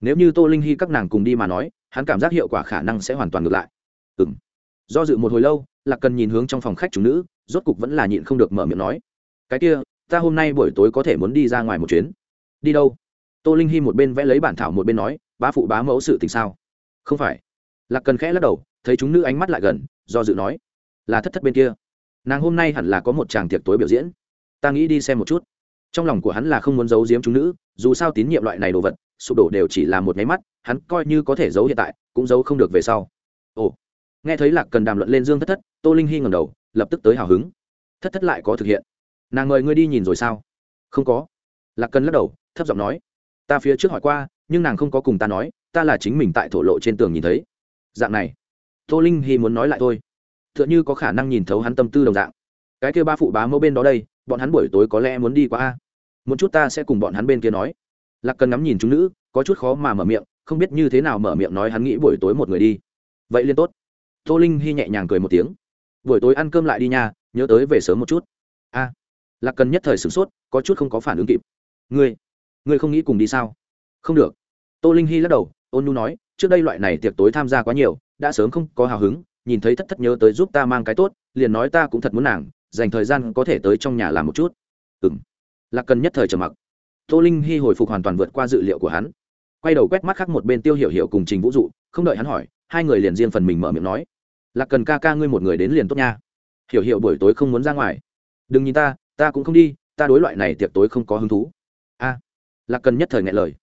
nếu như tô linh hy các nàng cùng đi mà nói hắn cảm giác hiệu quả khả năng sẽ hoàn toàn ngược lại. Ừ m do dự một hồi lâu là cần nhìn hướng trong phòng khách chúng nữ rốt cục vẫn là nhịn không được mở miệng nói cái kia, ta hôm nay buổi tối có thể muốn đi ra ngoài một chuyến. Đi đâu? Tô linh hy một bên vẽ lấy bản thảo một bên nói, bá phụ bá mẫu sự tình sao? Không phải. Lạc cần khẽ lắc đầu, thấy chúng nữ ánh mắt lại gần, do dự nói, là thất thất bên kia. Nàng hôm nay hẳn là có một chàng tiệc tối biểu diễn. Ta nghĩ đi xem một chút. Trong lòng của hắn là không muốn giấu giếm chúng nữ, dù sao tín nhiệm loại này đồ vật, sụp đổ đều chỉ là một nháy mắt, hắn coi như có thể giấu hiện tại, cũng giấu không được về sau. Ồ. Nghe thấy lạc cần đàm luận lên dương thất thất, tô linh hy ngầm đầu, lập tức tới hào hứng. Thất thất lại có thực hiện nàng mời ngươi đi nhìn rồi sao? Không có. Lạc cần lắc đầu thấp giọng nói. Ta phía trước hỏi qua nhưng nàng không có cùng ta nói ta là chính mình tại thổ lộ trên tường nhìn thấy. Dạng này. Tô linh hy muốn nói lại thôi. T h ư ợ n h ư có khả năng nhìn thấu hắn tâm tư đồng dạng. Cái kêu ba phụ bá mẫu bên đó đây bọn hắn buổi tối có lẽ muốn đi qua a. Một chút ta sẽ cùng bọn hắn bên kia nói. Lạc cần ngắm nhìn chúng nữ có chút khó mà mở miệng không biết như thế nào mở miệng nói hắn nghĩ buổi tối một người đi. Vậy liên tốt. Tô linh hy nhẹ nhàng cười một tiếng. Buổi tối ăn cơm lại đi nhà, nhớ tới về sớm một chút. A lạc cần nhất thời sửng sốt, có chút không có phản ứng kịp. Ngươi ngươi không nghĩ cùng đi sao? Không được. Tô linh hy lắc đầu, ôn nu nói, trước đây loại này tiệc tối tham gia quá nhiều, đã sớm không có hào hứng, nhìn thấy thất thất nhớ tới giúp ta mang cái tốt, liền nói ta cũng thật muốn nàng, dành thời gian có thể tới trong nhà làm một chút. Ừ m lạc cần nhất thời trầm mặc. Tô linh hy hồi phục hoàn toàn vượt qua dự liệu của hắn. Quay đầu quét mắt khác một bên tiêu hiểu hiểu cùng trình vũ dụ, không đợi hắn hỏi, hai người liền riêng phần mình mở miệng nói, lạc cần ca ca ngươi một người đến liền tốt nha. Hiểu hiểu buổi tối không muốn ra ngoài. Đừng nhìn ta ta cũng không đi ta đối loại này tiệc tối không có hứng thú. A à, lạc cần nhất thời ngại lời.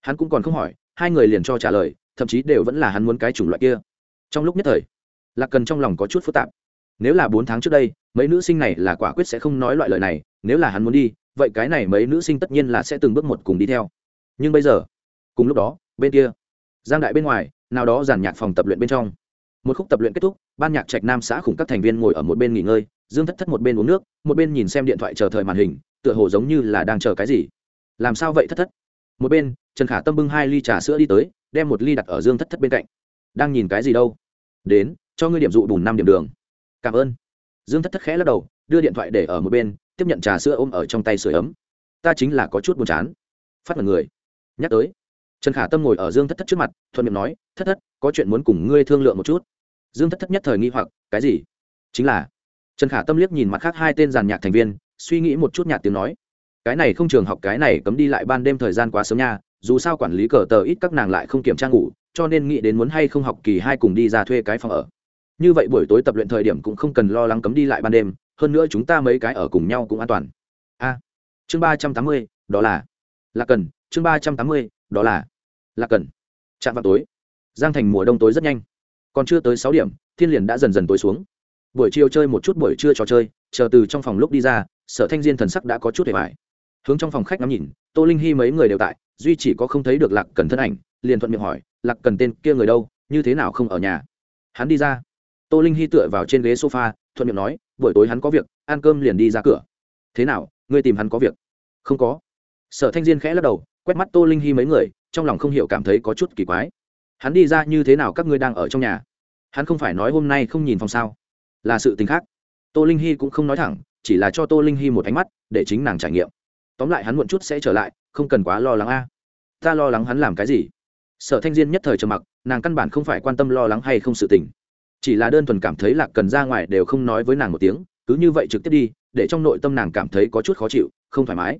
Hắn cũng còn không hỏi hai người liền cho trả lời thậm chí đều vẫn là hắn muốn cái chủng loại kia. Trong lúc nhất thời lạc cần trong lòng có chút phức tạp. Nếu là bốn tháng trước đây mấy nữ sinh này là quả quyết sẽ không nói loại lời này nếu là hắn muốn đi vậy cái này mấy nữ sinh tất nhiên là sẽ từng bước một cùng đi theo. Nhưng bây giờ cùng lúc đó bên kia giang đại bên ngoài nào đó giàn nhạc phòng tập luyện bên trong một khúc tập luyện kết thúc, ban nhạc trạch nam xã khủng các thành viên ngồi ở một bên nghỉ ngơi, dương thất thất một bên uống nước, một bên nhìn xem điện thoại chờ thời màn hình, tựa hồ giống như là đang chờ cái gì. Làm sao vậy thất thất? Một bên, trần khả tâm bưng hai ly trà sữa đi tới, đem một ly đặt ở dương thất thất bên cạnh. Đang nhìn cái gì đâu? Đến, cho ngươi điểm dụ bùn năm điểm đường. Cảm ơn. Dương thất thất khẽ lắc đầu, đưa điện thoại để ở một bên, tiếp nhận trà sữa ôm ở trong tay sửa ấm. Ta chính là có chút buồn chán. Phát mật người. Nhắc tới. Trần khả tâm ngồi ở dương thất thất trước mặt, thuận miệng nói, thất thất, có chuyện muốn cùng ngươi thương lượng một chút dương thất thất nhất thời nghi hoặc, cái gì? Chính là, trần khả tâm liếc nhìn mặt khác hai tên giàn nhạc thành viên, suy nghĩ một chút nhạt tiếng nói. Cái này không trường học, cái này cấm đi lại ban đêm thời gian quá sớm nha, dù sao quản lý cờ tờ ít các nàng lại không kiểm tra ngủ, cho nên nghĩ đến muốn hay không học kỳ hai cùng đi ra thuê cái phòng ở. Như vậy buổi tối tập luyện thời điểm cũng không cần lo lắng cấm đi lại ban đêm, hơn nữa chúng ta mấy cái ở cùng nhau cũng an toàn. A, chương ba trăm tám mươi, đó là là cần, chương ba trăm tám mươi, đó là là cần. Chạm vào tối, giang thành mùa đông tối rất nhanh còn chưa tới sáu điểm, thiên liền đã dần dần tối xuống. Buổi chiều chơi một chút buổi trưa trò chơi, chờ từ trong phòng lúc đi ra, sở thanh diên thần sắc đã có chút hề vải hướng trong phòng khách ngắm nhìn, tô linh hy mấy người đều tại, duy chỉ có không thấy được lạc cần thân ảnh, liền thuận miệng hỏi, lạc cần tên kia người đâu, như thế nào không ở nhà? Hắn đi ra. Tô linh hy tựa vào trên ghế sofa, thuận miệng nói, buổi tối hắn có việc, ăn cơm liền đi ra cửa. Thế nào, ngươi tìm hắn có việc? Không có. Sở thanh diên khẽ lắc đầu, quét mắt tô linh hy mấy người, trong lòng không hiểu cảm thấy có chút kỳ quái hắn đi ra như thế nào các ngươi đang ở trong nhà? Hắn không phải nói hôm nay không nhìn phòng sao? Là sự tình khác. Tô linh hy cũng không nói thẳng, chỉ là cho tô linh hy một ánh mắt, để chính nàng trải nghiệm. Tóm lại hắn muộn chút sẽ trở lại, không cần quá lo lắng a. Ta lo lắng hắn làm cái gì? Sở thanh diên nhất thời trầm mặc, nàng căn bản không phải quan tâm lo lắng hay không sự tình. Chỉ là đơn thuần cảm thấy lạc cần ra ngoài đều không nói với nàng một tiếng, cứ như vậy trực tiếp đi, để trong nội tâm nàng cảm thấy có chút khó chịu, không thoải mái.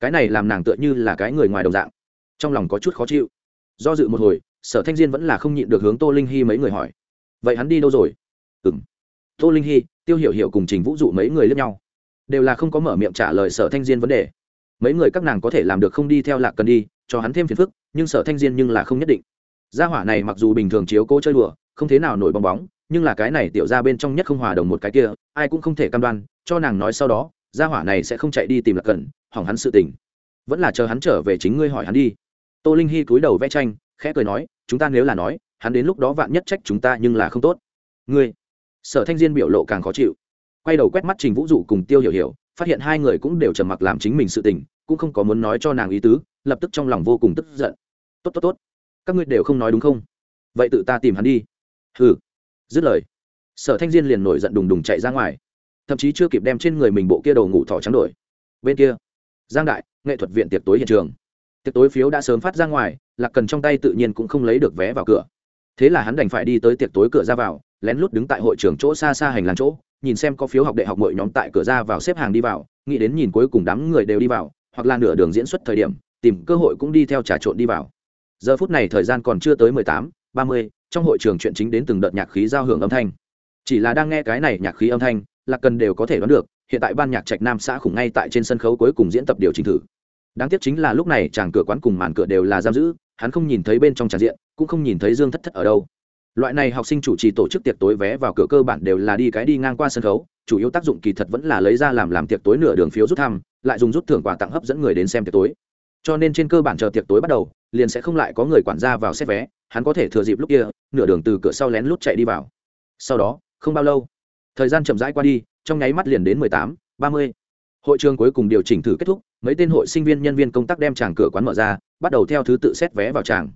Cái này làm nàng tựa như là cái người ngoài đồng dạng. Trong lòng có chút khó chịu. Do dự một hồi sở thanh diên vẫn là không nhịn được hướng tô linh hy mấy người hỏi. Vậy hắn đi đâu rồi? Ừ m tô linh hy tiêu hiểu hiểu cùng trình vũ dụ mấy người lướt nhau. Đều là không có mở miệng trả lời sở thanh diên vấn đề. Mấy người các nàng có thể làm được không đi theo lạc cần đi, cho hắn thêm phiền phức, nhưng sở thanh diên nhưng là không nhất định. Gia hỏa này mặc dù bình thường chiếu cố chơi đùa, không thế nào nổi bong bóng, nhưng là cái này tiểu ra bên trong nhất không hòa đồng một cái kia, ai cũng không thể cam đoan, cho nàng nói sau đó, gia hỏa này sẽ không chạy đi tìm lạc cần, hỏng hắn sự tình. Vẫn là chờ hắn trở về chính ngươi hỏi hắn đi. Tô linh hy cúi đầu vẽ tranh, khẽ cười nói chúng ta nếu là nói, hắn đến lúc đó vạn nhất trách chúng ta nhưng là không tốt. Ngươi. Sở thanh diên biểu lộ càng khó chịu. Quay đầu quét mắt trình vũ dụ cùng tiêu hiểu hiểu, phát hiện hai người cũng đều trầm mặc làm chính mình sự tình, cũng không có muốn nói cho nàng ý tứ, lập tức trong lòng vô cùng tức giận. Tốt tốt tốt. Các ngươi đều không nói đúng không? Vậy tự ta tìm hắn đi. Hừ. Dứt lời, sở thanh diên liền nổi giận đùng đùng chạy ra ngoài. Thậm chí chưa kịp đem trên người mình bộ kia đầu ngủ thỏ trắng đổi. Bên kia, giang đại, nghệ thuật viện tiệc tối hiện trường tiệc tối phiếu đã sớm phát ra ngoài, lạc cần trong tay tự nhiên cũng không lấy được vé vào cửa. Thế là hắn đành phải đi tới tiệc tối cửa ra vào, lén lút đứng tại hội trường chỗ xa xa hành lang chỗ, nhìn xem có phiếu học đại học mọi nhóm tại cửa ra vào xếp hàng đi vào, nghĩ đến nhìn cuối cùng đám người đều đi vào, hoặc là nửa đường diễn xuất thời điểm, tìm cơ hội cũng đi theo trà trộn đi vào. Giờ phút này thời gian còn chưa tới mười tám, ba mươi, trong hội trường chuyện chính đến từng đợt nhạc khí giao hưởng âm thanh. Chỉ là đang nghe cái này nhạc khí âm thanh là cần đều có thể đoán được, hiện tại ban nhạc trạch nam xã khủng ngay tại trên sân khấu cuối cùng diễn tập điều chỉnh thử đáng tiếc chính là lúc này chàng cửa quán cùng màn cửa đều là giam giữ, hắn không nhìn thấy bên trong tràn diện, cũng không nhìn thấy dương thất thất ở đâu. Loại này học sinh chủ trì tổ chức tiệc tối vé vào cửa cơ bản đều là đi cái đi ngang qua sân khấu, chủ yếu tác dụng kỳ thật vẫn là lấy ra làm làm tiệc tối nửa đường phiếu rút thăm, lại dùng rút thưởng quà tặng hấp dẫn người đến xem tiệc tối. Cho nên trên cơ bản chờ tiệc tối bắt đầu, liền sẽ không lại có người quản gia vào xét vé, hắn có thể thừa dịp lúc kia, nửa đường từ cửa sau lén lút chạy đi vào. Sau đó, không bao lâu, thời gian chậm rãi qua đi, trong nháy mắt liền đến mười tám, ba mươi. Hội trường cuối cùng điều chỉnh thử kết thúc mấy tên hội sinh viên nhân viên công tác đem tràng cửa quán mở ra, bắt đầu theo thứ tự xét vé vào tràng.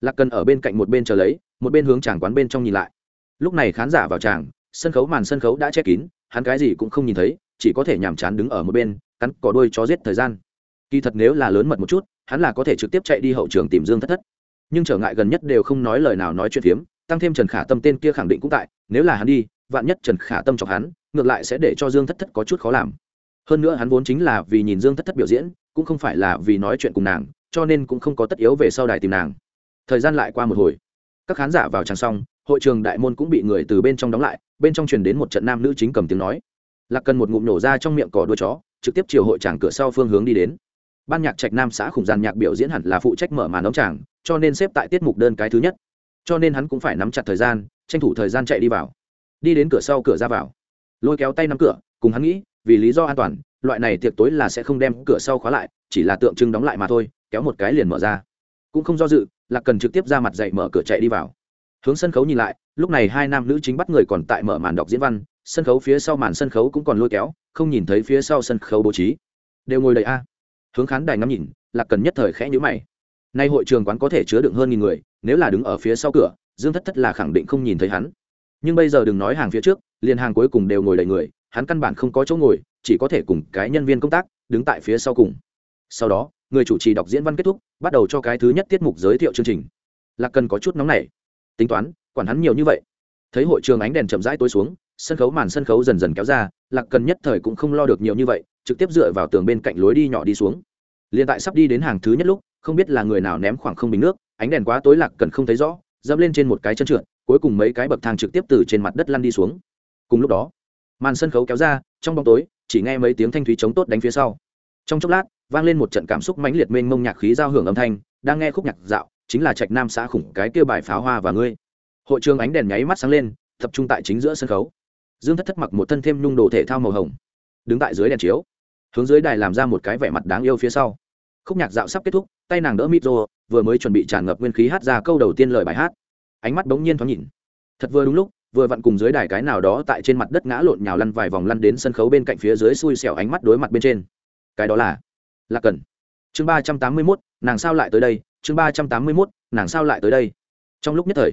Lạc cần ở bên cạnh một bên chờ lấy, một bên hướng tràng quán bên trong nhìn lại. Lúc này khán giả vào tràng, sân khấu màn sân khấu đã che kín, hắn cái gì cũng không nhìn thấy, chỉ có thể nhàm chán đứng ở một bên, cắn cỏ đuôi chó giết thời gian. Kỳ thật nếu là lớn mật một chút, hắn là có thể trực tiếp chạy đi hậu trường tìm dương thất thất. Nhưng trở ngại gần nhất đều không nói lời nào nói chuyện phiếm, tăng thêm trần khả tâm tên kia khẳng định cũng tại, nếu là hắn đi, vạn nhất trần khả tâm chọc hắn, ngược lại sẽ để cho dương thất thất có chút khó làm hơn nữa hắn vốn chính là vì nhìn dương thất thất biểu diễn, cũng không phải là vì nói chuyện cùng nàng, cho nên cũng không có tất yếu về sau đài tìm nàng. Thời gian lại qua một hồi. Các khán giả vào tràng xong, hội trường đại môn cũng bị người từ bên trong đóng lại, bên trong truyền đến một trận nam nữ chính cầm tiếng nói. Lạc cần một ngụm nổ ra trong miệng cỏ đuôi chó, trực tiếp chiều hội tràng cửa sau phương hướng đi đến. Ban nhạc trạch nam xã khủng giàn nhạc biểu diễn hẳn là phụ trách mở màn đóng tràng, cho nên xếp tại tiết mục đơn cái thứ nhất. Cho nên hắn cũng phải nắm chặt thời gian, tranh thủ thời gian chạy đi vào. Đi đến cửa sau cửa ra vào. Lôi kéo tay nắm cửa, cùng hắn nghĩ vì lý do an toàn, loại này tiệc tối là sẽ không đem cửa sau khóa lại, chỉ là tượng trưng đóng lại mà thôi, kéo một cái liền mở ra. Cũng không do dự là cần trực tiếp ra mặt dậy mở cửa chạy đi vào. Hướng sân khấu nhìn lại, lúc này hai nam nữ chính bắt người còn tại mở màn đọc diễn văn, sân khấu phía sau màn sân khấu cũng còn lôi kéo, không nhìn thấy phía sau sân khấu bố trí. Đều ngồi đầy a. Hướng khán đài ngắm nhìn là cần nhất thời khẽ nhữ mày. Nay hội trường quán có thể chứa đựng hơn nghìn người, nếu là đứng ở phía sau cửa, dương thất thất là khẳng định không nhìn thấy hắn. Nhưng bây giờ đừng nói hàng phía trước, liền hàng cuối cùng đều ngồi đầy người hắn căn bản không có chỗ ngồi, chỉ có thể cùng cái nhân viên công tác đứng tại phía sau cùng. Sau đó, người chủ trì đọc diễn văn kết thúc, bắt đầu cho cái thứ nhất tiết mục giới thiệu chương trình. Lạc cần có chút nóng này tính toán, quản hắn nhiều như vậy. Thấy hội trường ánh đèn chậm rãi tối xuống, sân khấu màn sân khấu dần dần kéo ra, lạc cần nhất thời cũng không lo được nhiều như vậy, trực tiếp dựa vào tường bên cạnh lối đi nhỏ đi xuống. Liền tại sắp đi đến hàng thứ nhất lúc, không biết là người nào ném khoảng không bình nước, ánh đèn quá tối lạc cần không thấy rõ, dẫm lên trên một cái chân trượt, cuối cùng mấy cái bậc thang trực tiếp từ trên mặt đất lăn đi xuống. Cùng lúc đó màn sân khấu kéo ra, trong bóng tối, chỉ nghe mấy tiếng thanh thúy chống tốt đánh phía sau. Trong chốc lát, vang lên một trận cảm xúc mãnh liệt mênh mông nhạc khí giao hưởng âm thanh, đang nghe khúc nhạc dạo, chính là trạch nam xã khủng cái kia bài pháo hoa và ngươi. Hội trường ánh đèn nháy mắt sáng lên, tập trung tại chính giữa sân khấu. Dương thất thất mặc một thân thêm nhung đồ thể thao màu hồng, đứng tại dưới đèn chiếu, hướng dưới đài làm ra một cái vẻ mặt đáng yêu phía sau. Khúc nhạc dạo sắp kết thúc, tay nàng đỡ micro, vừa mới chuẩn bị tràn ngập nguyên khí hát ra câu đầu tiên lời bài hát. Ánh mắt bỗng nhiên thoáng nhìn. Thật vừa đúng lúc vừa vặn cùng dưới đài cái nào đó tại trên mặt đất ngã lộn nhào lăn vài vòng lăn đến sân khấu bên cạnh phía dưới xui xẻo ánh mắt đối mặt bên trên. Cái đó là lạc cần chương ba trăm tám mươi mốt, nàng sao lại tới đây? Chương ba trăm tám mươi mốt, nàng sao lại tới đây? Trong lúc nhất thời,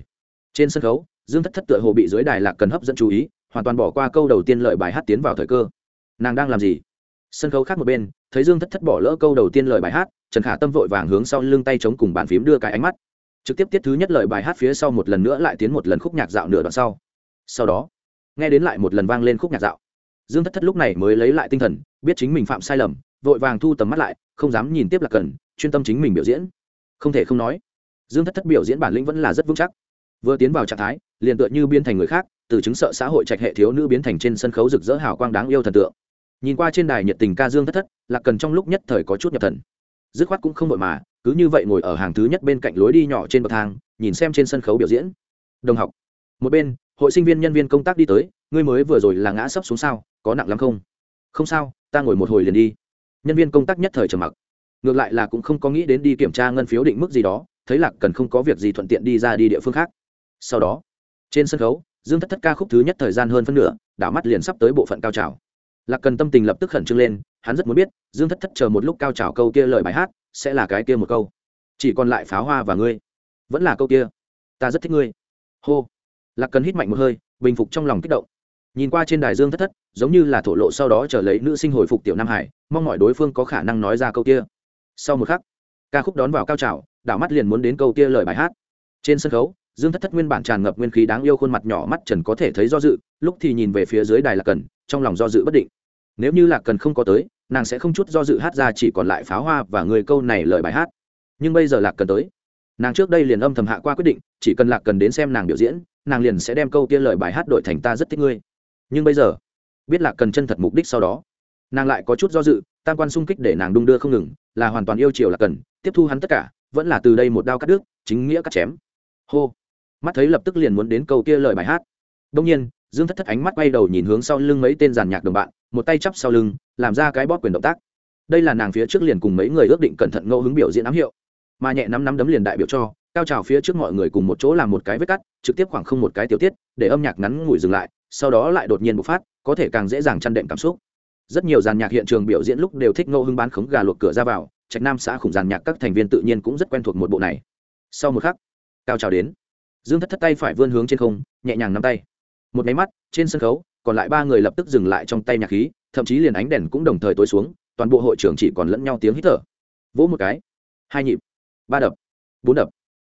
trên sân khấu, dương thất thất tựa hồ bị dưới đài lạc cần hấp dẫn chú ý, hoàn toàn bỏ qua câu đầu tiên lợi bài hát tiến vào thời cơ. Nàng đang làm gì? Sân khấu khác một bên, thấy dương thất thất bỏ lỡ câu đầu tiên lời bài hát, trần khả tâm vội vàng hướng sau lưng tay chống cùng bàn phím đưa cái ánh mắt. Trực tiếp tiết thứ nhất lời bài hát phía sau một lần nữa lại tiến một lần khúc nhạc dạo nửa đoạn sau sau đó, nghe đến lại một lần vang lên khúc nhạc dạo. Dương thất thất lúc này mới lấy lại tinh thần, biết chính mình phạm sai lầm, vội vàng thu tầm mắt lại, không dám nhìn tiếp là cần chuyên tâm chính mình biểu diễn. Không thể không nói, dương thất thất biểu diễn bản lĩnh vẫn là rất vững chắc. Vừa tiến vào trạng thái, liền tựa như biến thành người khác, từ chứng sợ xã hội trạch hệ thiếu nữ biến thành trên sân khấu rực rỡ hào quang đáng yêu thần tượng. Nhìn qua trên đài nhiệt tình ca dương thất thất là cần trong lúc nhất thời có chút nhập thần. Dứt khoát cũng không vội mà, cứ như vậy ngồi ở hàng thứ nhất bên cạnh lối đi nhỏ trên bậc thang, nhìn xem trên sân khấu biểu diễn. Đồng học, một bên hội sinh viên nhân viên công tác đi tới, ngươi mới vừa rồi là ngã sấp xuống sao, có nặng lắm không? Không sao, ta ngồi một hồi liền đi. Nhân viên công tác nhất thời trầm mặc. Ngược lại là cũng không có nghĩ đến đi kiểm tra ngân phiếu định mức gì đó, thấy lạc cần không có việc gì thuận tiện đi ra đi địa phương khác. Sau đó, trên sân khấu, dương thất thất ca khúc thứ nhất thời gian hơn phân nửa, đảo mắt liền sắp tới bộ phận cao trào. Lạc cần tâm tình lập tức khẩn trương lên, hắn rất muốn biết, dương thất thất chờ một lúc cao trào câu kia lời bài hát, sẽ là cái kia một câu. Chỉ còn lại pháo hoa và ngươi. Vẫn là câu kia. Ta rất thích ngươi. Hô lạc cần hít mạnh một hơi, bình phục trong lòng kích động. Nhìn qua trên đài dương thất thất, giống như là thổ lộ sau đó trở lấy nữ sinh hồi phục tiểu nam hải, mong mọi đối phương có khả năng nói ra câu kia. Sau một khắc, ca khúc đón vào cao trào, đảo mắt liền muốn đến câu kia lời bài hát. Trên sân khấu, dương thất thất nguyên bản tràn ngập nguyên khí đáng yêu khuôn mặt nhỏ mắt trần có thể thấy do dự, lúc thì nhìn về phía dưới đài lạc cần, trong lòng do dự bất định. Nếu như lạc cần không có tới, nàng sẽ không chút do dự hát ra chỉ còn lại pháo hoa và người câu này lời bài hát. Nhưng bây giờ lạc cần tới, nàng trước đây liền âm thầm hạ qua quyết định, chỉ cần lạc cần đến xem nàng biểu diễn nàng liền sẽ đem câu kia lời bài hát đổi thành ta rất thích ngươi. Nhưng bây giờ, biết lạc cần chân thật mục đích sau đó, nàng lại có chút do dự, tam quan sung kích để nàng đung đưa không ngừng, là hoàn toàn yêu chiều lạc cần, tiếp thu hắn tất cả, vẫn là từ đây một đao cắt đứt, chính nghĩa cắt chém. Hô. Mắt thấy lập tức liền muốn đến câu kia lời bài hát. Đông nhiên, dương thất thất ánh mắt quay đầu nhìn hướng sau lưng mấy tên giàn nhạc đồng bạn, một tay chắp sau lưng, làm ra cái bóp quyền động tác. Đây là nàng phía trước liền cùng mấy người ước định cẩn thận ngẫu hứng biểu diễn ám hiệu, mà nhẹ nắm nắm đấm liền đại biểu cho cao trào phía trước mọi người cùng một chỗ làm một cái vết cắt, trực tiếp khoảng không một cái tiểu tiết, để âm nhạc ngắn ngủi dừng lại, sau đó lại đột nhiên bộc phát, có thể càng dễ dàng chăn đệm cảm xúc. Rất nhiều dàn nhạc hiện trường biểu diễn lúc đều thích ngẫu hưng bán khống gà luộc cửa ra vào, trạch nam xã khủng dàn nhạc các thành viên tự nhiên cũng rất quen thuộc một bộ này. Sau một khắc, cao trào đến. Dương thất thất tay phải vươn hướng trên không, nhẹ nhàng nắm tay. Một máy mắt, trên sân khấu, còn lại ba người lập tức dừng lại trong tay nhạc khí, thậm chí liền ánh đèn cũng đồng thời tối xuống, toàn bộ hội trưởng chỉ còn lẫn nhau tiếng hít thở. Vỗ một cái. Hai nhịp. Ba đập. Bốn đập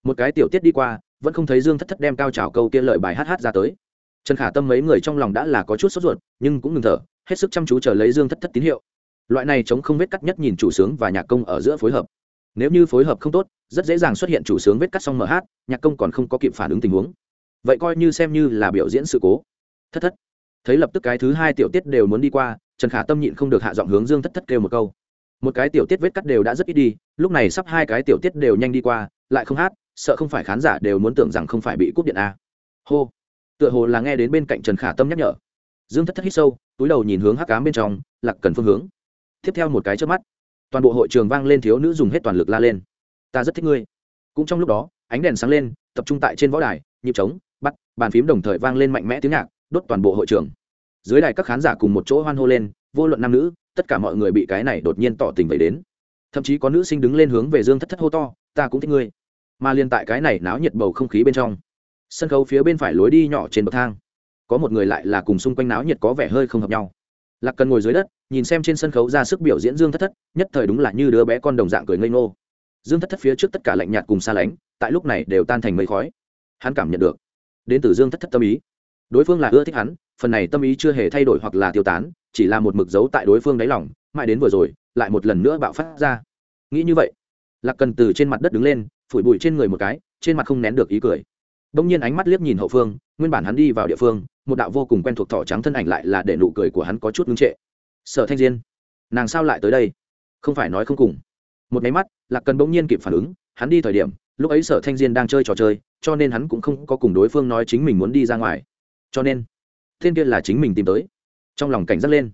một cái tiểu tiết đi qua, vẫn không thấy dương thất thất đem cao trào câu kia lợi bài hát hát ra tới. Trần khả tâm mấy người trong lòng đã là có chút sốt ruột, nhưng cũng ngừng thở, hết sức chăm chú chờ lấy dương thất thất tín hiệu. Loại này chống không vết cắt nhất nhìn chủ sướng và nhạc công ở giữa phối hợp. Nếu như phối hợp không tốt, rất dễ dàng xuất hiện chủ sướng vết cắt xong mở hát, nhạc công còn không có kịp phản ứng tình huống. Vậy coi như xem như là biểu diễn sự cố. Thất thất, thấy lập tức cái thứ hai tiểu tiết đều muốn đi qua, trần khả tâm nhịn không được hạ giọng hướng dương thất thất kêu một câu. Một cái tiểu tiết vết cắt đều đã rất ít đi, lúc này sắp hai cái tiểu tiết đều nhanh đi qua, lại không hát sợ không phải khán giả đều muốn tưởng rằng không phải bị cúp điện a. Hô. Tựa hồ là nghe đến bên cạnh trần khả tâm nhắc nhở. Dương thất thất hít sâu, túi đầu nhìn hướng hắc cám bên trong, lạc cần phương hướng. Tiếp theo một cái trước mắt, toàn bộ hội trường vang lên thiếu nữ dùng hết toàn lực la lên. Ta rất thích ngươi. Cũng trong lúc đó, ánh đèn sáng lên, tập trung tại trên võ đài, nhịp trống, bắt, bàn phím đồng thời vang lên mạnh mẽ tiếng nhạc, đốt toàn bộ hội trường. Dưới đài các khán giả cùng một chỗ hoan hô lên, vô luận nam nữ, tất cả mọi người bị cái này đột nhiên tỏ tình vậy đến. Thậm chí có nữ sinh đứng lên hướng về dương thất thất hô to, ta cũng thích ngươi mà liên tại cái này náo nhiệt bầu không khí bên trong. Sân khấu phía bên phải lối đi nhỏ trên bậc thang. Có một người lại là cùng xung quanh náo nhiệt có vẻ hơi không hợp nhau. Lạc cần ngồi dưới đất, nhìn xem trên sân khấu ra sức biểu diễn dương thất thất, nhất thời đúng là như đứa bé con đồng dạng cười ngây ngô. Dương thất thất phía trước tất cả lạnh nhạt cùng xa lánh, tại lúc này đều tan thành mây khói. Hắn cảm nhận được, đến từ dương thất thất tâm ý. Đối phương là ưa thích hắn, phần này tâm ý chưa hề thay đổi hoặc là tiêu tán, chỉ là một mực dấu tại đối phương đáy lòng, mãi đến vừa rồi, lại một lần nữa bạo phát ra. Nghĩ như vậy, lạc cần từ trên mặt đất đứng lên phủi bụi trên người một cái, trên mặt không nén được ý cười. Đông nhiên ánh mắt liếc nhìn hậu phương, nguyên bản hắn đi vào địa phương, một đạo vô cùng quen thuộc thỏ trắng thân ảnh lại là để nụ cười của hắn có chút ngưng trệ. Sở thanh diên, nàng sao lại tới đây? Không phải nói không cùng. Một máy mắt, lạc cần bỗng nhiên kịp phản ứng, hắn đi thời điểm, lúc ấy sở thanh diên đang chơi trò chơi, cho nên hắn cũng không có cùng đối phương nói chính mình muốn đi ra ngoài. Cho nên, thiên kia là chính mình tìm tới. Trong lòng cảnh giác lên,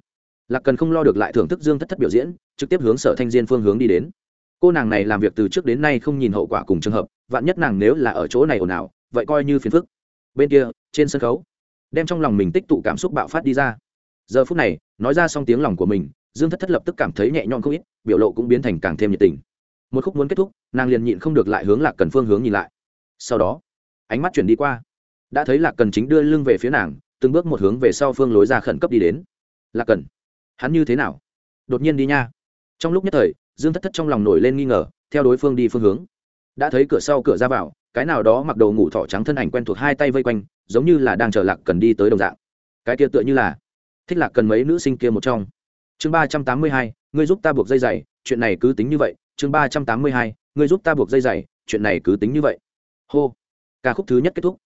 lạc cần không lo được lại thưởng thức dương thất thất biểu diễn, trực tiếp hướng sở thanh diên phương hướng đi đến cô nàng này làm việc từ trước đến nay không nhìn hậu quả cùng trường hợp, vạn nhất nàng nếu là ở chỗ này ồn ào, vậy coi như phiền phức. Bên kia, trên sân khấu, đem trong lòng mình tích tụ cảm xúc bạo phát đi ra. Giờ phút này, nói ra xong tiếng lòng của mình, dương thất thất lập tức cảm thấy nhẹ nhõm không ít, biểu lộ cũng biến thành càng thêm nhiệt tình. Một khúc muốn kết thúc, nàng liền nhịn không được lại hướng lạc cần phương hướng nhìn lại. Sau đó, ánh mắt chuyển đi qua. Đã thấy lạc cần chính đưa lưng về phía nàng, từng bước một hướng về sau phương lối ra khẩn cấp đi đến. Lạc cần, hắn như thế nào? Đột nhiên đi nha. Trong lúc nhất thời dương thất thất trong lòng nổi lên nghi ngờ, theo đối phương đi phương hướng. Đã thấy cửa sau cửa ra vào, cái nào đó mặc đồ ngủ thỏ trắng thân ảnh quen thuộc hai tay vây quanh, giống như là đang chờ lạc cần đi tới đồng dạng. Cái kia tựa như là thích lạc cần mấy nữ sinh kia một trong. Chương ba trăm tám mươi hai, ngươi giúp ta buộc dây dày chuyện này cứ tính như vậy. Chương ba trăm tám mươi hai, ngươi giúp ta buộc dây dày chuyện này cứ tính như vậy. Hô. Ca khúc thứ nhất kết thúc.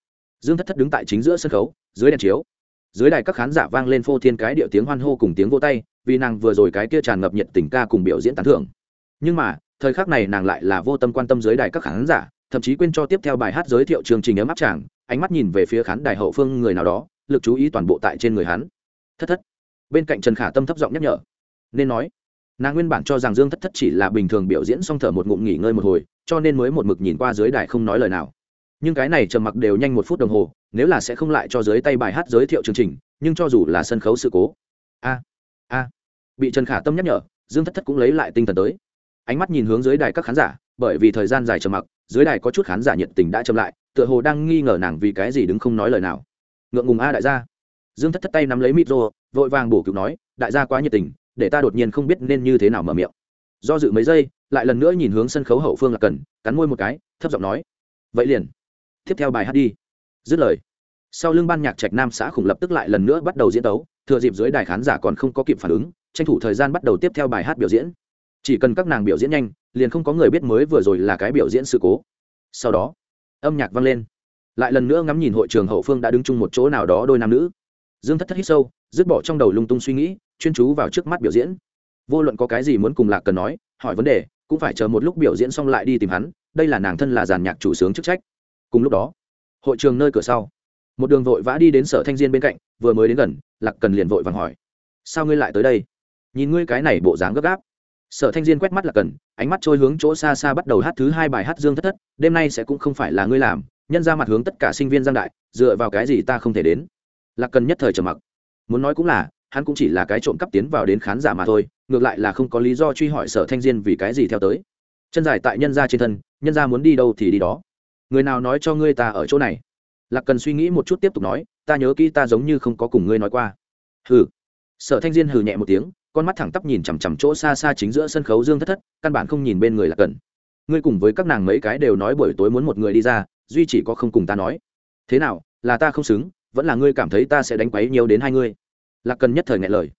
Dương thất thất đứng tại chính giữa sân khấu, dưới đèn chiếu. Dưới đài các khán giả vang lên phô thiên cái điệu tiếng hoan hô cùng tiếng vô tay vì nàng vừa rồi cái kia tràn ngập nhiệt tình ca cùng biểu diễn tán thưởng. Nhưng mà, thời khắc này nàng lại là vô tâm quan tâm dưới đài các khán giả, thậm chí quên cho tiếp theo bài hát giới thiệu chương trình ấm áp chàng, ánh mắt nhìn về phía khán đài hậu phương người nào đó, lực chú ý toàn bộ tại trên người hắn. Thất thất. Bên cạnh trần khả tâm thấp giọng nhắc nhở. Nên nói, nàng nguyên bản cho rằng dương thất thất chỉ là bình thường biểu diễn xong thở một ngụm nghỉ ngơi một hồi, cho nên mới một mực nhìn qua dưới đài không nói lời nào. Nhưng cái này trầm mặc đều nhanh một phút đồng hồ, nếu là sẽ không lại cho dưới tay bài hát giới thiệu chương trình, nhưng cho dù là sân khấu sự cố. A a bị trần khả tâm nhắc nhở, dương thất thất cũng lấy lại tinh thần tới. Ánh mắt nhìn hướng dưới đài các khán giả, bởi vì thời gian dài trầm mặc, dưới đài có chút khán giả nhiệt tình đã chậm lại, tựa hồ đang nghi ngờ nàng vì cái gì đứng không nói lời nào. Ngượng ngùng a đại gia. Dương thất thất tay nắm lấy micro vội vàng bổ cứu nói, đại gia quá nhiệt tình, để ta đột nhiên không biết nên như thế nào mở miệng. Do dự mấy giây, lại lần nữa nhìn hướng sân khấu hậu phương là cần, cắn môi một cái, thấp giọng nói, vậy liền, tiếp theo bài hát đi. Dứt lời, sau lưng ban nhạc trạch nam xã khủng lập tức lại lần nữa bắt đầu diễn tấu, thừa dịp dưới đài khán giả còn không có kịp phản ứng tranh thủ thời gian bắt đầu tiếp theo bài hát biểu diễn. Chỉ cần các nàng biểu diễn nhanh, liền không có người biết mới vừa rồi là cái biểu diễn sự cố. Sau đó, âm nhạc vang lên. Lại lần nữa ngắm nhìn hội trường hậu phương đã đứng chung một chỗ nào đó đôi nam nữ. Dương thất thất hít sâu, dứt bỏ trong đầu lung tung suy nghĩ, chuyên chú vào trước mắt biểu diễn. Vô luận có cái gì muốn cùng lạc cần nói, hỏi vấn đề, cũng phải chờ một lúc biểu diễn xong lại đi tìm hắn, đây là nàng thân là giàn nhạc chủ sướng chức trách. Cùng lúc đó, hội trường nơi cửa sau, một đường vội vã đi đến sở thanh diên bên cạnh, vừa mới đến gần, lạc cần liền vội vàng hỏi, sao ngươi lại tới đây? Nhìn ngươi cái này bộ dáng gấp gáp. Sở thanh diên quét mắt lạc cần, ánh mắt trôi hướng chỗ xa xa bắt đầu hát thứ hai bài hát dương thất thất, đêm nay sẽ cũng không phải là ngươi làm, nhân ra mặt hướng tất cả sinh viên giang đại, dựa vào cái gì ta không thể đến. Lạc cần nhất thời trầm mặc. Muốn nói cũng là, hắn cũng chỉ là cái trộm cắp tiến vào đến khán giả mà thôi, ngược lại là không có lý do truy hỏi sở thanh diên vì cái gì theo tới. Chân dài tại nhân gia trên thân, nhân gia muốn đi đâu thì đi đó. Người nào nói cho ngươi ta ở chỗ này? Lạc cần suy nghĩ một chút tiếp tục nói, ta nhớ kỹ ta giống như không có cùng ngươi nói qua. Hừ. Sở thanh diên hừ nhẹ một tiếng con mắt thẳng tắp nhìn chằm chằm chỗ xa xa chính giữa sân khấu dương thất thất, căn bản không nhìn bên người lạc cần. Ngươi cùng với các nàng mấy cái đều nói buổi tối muốn một người đi ra, duy chỉ có không cùng ta nói. Thế nào, là ta không xứng, vẫn là ngươi cảm thấy ta sẽ đánh quấy nhiều đến hai ngươi? Lạc cần nhất thời ngại lời.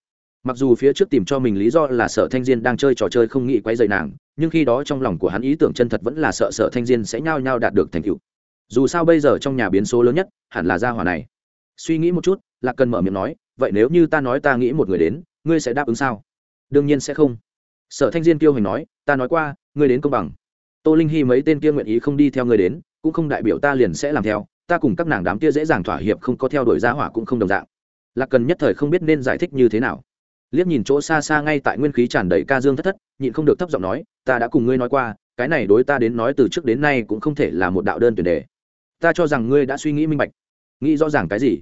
Mặc dù phía trước tìm cho mình lý do là sợ thanh diên đang chơi trò chơi không nghĩ quấy dày nàng, nhưng khi đó trong lòng của hắn ý tưởng chân thật vẫn là sợ sợ thanh diên sẽ nhao nhao đạt được thành tựu. Dù sao bây giờ trong nhà biến số lớn nhất hẳn là gia hỏa này. Suy nghĩ một chút, lạc cần mở miệng nói, vậy nếu như ta nói ta nghĩ một người đến ngươi sẽ đáp ứng sao? Đương nhiên sẽ không. Sở thanh diên kiêu hành nói, ta nói qua, ngươi đến công bằng. Tô linh hy mấy tên kia nguyện ý không đi theo ngươi đến, cũng không đại biểu ta liền sẽ làm theo, ta cùng các nàng đám kia dễ dàng thỏa hiệp không có theo đuổi gia hỏa cũng không đồng dạng. Lạc cần nhất thời không biết nên giải thích như thế nào. Liếc nhìn chỗ xa xa ngay tại nguyên khí tràn đầy ca dương thất thất, nhịn không được thấp giọng nói, ta đã cùng ngươi nói qua, cái này đối ta đến nói từ trước đến nay cũng không thể là một đạo đơn tuyển đề. Ta cho rằng ngươi đã suy nghĩ minh bạch. Nghĩ rõ ràng cái gì?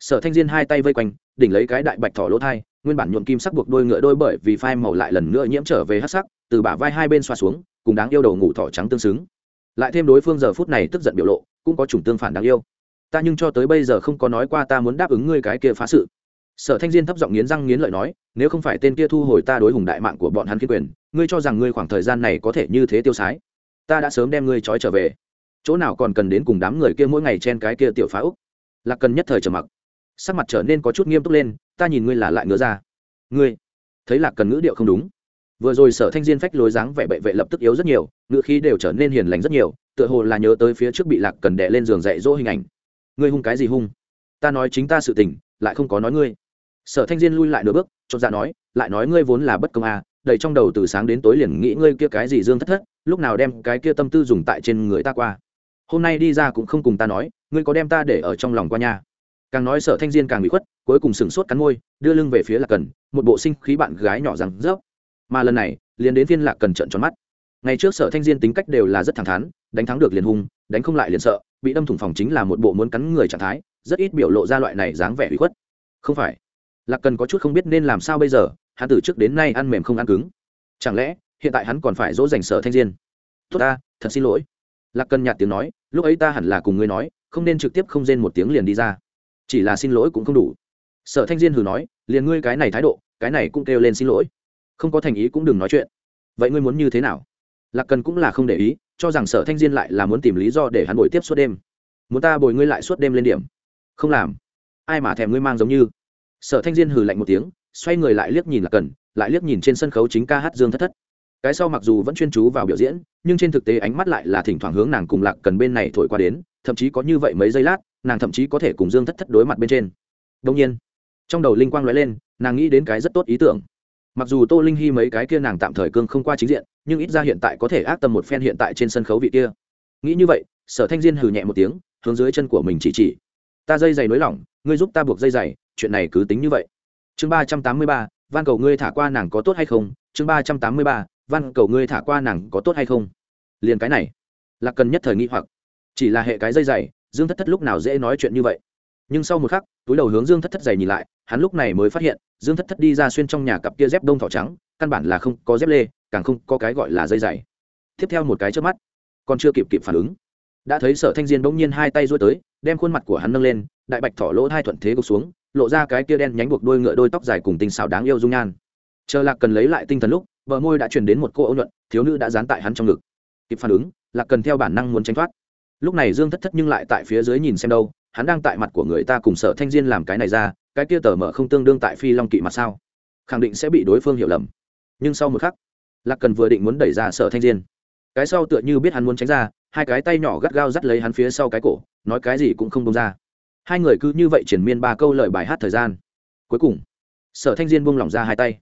Sở thanh diên hai tay vây quanh, đỉnh lấy cái đại bạch thỏ lỗ thai nguyên bản nhuộm kim sắc buộc đôi ngựa đôi bởi vì phai màu lại lần nữa nhiễm trở về hắc sắc, từ bả vai hai bên xoa xuống, cùng đáng yêu đầu ngủ thỏ trắng tương xứng. Lại thêm đối phương giờ phút này tức giận biểu lộ, cũng có chủng tương phản đáng yêu. Ta nhưng cho tới bây giờ không có nói qua ta muốn đáp ứng ngươi cái kia phá sự. Sở thanh diên thấp giọng nghiến răng nghiến lợi nói, nếu không phải tên kia thu hồi ta đối hùng đại mạng của bọn hắn khiến quyền, ngươi cho rằng ngươi khoảng thời gian này có thể như thế tiêu sái? Ta đã sớm đem ngươi trói trở về. Chỗ nào còn cần đến cùng đám người kia mỗi ngày chen cái kia tiểu phá úc? Lạc cần nhất thời trở mặc. Sắc mặt trở nên có chút nghiêm túc lên ta nhìn ngươi là lại ngứa ra. Ngươi, thấy lạc cần ngữ điệu không đúng? Vừa rồi sở thanh diên phách lối dáng vẻ bệ vệ lập tức yếu rất nhiều ngựa khí đều trở nên hiền lành rất nhiều, tựa hồ là nhớ tới phía trước bị lạc cần đệ lên giường dạy dỗ hình ảnh. Ngươi hung cái gì hung? Ta nói chính ta sự tình, lại không có nói ngươi. Sở thanh diên lui lại nửa bước, chột dạ nói, lại nói ngươi vốn là bất công à đầy trong đầu từ sáng đến tối liền nghĩ ngươi kia cái gì dương thất thất, lúc nào đem cái kia tâm tư dùng tại trên người ta qua. Hôm nay đi ra cũng không cùng ta nói, ngươi có đem ta để ở trong lòng qua nhà càng nói sở thanh diên càng bị khuất, cuối cùng sửng sốt cắn môi, đưa lưng về phía lạc cần, một bộ sinh khí bạn gái nhỏ rằng rớp mà lần này, liền đến phiên lạc cần trận tròn mắt. Ngày trước sở thanh diên tính cách đều là rất thẳng thắn, đánh thắng được liền hung, đánh không lại liền sợ, bị đâm thủng phòng chính là một bộ muốn cắn người trạng thái, rất ít biểu lộ ra loại này dáng vẻ bị khuất. Không phải. Lạc cần có chút không biết nên làm sao bây giờ, hắn từ trước đến nay ăn mềm không ăn cứng. Chẳng lẽ, hiện tại hắn còn phải dỗ dành sở thanh diên? Tốt ta, thật xin lỗi. Lạc cần nhạt tiếng nói, lúc ấy ta hẳn là cùng ngươi nói, không nên trực tiếp không rên một tiếng liền đi ra chỉ là xin lỗi cũng không đủ. Sở thanh diên hừ nói, liền ngươi cái này thái độ, cái này cũng kêu lên xin lỗi. Không có thành ý cũng đừng nói chuyện. Vậy ngươi muốn như thế nào? Lạc cần cũng là không để ý, cho rằng sở thanh diên lại là muốn tìm lý do để hắn bồi tiếp suốt đêm. Muốn ta bồi ngươi lại suốt đêm lên điểm. Không làm. Ai mà thèm ngươi mang giống như. Sở thanh diên hừ lạnh một tiếng, xoay người lại liếc nhìn lạc cần, lại liếc nhìn trên sân khấu chính ca hát dương thất thất. Cái sau mặc dù vẫn chuyên chú vào biểu diễn, nhưng trên thực tế ánh mắt lại là thỉnh thoảng hướng nàng cùng lạc cần bên này thổi qua đến, thậm chí có như vậy mấy giây lát nàng thậm chí có thể cùng dương thất thất đối mặt bên trên. Đông nhiên, trong đầu linh quang lóe lên, nàng nghĩ đến cái rất tốt ý tưởng. Mặc dù tô linh hy mấy cái kia nàng tạm thời cương không qua chính diện, nhưng ít ra hiện tại có thể ác tâm một phen hiện tại trên sân khấu vị kia. Nghĩ như vậy, sở thanh diên hừ nhẹ một tiếng, hướng dưới chân của mình chỉ chỉ. Ta dây dày nới lỏng ngươi giúp ta buộc dây dày, chuyện này cứ tính như vậy. Chương ba trăm tám mươi ba, van cầu ngươi thả qua nàng có tốt hay không? Chương ba trăm tám mươi ba, van cầu ngươi thả qua nàng có tốt hay không? Liền cái này là cần nhất thời nghi hoặc. Chỉ là hệ cái dây dày dương thất thất lúc nào dễ nói chuyện như vậy? Nhưng sau một khắc, túi đầu hướng dương thất thất dày nhìn lại, hắn lúc này mới phát hiện, dương thất thất đi ra xuyên trong nhà cặp kia dép đông thỏ trắng, căn bản là không có dép lê, càng không có cái gọi là dây dày tiếp theo một cái trước mắt, còn chưa kịp kịp phản ứng, đã thấy sở thanh diên bỗng nhiên hai tay rối tới, đem khuôn mặt của hắn nâng lên, đại bạch thỏ lỗ hai thuận thế gục xuống, lộ ra cái kia đen nhánh buộc đôi ngựa đôi tóc dài cùng tinh xảo đáng yêu dung nhan. Chờ lạc cần lấy lại tinh thần lúc vợ môi đã truyền đến một cô ấu nhuận, thiếu nữ đã dán tại hắn trong ngực. Kịp phản ứng, lạc cần theo bản năng muốn tránh thoát lúc này dương thất thất nhưng lại tại phía dưới nhìn xem đâu, hắn đang tại mặt của người ta cùng sở thanh diên làm cái này ra, cái kia tờ mở không tương đương tại phi long kỵ mặt sao? Khẳng định sẽ bị đối phương hiểu lầm. Nhưng sau một khắc, lạc cần vừa định muốn đẩy ra sở thanh diên. Cái sau tựa như biết hắn muốn tránh ra, hai cái tay nhỏ gắt gao dắt lấy hắn phía sau cái cổ, nói cái gì cũng không bông ra. Hai người cứ như vậy triển miên ba câu lời bài hát thời gian. Cuối cùng, sở thanh diên buông lỏng ra hai tay.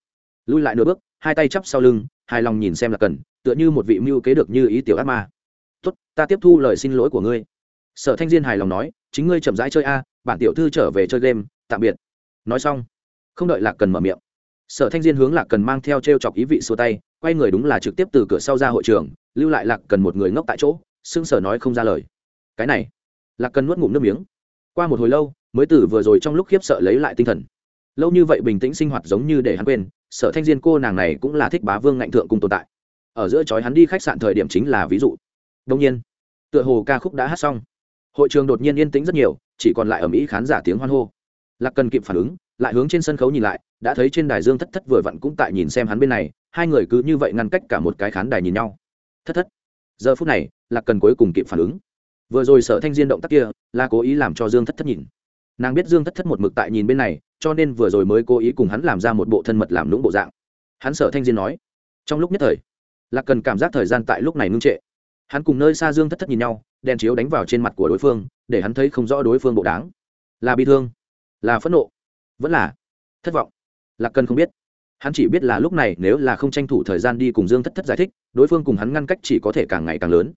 Lui lại nửa bước, hai tay chắp sau lưng, hài lòng nhìn xem là cần, tựa như một vị mưu kế được như ý tiểu ác ma tốt, ta tiếp thu lời xin lỗi của ngươi. Sở thanh diên hài lòng nói, chính ngươi chậm rãi chơi a, bản tiểu thư trở về chơi game, tạm biệt. Nói xong, không đợi lạc cần mở miệng, sở thanh diên hướng lạc cần mang theo t r e o chọc ý vị xua tay, quay người đúng là trực tiếp từ cửa sau ra hội trường, lưu lại lạc cần một người ngốc tại chỗ xưng sở nói không ra lời. Cái này. Lạc cần nuốt ngụm nước miếng. Qua một hồi lâu, mới từ vừa rồi trong lúc khiếp sợ lấy lại tinh thần. Lâu như vậy bình tĩnh sinh hoạt giống như để hắn quên, sở thanh diên cô nàng này cũng là thích bá vương ngạnh thượng cùng tồn tại. Ở giữa chói hắn đi khách sạn thời điểm chính là ví dụ đông nhiên, tựa hồ ca khúc đã hát xong. Hội trường đột nhiên yên tĩnh rất nhiều, chỉ còn lại ở mỹ khán giả tiếng hoan hô. Lạc cần kịp phản ứng, lại hướng trên sân khấu nhìn lại, đã thấy trên đài dương thất thất vừa vặn cũng tại nhìn xem hắn bên này, hai người cứ như vậy ngăn cách cả một cái khán đài nhìn nhau. Thất thất, giờ phút này, lạc cần cuối cùng kịp phản ứng. Vừa rồi sở thanh diên động tác kia, là cố ý làm cho dương thất thất nhìn. Nàng biết dương thất thất một mực tại nhìn bên này, cho nên vừa rồi mới cố ý cùng hắn làm ra một bộ thân mật làm lũng bộ dạng. Hắn sở thanh diên nói, trong lúc nhất thời, lạc cần cảm giác thời gian tại lúc này ngưng trệ hắn cùng nơi xa dương thất thất nhìn nhau, đèn chiếu đánh vào trên mặt của đối phương, để hắn thấy không rõ đối phương bộ đáng là bị thương, là phẫn nộ, vẫn là thất vọng. Lạc cần không biết. Hắn chỉ biết là lúc này nếu là không tranh thủ thời gian đi cùng dương thất thất giải thích, đối phương cùng hắn ngăn cách chỉ có thể càng ngày càng lớn.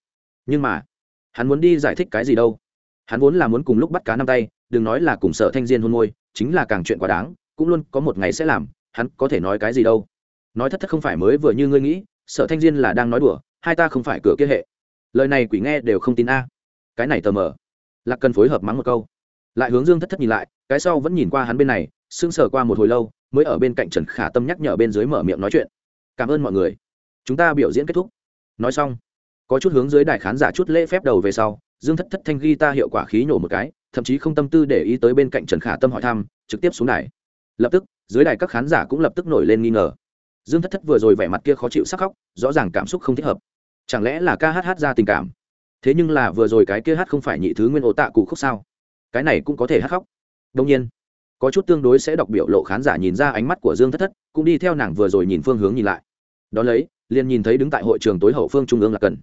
Nhưng mà, hắn muốn đi giải thích cái gì đâu? Hắn vốn là muốn cùng lúc bắt cá năm tay, đừng nói là cùng sở thanh diên hôn môi, chính là càng chuyện quá đáng, cũng luôn có một ngày sẽ làm, hắn có thể nói cái gì đâu? Nói thất thất không phải mới vừa như ngươi nghĩ, sở thanh diên là đang nói đùa, hai ta không phải cửa kia hệ lời này quỷ nghe đều không tin a. Cái này tờ mờ. Lạc cần phối hợp mắng một câu. Lại hướng dương thất thất nhìn lại, cái sau vẫn nhìn qua hắn bên này sưng sờ qua một hồi lâu, mới ở bên cạnh trần khả tâm nhắc nhở bên dưới mở miệng nói chuyện. Cảm ơn mọi người. Chúng ta biểu diễn kết thúc. Nói xong, có chút hướng dưới đại khán giả chút lễ phép đầu về sau, dương thất thất thanh ghi ta hiệu quả khí nhổ một cái, thậm chí không tâm tư để ý tới bên cạnh trần khả tâm hỏi thăm, trực tiếp xuống đài. Lập tức, dưới đài các khán giả cũng lập tức nổi lên nghi ngờ. Dương thất thất vừa rồi vẻ mặt kia khó chịu sắc khóc, rõ ràng cảm xúc không thích hợp chẳng lẽ là ca hát hát ra tình cảm? Thế nhưng là vừa rồi cái kia hát không phải nhị thứ nguyên ổ tạ cụ khúc sao? Cái này cũng có thể hát khóc. Đông nhiên, có chút tương đối sẽ đọc biểu lộ khán giả nhìn ra ánh mắt của dương thất thất, cũng đi theo nàng vừa rồi nhìn phương hướng nhìn lại. Đ ó lấy, liền nhìn thấy đứng tại hội trường tối hậu phương trung ương là cần.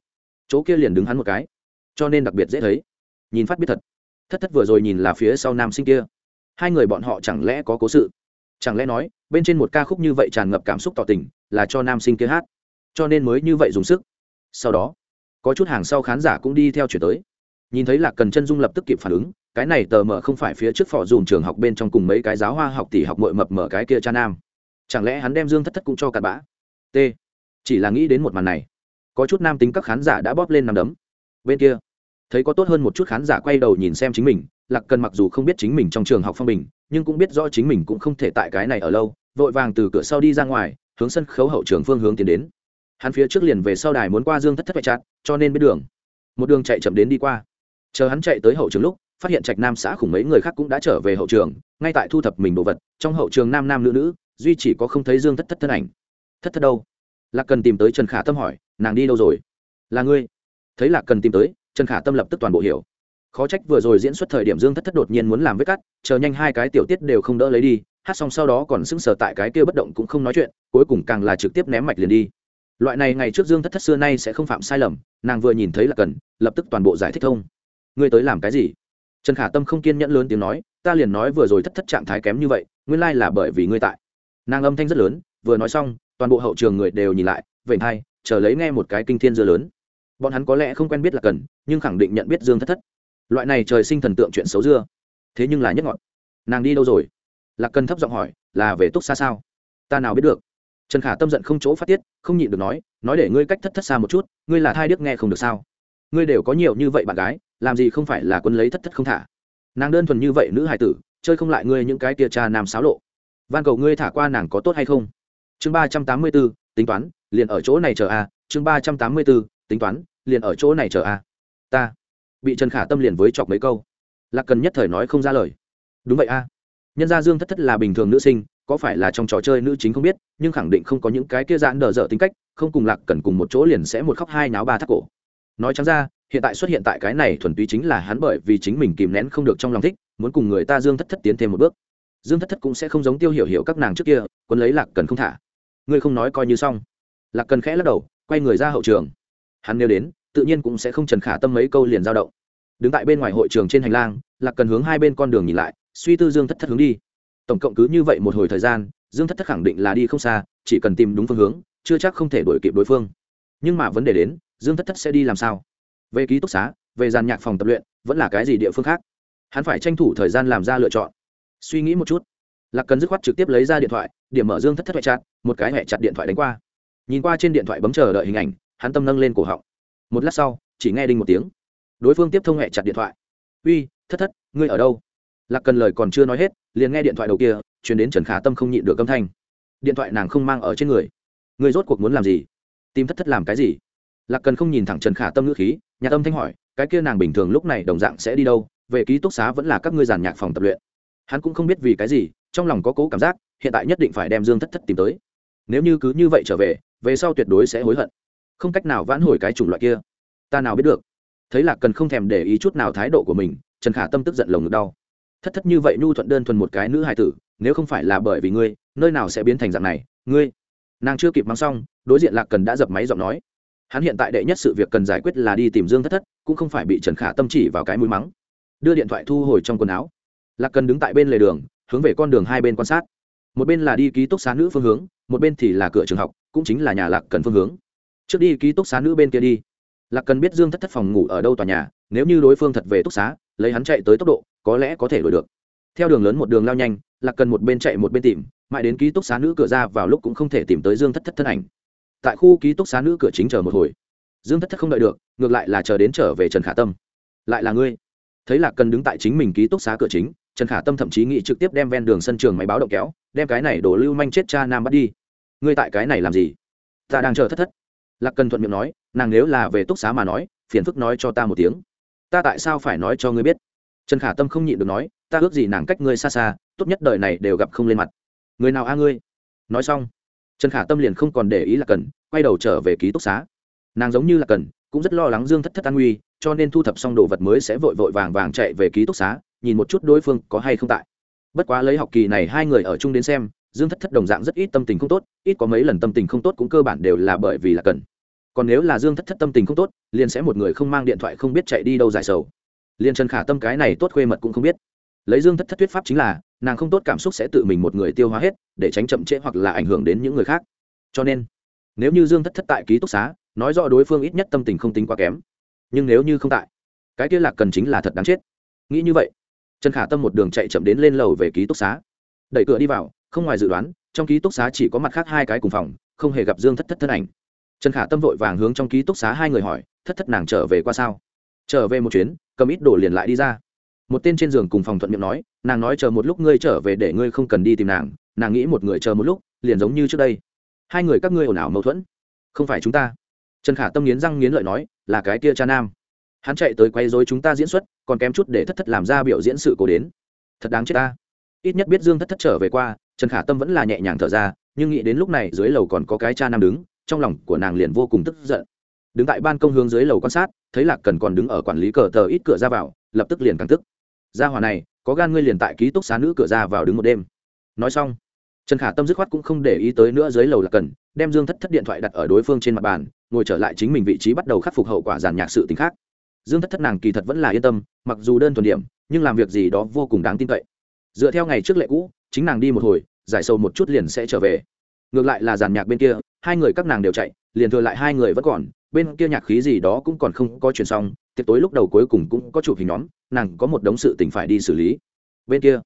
Chỗ kia liền đứng hắn một cái. Cho nên đặc biệt dễ thấy. Nhìn phát biết thật. Thất thất vừa rồi nhìn là phía sau nam sinh kia. Hai người bọn họ chẳng lẽ có cố sự? Chẳng lẽ nói, bên trên một ca khúc như vậy tràn ngập cảm xúc tỏ tình, là cho nam sinh kia hát? Cho nên mới như vậy dùng sức sau đó, có chút hàng sau khán giả cũng đi theo chuyển tới. Nhìn thấy lạc cần chân dung lập tức kịp phản ứng, cái này tờ mờ không phải phía trước phò dùm trường học bên trong cùng mấy cái giáo hoa học tỷ học mội mập mở cái kia cha nam. Chẳng lẽ hắn đem dương thất thất cũng cho cặn bã? T. Chỉ là nghĩ đến một màn này, có chút nam tính các khán giả đã bóp lên nằm đấm. Bên kia, thấy có tốt hơn một chút khán giả quay đầu nhìn xem chính mình, lạc cần mặc dù không biết chính mình trong trường học phong bình, nhưng cũng biết rõ chính mình cũng không thể tại cái này ở lâu, vội vàng từ cửa sau đi ra ngoài, hướng sân khấu hậu trường phương hướng tiến đến hắn phía trước liền về sau đài muốn qua dương thất thất phải chặt, cho nên biết đường. Một đường chạy chậm đến đi qua. Chờ hắn chạy tới hậu trường lúc, phát hiện trạch nam xã khủng mấy người khác cũng đã trở về hậu trường, ngay tại thu thập mình đồ vật, trong hậu trường nam nam nữ nữ, duy chỉ có không thấy dương thất thất thân ảnh. Thất thất đâu? Lạc cần tìm tới trần khả tâm hỏi, nàng đi đâu rồi? Là ngươi. Thấy lạc cần tìm tới, trần khả tâm lập tức toàn bộ hiểu. Khó trách vừa rồi diễn xuất thời điểm dương thất thất đột nhiên muốn làm vết cắt, chờ nhanh hai cái tiểu tiết đều không đỡ lấy đi, hát xong sau đó còn sững sờ tại cái kia bất động cũng không nói chuyện, cuối cùng càng là trực tiếp ném mạch liền đi loại này ngày trước dương thất thất xưa nay sẽ không phạm sai lầm, nàng vừa nhìn thấy là cần, lập tức toàn bộ giải thích thông. Ngươi tới làm cái gì? Trần khả tâm không kiên nhẫn lớn tiếng nói, ta liền nói vừa rồi thất thất trạng thái kém như vậy, nguyên lai là bởi vì ngươi tại. Nàng âm thanh rất lớn, vừa nói xong, toàn bộ hậu trường người đều nhìn lại vậy thay chờ lấy nghe một cái kinh thiên dưa lớn. Bọn hắn có lẽ không quen biết là cần, nhưng khẳng định nhận biết dương thất thất. Loại này trời sinh thần tượng chuyện xấu dưa. Thế nhưng là nhất ngọn. Nàng đi đâu rồi? Lạc cần thấp giọng hỏi, là về túc xa sao? Ta nào biết được? Trần khả tâm giận không chỗ phát tiết, không nhịn được nói nói để ngươi cách thất thất xa một chút, ngươi là thai điếc nghe không được sao? Ngươi đều có nhiều như vậy bạn gái, làm gì không phải là quân lấy thất thất không thả? Nàng đơn thuần như vậy nữ hải tử, chơi không lại ngươi những cái tia cha nam xáo lộ. Van cầu ngươi thả qua nàng có tốt hay không? Chương ba trăm tám mươi b ố tính toán, liền ở chỗ này chờ a. Chương ba trăm tám mươi b ố tính toán, liền ở chỗ này chờ a. Ta bị trần khả tâm liền với chọc mấy câu. Lạc cần nhất thời nói không ra lời. Đúng vậy a. Nhân gia dương thất thất là bình thường nữ sinh có phải là trong trò chơi nữ chính không biết, nhưng khẳng định không có những cái kia giãn đờ dở tính cách, không cùng lạc cần cùng một chỗ liền sẽ một khóc hai náo ba thắt cổ. Nói chẳng ra, hiện tại xuất hiện tại cái này thuần túy chính là hắn bởi vì chính mình kìm nén không được trong lòng thích, muốn cùng người ta dương thất thất tiến thêm một bước. Dương thất thất cũng sẽ không giống tiêu hiểu hiểu các nàng trước kia quân lấy lạc cần không thả. Ngươi không nói coi như xong. Lạc cần khẽ lắc đầu, quay người ra hậu trường. Hắn nêu đến, tự nhiên cũng sẽ không trần khả tâm mấy câu liền dao động. Đứng tại bên ngoài hội trường trên hành lang, lạc cần hướng hai bên con đường nhìn lại, suy tư dương thất thất hướng đi tổng cộng cứ như vậy một hồi thời gian, dương thất thất khẳng định là đi không xa, chỉ cần tìm đúng phương hướng, chưa chắc không thể đổi kịp đối phương. Nhưng mà vấn đề đến, dương thất thất sẽ đi làm sao? Về ký túc xá, về giàn nhạc phòng tập luyện, vẫn là cái gì địa phương khác? Hắn phải tranh thủ thời gian làm ra lựa chọn. Suy nghĩ một chút. Lạc cần dứt khoát trực tiếp lấy ra điện thoại, điểm mở dương thất thất huệ chặt một cái huệ chặt điện thoại đánh qua. Nhìn qua trên điện thoại bấm chờ đợi hình ảnh, hắn tâm nâng lên cổ họng. Một lát sau, chỉ nghe đinh một tiếng. Đối phương tiếp thông huệ chặt điện thoại. Uy, thất thất, ngươi ở đâu? Lạc cần lời còn chưa nói hết, liền nghe điện thoại đầu kia chuyển đến trần khả tâm không nhịn được âm thanh. Điện thoại nàng không mang ở trên người. Người rốt cuộc muốn làm gì? Tìm thất thất làm cái gì? Lạc cần không nhìn thẳng trần khả tâm ngữ khí nhà tâm thanh hỏi, cái kia nàng bình thường lúc này đồng dạng sẽ đi đâu? Về ký túc xá vẫn là các ngươi giàn nhạc phòng tập luyện. Hắn cũng không biết vì cái gì, trong lòng có cố cảm giác, hiện tại nhất định phải đem dương thất thất tìm tới. Nếu như cứ như vậy trở về về sau tuyệt đối sẽ hối hận. Không cách nào vãn hồi cái chủng loại kia. Ta nào biết được. Thấy lạc cần không thèm để ý chút nào thái độ của mình, trần khả tâm tức giận lồng ngực đau thất thất như vậy nhu thuận đơn thuần một cái nữ hài tử, nếu không phải là bởi vì ngươi, nơi nào sẽ biến thành dạng này, ngươi? Nàng chưa kịp mang xong, đối diện lạc cần đã dập máy giọng nói. Hắn hiện tại đệ nhất sự việc cần giải quyết là đi tìm dương thất thất, cũng không phải bị trần khả tâm chỉ vào cái mũi mắng. Đưa điện thoại thu hồi trong quần áo. Lạc cần đứng tại bên lề đường, hướng về con đường hai bên quan sát. Một bên là đi ký túc xá nữ phương hướng, một bên thì là cửa trường học, cũng chính là nhà lạc cần phương hướng. Trước đi ký túc xá nữ bên kia đi. Lạc cần biết dương thất thất phòng ngủ ở đâu tòa nhà, nếu như đối phương thật về túc xá lấy hắn chạy tới tốc độ, có lẽ có thể đuổi được. Theo đường lớn một đường lao nhanh, lạc cần một bên chạy một bên tìm, mãi đến ký túc xá nữ cửa ra vào lúc cũng không thể tìm tới dương thất thất thân ảnh. Tại khu ký túc xá nữ cửa chính chờ một hồi. Dương thất thất không đợi được, ngược lại là chờ đến trở về trần khả tâm. Lại là ngươi? Thấy lạc cần đứng tại chính mình ký túc xá cửa chính, trần khả tâm thậm chí nghĩ trực tiếp đem ven đường sân trường máy báo động kéo, đem cái này đổ lưu manh chết cha nam bắt đi. Ngươi tại cái này làm gì? Ta đang chờ thất thất. Lạc cần thuận miệng nói, nàng nếu là về túc xá mà nói, phiền phức nói cho ta một tiếng ta tại sao phải nói cho ngươi biết? Trần khả tâm không nhịn được nói, ta ước gì nàng cách ngươi xa xa, tốt nhất đời này đều gặp không lên mặt. Người nào a ngươi? Nói xong, trần khả tâm liền không còn để ý là cần, quay đầu trở về ký túc xá. Nàng giống như là cần, cũng rất lo lắng dương thất thất an nguy, cho nên thu thập xong đồ vật mới sẽ vội vội vàng vàng chạy về ký túc xá, nhìn một chút đối phương có hay không tại. Bất quá lấy học kỳ này hai người ở chung đến xem, dương thất thất đồng dạng rất ít tâm tình không tốt, ít có mấy lần tâm tình không tốt cũng cơ bản đều là bởi vì là cần còn nếu là dương thất thất tâm tình không tốt, liền sẽ một người không mang điện thoại không biết chạy đi đâu giải sầu. Liền trần khả tâm cái này tốt khuê mật cũng không biết. Lấy dương thất thất thuyết pháp chính là, nàng không tốt cảm xúc sẽ tự mình một người tiêu hóa hết, để tránh chậm trễ hoặc là ảnh hưởng đến những người khác. Cho nên, nếu như dương thất thất tại ký túc xá, nói rõ đối phương ít nhất tâm tình không tính quá kém. Nhưng nếu như không tại, cái kia lạc cần chính là thật đáng chết. Nghĩ như vậy, trần khả tâm một đường chạy chậm đến lên lầu về ký túc xá. Đẩy cửa đi vào, không ngoài dự đoán, trong ký túc xá chỉ có mặt khác hai cái cùng phòng, không hề gặp dương thất thất thân ảnh trần khả tâm vội vàng hướng trong ký túc xá hai người hỏi, thất thất nàng trở về qua sao? Trở về một chuyến, cầm ít đồ liền lại đi ra. Một tên trên giường cùng phòng thuận miệng nói, nàng nói chờ một lúc ngươi trở về để ngươi không cần đi tìm nàng nàng nghĩ một người chờ một lúc, liền giống như trước đây. Hai người các ngươi ồn ào mâu thuẫn. Không phải chúng ta. Trần khả tâm nghiến răng nghiến lợi nói, là cái kia cha nam. Hắn chạy tới quay dối chúng ta diễn xuất, còn kém chút để thất thất làm ra biểu diễn sự cố đến. Thật đáng chết ta. Ít nhất biết dương thất thất trở về qua, trần khả tâm vẫn là nhẹ nhàng thở ra, nhưng nghĩ đến lúc này dưới lầu còn có cái cha nam đứng trong lòng của nàng liền vô cùng tức giận. Đứng tại ban công hướng dưới lầu quan sát, thấy lạc cần còn đứng ở quản lý cờ tờ ít cửa ra vào, lập tức liền càng tức. Ra hòa này, có gan ngươi liền tại ký túc xá nữ cửa ra vào đứng một đêm. Nói xong, trần khả tâm dứt khoát cũng không để ý tới nữa dưới lầu lạc cần, đem dương thất thất điện thoại đặt ở đối phương trên mặt bàn, ngồi trở lại chính mình vị trí bắt đầu khắc phục hậu quả giàn nhạc sự t khác. Dương thất thất nàng kỳ thật vẫn là yên tâm, mặc dù đơn thuần điểm, nhưng làm việc gì đó vô cùng đáng tin cậy. Dựa theo ngày trước lệ cũ, chính nàng đi một hồi, giải sâu một chút liền sẽ trở về ngược lại là giàn nhạc bên kia, hai người các nàng đều chạy, liền thừa lại hai người vẫn còn, bên kia nhạc khí gì đó cũng còn không có chuyển xong, tiệc tối lúc đầu cuối cùng cũng có chụp hình nhóm, nàng có một đống sự tình phải đi xử lý. Bên kia,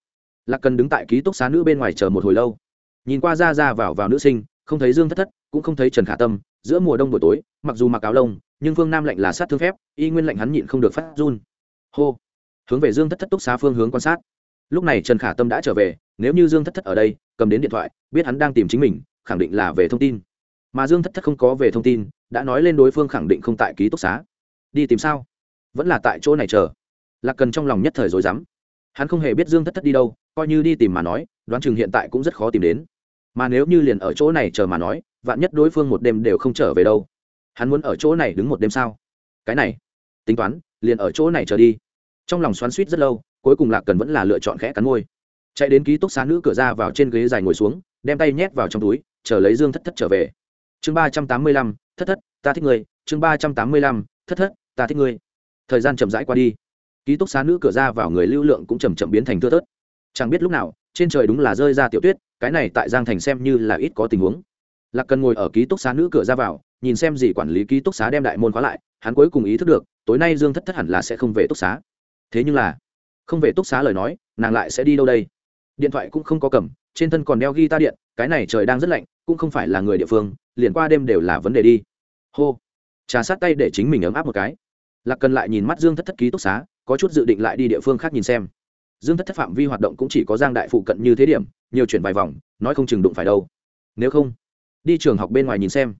lạc cần đứng tại ký túc xá nữ bên ngoài chờ một hồi lâu. Nhìn qua ra ra vào vào nữ sinh, không thấy dương thất thất, cũng không thấy trần khả tâm, giữa mùa đông buổi tối, mặc dù mặc áo lông, nhưng phương nam lạnh là sát thương phép, y nguyên lạnh hắn nhịn không được phát run. Hô. Hướng về dương thất thất túc xá phương hướng quan sát. Lúc này trần khả tâm đã trở về, nếu như dương thất thất ở đây, cầm đến điện thoại, biết hắn đang tìm chính mình khẳng định là về thông tin. Mà dương thất thất không có về thông tin, đã nói lên đối phương khẳng định không tại ký túc xá. Đi tìm sao? Vẫn là tại chỗ này chờ. Lạc cần trong lòng nhất thời rồi dám hắn không hề biết dương thất thất đi đâu, coi như đi tìm mà nói, đoán chừng hiện tại cũng rất khó tìm đến. Mà nếu như liền ở chỗ này chờ mà nói, vạn nhất đối phương một đêm đều không trở về đâu. Hắn muốn ở chỗ này đứng một đêm sao? Cái này, tính toán, liền ở chỗ này chờ đi. Trong lòng xoắn suýt rất lâu, cuối cùng lạc cần vẫn là lựa chọn khẽ cắn môi. Chạy đến ký túc xá nữ cửa ra vào trên ghế dài ngồi xuống, đem tay nhét vào trong túi chờ lấy dương thất thất trở về. Chương ba trăm tám mươi lăm, thất thất, ta thích ngươi. Chương ba trăm tám mươi lăm, thất thất, ta thích ngươi. Thời gian chậm rãi qua đi. Ký túc xá nữ cửa ra vào người lưu lượng cũng chầm chậm biến thành thưa thớt. Chẳng biết lúc nào, trên trời đúng là rơi ra tiểu tuyết, cái này tại giang thành xem như là ít có tình huống. Lạc cần ngồi ở ký túc xá nữ cửa ra vào, nhìn xem gì quản lý ký túc xá đem đại môn khóa lại, hắn cuối cùng ý thức được, tối nay dương thất thất hẳn là sẽ không về túc xá. Thế nhưng là, không về túc xá lời nói, nàng lại sẽ đi đâu đây? Điện thoại cũng không có cầm, trên thân còn đeo ghi ta điện cái này trời đang rất lạnh, cũng không phải là người địa phương, liền qua đêm đều là vấn đề đi. Hô. Trà sát tay để chính mình ấm áp một cái. Lạc cần lại nhìn mắt dương thất thất ký túc xá, có chút dự định lại đi địa phương khác nhìn xem. Dương thất thất phạm vi hoạt động cũng chỉ có giang đại phụ cận như thế điểm, nhiều chuyển vài vòng, nói không chừng đụng phải đâu. Nếu không, đi trường học bên ngoài nhìn xem.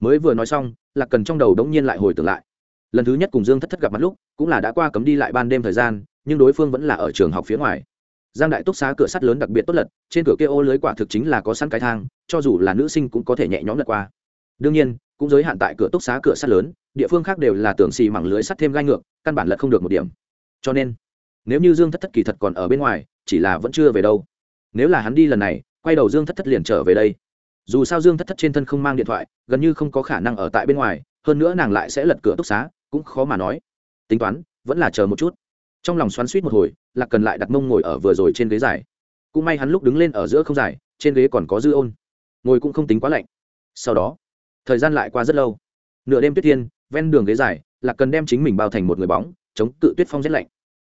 Mới vừa nói xong, lạc cần trong đầu đống nhiên lại hồi tưởng lại. Lần thứ nhất cùng dương thất thất gặp mặt lúc, cũng là đã qua cấm đi lại ban đêm thời gian, nhưng đối phương vẫn là ở trường học phía ngoài giang đại túc xá cửa sắt lớn đặc biệt tốt lật, trên cửa kia ô lưới quả thực chính là có sẵn cái thang, cho dù là nữ sinh cũng có thể nhẹ nhõm lật qua. Đương nhiên, cũng giới hạn tại cửa túc xá cửa sắt lớn, địa phương khác đều là tường xì mảng lưới sắt thêm gai ngược, căn bản lật không được một điểm. Cho nên, nếu như dương thất thất kỳ thật còn ở bên ngoài, chỉ là vẫn chưa về đâu. Nếu là hắn đi lần này, quay đầu dương thất thất liền trở về đây. Dù sao dương thất thất trên thân không mang điện thoại, gần như không có khả năng ở tại bên ngoài, hơn nữa nàng lại sẽ lật cửa túc xá, cũng khó mà nói. Tính toán, vẫn là chờ một chút trong lòng xoắn suýt một hồi, lạc cần lại đặt mông ngồi ở vừa rồi trên ghế dài. Cũng may hắn lúc đứng lên ở giữa không dài, trên ghế còn có dư ôn. Ngồi cũng không tính quá lạnh. Sau đó, thời gian lại qua rất lâu. Nửa đêm tuyết thiên, ven đường ghế dài, lạc cần đem chính mình bao thành một người bóng, chống cự tuyết phong rét lạnh.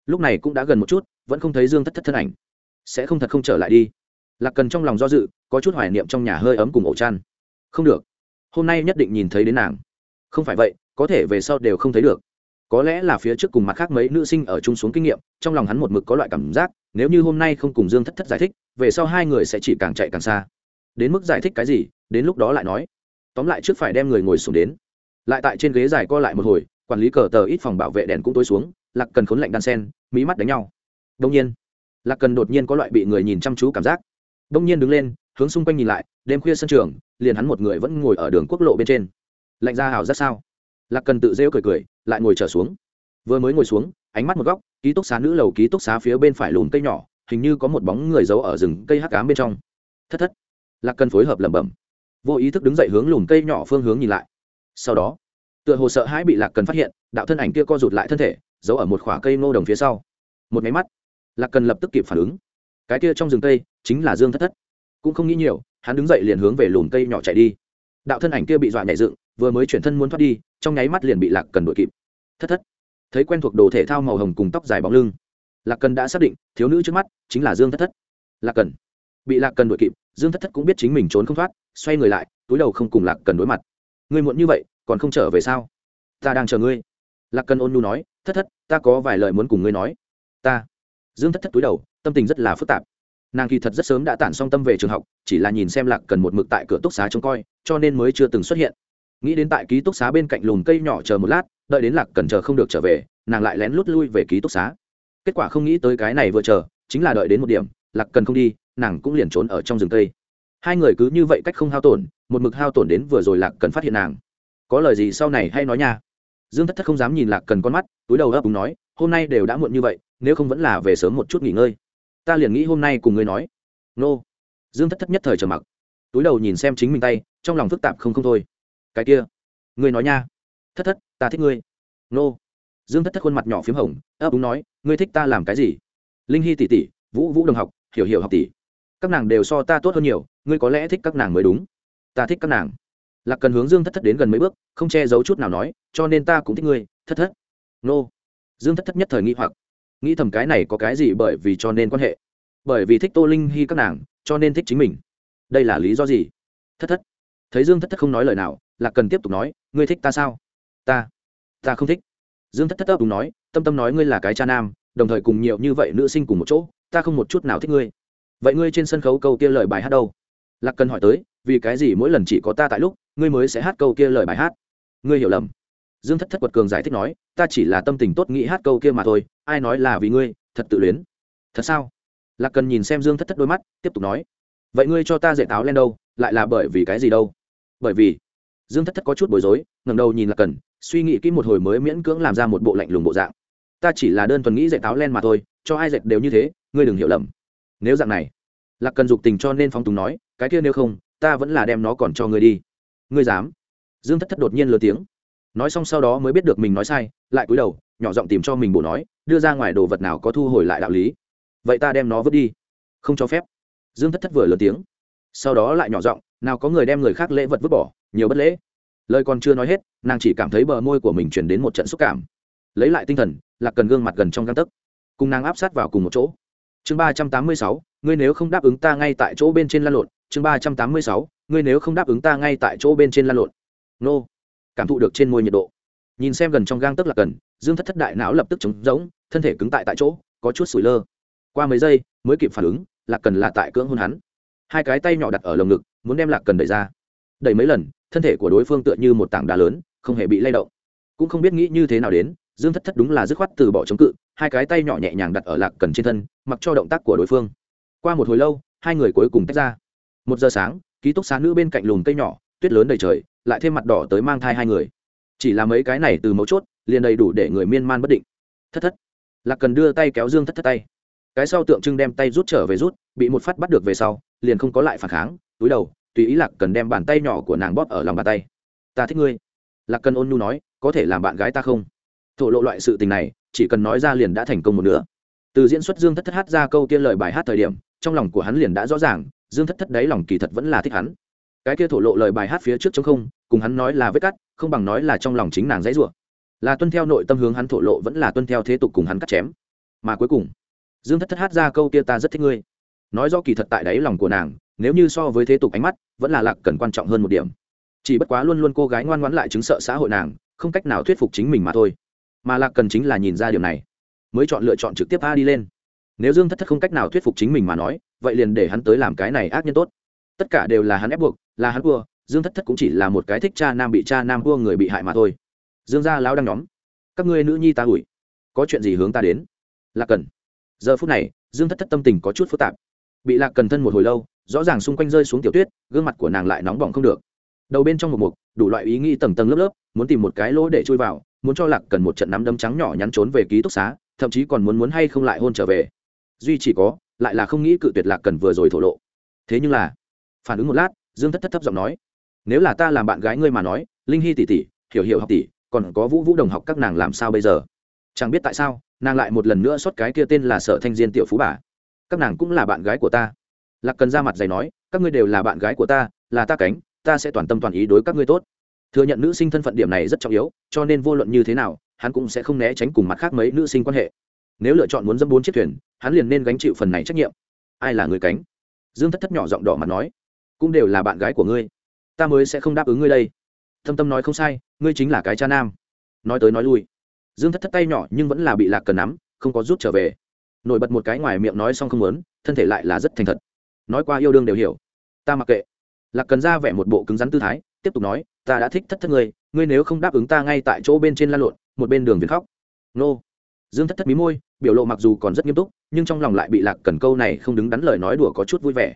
Lúc này cũng đã gần một chút, vẫn không thấy dương thất thất thân ảnh. Sẽ không thật không trở lại đi. Lạc cần trong lòng do dự, có chút hoài niệm trong nhà hơi ấm cùng ổ chăn. Không được. Hôm nay nhất định nhìn thấy đến nàng. Không phải vậy, có thể về sau đều không thấy được có lẽ là phía trước cùng mặt khác mấy nữ sinh ở chung xuống kinh nghiệm, trong lòng hắn một mực có loại cảm giác, nếu như hôm nay không cùng dương thất thất giải thích, về sau hai người sẽ chỉ càng chạy càng xa. Đến mức giải thích cái gì, đến lúc đó lại nói. Tóm lại trước phải đem người ngồi xuống đến. Lại tại trên ghế dài co lại một hồi, quản lý cờ tờ ít phòng bảo vệ đèn cũng tối xuống, lạc cần khốn lạnh đan sen, mí mắt đánh nhau. Đông nhiên, lạc cần đột nhiên có loại bị người nhìn chăm chú cảm giác. Đông nhiên đứng lên, hướng xung quanh nhìn lại, đêm khuya sân trường, liền hắn một người vẫn ngồi ở đường quốc lộ bên trên. Lạnh ra hào rất sao lạc cần tự rêu cười cười, lại ngồi trở xuống. Vừa mới ngồi xuống, ánh mắt một góc, ký túc xá nữ lầu ký túc xá phía bên phải lùn cây nhỏ, hình như có một bóng người giấu ở rừng cây hắc cám bên trong. Thất thất. Lạc cần phối hợp lẩm bẩm. Vô ý thức đứng dậy hướng lùm cây nhỏ phương hướng nhìn lại. Sau đó, tựa hồ sợ hãi bị lạc cần phát hiện, đạo thân ảnh kia co rụt lại thân thể, giấu ở một khoả cây ngô đồng phía sau. Một máy mắt, lạc cần lập tức kịp phản ứng. Cái kia trong rừng cây, chính là dương thất thất. Cũng không nghĩ nhiều, hắn đứng dậy liền hướng về lùm cây nhỏ chạy đi. Đạo thân ảnh kia bị dọa nhảy dựng vừa mới chuyển thân muốn thoát đi, trong nháy mắt liền bị lạc cần đuổi kịp. Thất thất. Thấy quen thuộc đồ thể thao màu hồng cùng tóc dài bóng lưng, lạc cần đã xác định, thiếu nữ trước mắt chính là dương thất thất. Lạc cần. Bị lạc cần đuổi kịp, dương thất thất cũng biết chính mình trốn không thoát, xoay người lại, túi đầu không cùng lạc cần đối mặt. Ngươi muộn như vậy, còn không trở về sao? Ta đang chờ ngươi. Lạc cần ôn nhu nói, thất thất, ta có vài lời muốn cùng ngươi nói. Ta. Dương thất thất túi đầu, tâm tình rất là phức tạp. Nàng kỳ thật rất sớm đã tản xong tâm về trường học, chỉ là nhìn xem lạc cần một mực tại cửa túc xá trông coi, cho nên mới chưa từng xuất hiện nghĩ đến tại ký túc xá bên cạnh lùn cây nhỏ chờ một lát, đợi đến lạc cần chờ không được trở về, nàng lại lén lút lui về ký túc xá. Kết quả không nghĩ tới cái này vừa chờ, chính là đợi đến một điểm, lạc cần không đi, nàng cũng liền trốn ở trong rừng cây. Hai người cứ như vậy cách không hao tổn, một mực hao tổn đến vừa rồi lạc cần phát hiện nàng. Có lời gì sau này hay nói nha. Dương thất thất không dám nhìn lạc cần con mắt, túi đầu ấp úng nói, hôm nay đều đã muộn như vậy, nếu không vẫn là về sớm một chút nghỉ ngơi. Ta liền nghĩ hôm nay cùng ngươi nói. Nô. Dương thất thất nhất thời trầm mặc, túi đầu nhìn xem chính mình tay, trong lòng phức tạp không không thôi cái kia. Ngươi nói nha. Thất thất, ta thích ngươi. Nô. Dương thất thất khuôn mặt nhỏ p h í m hồng, ấp úng nói, ngươi thích ta làm cái gì? Linh hy tỷ tỷ, vũ vũ đồng học, hiểu hiểu học tỷ. Các nàng đều so ta tốt hơn nhiều, ngươi có lẽ thích các nàng mới đúng. Ta thích các nàng. Lạc cần hướng dương thất thất đến gần mấy bước, không che giấu chút nào nói, cho nên ta cũng thích ngươi, thất thất. Nô. Dương thất thất nhất thời nghĩ hoặc. Nghĩ thầm cái này có cái gì bởi vì cho nên quan hệ? Bởi vì thích tô linh hy các nàng, cho nên thích chính mình. Đây là lý do gì? Thất thất. Thấy dương thất thất không nói lời nào là cần tiếp tục nói, ngươi thích ta sao? Ta ta không thích. Dương thất thất ấp đúng nói, tâm tâm nói ngươi là cái cha nam, đồng thời cùng nhiều như vậy nữ sinh cùng một chỗ, ta không một chút nào thích ngươi. Vậy ngươi trên sân khấu câu kia lời bài hát đâu? Lạc cần hỏi tới, vì cái gì mỗi lần chỉ có ta tại lúc, ngươi mới sẽ hát câu kia lời bài hát? Ngươi hiểu lầm. Dương thất thất quật cường giải thích nói, ta chỉ là tâm tình tốt nghĩ hát câu kia mà thôi, ai nói là vì ngươi, thật tự luyến. Thật sao? Lạc cần nhìn xem dương thất thất đôi mắt, tiếp tục nói, vậy ngươi cho ta dạy táo lên đâu, lại là bởi vì cái gì đâu? Bởi vì dương thất thất có chút bối rối ngầm đầu nhìn lạc cần, suy nghĩ kỹ một hồi mới miễn cưỡng làm ra một bộ lạnh lùng bộ dạng. Ta chỉ là đơn thuần nghĩ dạy táo len mà thôi, cho ai dạy đều như thế, ngươi đừng hiểu lầm. Nếu dạng này, lạc cần dục tình cho nên phong tùng nói, cái kia nếu không, ta vẫn là đem nó còn cho ngươi đi. Ngươi dám? Dương thất thất đột nhiên lừa tiếng. Nói xong sau đó mới biết được mình nói sai, lại cúi đầu, nhỏ giọng tìm cho mình bổ nói, đưa ra ngoài đồ vật nào có thu hồi lại đạo lý. Vậy ta đem nó vứt đi. Không cho phép. Dương thất thất vừa lớn tiếng. Sau đó lại nhỏ giọng nào có người đem người khác lễ vật vứt bỏ, nhiều bất lễ. Lời còn chưa nói hết, nàng chỉ cảm thấy bờ môi của mình chuyển đến một trận xúc cảm. Lấy lại tinh thần là cần gương mặt gần trong găng tấc, cùng nàng áp sát vào cùng một chỗ. Chương ba trăm tám mươi sáu, ngươi nếu không đáp ứng ta ngay tại chỗ bên trên lan lộn. Chương ba trăm tám mươi sáu, ngươi nếu không đáp ứng ta ngay tại chỗ bên trên lan lộn. Nô. Cảm thụ được trên môi nhiệt độ. Nhìn xem gần trong gang tấc là cần, dương thất thất đại não lập tức trống rỗng, thân thể cứng tại tại chỗ, có chút sủi lơ. Qua mấy giây, mới kịp phản ứng, lạc cần là tại cưỡng hôn hắn. Hai cái tay nhỏ đặt ở lồng ngực muốn đem lạc cần đẩy ra. Đẩy mấy lần, thân thể của đối phương tựa như một tảng đá lớn, không hề bị lay động. Cũng không biết nghĩ như thế nào đến, dương thất thất đúng là dứt khoát từ bỏ chống cự, hai cái tay nhỏ nhẹ nhàng đặt ở lạc cần trên thân, mặc cho động tác của đối phương. Qua một hồi lâu, hai người cuối cùng tách ra. Một giờ sáng, ký túc xá nữ bên cạnh lùm cây nhỏ, tuyết lớn đầy trời, lại thêm mặt đỏ tới mang thai hai người. Chỉ là mấy cái này từ mấu chốt, liền đầy đủ để người miên man bất định. Thất thất. Lạc cần đưa tay kéo dương thất thất tay cái sau tượng trưng đem tay rút trở về rút, bị một phát bắt được về sau, liền không có lại phản kháng, túi đầu, tùy ý lạc cần đem bàn tay nhỏ của nàng bóp ở lòng bàn tay. Ta thích ngươi. Lạc cần ôn nhu nói, có thể làm bạn gái ta không? Thổ lộ loại sự tình này, chỉ cần nói ra liền đã thành công một nửa. Từ diễn xuất dương thất thất hát ra câu tiên lời bài hát thời điểm, trong lòng của hắn liền đã rõ ràng, dương thất thất đấy lòng kỳ thật vẫn là thích hắn. Cái kia thổ lộ lời bài hát phía trước chống không, cùng hắn nói là vết cắt, không bằng nói là trong lòng chính nàng dãy rủa. Là tuân theo nội tâm hướng hắn thổ lộ vẫn là tuân theo thế tục cùng hắn cắt chém. Mà cuối cùng dương thất thất hát ra câu kia ta rất thích ngươi. Nói do kỳ thật tại đáy lòng của nàng, nếu như so với thế tục ánh mắt, vẫn là lạc cần quan trọng hơn một điểm. Chỉ bất quá luôn luôn cô gái ngoan ngoãn lại chứng sợ xã hội nàng, không cách nào thuyết phục chính mình mà thôi. Mà lạc cần chính là nhìn ra điều này. Mới chọn lựa chọn trực tiếp a đi lên. Nếu dương thất thất không cách nào thuyết phục chính mình mà nói, vậy liền để hắn tới làm cái này ác nhân tốt. Tất cả đều là hắn ép buộc, là hắn vua dương thất thất cũng chỉ là một cái thích cha nam bị cha nam vua người bị hại mà thôi. Dương gia lão đang nhóm. Các ngươi nữ nhi ta ủi. Có chuyện gì hướng ta đến? Lạc cần giờ phút này, dương thất thất tâm tình có chút phức tạp. Bị lạc cần thân một hồi lâu, rõ ràng xung quanh rơi xuống tiểu tuyết, gương mặt của nàng lại nóng bỏng không được. Đầu bên trong một mục, đủ loại ý nghĩ tầng tầng lớp lớp, muốn tìm một cái lỗ để chui vào, muốn cho lạc cần một trận nắm đấm trắng nhỏ nhắn trốn về ký túc xá, thậm chí còn muốn muốn hay không lại hôn trở về. Duy chỉ có, lại là không nghĩ cự tuyệt lạc cần vừa rồi thổ lộ. Thế nhưng là, phản ứng một lát, dương thất thất thấp giọng nói, nếu là ta làm bạn gái ngươi mà nói, linh hy tỷ tỷ, hiểu hiểu học tỷ, còn có vũ vũ đồng học các nàng làm sao bây giờ? Chẳng biết tại sao nàng lại một lần nữa xót cái kia tên là sở thanh diên tiểu phú bà. Các nàng cũng là bạn gái của ta. Lạc cần ra mặt dày nói, các ngươi đều là bạn gái của ta, là ta cánh, ta sẽ toàn tâm toàn ý đối các ngươi tốt. Thừa nhận nữ sinh thân phận điểm này rất trọng yếu, cho nên vô luận như thế nào, hắn cũng sẽ không né tránh cùng mặt khác mấy nữ sinh quan hệ. Nếu lựa chọn muốn dâm bốn chiếc thuyền, hắn liền nên gánh chịu phần này trách nhiệm. Ai là người cánh? Dương thất thất nhỏ giọng đỏ mặt nói, cũng đều là bạn gái của ngươi. Ta mới sẽ không đáp ứng ngươi đây. Thâm tâm nói không sai, ngươi chính là cái cha nam. Nói tới nói lui dương thất thất tay nhỏ nhưng vẫn là bị lạc cần nắm, không có rút trở về. Nổi bật một cái ngoài miệng nói xong không muốn, thân thể lại là rất thành thật. Nói qua yêu đương đều hiểu. Ta mặc kệ. Lạc cần ra vẻ một bộ cứng rắn tư thái, tiếp tục nói, ta đã thích thất thất ngươi ngươi nếu không đáp ứng ta ngay tại chỗ bên trên la lộn, một bên đường viền khóc. Nô. Dương thất thất mí môi, biểu lộ mặc dù còn rất nghiêm túc, nhưng trong lòng lại bị lạc cần câu này không đứng đắn lời nói đùa có chút vui vẻ.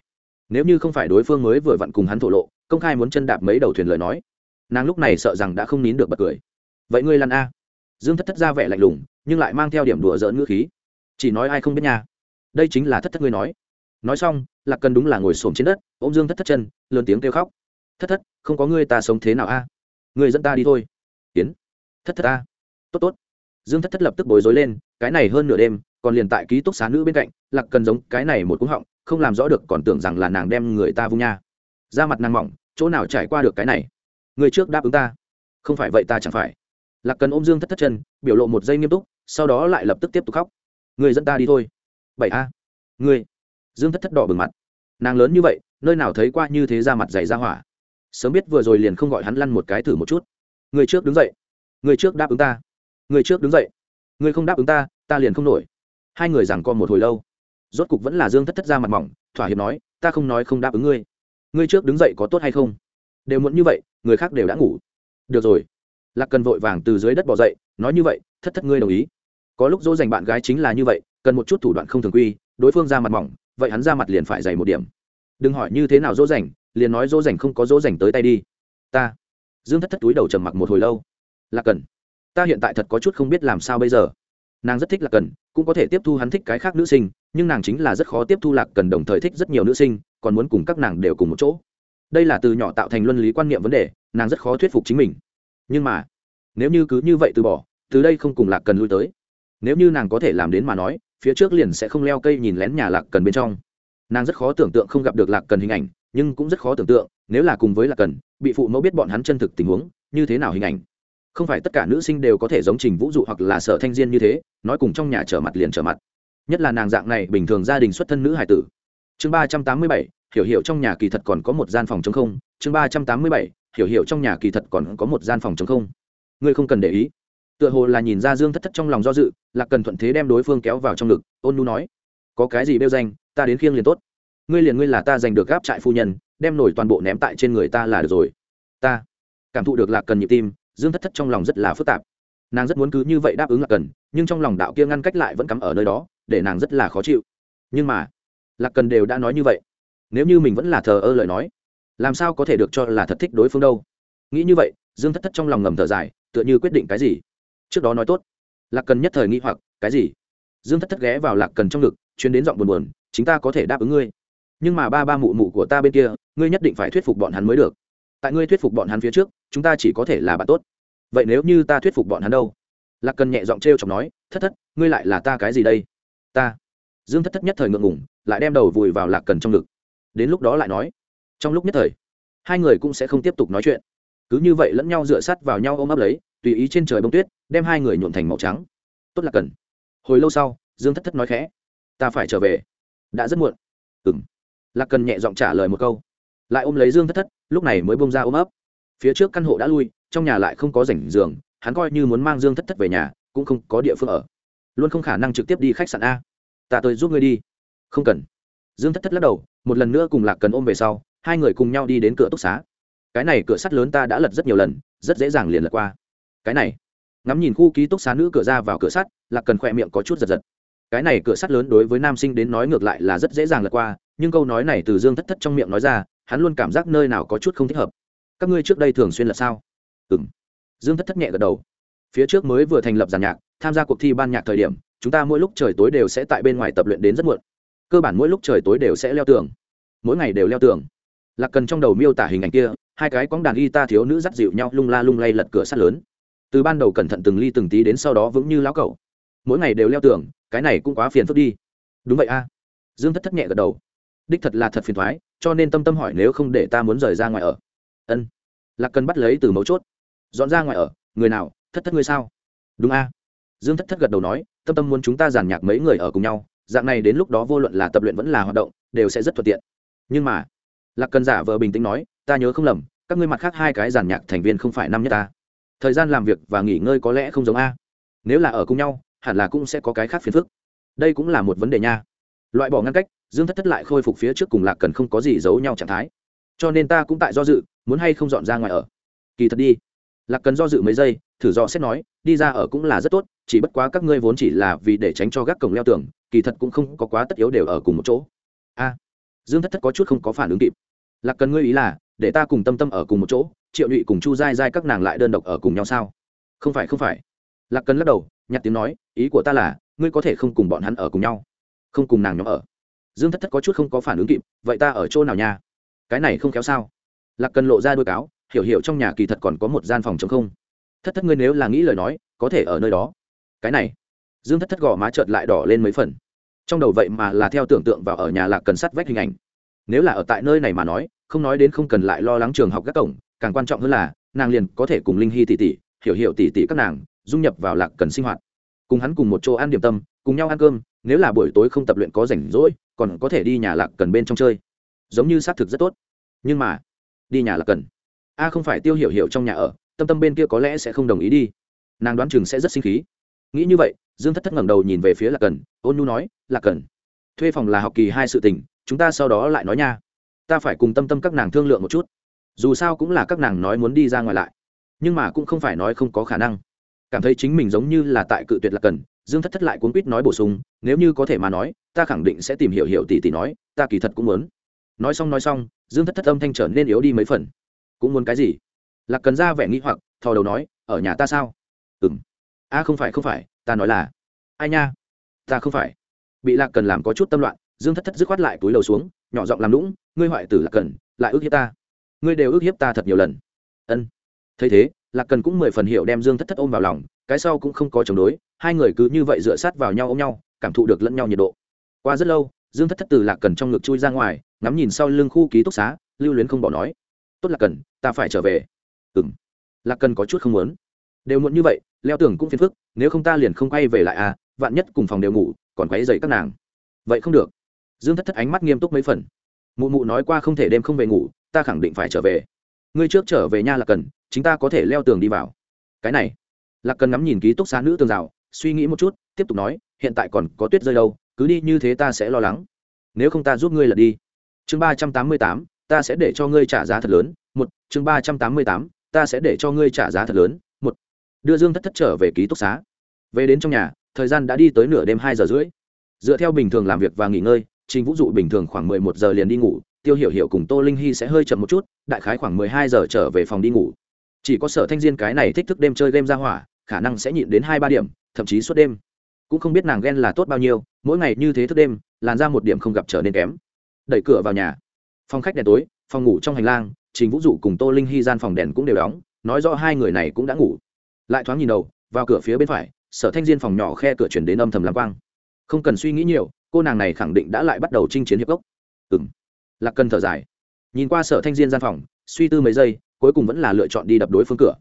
Nếu như không phải đối phương mới vừa vặn cùng hắn thổ lộ, công khai muốn chân đạp mấy đầu thuyền lời nói, nàng lúc này sợ rằng đã không nín được bật cười. Vậy ngươi lăn a? Dương thất thất ra vẻ lạnh lùng, nhưng lại mang theo điểm đùa dỡn ngữ khí. Chỉ nói ai không biết nha. Đây chính là thất thất ngươi nói. Nói xong, lạc cần đúng là ngồi xổm trên đất ô m dương thất thất chân, lớn tiếng kêu khóc. Thất thất, không có ngươi ta sống thế nào a? À? người dẫn ta đi thôi. Tiến. Thất thất ta. Tốt tốt. Dương thất thất lập tức bối rối lên, cái này hơn nửa đêm, còn liền tại ký túc xá nữ bên cạnh, lạc cần giống cái này một cúng họng, không làm rõ được còn tưởng rằng là nàng đem người ta vung nha. Ra mặt nàng mỏng, chỗ nào trải qua được cái này? Người trước đáp ứng ta. Không phải vậy ta chẳng phải lạc cần ôm dương thất thất chân, biểu lộ một giây nghiêm túc, sau đó lại lập tức tiếp tục khóc. Người dẫn ta đi thôi. Bảy a. Người. Dương thất thất đỏ bừng mặt. Nàng lớn như vậy, nơi nào thấy qua như thế ra mặt dày ra hỏa. Sớm biết vừa rồi liền không gọi hắn lăn một cái thử một chút. Người trước đứng dậy. Người trước đáp ứng ta. Người trước đứng dậy. Người không đáp ứng ta ta liền không nổi. Hai người rằng co một hồi lâu. Rốt cục vẫn là dương thất thất ra mặt mỏng, thỏa hiệp nói, ta không nói không đáp ứng ngươi. Ngươi trước đứng dậy có tốt hay không? Đều muộn như vậy, người khác đều đã ngủ. Được rồi lạc cần vội vàng từ dưới đất bỏ dậy, nói như vậy, thất thất ngươi đồng ý. Có lúc dỗ dành bạn gái chính là như vậy, cần một chút thủ đoạn không thường quy, đối phương ra mặt mỏng, vậy hắn ra mặt liền phải dày một điểm. Đừng hỏi như thế nào dỗ dành, liền nói dỗ dành không có dỗ dành tới tay đi. Ta. Dương thất thất túi đầu trầm mặc một hồi lâu. Lạc cần, ta hiện tại thật có chút không biết làm sao bây giờ. Nàng rất thích lạc cần, cũng có thể tiếp thu hắn thích cái khác nữ sinh, nhưng nàng chính là rất khó tiếp thu lạc cần đồng thời thích rất nhiều nữ sinh, còn muốn cùng các nàng đều cùng một chỗ. Đây là từ nhỏ tạo thành luân lý quan niệm vấn đề, nàng rất khó thuyết phục chính mình nhưng mà, nếu như cứ như vậy từ bỏ, từ đây không cùng lạc cần lui tới. Nếu như nàng có thể làm đến mà nói, phía trước liền sẽ không leo cây nhìn lén nhà lạc cần bên trong. Nàng rất khó tưởng tượng không gặp được lạc cần hình ảnh, nhưng cũng rất khó tưởng tượng, nếu là cùng với lạc cần, bị phụ mẫu biết bọn hắn chân thực tình huống, như thế nào hình ảnh? Không phải tất cả nữ sinh đều có thể giống trình vũ dụ hoặc là sở thanh diên như thế, nói cùng trong nhà trở mặt liền trở mặt. Nhất là nàng dạng này bình thường gia đình xuất thân nữ hải tử. Chương ba trăm tám mươi bảy, hiểu hiểu trong nhà kỳ thật còn có một gian phòng chống không. Chương ba trăm tám mươi bảy hiểu hiểu trong nhà kỳ thật còn có một gian phòng chống không. Ngươi không cần để ý. Tựa hồ là nhìn ra dương thất thất trong lòng do dự, lạc cần thuận thế đem đối phương kéo vào trong ngực, ôn nu nói, có cái gì bêu danh, ta đến khiêng liền tốt. Ngươi liền ngươi là ta giành được gáp trại phu nhân, đem nổi toàn bộ ném tại trên người ta là được rồi. Ta cảm thụ được lạc cần nhịp tim, dương thất thất trong lòng rất là phức tạp. Nàng rất muốn cứ như vậy đáp ứng lạc cần, nhưng trong lòng đạo kia ngăn cách lại vẫn cắm ở nơi đó, để nàng rất là khó chịu. Nhưng mà, lạc cần đều đã nói như vậy. Nếu như mình vẫn là thờ ơ lời nói làm sao có thể được cho là thật thích đối phương đâu? Nghĩ như vậy, dương thất thất trong lòng ngầm thở dài, tựa như quyết định cái gì? Trước đó nói tốt, lạc cần nhất thời nghĩ hoặc, cái gì? Dương thất thất ghé vào lạc cần trong ngực, chuyến đến giọng buồn buồn, chính ta có thể đáp ứng ngươi. Nhưng mà ba ba mụ mụ của ta bên kia, ngươi nhất định phải thuyết phục bọn hắn mới được. Tại ngươi thuyết phục bọn hắn phía trước, chúng ta chỉ có thể là bạn tốt. Vậy nếu như ta thuyết phục bọn hắn đâu? Lạc cần nhẹ giọng t r e o chọc nói, thất thất, ngươi lại là ta cái gì đây? Ta. Dương thất thất nhất thời ngượng ngủng lại đem đầu vùi vào lạc cần trong ngực. Đến lúc đó lại nói trong lúc nhất thời, hai người cũng sẽ không tiếp tục nói chuyện. Cứ như vậy lẫn nhau dựa sắt vào nhau ôm ấp lấy, tùy ý trên trời bông tuyết, đem hai người nhuộn thành màu trắng. Tốt là cần. Hồi lâu sau, dương thất thất nói khẽ. Ta phải trở về. Đã rất muộn. Ừng lạc cần nhẹ giọng trả lời một câu. Lại ôm lấy dương thất thất, lúc này mới bông ra ôm ấp. Phía trước căn hộ đã lui, trong nhà lại không có rảnh giường, hắn coi như muốn mang dương thất thất về nhà, cũng không có địa phương ở. Luôn không khả năng trực tiếp đi khách sạn a. Ta tôi giúp ngươi đi. Không cần. Dương thất thất lắc đầu, một lần nữa cùng lạc cần ôm về sau hai người cùng nhau đi đến cửa túc xá. Cái này cửa sắt lớn ta đã lật rất nhiều lần, rất dễ dàng liền lật qua. Cái này, ngắm nhìn khu ký túc xá nữ cửa ra vào cửa sắt, lạc cần khỏe miệng có chút giật giật. Cái này cửa sắt lớn đối với nam sinh đến nói ngược lại là rất dễ dàng lật qua, nhưng câu nói này từ dương thất thất trong miệng nói ra, hắn luôn cảm giác nơi nào có chút không thích hợp. Các ngươi trước đây thường xuyên là sao? Ừ m dương thất thất nhẹ gật đầu. Phía trước mới vừa thành lập giàn nhạc, tham gia cuộc thi ban nhạc thời điểm, chúng ta mỗi lúc trời tối đều sẽ tại bên ngoài tập luyện đến rất muộn. Cơ bản mỗi lúc trời tối đều sẽ leo tường. Mỗi ngày đều leo tường lạc cần trong đầu miêu tả hình ảnh kia, hai cái quáng đàn y ta thiếu nữ dắt dịu nhau lung la lung lay lật cửa sắt lớn. Từ ban đầu cẩn thận từng ly từng tí đến sau đó vững như lão cẩu. Mỗi ngày đều leo tường, cái này cũng quá phiền phức đi. Đúng vậy a. Dương thất thất nhẹ gật đầu. Đích thật là thật phiền thoái, cho nên tâm tâm hỏi nếu không để ta muốn rời ra ngoài ở. Ân. Lạc cần bắt lấy từ mấu chốt. Dọn ra ngoài ở, người nào, thất thất ngươi sao? Đúng a. Dương thất thất gật đầu nói, tâm tâm muốn chúng ta giàn nhạc mấy người ở cùng nhau, dạng này đến lúc đó vô luận là tập luyện vẫn là hoạt động, đều sẽ rất thuận tiện. Nhưng mà lạc cần giả vờ bình tĩnh nói, ta nhớ không lầm, các ngươi mặt khác hai cái giàn nhạc thành viên không phải năm nhất ta. Thời gian làm việc và nghỉ ngơi có lẽ không giống a. Nếu là ở cùng nhau, hẳn là cũng sẽ có cái khác phiền phức. Đây cũng là một vấn đề nha. Loại bỏ ngăn cách, dương thất thất lại khôi phục phía trước cùng lạc cần không có gì giấu nhau trạng thái. Cho nên ta cũng tại do dự, muốn hay không dọn ra ngoài ở. Kỳ thật đi. Lạc cần do dự mấy giây, thử dò xét nói, đi ra ở cũng là rất tốt, chỉ bất quá các ngươi vốn chỉ là vì để tránh cho gác cổng leo tường, kỳ thật cũng không có quá tất yếu đều ở cùng một chỗ. A. Dương thất thất có chút không có phản ứng kịp lạc cần ngươi ý là, để ta cùng tâm tâm ở cùng một chỗ, triệu nhụy cùng chu dai dai các nàng lại đơn độc ở cùng nhau sao? Không phải không phải. Lạc cần lắc đầu, nhặt tiếng nói, ý của ta là, ngươi có thể không cùng bọn hắn ở cùng nhau. Không cùng nàng nhóm ở. Dương thất thất có chút không có phản ứng kịp, vậy ta ở chỗ nào nha? Cái này không khéo sao? Lạc cần lộ ra đôi cáo, hiểu hiểu trong nhà kỳ thật còn có một gian phòng chống không. Thất thất ngươi nếu là nghĩ lời nói, có thể ở nơi đó. Cái này. Dương thất thất gò má trợt lại đỏ lên mấy phần. Trong đầu vậy mà là theo tưởng tượng vào ở nhà lạc cần sắt vách hình ảnh. Nếu là ở tại nơi này mà nói không nói đến không cần lại lo lắng trường học các cổng, càng quan trọng hơn là, nàng liền có thể cùng linh hy tỷ tỷ, hiểu hiểu tỷ tỷ các nàng, dung nhập vào lạc cần sinh hoạt. Cùng hắn cùng một chỗ ăn điểm tâm, cùng nhau ăn cơm, nếu là buổi tối không tập luyện có rảnh rỗi, còn có thể đi nhà lạc cần bên trong chơi. Giống như xác thực rất tốt. Nhưng mà, đi nhà lạc cần. A không phải tiêu hiểu hiểu trong nhà ở, tâm tâm bên kia có lẽ sẽ không đồng ý đi. Nàng đoán chừng sẽ rất sinh khí. Nghĩ như vậy, dương thất thất ngẩng đầu nhìn về phía lạc cần, ôn nhu nói, lạc cần, thuê phòng là học kỳ hai sự tình, chúng ta sau đó lại nói nha ta phải cùng tâm tâm các nàng thương lượng một chút. Dù sao cũng là các nàng nói muốn đi ra ngoài lại. Nhưng mà cũng không phải nói không có khả năng. Cảm thấy chính mình giống như là tại cự tuyệt lạc cần, dương thất thất lại cuốn quýt nói bổ sung, nếu như có thể mà nói, ta khẳng định sẽ tìm hiểu hiểu tỷ tỷ nói, ta kỳ thật cũng muốn. Nói xong nói xong, dương thất thất âm thanh trở nên yếu đi mấy phần. Cũng muốn cái gì? Lạc cần ra vẻ nghĩ hoặc, thò đầu nói, ở nhà ta sao? Ừ m a à không phải không phải, ta nói là, ai nha? Ta không phải. Bị lạc cần làm có chút tâm loạn dương thất thất dứt khoát lại túi đầu xuống, nhỏ giọng làm lũng, ngươi hoại tử lạc cần, lại ước hiếp ta. Ngươi đều ước hiếp ta thật nhiều lần. Ân. Thấy thế, lạc cần cũng mười phần hiểu đem dương thất thất ôm vào lòng, cái sau cũng không có chống đối, hai người cứ như vậy dựa sát vào nhau ôm nhau, cảm thụ được lẫn nhau nhiệt độ. Qua rất lâu, dương thất thất từ lạc cần trong ngực chui ra ngoài, ngắm nhìn sau lưng khu ký túc xá, lưu luyến không bỏ nói, tốt lạc cần, ta phải trở về. Ừ m lạc cần có chút không muốn. Đều muộn như vậy, leo tường cũng phiền phức, nếu không ta liền không quay về lại à vạn nhất cùng phòng đều ngủ, còn quấy dậy các nàng. Vậy không được dương thất thất ánh mắt nghiêm túc mấy phần. Mụ mụ nói qua không thể đêm không về ngủ, ta khẳng định phải trở về. Ngươi trước trở về nhà là cần chúng ta có thể leo tường đi vào. Cái này. Lạc cần ngắm nhìn ký túc xá nữ tường rào, suy nghĩ một chút, tiếp tục nói, hiện tại còn có tuyết rơi đâu, cứ đi như thế ta sẽ lo lắng. Nếu không ta giúp ngươi lật đi. Chương ba trăm tám mươi tám, ta sẽ để cho ngươi trả giá thật lớn. Một, chương ba trăm tám mươi tám, ta sẽ để cho ngươi trả giá thật lớn. Một, đưa dương thất thất trở về ký túc xá. Về đến trong nhà, thời gian đã đi tới nửa đêm hai giờ rưỡi. Dựa theo bình thường làm việc và nghỉ ngơi trình vũ dụ bình thường khoảng mười một giờ liền đi ngủ, tiêu hiểu hiểu cùng tô linh hy sẽ hơi chậm một chút, đại khái khoảng mười hai giờ trở về phòng đi ngủ. Chỉ có sở thanh diên cái này thích thức đêm chơi game ra hỏa, khả năng sẽ nhịn đến hai ba điểm, thậm chí suốt đêm. Cũng không biết nàng ghen là tốt bao nhiêu, mỗi ngày như thế thức đêm, làn ra một điểm không gặp trở nên kém. Đẩy cửa vào nhà. Phòng khách đèn tối, phòng ngủ trong hành lang, trình vũ dụ cùng tô linh hy gian phòng đèn cũng đều đóng, nói rõ hai người này cũng đã ngủ. Lại thoáng nhìn đầu, vào cửa phía bên phải, sở thanh diên phòng nhỏ khe cửa chuyển đến âm thầm lam quang. Không cần suy nghĩ nhiều cô nàng này khẳng định đã lại bắt đầu chinh chiến hiệp gốc. Ừ m lạc cần thở dài. Nhìn qua sở thanh diên gian phòng, suy tư mấy giây, cuối cùng vẫn là lựa chọn đi đập đối phương cửa.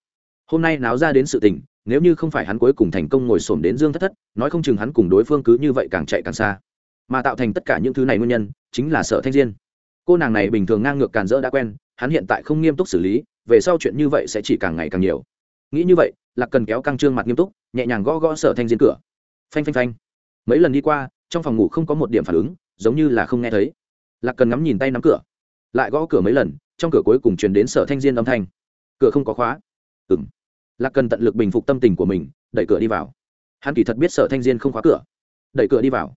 Hôm nay náo ra đến sự tình, nếu như không phải hắn cuối cùng thành công ngồi xổm đến dương thất thất, nói không chừng hắn cùng đối phương cứ như vậy càng chạy càng xa. Mà tạo thành tất cả những thứ này nguyên nhân, chính là sở thanh diên. Cô nàng này bình thường ngang ngược càn rỡ đã quen, hắn hiện tại không nghiêm túc xử lý, về sau chuyện như vậy sẽ chỉ càng ngày càng nhiều. Nghĩ như vậy, lạc cần kéo căng trương mặt nghiêm túc, nhẹ nhàng gõ gõ sở thanh diên cửa. Phanh phanh phanh. Mấy lần đi qua trong phòng ngủ không có một điểm phản ứng, giống như là không nghe thấy. Lạc cần ngắm nhìn tay nắm cửa. Lại gõ cửa mấy lần, trong cửa cuối cùng truyền đến sở thanh diên âm thanh. Cửa không có khóa. Ừ m lạc cần tận lực bình phục tâm tình của mình, đẩy cửa đi vào. Hắn kỳ thật biết sở thanh diên không khóa cửa. Đẩy cửa đi vào.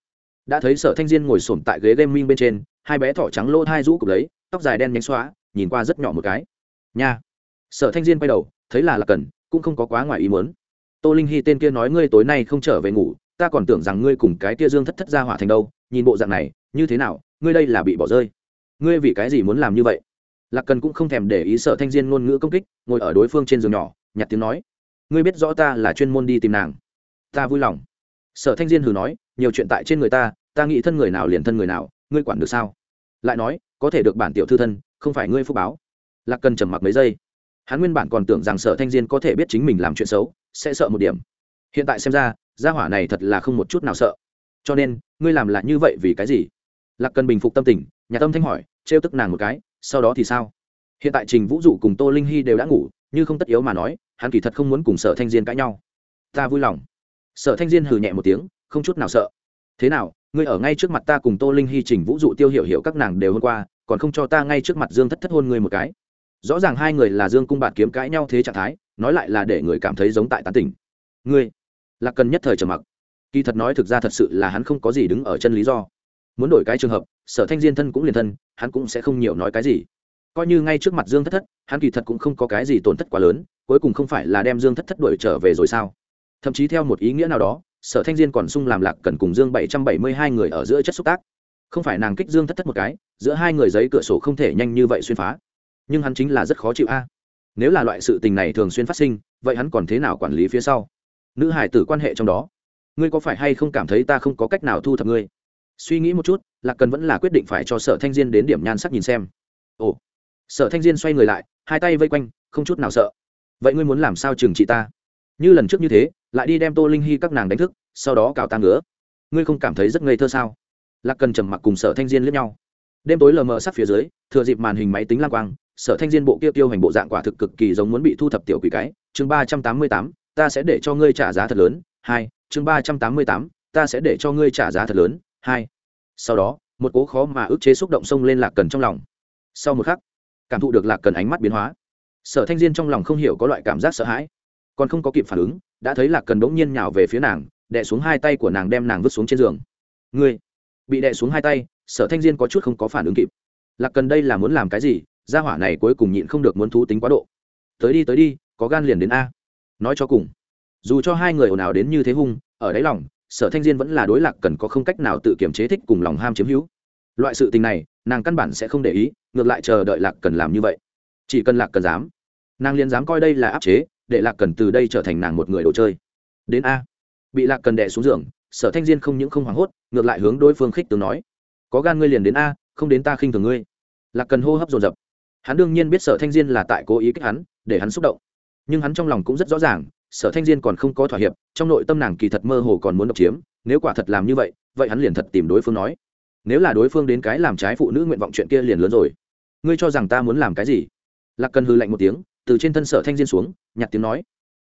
Đã thấy sở thanh diên ngồi s ổ m tại ghế game minh bên trên, hai bé thỏ trắng lỗ hai rũ cục lấy, tóc dài đen nhánh xóa, nhìn qua rất nhỏ một cái. Nha. Sở thanh diên quay đầu, thấy là lạc cần, cũng không có quá ngoài ý muốn. Tô linh hy tên kia nói ngươi tối nay không trở về ngủ ta còn tưởng rằng ngươi cùng cái kia dương thất thất ra hỏa thành đâu, nhìn bộ dạng này, như thế nào, ngươi đây là bị bỏ rơi. Ngươi vì cái gì muốn làm như vậy? Lạc cần cũng không thèm để ý sợ thanh diên ngôn ngữ công kích, ngồi ở đối phương trên giường nhỏ, nhặt tiếng nói. Ngươi biết rõ ta là chuyên môn đi tìm nàng. Ta vui lòng. Sở thanh diên hừ nói, nhiều chuyện tại trên người ta ta nghĩ thân người nào liền thân người nào, ngươi quản được sao? Lại nói, có thể được bản tiểu thư thân, không phải ngươi phúc báo. Lạc cần trầm mặc mấy giây. Hắn nguyên bản còn tưởng rằng sở thanh diên có thể biết chính mình làm chuyện xấu, sẽ sợ một điểm hiện tại xem ra, gia hỏa này thật là không một chút nào sợ. Cho nên, ngươi làm lại như vậy vì cái gì? Lạc cần bình phục tâm tình, nhà tâm thanh hỏi, trêu tức nàng một cái, sau đó thì sao? Hiện tại trình vũ dụ cùng tô linh hy đều đã ngủ, như không tất yếu mà nói, hắn kỳ thật không muốn cùng sở thanh diên cãi nhau. Ta vui lòng. Sở thanh diên hừ nhẹ một tiếng, không chút nào sợ. Thế nào, ngươi ở ngay trước mặt ta cùng tô linh hy, trình vũ dụ tiêu hiểu hiểu các nàng đều hôm qua, còn không cho ta ngay trước mặt dương thất thất hôn ngươi một cái? Rõ ràng hai người là dương cung bạn kiếm cãi nhau thế trạng thái, nói lại là để người cảm thấy giống tại tán tỉnh. Ngươi lạc cần nhất thời trầm mặc. Kỳ thật nói thực ra thật sự là hắn không có gì đứng ở chân lý do. Muốn đổi cái trường hợp, sở thanh diên thân cũng liền thân, hắn cũng sẽ không nhiều nói cái gì. Coi như ngay trước mặt dương thất thất, hắn kỳ thật cũng không có cái gì tổn thất quá lớn, cuối cùng không phải là đem dương thất thất đuổi trở về rồi sao? Thậm chí theo một ý nghĩa nào đó, sở thanh diên còn sung làm lạc cần cùng dương bảy trăm bảy mươi hai người ở giữa chất xúc tác. Không phải nàng kích dương thất thất một cái, giữa hai người giấy cửa sổ không thể nhanh như vậy xuyên phá. Nhưng hắn chính là rất khó chịu a. Nếu là loại sự tình này thường xuyên phát sinh, vậy hắn còn thế nào quản lý phía sau? Nữ hải tử quan hệ trong đó. Ngươi có phải hay không cảm thấy ta không có cách nào thu thập ngươi? Suy nghĩ một chút, lạc cần vẫn là quyết định phải cho sở thanh diên đến điểm nhan sắc nhìn xem. Ồ. Sở thanh diên xoay người lại, hai tay vây quanh, không chút nào sợ. Vậy ngươi muốn làm sao trừng trị ta? Như lần trước như thế, lại đi đem tô linh hy các nàng đánh thức, sau đó cào ta ngứa. Ngươi không cảm thấy rất ngây thơ sao? Lạc cần trầm mặc cùng sở thanh diên lướt nhau. Đêm tối lờ mờ sắc phía dưới, thừa dịp màn hình máy tính lang quang, sở thanh diên bộ kia tiêu hành bộ dạng quả thực cực kỳ giống muốn bị thu thập tiểu quỷ cái. Chương ba trăm tám mươi tám ta sẽ để cho ngươi trả giá thật lớn. Hai, chương ba trăm tám mươi tám, ta sẽ để cho ngươi trả giá thật lớn. Hai, sau đó, một cố khó mà ức chế xúc động xông lên lạc cần trong lòng. Sau một khắc, cảm thụ được lạc cần ánh mắt biến hóa. Sở thanh diên trong lòng không hiểu có loại cảm giác sợ hãi. Còn không có kịp phản ứng, đã thấy lạc cần đỗng nhiên nhào về phía nàng, đè xuống hai tay của nàng đem nàng vứt xuống trên giường. Ngươi, bị đè xuống hai tay, sở thanh diên có chút không có phản ứng kịp. Lạc cần đây là muốn làm cái gì? Gia hỏa này cuối cùng nhịn không được muốn thú tính quá độ. Tới đi tới đi, có gan liền đến a nói cho cùng. Dù cho hai người ồn ào đến như thế hung, ở đáy lòng, sở thanh diên vẫn là đối lạc cần có không cách nào tự kiểm chế thích cùng lòng ham chiếm hữu. Loại sự tình này, nàng căn bản sẽ không để ý, ngược lại chờ đợi lạc cần làm như vậy. Chỉ cần lạc cần dám, nàng liền dám coi đây là áp chế, để lạc cần từ đây trở thành nàng một người đồ chơi. Đến a. Bị lạc cần đẻ xuống giường, sở thanh diên không những không hoảng hốt, ngược lại hướng đối phương khích tướng nói. Có gan ngươi liền đến a, không đến ta khinh thường ngươi. Lạc cần hô hấp dồn dập. Hắn đương nhiên biết sở thanh diên là tại cố ý kích hắn, để hắn xúc động nhưng hắn trong lòng cũng rất rõ ràng, sở thanh diên còn không có thỏa hiệp, trong nội tâm nàng kỳ thật mơ hồ còn muốn độc chiếm, nếu quả thật làm như vậy vậy hắn liền thật tìm đối phương nói. Nếu là đối phương đến cái làm trái phụ nữ nguyện vọng chuyện kia liền lớn rồi. Ngươi cho rằng ta muốn làm cái gì? Lạc cần hư lạnh một tiếng, từ trên thân sở thanh diên xuống, nhặt tiếng nói.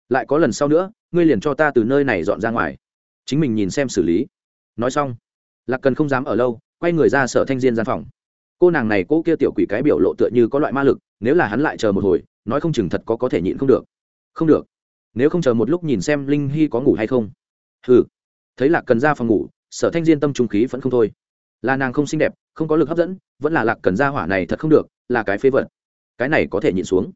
Lại có lần sau nữa, ngươi liền cho ta từ nơi này dọn ra ngoài. Chính mình nhìn xem xử lý. Nói xong, lạc cần không dám ở lâu, quay người ra sở thanh diên gian phòng. Cô nàng này cô kia tiểu quỷ cái biểu lộ tựa như có loại ma lực, nếu là hắn lại chờ một hồi, nói không chừng thật có có thể nhịn không được không được. Nếu không chờ một lúc nhìn xem linh hy có ngủ hay không. Ừ thấy lạc cần ra phòng ngủ, sở thanh diên tâm trung khí vẫn không thôi. Là nàng không xinh đẹp, không có lực hấp dẫn, vẫn là lạc cần ra hỏa này thật không được, là cái phế vật. Cái này có thể nhịn xuống.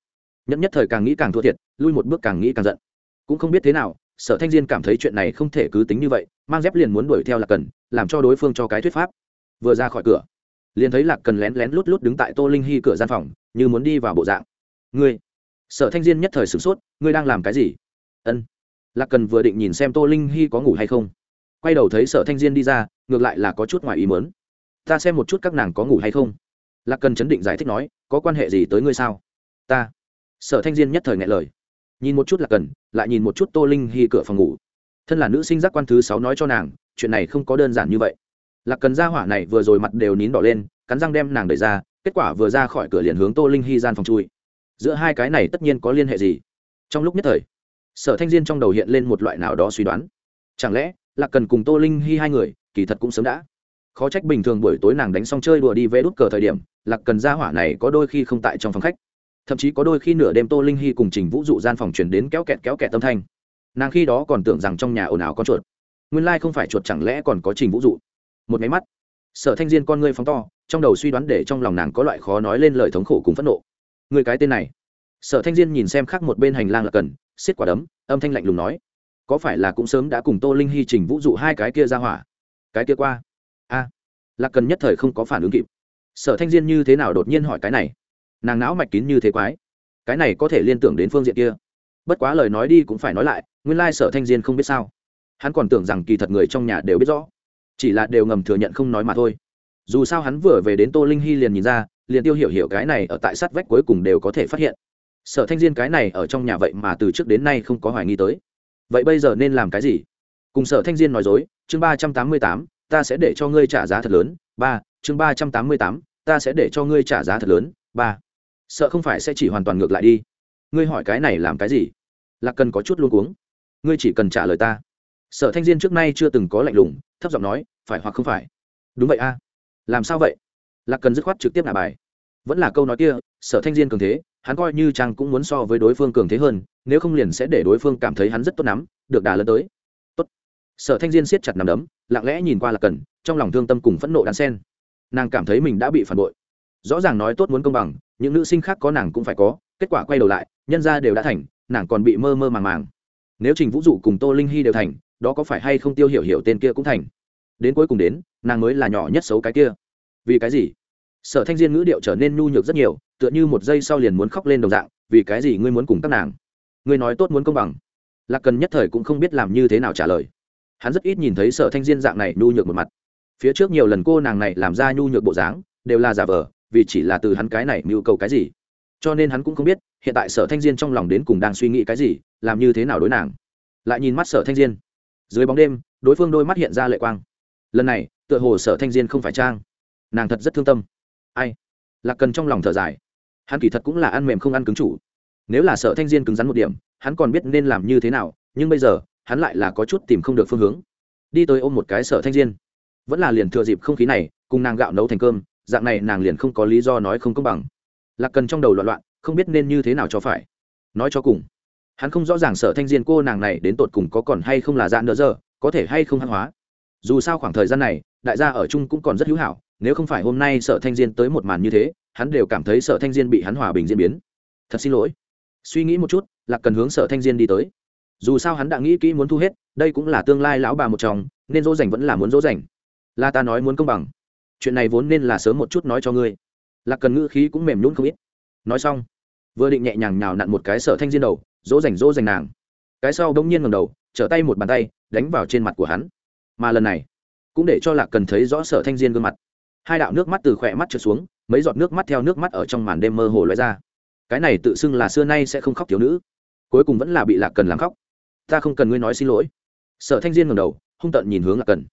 Nhẫn nhất thời càng nghĩ càng thua thiệt, lui một bước càng nghĩ càng giận. Cũng không biết thế nào, sở thanh diên cảm thấy chuyện này không thể cứ tính như vậy, mang dép liền muốn đuổi theo lạc cần, làm cho đối phương cho cái thuyết pháp. Vừa ra khỏi cửa, liền thấy lạc cần lén lén lút lút đứng tại tô linh hy cửa gian phòng, như muốn đi vào bộ dạng. Ngươi sở thanh diên nhất thời sửng sốt, ngươi đang làm cái gì? Ân, lạc cần vừa định nhìn xem tô linh hy có ngủ hay không. Quay đầu thấy sở thanh diên đi ra, ngược lại là có chút ngoài ý mớn ta xem một chút các nàng có ngủ hay không. Lạc cần chấn định giải thích nói, có quan hệ gì tới ngươi sao? Ta. Sở thanh diên nhất thời ngại lời. Nhìn một chút lạc cần, lại nhìn một chút tô linh hy cửa phòng ngủ. Thân là nữ sinh giác quan thứ sáu nói cho nàng, chuyện này không có đơn giản như vậy. Lạc cần ra hỏa này vừa rồi mặt đều nín đỏ lên, cắn răng đem nàng đẩy ra, kết quả vừa ra khỏi cửa liền hướng tô linh hy gian phòng chui giữa hai cái này tất nhiên có liên hệ gì? Trong lúc nhất thời, sở thanh diên trong đầu hiện lên một loại nào đó suy đoán. Chẳng lẽ, lạc cần cùng tô linh hy hai người, kỳ thật cũng sớm đã. Khó trách bình thường buổi tối nàng đánh xong chơi đùa đi vẽ đút cờ thời điểm, lạc cần ra hỏa này có đôi khi không tại trong phòng khách. Thậm chí có đôi khi nửa đêm tô linh hy cùng trình vũ dụ gian phòng chuyển đến kéo kẹt kéo kẹt tâm thanh. Nàng khi đó còn tưởng rằng trong nhà ồn ào con chuột. Nguyên lai không phải chuột chẳng lẽ còn có trình vũ dụ? Một máy mắt, sở thanh diên con ngươi phóng to, trong đầu suy đoán để trong lòng nàng có loại khó nói lên lời thống khổ cùng phẫn nộ người cái tên này. Sở thanh diên nhìn xem khác một bên hành lang là cần xiết quả đấm, âm thanh lạnh lùng nói. Có phải là cũng sớm đã cùng tô linh hy trình vũ dụ hai cái kia ra hỏa? Cái kia qua. A. Lạc cần nhất thời không có phản ứng kịp. Sở thanh diên như thế nào đột nhiên hỏi cái này? Nàng não mạch kín như thế quái. Cái này có thể liên tưởng đến phương diện kia. Bất quá lời nói đi cũng phải nói lại, nguyên lai sở thanh diên không biết sao. Hắn còn tưởng rằng kỳ thật người trong nhà đều biết rõ. Chỉ là đều ngầm thừa nhận không nói mà thôi. Dù sao hắn vừa về đến tô linh hy liền nhìn ra liền tiêu hiểu hiểu cái này ở tại sát vách cuối cùng đều có thể phát hiện. Sở thanh diên cái này ở trong nhà vậy mà từ trước đến nay không có hoài nghi tới. Vậy bây giờ nên làm cái gì? Cùng sở thanh diên nói dối, chương ba trăm tám mươi tám, ta sẽ để cho ngươi trả giá thật lớn. Ba, chương ba trăm tám mươi tám, ta sẽ để cho ngươi trả giá thật lớn. Ba, sợ không phải sẽ chỉ hoàn toàn ngược lại đi. Ngươi hỏi cái này làm cái gì? Lạc cần có chút luôn cuống. Ngươi chỉ cần trả lời ta. Sở thanh diên trước nay chưa từng có lạnh lùng, thấp giọng nói, phải hoặc không phải. Đúng vậy a. Làm sao vậy? Lạc cần dứt khoát trực tiếp nạp bài. Vẫn là câu nói kia, sở thanh diên cường thế, hắn coi như chàng cũng muốn so với đối phương cường thế hơn, nếu không liền sẽ để đối phương cảm thấy hắn rất tốt lắm, được đà lớn tới. Tốt. Sở thanh diên siết chặt nằm đấm, lặng lẽ nhìn qua Lạc cần, trong lòng thương tâm cùng phẫn nộ đan sen nàng cảm thấy mình đã bị phản bội. Rõ ràng nói tốt muốn công bằng, những nữ sinh khác có nàng cũng phải có, kết quả quay đầu lại, nhân ra đều đã thành, nàng còn bị mơ mơ màng màng. Nếu trình vũ dụ cùng tô linh hy đều thành, đó có phải hay không tiêu hiểu hiểu tên kia cũng thành? Đến cuối cùng đến, nàng mới là nhỏ nhất xấu cái kia vì cái gì? Sở thanh diên ngữ điệu trở nên nhu nhược rất nhiều, tựa như một giây sau liền muốn khóc lên đồng dạng, vì cái gì ngươi muốn cùng các nàng? Ngươi nói tốt muốn công bằng. Lạc cần nhất thời cũng không biết làm như thế nào trả lời. Hắn rất ít nhìn thấy sở thanh diên dạng này nhu nhược một mặt. Phía trước nhiều lần cô nàng này làm ra nhu nhược bộ dáng, đều là giả vờ, vì chỉ là từ hắn cái này mưu cầu cái gì. Cho nên hắn cũng không biết, hiện tại sở thanh diên trong lòng đến cùng đang suy nghĩ cái gì, làm như thế nào đối nàng. Lại nhìn mắt sở thanh diên. Dưới bóng đêm, đối phương đôi mắt hiện ra lệ quang. Lần này, tựa hồ sở thanh diên không phải trang nàng thật rất thương tâm. Ai? Lạc cần trong lòng thở dài. Hắn kỳ thật cũng là ăn mềm không ăn cứng chủ. Nếu là sợ thanh diên cứng rắn một điểm, hắn còn biết nên làm như thế nào, nhưng bây giờ, hắn lại là có chút tìm không được phương hướng. Đi tới ôm một cái sở thanh diên. Vẫn là liền thừa dịp không khí này, cùng nàng gạo nấu thành cơm, dạng này nàng liền không có lý do nói không công bằng. Lạc cần trong đầu loạn loạn, không biết nên như thế nào cho phải. Nói cho cùng, hắn không rõ ràng sở thanh diên cô nàng này đến tột cùng có còn hay không là dạng nữa giờ có thể hay không hăng hóa. Dù sao khoảng thời gian này, đại gia ở chung cũng còn rất hữu hảo nếu không phải hôm nay sở thanh diên tới một màn như thế, hắn đều cảm thấy sở thanh diên bị hắn hòa bình diễn biến. Thật xin lỗi. Suy nghĩ một chút, lạc cần hướng sở thanh diên đi tới. Dù sao hắn đã nghĩ kỹ muốn thu hết, đây cũng là tương lai lão bà một chồng nên dỗ dành vẫn là muốn dỗ dành. Là ta nói muốn công bằng. Chuyện này vốn nên là sớm một chút nói cho ngươi. Lạc cần ngữ khí cũng mềm nhún không ít. Nói xong, vừa định nhẹ nhàng nào nặn một cái sở thanh diên đầu, dỗ dành dỗ dành nàng. Cái sau đông nhiên ngầm đầu, trở tay một bàn tay, đánh vào trên mặt của hắn. Mà lần này, cũng để cho lạc cần thấy rõ sở thanh diên gương mặt hai đạo nước mắt từ khỏe mắt trượt xuống, mấy giọt nước mắt theo nước mắt ở trong màn đêm mơ hồ lóe ra. Cái này tự xưng là xưa nay sẽ không khóc thiếu nữ. Cuối cùng vẫn là bị lạc cần làm khóc. Ta không cần ngươi nói xin lỗi. Sở thanh diên ngầm đầu, hung tận nhìn hướng lạc cần.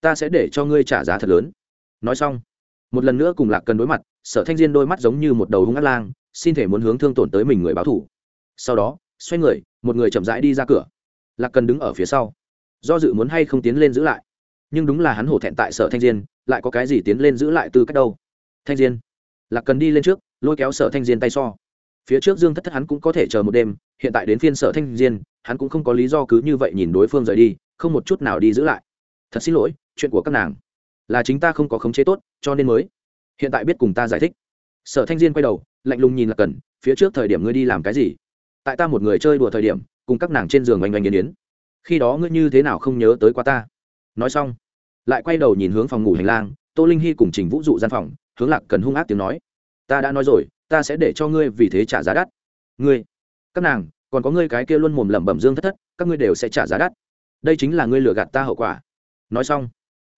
Ta sẽ để cho ngươi trả giá thật lớn. Nói xong, một lần nữa cùng lạc cần đối mặt, sở thanh diên đôi mắt giống như một đầu hung ác lang, xin thể muốn hướng thương tổn tới mình người báo thủ. Sau đó, xoay người, một người chậm rãi đi ra cửa. Lạc cần đứng ở phía sau, do dự muốn hay không tiến lên giữ lại nhưng đúng là hắn hổ thẹn tại sở thanh diên, lại có cái gì tiến lên giữ lại từ cách đâu? Thanh diên, lạc cần đi lên trước, lôi kéo sở thanh diên tay so. Phía trước dương thất thất hắn cũng có thể chờ một đêm, hiện tại đến phiên sở thanh diên, hắn cũng không có lý do cứ như vậy nhìn đối phương rời đi, không một chút nào đi giữ lại. Thật xin lỗi, chuyện của các nàng là chính ta không có khống chế tốt, cho nên mới hiện tại biết cùng ta giải thích. Sở thanh diên quay đầu, lạnh lùng nhìn là cần, phía trước thời điểm ngươi đi làm cái gì? Tại ta một người chơi đùa thời điểm, cùng các nàng trên giường oanh oanh yến yến. Khi đó ngươi như thế nào không nhớ tới qua ta? Nói xong lại quay đầu nhìn hướng phòng ngủ hành lang, tô linh hy cùng trình vũ dụ gian phòng, hướng lạc cần hung ác tiếng nói. Ta đã nói rồi, ta sẽ để cho ngươi vì thế trả giá đắt. Ngươi, các nàng, còn có ngươi cái kia luôn mồm lẩm bẩm dương thất thất, các ngươi đều sẽ trả giá đắt. Đây chính là ngươi lừa gạt ta hậu quả. Nói xong,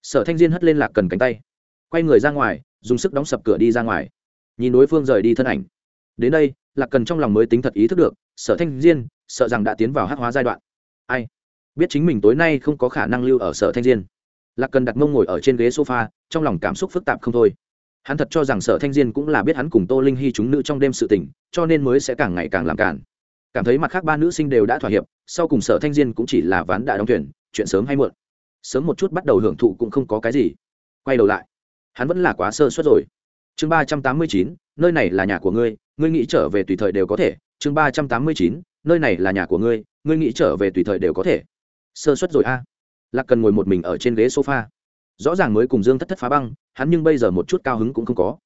sở thanh diên hất lên lạc cần cánh tay, quay người ra ngoài, dùng sức đóng sập cửa đi ra ngoài. Nhìn đối phương rời đi thân ảnh. Đến đây, lạc cần trong lòng mới tính thật ý thức được, sở thanh diên, sợ rằng đã tiến vào hát hóa giai đoạn. Ai? Biết chính mình tối nay không có khả năng lưu ở sở thanh diên lạc cần đặt mông ngồi ở trên ghế sofa, trong lòng cảm xúc phức tạp không thôi. Hắn thật cho rằng sở thanh diên cũng là biết hắn cùng tô linh hy chúng nữ trong đêm sự tình, cho nên mới sẽ càng ngày càng làm cản cảm thấy mặt khác ba nữ sinh đều đã thỏa hiệp, sau cùng sở thanh diên cũng chỉ là ván đã đóng thuyền, chuyện sớm hay muộn. Sớm một chút bắt đầu hưởng thụ cũng không có cái gì. Quay đầu lại, hắn vẫn là quá sơ suất rồi. Chương ba trăm tám mươi chín, nơi này là nhà của ngươi ngươi nghĩ trở về tùy thời đều có thể. Chương ba trăm tám mươi chín, nơi này là nhà của ngươi ngươi nghĩ trở về tùy thời đều có thể. Sơ suất rồi a lạc cần ngồi một mình ở trên ghế sofa. Rõ ràng mới cùng dương thất thất phá băng, hắn nhưng bây giờ một chút cao hứng cũng không có.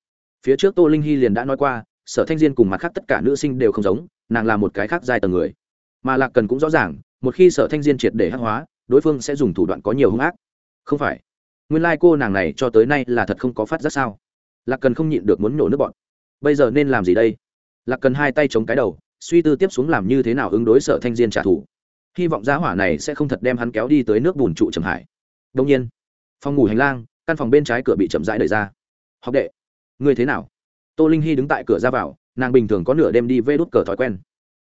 Phía trước tô linh hy liền đã nói qua, sở thanh diên cùng mặt khác tất cả nữ sinh đều không giống, nàng là một cái khác giai tầng người. Mà lạc cần cũng rõ ràng, một khi sở thanh diên triệt để hắc hóa, đối phương sẽ dùng thủ đoạn có nhiều hung ác. Không phải. Nguyên lai、like、cô nàng này cho tới nay là thật không có phát giác sao? Lạc cần không nhịn được muốn nổ nước bọn bây giờ nên làm gì đây? Lạc cần hai tay chống cái đầu, suy tư tiếp xuống làm như thế nào ứng đối sở thanh diên trả thù hy vọng giá hỏa này sẽ không thật đem hắn kéo đi tới nước bùn trụ trầm hải. Đông nhiên, phòng ngủ hành lang, căn phòng bên trái cửa bị chậm rãi đẩy ra. Học đệ người thế nào? Tô linh hy đứng tại cửa ra vào, nàng bình thường có nửa đêm đi vê đốt cờ thói quen.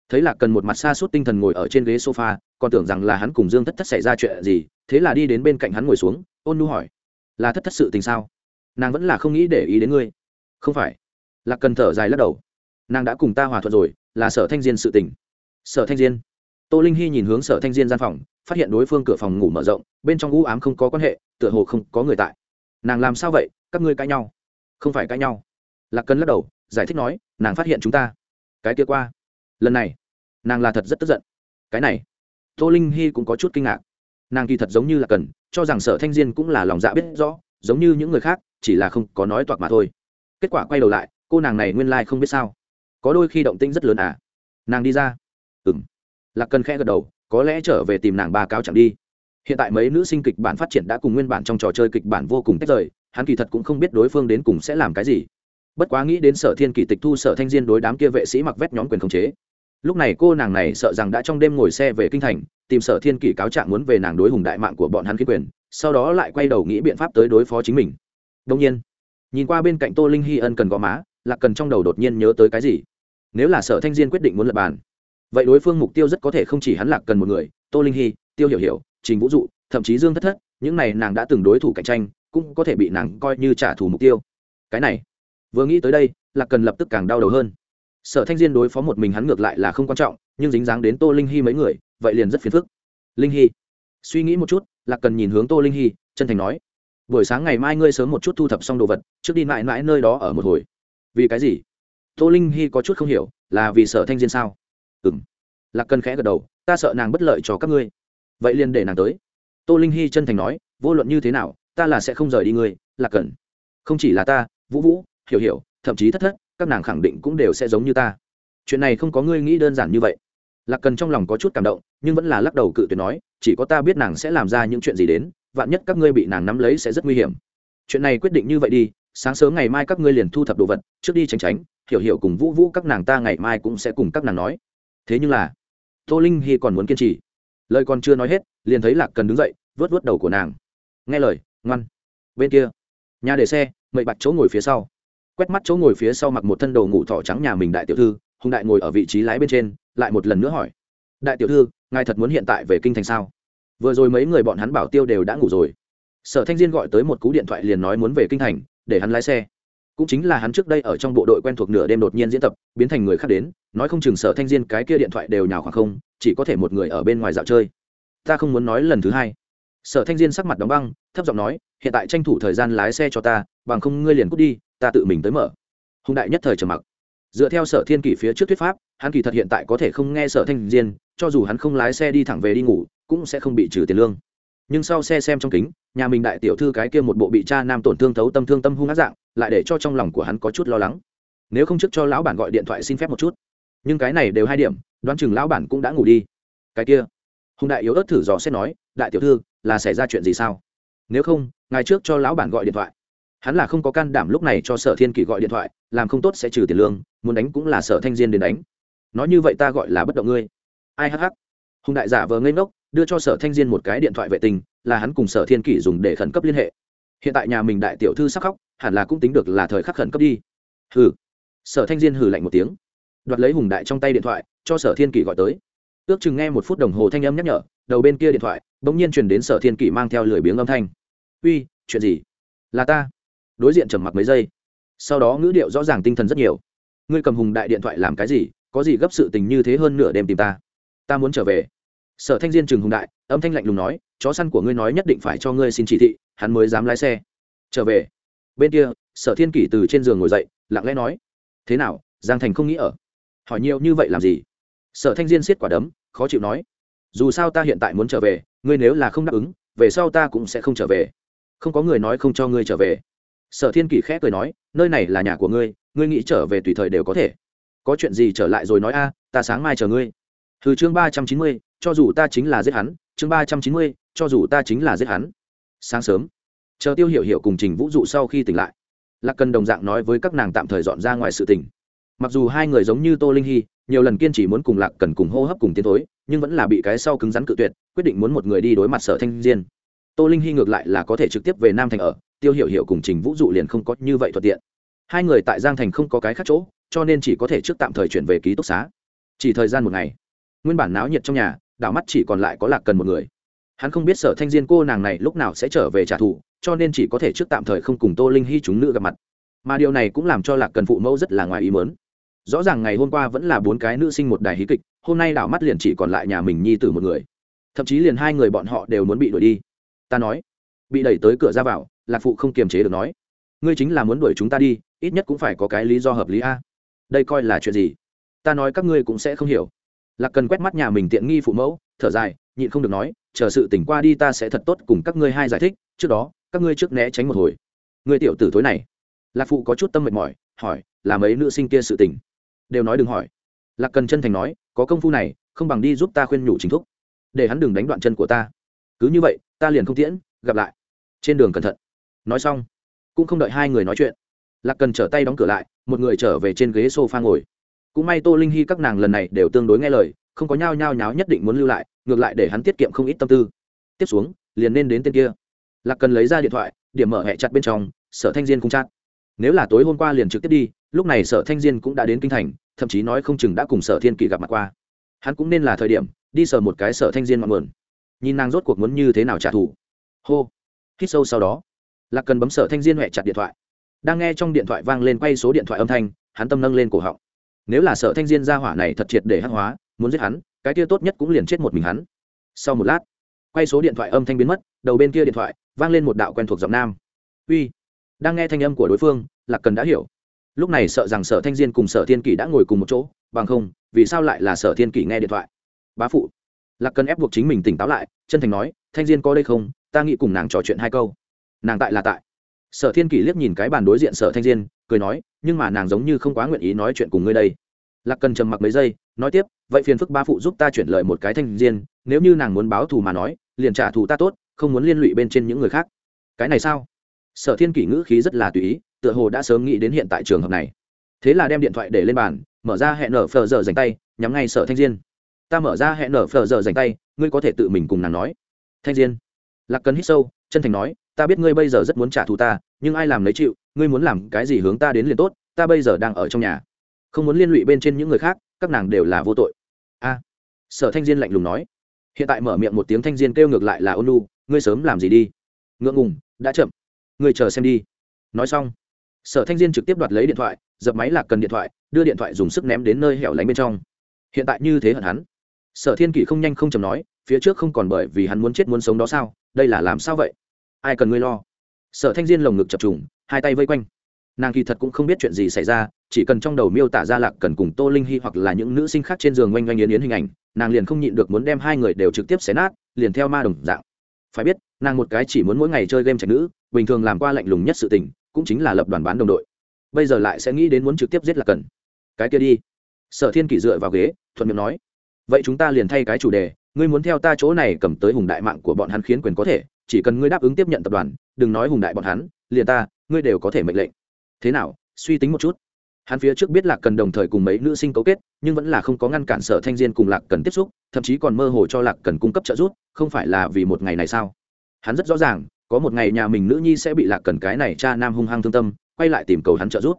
Thấy là cần một mặt xa suốt tinh thần ngồi ở trên ghế sofa, còn tưởng rằng là hắn cùng dương thất thất xảy ra chuyện gì, thế là đi đến bên cạnh hắn ngồi xuống, ôn nu hỏi, là thất thất sự tình sao? Nàng vẫn là không nghĩ để ý đến ngươi. Không phải. Lạc cần thở dài lắc đầu. Nàng đã cùng ta hòa thuận rồi, là sở thanh diên sự tình. Sở thanh diên? Tô linh hy nhìn hướng sở thanh diên gian phòng, phát hiện đối phương cửa phòng ngủ mở rộng, bên trong u ám không có quan hệ, tựa hồ không có người tại. Nàng làm sao vậy? Các ngươi cãi nhau. Không phải cãi nhau. Lạc cần lắc đầu, giải thích nói, nàng phát hiện chúng ta. Cái kia qua. Lần này, nàng là thật rất tức giận. Cái này, tô linh hy cũng có chút kinh ngạc. Nàng kỳ thật giống như là cần cho rằng sở thanh diên cũng là lòng dạ biết rõ, giống như những người khác, chỉ là không có nói toạc mà thôi. Kết quả quay đầu lại, cô nàng này nguyên lai、like、không biết sao. Có đôi khi động tĩnh rất lớn à. Nàng đi ra. Ừng lạc cần khẽ gật đầu, có lẽ trở về tìm nàng ba cáo chẳng đi. Hiện tại mấy nữ sinh kịch bản phát triển đã cùng nguyên bản trong trò chơi kịch bản vô cùng tách rời, hắn kỳ thật cũng không biết đối phương đến cùng sẽ làm cái gì. Bất quá nghĩ đến sở thiên kỳ tịch thu sở thanh diên đối đám kia vệ sĩ mặc vét nhóm quyền khống chế. Lúc này cô nàng này sợ rằng đã trong đêm ngồi xe về kinh thành, tìm sở thiên kỷ cáo trạng muốn về nàng đối hùng đại mạng của bọn hắn khiến quyền, sau đó lại quay đầu nghĩ biện pháp tới đối phó chính mình. Đông nhiên, nhìn qua bên cạnh tô linh hy ân cần gò má, lạc cần trong đầu đột nhiên nhớ tới cái gì. Nếu là sở thanh diên quyết định muốn lập bàn vậy đối phương mục tiêu rất có thể không chỉ hắn lạc cần một người, tô linh hy, tiêu hiểu hiểu, trình vũ dụ, thậm chí dương thất thất, những này nàng đã từng đối thủ cạnh tranh, cũng có thể bị nàng coi như trả thù mục tiêu. Cái này, vừa nghĩ tới đây, lạc cần lập tức càng đau đầu hơn. Sở thanh diên đối phó một mình hắn ngược lại là không quan trọng, nhưng dính dáng đến tô linh hy mấy người, vậy liền rất phiền phức. Linh hy, suy nghĩ một chút, lạc cần nhìn hướng tô linh hy, chân thành nói, buổi sáng ngày mai ngươi sớm một chút thu thập xong đồ vật, trước đi mãi mãi nơi đó ở một hồi. Vì cái gì? Tô linh hy có chút không hiểu, là vì sở thanh diên sao? Ừ lạc cần khẽ gật đầu, ta sợ nàng bất lợi cho các ngươi. Vậy liền để nàng tới. Tô linh hy chân thành nói, vô luận như thế nào, ta là sẽ không rời đi ngươi, lạc cần không chỉ là ta, vũ vũ, hiểu hiểu, thậm chí thất thất, các nàng khẳng định cũng đều sẽ giống như ta. Chuyện này không có ngươi nghĩ đơn giản như vậy. Lạc cần trong lòng có chút cảm động, nhưng vẫn là lắc đầu cự tuyệt nói, chỉ có ta biết nàng sẽ làm ra những chuyện gì đến, vạn nhất các ngươi bị nàng nắm lấy sẽ rất nguy hiểm. Chuyện này quyết định như vậy đi, sáng sớm ngày mai các ngươi liền thu thập đồ vật, trước đi tránh tránh, hiểu hiểu cùng vũ vũ các nàng ta ngày mai cũng sẽ cùng các nàng nói thế nhưng là, tô linh hy còn muốn kiên trì. Lời còn chưa nói hết, liền thấy lạc cần đứng dậy, vớt vớt đầu của nàng. Nghe lời, ngoan. Bên kia, nhà để xe mậy bạch chỗ ngồi phía sau. Quét mắt chỗ ngồi phía sau mặc một thân đồ ngủ thỏ trắng nhà mình đại tiểu thư, hùng đại ngồi ở vị trí lái bên trên, lại một lần nữa hỏi. Đại tiểu thư, ngài thật muốn hiện tại về kinh thành sao? Vừa rồi mấy người bọn hắn bảo tiêu đều đã ngủ rồi. Sở thanh diên gọi tới một cú điện thoại liền nói muốn về kinh thành, để hắn lái xe cũng chính là hắn trước đây ở trong bộ đội quen thuộc nửa đêm đột nhiên diễn tập, biến thành người khác đến, nói không chừng sở thanh diên cái kia điện thoại đều nhào khoảng không, chỉ có thể một người ở bên ngoài dạo chơi. Ta không muốn nói lần thứ hai. Sở thanh diên sắc mặt đóng băng, thấp giọng nói, hiện tại tranh thủ thời gian lái xe cho ta, bằng không ngươi liền cút đi, ta tự mình tới mở. Hùng đại nhất thời trầm mặc. Dựa theo sở thiên kỷ phía trước thuyết pháp, hắn kỳ thật hiện tại có thể không nghe sở thanh diên, cho dù hắn không lái xe đi thẳng về đi ngủ, cũng sẽ không bị trừ tiền lương. Nhưng sau xe xem trong kính, nhà mình đại tiểu thư cái kia một bộ bị cha nam tổn thương thấu tâm thương tâm hung ác dạng lại để cho trong lòng của hắn có chút lo lắng. Nếu không trước cho lão bản gọi điện thoại xin phép một chút. Nhưng cái này đều hai điểm, đoán chừng lão bản cũng đã ngủ đi. Cái kia, hùng đại yếu ớt thử dò xét nói, đại tiểu thư, là xảy ra chuyện gì sao? Nếu không, ngày trước cho lão bản gọi điện thoại. Hắn là không có can đảm lúc này cho sở thiên kỷ gọi điện thoại, làm không tốt sẽ trừ tiền lương, muốn đánh cũng là sở thanh diên đến đánh. Nói như vậy ta gọi là bất động ngươi. Ai hh hùng đại giả vờ ngây ngốc, đưa cho sở thanh diên một cái điện thoại vệ tinh, là hắn cùng sở thiên kỷ dùng để khẩn cấp liên hệ. Hiện tại nhà mình đại tiểu thư sắc khóc hẳn là cũng tính được là thời khắc khẩn cấp đi. Hừ. Sở thanh diên hừ lạnh một tiếng. Đoạt lấy hùng đại trong tay điện thoại, cho sở thiên kỷ gọi tới. Ước chừng nghe một phút đồng hồ thanh âm nhắc nhở, đầu bên kia điện thoại, bỗng nhiên truyền đến sở thiên kỷ mang theo lười biếng âm thanh. Uy, chuyện gì? Là ta. Đối diện trầm mặc mấy giây. Sau đó ngữ điệu rõ ràng tinh thần rất nhiều. Ngươi cầm hùng đại điện thoại làm cái gì? Có gì gấp sự tình như thế hơn nửa đêm tìm ta? Ta muốn trở về. Sở thanh diên trừng hùng đại, âm thanh lạnh lùng nói, chó săn của ngươi nói nhất định phải cho ngươi xin chỉ thị, hắn mới dám lái xe. Trở về bên kia, sở thiên kỷ từ trên giường ngồi dậy, lặng lẽ nói, thế nào, giang thành không nghĩ ở? Hỏi nhiều như vậy làm gì? Sở thanh diên siết quả đấm, khó chịu nói, dù sao ta hiện tại muốn trở về, ngươi nếu là không đáp ứng, về sau ta cũng sẽ không trở về. Không có người nói không cho ngươi trở về. Sở thiên kỷ khẽ cười nói, nơi này là nhà của ngươi ngươi nghĩ trở về tùy thời đều có thể. Có chuyện gì trở lại rồi nói a, ta sáng mai chờ ngươi. Từ chương ba trăm chín mươi, cho dù ta chính là giết hắn, chương ba trăm chín mươi, cho dù ta chính là giết hắn. Sáng sớm chờ tiêu hiểu hiểu cùng trình vũ dụ sau khi tỉnh lại, lạc cần đồng dạng nói với các nàng tạm thời dọn ra ngoài sự tình. Mặc dù hai người giống như tô linh hy, nhiều lần kiên trì muốn cùng lạc cần cùng hô hấp cùng tiến thối, nhưng vẫn là bị cái sau cứng rắn cự tuyệt, quyết định muốn một người đi đối mặt sở thanh diên. Tô linh hy ngược lại là có thể trực tiếp về nam thành ở, tiêu hiểu hiểu cùng trình vũ dụ liền không có như vậy thuận tiện. Hai người tại giang thành không có cái khác chỗ, cho nên chỉ có thể trước tạm thời chuyển về ký túc xá. Chỉ thời gian một ngày, nguyên bản náo nhiệt trong nhà, đảo mắt chỉ còn lại có lạc cần một người. Hắn không biết sở thanh diên cô nàng này lúc nào sẽ trở về trả thù cho nên chỉ có thể trước tạm thời không cùng tô linh hy chúng nữ gặp mặt. Mà điều này cũng làm cho lạc cần phụ mẫu rất là ngoài ý mớn rõ ràng ngày hôm qua vẫn là bốn cái nữ sinh một đài hí kịch, hôm nay đảo mắt liền chỉ còn lại nhà mình nhi tử một người. Thậm chí liền hai người bọn họ đều muốn bị đuổi đi. Ta nói, bị đẩy tới cửa ra vào, lạc phụ không kiềm chế được nói, ngươi chính là muốn đuổi chúng ta đi, ít nhất cũng phải có cái lý do hợp lý a. Đây coi là chuyện gì? Ta nói các ngươi cũng sẽ không hiểu. Lạc cần quét mắt nhà mình tiện nghi phụ mẫu, thở dài, nhịn không được nói, chờ sự tỉnh qua đi ta sẽ thật tốt cùng các ngươi hai giải thích, trước đó các ngươi trước né tránh một hồi. Ngươi tiểu tử thối này. Lạc phụ có chút tâm mệt mỏi, hỏi, là mấy nữ sinh kia sự tình? Đều nói đừng hỏi. Lạc cần chân thành nói, có công phu này, không bằng đi giúp ta khuyên nhủ chính thúc. Để hắn đừng đánh đoạn chân của ta. Cứ như vậy, ta liền không tiễn, gặp lại. Trên đường cẩn thận. Nói xong, cũng không đợi hai người nói chuyện. Lạc cần trở tay đóng cửa lại, một người trở về trên ghế s o f a ngồi. Cũng may tô linh hy các nàng lần này đều tương đối nghe lời, không có nhao nhao nháo nhất định muốn lưu lại, ngược lại để hắn tiết kiệm không ít tâm tư. Tiếp xuống, liền nên đến tên kia lạc cần lấy ra điện thoại, điểm mở hẹ chặt bên trong, sở thanh diên không chát nếu là tối hôm qua liền trực tiếp đi, lúc này sở thanh diên cũng đã đến kinh thành, thậm chí nói không chừng đã cùng sở thiên kỷ gặp mặt qua. Hắn cũng nên là thời điểm, đi sở một cái sở thanh diên mặn mượn nhìn nàng rốt cuộc muốn như thế nào trả thù. Hô. Hít sâu sau đó, lạc cần bấm sở thanh diên huệ chặt điện thoại. Đang nghe trong điện thoại vang lên quay số điện thoại âm thanh, hắn tâm nâng lên cổ họng. Nếu là sở thanh diên gia hỏa này thật triệt để hắc hóa, muốn giết hắn, cái kia tốt nhất cũng liền chết một mình hắn. Sau một lát quay số điện thoại âm thanh biến mất, đầu bên kia điện thoại, vang lên một đạo quen thuộc giọng nam. Uy, đang nghe thanh âm của đối phương, lạc cần đã hiểu. Lúc này sợ rằng sở thanh diên cùng sở thiên kỷ đã ngồi cùng một chỗ, bằng không, vì sao lại là sở thiên kỷ nghe điện thoại? Bá phụ. Lạc cần ép buộc chính mình tỉnh táo lại, chân thành nói, thanh diên có đây không? Ta nghĩ cùng nàng trò chuyện hai câu. Nàng tại là tại. Sở thiên kỷ liếc nhìn cái bàn đối diện sở thanh diên, cười nói, nhưng mà nàng giống như không quá nguyện ý nói chuyện cùng ngươi đây. Lạc cần trầm mặc mấy giây, nói tiếp, vậy phiền phức ba phụ giúp ta chuyển lời một cái thanh diên, nếu như nàng muốn báo thù mà nói liền trả thù ta tốt, không muốn liên lụy bên trên những người khác. Cái này sao? Sở thiên kỷ ngữ khí rất là tùy ý, tựa hồ đã sớm nghĩ đến hiện tại trường hợp này. Thế là đem điện thoại để lên bàn, mở ra hẹn nở phờ giờ dành tay, nhắm ngay sở thanh diên. Ta mở ra hẹn nở phờ giờ dành tay, ngươi có thể tự mình cùng nàng nói. Thanh diên. Lạc cần hít sâu, chân thành nói, ta biết ngươi bây giờ rất muốn trả thù ta, nhưng ai làm lấy chịu, ngươi muốn làm cái gì hướng ta đến liền tốt, ta bây giờ đang ở trong nhà. Không muốn liên lụy bên trên những người khác, các nàng đều là vô tội. A. Sở thanh diên lạnh lùng nói hiện tại mở miệng một tiếng thanh diên kêu ngược lại là ôn lu ngươi sớm làm gì đi? Ngượng ngùng, đã chậm. Ngươi chờ xem đi. Nói xong, sở thanh diên trực tiếp đoạt lấy điện thoại, dập máy lạc cần điện thoại, đưa điện thoại dùng sức ném đến nơi hẻo lánh bên trong. Hiện tại như thế hận hắn. Sở thiên kỷ không nhanh không chầm nói, phía trước không còn bởi vì hắn muốn chết muốn sống đó sao? Đây là làm sao vậy? Ai cần ngươi lo? Sở thanh diên lồng ngực chập trùng, hai tay vây quanh. Nàng kỳ thật cũng không biết chuyện gì xảy ra chỉ cần trong đầu miêu tả ra lạc cần cùng tô linh hy hoặc là những nữ sinh khác trên giường oanh oanh yến yến hình ảnh, nàng liền không nhịn được muốn đem hai người đều trực tiếp xé nát, liền theo ma đồng dạng. Phải biết, nàng một cái chỉ muốn mỗi ngày chơi game trạch nữ, bình thường làm qua lạnh lùng nhất sự tình, cũng chính là lập đoàn bán đồng đội. Bây giờ lại sẽ nghĩ đến muốn trực tiếp giết lạc cần. Cái kia đi. Sở thiên kỷ dựa vào ghế, thuận miệng nói. Vậy chúng ta liền thay cái chủ đề, ngươi muốn theo ta chỗ này cầm tới hùng đại mạng của bọn hắn khiến quyền có thể, chỉ cần ngươi đáp ứng tiếp nhận tập đoàn, đừng nói hùng đại bọn hắn, liền ta, ngươi đều có thể mệnh lệnh. Thế nào, suy tính một chút hắn phía trước biết lạc cần đồng thời cùng mấy nữ sinh cấu kết, nhưng vẫn là không có ngăn cản sở thanh diên cùng lạc cần tiếp xúc, thậm chí còn mơ hồ cho lạc cần cung cấp trợ giúp, không phải là vì một ngày này sao? Hắn rất rõ ràng, có một ngày nhà mình nữ nhi sẽ bị lạc cần cái này cha nam hung hăng thương tâm, quay lại tìm cầu hắn trợ giúp.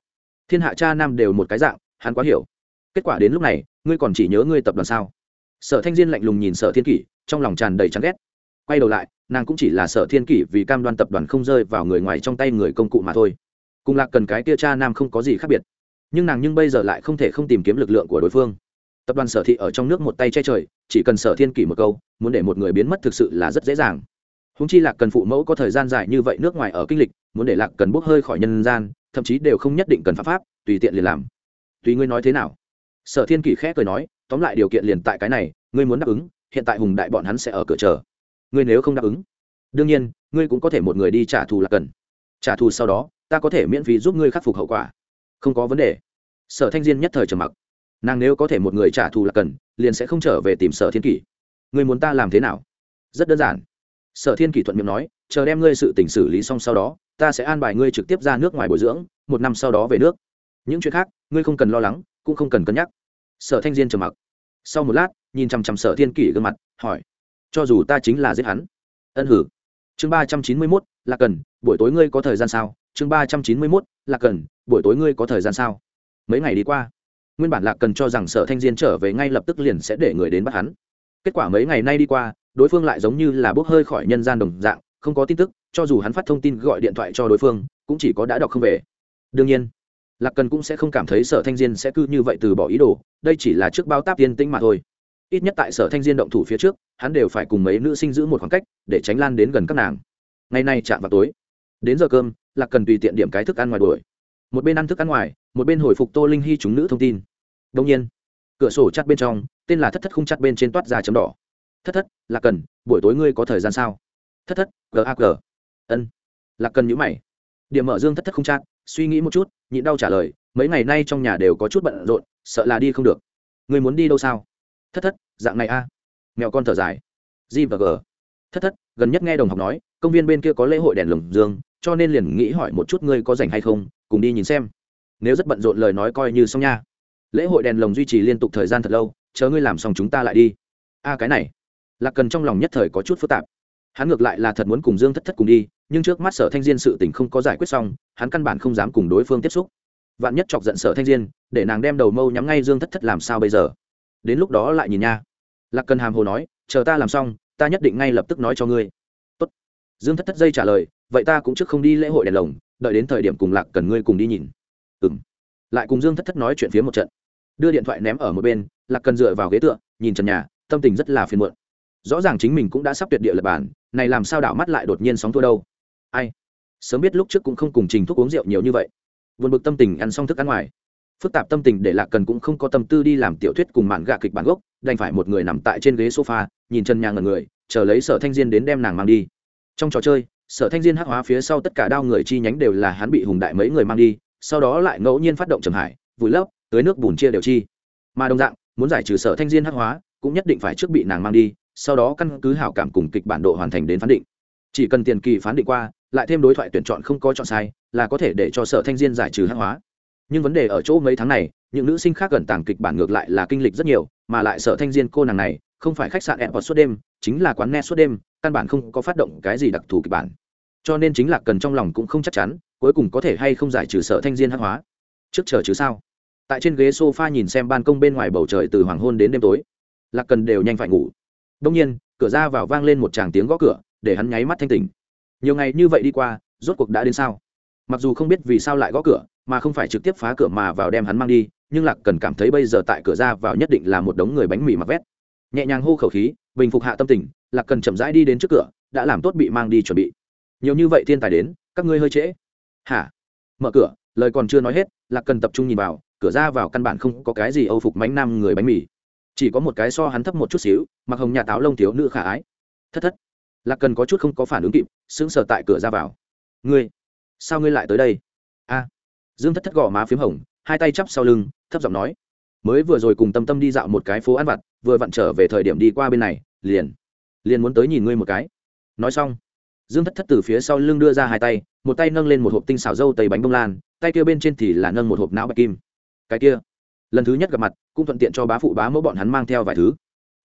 Thiên hạ cha nam đều một cái dạng, hắn quá hiểu. Kết quả đến lúc này, ngươi còn chỉ nhớ ngươi tập đoàn sao? Sở thanh diên lạnh lùng nhìn sở thiên kỷ, trong lòng tràn đầy chán ghét. Quay đầu lại, nàng cũng chỉ là sở thiên kỷ vì cam đoan tập đoàn không rơi vào người ngoài trong tay người công cụ mà thôi. Cùng lạc cần cái tia cha nam không có gì khác biệt nhưng nàng nhưng bây giờ lại không thể không tìm kiếm lực lượng của đối phương. Tập đoàn sở thị ở trong nước một tay che trời, chỉ cần sở thiên kỷ một câu, muốn để một người biến mất thực sự là rất dễ dàng. Húng chi lạc cần phụ mẫu có thời gian dài như vậy nước ngoài ở kinh lịch, muốn để lạc cần bốc hơi khỏi nhân gian, thậm chí đều không nhất định cần pháp pháp, tùy tiện liền làm. Tùy ngươi nói thế nào? Sở thiên kỷ khẽ cười nói, tóm lại điều kiện liền tại cái này, ngươi muốn đáp ứng, hiện tại hùng đại bọn hắn sẽ ở cửa chờ. Ngươi nếu không đáp ứng, đương nhiên, ngươi cũng có thể một người đi trả thù lạc cần. Trả thù sau đó, ta có thể miễn phí giúp ngươi khắc phục hậu quả không có vấn đề. Sở thanh diên nhất thời trầm mặc. Nàng nếu có thể một người trả thù là cần, liền sẽ không trở về tìm sở thiên kỷ. Ngươi muốn ta làm thế nào? Rất đơn giản. Sở thiên kỷ thuận miệng nói, chờ đem ngươi sự tình xử lý xong sau đó, ta sẽ an bài ngươi trực tiếp ra nước ngoài bồi dưỡng, một năm sau đó về nước. Những chuyện khác, ngươi không cần lo lắng, cũng không cần cân nhắc. Sở thanh diên trầm mặc. Sau một lát, nhìn chằm chằm sở thiên kỷ gương mặt, hỏi, cho dù ta chính là giết hắn, ân hử? Chương ba trăm chín mươi mốt, là cần, buổi tối ngươi có thời gian sao? Chương ba trăm chín mươi mốt, là cần buổi tối ngươi có thời gian sao? Mấy ngày đi qua, nguyên bản lạc cần cho rằng sở thanh diên trở về ngay lập tức liền sẽ để người đến bắt hắn. Kết quả mấy ngày nay đi qua, đối phương lại giống như là bốc hơi khỏi nhân gian đồng dạng, không có tin tức, cho dù hắn phát thông tin gọi điện thoại cho đối phương, cũng chỉ có đã đọc không về. Đương nhiên, lạc cần cũng sẽ không cảm thấy sở thanh diên sẽ cứ như vậy từ bỏ ý đồ, đây chỉ là trước bao táp tiên tĩnh mà thôi. Ít nhất tại sở thanh diên động thủ phía trước, hắn đều phải cùng mấy nữ sinh giữ một khoảng cách, để tránh lan đến gần các nàng. Ngày nay chạm vào tối. Đến giờ cơm, lạc cần tùy tiện điểm cái thức ăn ngoài đuổi một bên ăn thức ăn ngoài, một bên hồi phục tô linh hy chúng nữ thông tin. Đông nhiên, cửa sổ chắt bên trong, tên là thất thất không chắt bên trên toát ra chấm đỏ. Thất thất, lạc cần, buổi tối ngươi có thời gian sao? Thất thất gag ân. Lạc cần nhữ mày. Điểm mở dương thất thất không chát suy nghĩ một chút, nhịn đau trả lời, mấy ngày nay trong nhà đều có chút bận rộn, sợ là đi không được. Người muốn đi đâu sao? Thất thất, dạng này a. Mẹo con thở dài. G và g. Thất thất, gần nhất nghe đồng học nói, công viên bên kia có lễ hội đèn lồng dương, cho nên liền nghĩ hỏi một chút ngươi có rảnh hay không cùng đi nhìn xem. Nếu rất bận rộn lời nói coi như xong nha. Lễ hội đèn lồng duy trì liên tục thời gian thật lâu, chờ ngươi làm xong chúng ta lại đi. A, cái này. Lạc cần trong lòng nhất thời có chút phức tạp. Hắn ngược lại là thật muốn cùng dương thất thất cùng đi, nhưng trước mắt sở thanh diên sự tình không có giải quyết xong, hắn căn bản không dám cùng đối phương tiếp xúc. Vạn nhất chọc giận sở thanh diên, để nàng đem đầu mâu nhắm ngay dương thất thất làm sao bây giờ? Đến lúc đó lại nhìn nha. Lạc cần hàm hồ nói, chờ ta làm xong, ta nhất định ngay lập tức nói cho ngươi. Tốt. dương thất thất dây trả lời, vậy ta cũng trước không đi lễ hội đèn lồng đợi đến thời điểm cùng lạc cần ngươi cùng đi nhìn. Ừ m lại cùng dương thất thất nói chuyện phía một trận. Đưa điện thoại ném ở một bên, lạc cần dựa vào ghế tựa, nhìn trần nhà, tâm tình rất là phiền muộn. Rõ ràng chính mình cũng đã sắp tuyệt địa lập bản, này làm sao đảo mắt lại đột nhiên sóng thua đâu? Ai? Sớm biết lúc trước cũng không cùng trình thuốc uống rượu nhiều như vậy. Vượt bực tâm tình ăn xong thức ăn ngoài. Phức tạp tâm tình để lạc cần cũng không có tâm tư đi làm tiểu thuyết cùng mạn gạ kịch bản gốc, đành phải một người nằm tại trên ghế sofa, nhìn chân nhà ngần người, chờ lấy sở thanh diên đến đem nàng mang đi. Trong trò chơi sở thanh diên hắc hóa phía sau tất cả đao người chi nhánh đều là hắn bị hùng đại mấy người mang đi, sau đó lại ngẫu nhiên phát động trầm hải, vùi lấp tới nước bùn chia đều chi. Mà đồng dạng, muốn giải trừ sở thanh diên hắc hóa, cũng nhất định phải trước bị nàng mang đi, sau đó căn cứ hảo cảm cùng kịch bản độ hoàn thành đến phán định. Chỉ cần tiền kỳ phán định qua, lại thêm đối thoại tuyển chọn không có chọn sai, là có thể để cho sở thanh diên giải trừ hắc hóa. Nhưng vấn đề ở chỗ mấy tháng này, những nữ sinh khác gần tàng kịch bản ngược lại là kinh lịch rất nhiều, mà lại sở thanh diên cô nàng này không phải khách sạn airport suốt đêm, chính là quán net suốt đêm, căn bản không có phát động cái gì đặc thù kịch bản. Cho nên chính là cần trong lòng cũng không chắc chắn, cuối cùng có thể hay không giải trừ sở thanh diên hắc hóa. Trước chờ chứ sao? Tại trên ghế sofa nhìn xem ban công bên ngoài bầu trời từ hoàng hôn đến đêm tối. Lạc cần đều nhanh phải ngủ. Đông nhiên, cửa ra vào vang lên một tràng tiếng gõ cửa, để hắn nháy mắt thanh tỉnh. Nhiều ngày như vậy đi qua, rốt cuộc đã đến sao? Mặc dù không biết vì sao lại gõ cửa, mà không phải trực tiếp phá cửa mà vào đem hắn mang đi, nhưng lạc cần cảm thấy bây giờ tại cửa ra vào nhất định là một đống người bánh mì mặc vét nhẹ nhàng hô khẩu khí, bình phục hạ tâm tình, lạc cần chậm rãi đi đến trước cửa, đã làm tốt bị mang đi chuẩn bị. Nhiều như vậy thiên tài đến, các ngươi hơi trễ. Hả? Mở cửa, lời còn chưa nói hết, lạc cần tập trung nhìn vào, cửa ra vào căn bản không có cái gì âu phục mánh nam người bánh mì. Chỉ có một cái so hắn thấp một chút xíu, mặc hồng nhà táo lông thiếu nữ khả ái. Thất thất. Lạc cần có chút không có phản ứng kịp, sững sờ tại cửa ra vào. Ngươi, sao ngươi lại tới đây? A. Dương thất thất gõ má p h í m hồng, hai tay chắp sau lưng, thấp giọng nói mới vừa rồi cùng tâm tâm đi dạo một cái phố ăn vặt, vừa vặn trở về thời điểm đi qua bên này, liền liền muốn tới nhìn ngươi một cái. Nói xong, dương thất thất từ phía sau lưng đưa ra hai tay, một tay nâng lên một hộp tinh xào dâu tây bánh bông lan, tay kia bên trên thì là nâng một hộp não bạch kim. Cái kia, lần thứ nhất gặp mặt, cũng thuận tiện cho bá phụ bá mẫu bọn hắn mang theo vài thứ.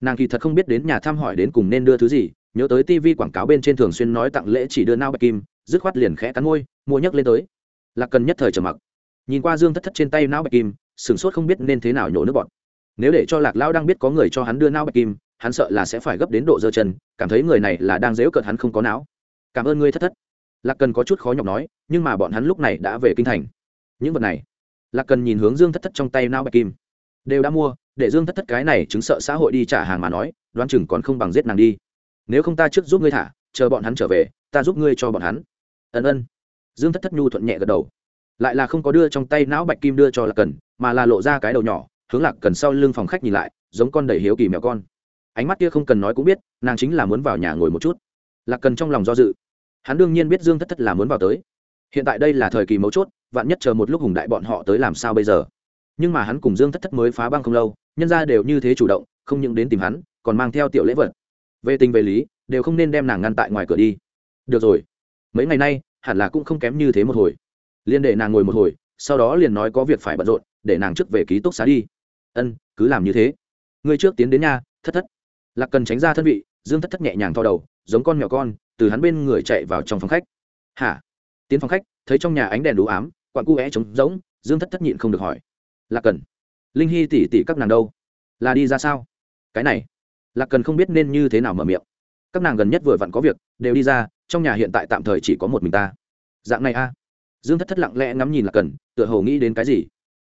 Nàng kỳ thật không biết đến nhà thăm hỏi đến cùng nên đưa thứ gì, nhớ tới tv quảng cáo bên trên thường xuyên nói tặng lễ chỉ đưa não bạch kim, dứt khoát liền khẽ cắn môi mua nhấc lên tới. Lạc cần nhất thời trầm mặc. Nhìn qua dương thất thất trên tay não bạch kim sửng sốt không biết nên thế nào nhổ nước bọt. Nếu để cho lạc lao đang biết có người cho hắn đưa nao bạch kim, hắn sợ là sẽ phải gấp đến độ dơ chân, cảm thấy người này là đang dễu cợt hắn không có não. Cảm ơn ngươi thất thất. Lạc cần có chút khó nhọc nói, nhưng mà bọn hắn lúc này đã về kinh thành. Những vật này, lạc cần nhìn hướng dương thất thất trong tay nao bạch kim. Đều đã mua, để dương thất thất cái này chứng sợ xã hội đi trả hàng mà nói, đoán chừng còn không bằng giết nàng đi. Nếu không ta trước giúp ngươi thả, chờ bọn hắn trở về, ta giúp ngươi cho bọn hắn. Ân ân. Dương thất thất nhu thuận nhẹ gật đầu lại là không có đưa trong tay não bạch kim đưa cho lạc cần, mà là lộ ra cái đầu nhỏ, hướng lạc cần sau lưng phòng khách nhìn lại, giống con đầy hiếu kỳ mèo con. Ánh mắt kia không cần nói cũng biết, nàng chính là muốn vào nhà ngồi một chút. Lạc cần trong lòng do dự. Hắn đương nhiên biết dương thất thất là muốn vào tới. Hiện tại đây là thời kỳ mấu chốt, vạn nhất chờ một lúc hùng đại bọn họ tới làm sao bây giờ? Nhưng mà hắn cùng dương thất thất mới phá băng không lâu, nhân ra đều như thế chủ động, không những đến tìm hắn, còn mang theo tiểu lễ vật. Về tình về lý, đều không nên đem nàng ngăn tại ngoài cửa đi. Được rồi. Mấy ngày nay, hẳn là cũng không kém như thế một hồi liền để nàng ngồi một hồi, sau đó liền nói có việc phải bận rộn, để nàng trước về ký túc xá đi. Ân, cứ làm như thế. Ngươi trước tiến đến nhà, thất thất. Lạc cần tránh ra thân vị, dương thất thất nhẹ nhàng to đầu, giống con mèo con, từ hắn bên người chạy vào trong phòng khách. Hả? Tiến phòng khách, thấy trong nhà ánh đèn đủ ám, quặn cu é trống rỗng, dương thất thất nhịn không được hỏi. Lạc cần, linh hy tỉ tỉ các nàng đâu? Là đi ra sao? Cái này. Lạc cần không biết nên như thế nào mở miệng. Các nàng gần nhất vừa vặn có việc, đều đi ra, trong nhà hiện tại tạm thời chỉ có một mình ta. Dạng này a dương thất thất lặng lẽ ngắm nhìn lạc cần, tựa hồ nghĩ đến cái gì.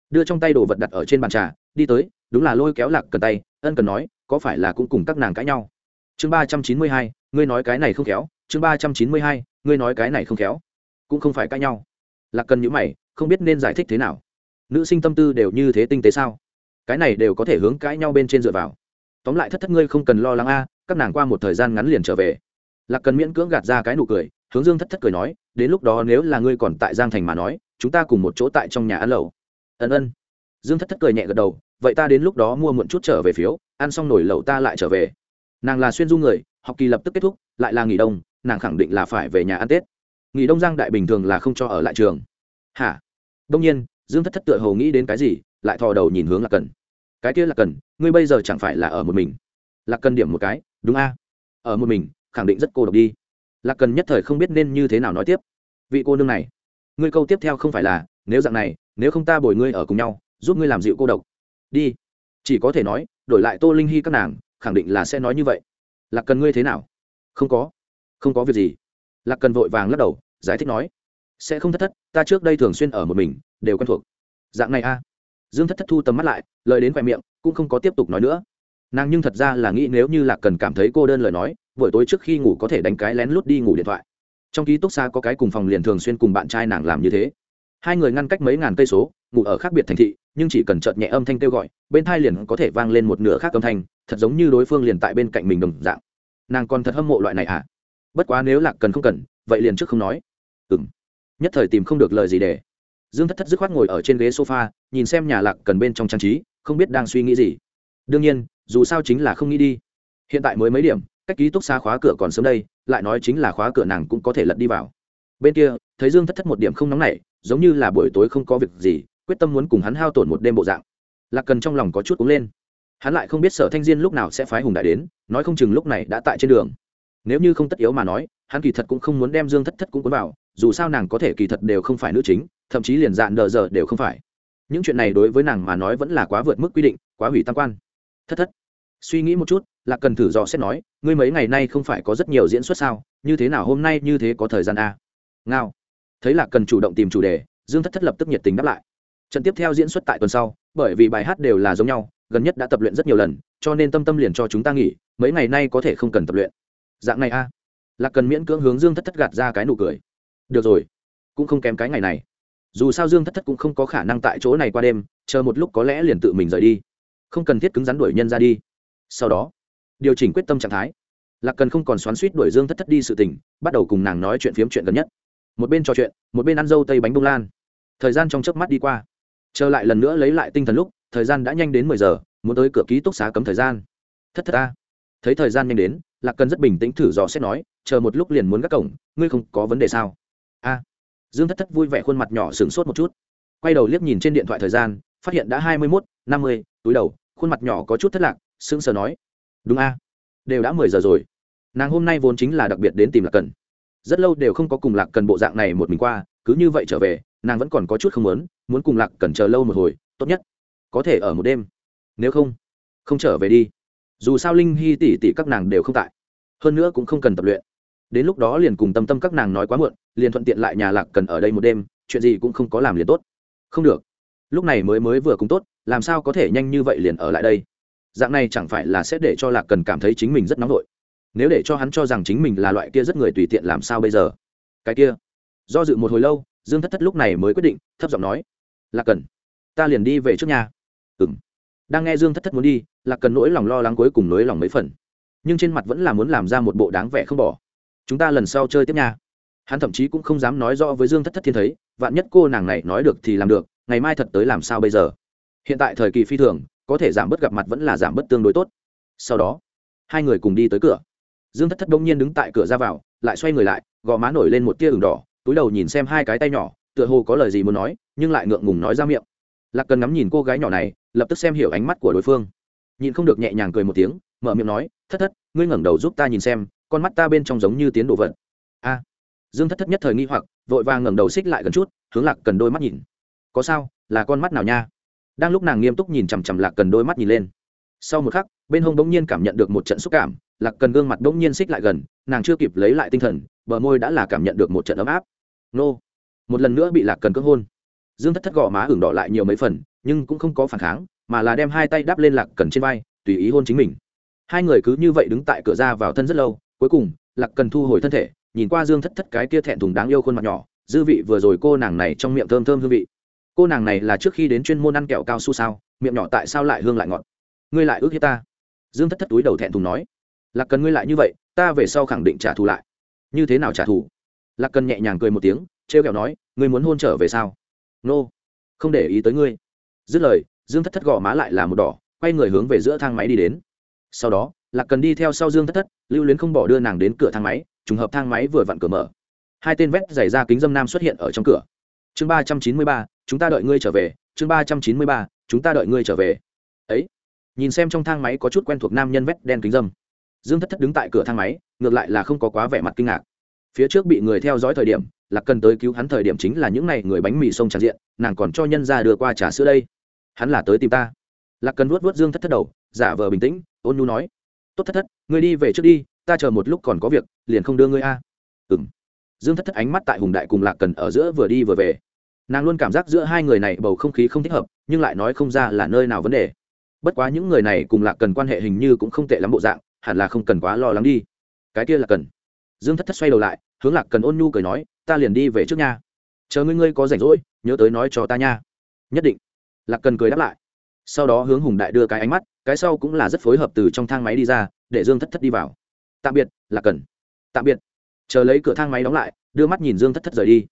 Đưa trong tay đồ vật đặt ở trên bàn trà, đi tới, đúng là lôi kéo lạc cần tay, ân cần nói, có phải là cũng cùng các nàng cãi nhau? Chương ba trăm chín mươi hai, ngươi nói cái này không khéo, chương ba trăm chín mươi hai, ngươi nói cái này không khéo, cũng không phải cãi nhau. Lạc cần nhữ mày, không biết nên giải thích thế nào. Nữ sinh tâm tư đều như thế tinh tế sao? Cái này đều có thể hướng cãi nhau bên trên dựa vào. Tóm lại thất thất ngươi không cần lo lắng a, các nàng qua một thời gian ngắn liền trở về. Lạc cần miễn cưỡng gạt ra cái nụ cười, hướng dương thất thất cười nói đến lúc đó nếu là ngươi còn tại giang thành mà nói, chúng ta cùng một chỗ tại trong nhà ăn lẩu. Ân ân. Dương thất thất cười nhẹ gật đầu, vậy ta đến lúc đó mua muộn chút trở về phiếu, ăn xong nổi lẩu ta lại trở về. Nàng là xuyên du người, học kỳ lập tức kết thúc, lại là nghỉ đông, nàng khẳng định là phải về nhà ăn tết. Nghỉ đông giang đại bình thường là không cho ở lại trường. Hả? Đông nhiên, dương thất thất tựa hồ nghĩ đến cái gì, lại thò đầu nhìn hướng lạc cần. Cái kia là cần, ngươi bây giờ chẳng phải là ở một mình? Là cần điểm một cái, đúng a? Ở một mình, khẳng định rất cô độc đi lạc cần nhất thời không biết nên như thế nào nói tiếp. Vị cô nương này, ngươi câu tiếp theo không phải là, nếu dạng này, nếu không ta bồi ngươi ở cùng nhau, giúp ngươi làm dịu cô độc. Đi. Chỉ có thể nói, đổi lại tô linh hy các nàng, khẳng định là sẽ nói như vậy. Lạc cần ngươi thế nào? Không có. Không có việc gì. Lạc cần vội vàng lắc đầu, giải thích nói, sẽ không thất thất, ta trước đây thường xuyên ở một mình, đều quen thuộc. Dạng này a. Dương thất thất thu tầm mắt lại, lời đến khoe miệng, cũng không có tiếp tục nói nữa nàng nhưng thật ra là nghĩ nếu như lạc cần cảm thấy cô đơn lời nói, buổi tối trước khi ngủ có thể đánh cái lén lút đi ngủ điện thoại. Trong ký túc xa có cái cùng phòng liền thường xuyên cùng bạn trai nàng làm như thế. Hai người ngăn cách mấy ngàn cây số, ngủ ở khác biệt thành thị, nhưng chỉ cần chợt nhẹ âm thanh kêu gọi, bên thai liền có thể vang lên một nửa khác âm thanh, thật giống như đối phương liền tại bên cạnh mình đồng dạng. Nàng còn thật hâm mộ loại này à? Bất quá nếu lạc cần không cần, vậy liền trước không nói. Ừ m nhất thời tìm không được lời gì để. Dương thất thất dứt khoát ngồi ở trên ghế sofa, nhìn xem nhà lạc cần bên trong trang trí, không biết đang suy nghĩ gì đương nhiên, dù sao chính là không nghĩ đi. Hiện tại mới mấy điểm, cách ký túc xa khóa cửa còn sớm đây, lại nói chính là khóa cửa nàng cũng có thể lật đi vào. Bên kia, thấy dương thất thất một điểm không nóng nảy, giống như là buổi tối không có việc gì, quyết tâm muốn cùng hắn hao tổn một đêm bộ dạng. Lạc cần trong lòng có chút uống lên. Hắn lại không biết sở thanh diên lúc nào sẽ phái hùng đại đến, nói không chừng lúc này đã tại trên đường. Nếu như không tất yếu mà nói, hắn kỳ thật cũng không muốn đem dương thất thất cũng cuốn vào, dù sao nàng có thể kỳ thật đều không phải nữ chính, thậm chí liền dạn đờ giờ đều không phải. Những chuyện này đối với nàng mà nói vẫn là quá vượt mức quy định, quá hủy tam quan thất thất. Suy nghĩ một chút là cần thử dò xét nói, ngươi mấy ngày nay không phải có rất nhiều diễn xuất sao? Như thế nào hôm nay như thế có thời gian a à? ngao. Thấy là cần chủ động tìm chủ đề, dương thất thất lập tức nhiệt tình đáp lại. Trận tiếp theo diễn xuất tại tuần sau, bởi vì bài hát đều là giống nhau, gần nhất đã tập luyện rất nhiều lần, cho nên tâm tâm liền cho chúng ta nghỉ, mấy ngày nay có thể không cần tập luyện. Dạng này a à? lạc cần miễn cưỡng hướng dương thất thất gạt ra cái nụ cười. Được rồi, cũng không kém cái ngày này. Dù sao dương thất thất cũng không có khả năng tại chỗ này qua đêm, chờ một lúc có lẽ liền tự mình rời đi không cần thiết cứng rắn đuổi nhân ra đi. Sau đó, điều chỉnh quyết tâm trạng thái. Lạc cần không còn xoắn suýt đuổi dương thất thất đi sự tình, bắt đầu cùng nàng nói chuyện phiếm chuyện gần nhất. Một bên trò chuyện, một bên ăn dâu tây bánh bông lan. Thời gian trong chớp mắt đi qua. Trở lại lần nữa lấy lại tinh thần lúc, thời gian đã nhanh đến mười giờ, muốn tới cửa ký túc xá cấm thời gian. Thất thất ta thấy thời gian nhanh đến, lạc cần rất bình tĩnh thử dò xét nói, chờ một lúc liền muốn các cổng, ngươi không có vấn đề sao? A. Dương thất thất vui vẻ khuôn mặt nhỏ sửng sốt một chút. Quay đầu liếc nhìn trên điện thoại thời gian, phát hiện đã hai mươi mốt năm mươi, túi đầu khuôn mặt nhỏ có chút thất lạc, sững sờ nói, đúng a, đều đã mười giờ rồi. Nàng hôm nay vốn chính là đặc biệt đến tìm lạc cần. Rất lâu đều không có cùng lạc cần bộ dạng này một mình qua, cứ như vậy trở về, nàng vẫn còn có chút không muốn muốn cùng lạc cần chờ lâu một hồi, tốt nhất có thể ở một đêm. Nếu không không trở về đi. Dù sao linh hy tỷ tỷ các nàng đều không tại. Hơn nữa cũng không cần tập luyện. Đến lúc đó liền cùng tâm tâm các nàng nói quá muộn, liền thuận tiện lại nhà lạc cần ở đây một đêm, chuyện gì cũng không có làm liền tốt. Không được. Lúc này mới mới vừa cũng tốt làm sao có thể nhanh như vậy liền ở lại đây? Dạng này chẳng phải là sẽ để cho lạc cần cảm thấy chính mình rất nóng vội? Nếu để cho hắn cho rằng chính mình là loại kia rất người tùy tiện làm sao bây giờ? Cái kia. Do dự một hồi lâu, dương thất thất lúc này mới quyết định, thấp giọng nói, lạc cần, ta liền đi về trước nhà. Ừ m đang nghe dương thất thất muốn đi, lạc cần nỗi lòng lo lắng cuối cùng nỗi lòng mấy phần. Nhưng trên mặt vẫn là muốn làm ra một bộ đáng vẻ không bỏ. Chúng ta lần sau chơi tiếp nha. Hắn thậm chí cũng không dám nói rõ với dương thất thất thiên thấy, vạn nhất cô nàng này nói được thì làm được, ngày mai thật tới làm sao bây giờ? Hiện tại thời kỳ phi thường, có thể giảm bớt gặp mặt vẫn là giảm bớt tương đối tốt. Sau đó, hai người cùng đi tới cửa. Dương thất thất đông nhiên đứng tại cửa ra vào, lại xoay người lại, gò má nổi lên một tia ửng đỏ, túi đầu nhìn xem hai cái tay nhỏ, tựa hồ có lời gì muốn nói, nhưng lại ngượng ngùng nói ra miệng. Lạc cần ngắm nhìn cô gái nhỏ này, lập tức xem hiểu ánh mắt của đối phương. Nhìn không được nhẹ nhàng cười một tiếng, mở miệng nói, thất thất, ngươi ngẩng đầu giúp ta nhìn xem, con mắt ta bên trong giống như tiến đồ vật. A. Dương thất thất nhất thời nghi hoặc, vội vàng ngẩng đầu xích lại gần chút, hướng lạc cần đôi mắt nhìn. Có sao? Là con mắt nào nha? Đang lúc nàng nghiêm túc nhìn chằm chằm lạc cần đôi mắt nhìn lên. Sau một khắc, bên hông bỗng nhiên cảm nhận được một trận xúc cảm, lạc cần gương mặt bỗng nhiên xích lại gần, nàng chưa kịp lấy lại tinh thần, bờ môi đã là cảm nhận được một trận ấm áp. Nô! Một lần nữa bị lạc cần cưỡng hôn. Dương thất thất gò má hưởng đỏ lại nhiều mấy phần, nhưng cũng không có phản kháng, mà là đem hai tay đắp lên lạc cần trên vai, tùy ý hôn chính mình. Hai người cứ như vậy đứng tại cửa ra vào thân rất lâu, cuối cùng, lạc cần thu hồi thân thể, nhìn qua dương thất thất cái kia thẹn thùng đáng yêu khuôn mặt nhỏ, dư vị vừa rồi cô nàng này trong miệng thơm thơm hương vị cô nàng này là trước khi đến chuyên môn ăn kẹo cao su sao? Miệng nhỏ tại sao lại hương lại ngọt? Ngươi lại ước hiếp ta? Dương thất thất túi đầu thẹn thùng nói. Lạc cần ngươi lại như vậy, ta về sau khẳng định trả thù lại. Như thế nào trả thù? Lạc cần nhẹ nhàng cười một tiếng, trêu kẹo nói, ngươi muốn hôn trở về sao? Nô、no. không để ý tới ngươi. Dứt lời, dương thất thất gõ má lại là một đỏ, quay người hướng về giữa thang máy đi đến. Sau đó, lạc cần đi theo sau dương thất thất, lưu luyến không bỏ đưa nàng đến cửa thang máy, trùng hợp thang máy vừa vặn cửa mở. Hai tên vét giày ra kính dâm nam xuất hiện ở trong cửa chương ba trăm chín mươi ba, chúng ta đợi ngươi trở về. Chương ba trăm chín mươi ba, chúng ta đợi ngươi trở về. Ấy, nhìn xem trong thang máy có chút quen thuộc nam nhân vét đen kính dâm. Dương thất thất đứng tại cửa thang máy, ngược lại là không có quá vẻ mặt kinh ngạc. Phía trước bị người theo dõi thời điểm, là cần tới cứu hắn thời điểm chính là những n à y người bánh mì sông tràn diện, nàng còn cho nhân ra đưa qua trà sữa đây. Hắn là tới tìm ta. Lạc cần vuốt vuốt dương thất thất đầu, giả vờ bình tĩnh, ôn nhu nói. Tốt thất thất, ngươi đi về trước đi, ta chờ một lúc còn có việc, liền không đưa ngươi a. Ừ m dương thất thất ánh mắt tại hùng đại cùng lạc cần ở giữa vừa đi vừa về. Nàng luôn cảm giác giữa hai người này bầu không khí không thích hợp, nhưng lại nói không ra là nơi nào vấn đề. Bất quá những người này cùng lạc cần quan hệ hình như cũng không tệ lắm bộ dạng, hẳn là không cần quá lo lắng đi. Cái kia là cần. Dương thất thất xoay đầu lại, hướng lạc cần ôn nhu cười nói, ta liền đi về trước nha. Chờ ngươi ngươi có rảnh rỗi, nhớ tới nói cho ta nha. Nhất định. Lạc cần cười đáp lại. Sau đó hướng hùng đại đưa cái ánh mắt, cái sau cũng là rất phối hợp từ trong thang máy đi ra, để dương thất thất đi vào. Tạm biệt, lạc cần. Tạm biệt chờ lấy cửa thang máy đóng lại, đưa mắt nhìn dương thất thất rời đi.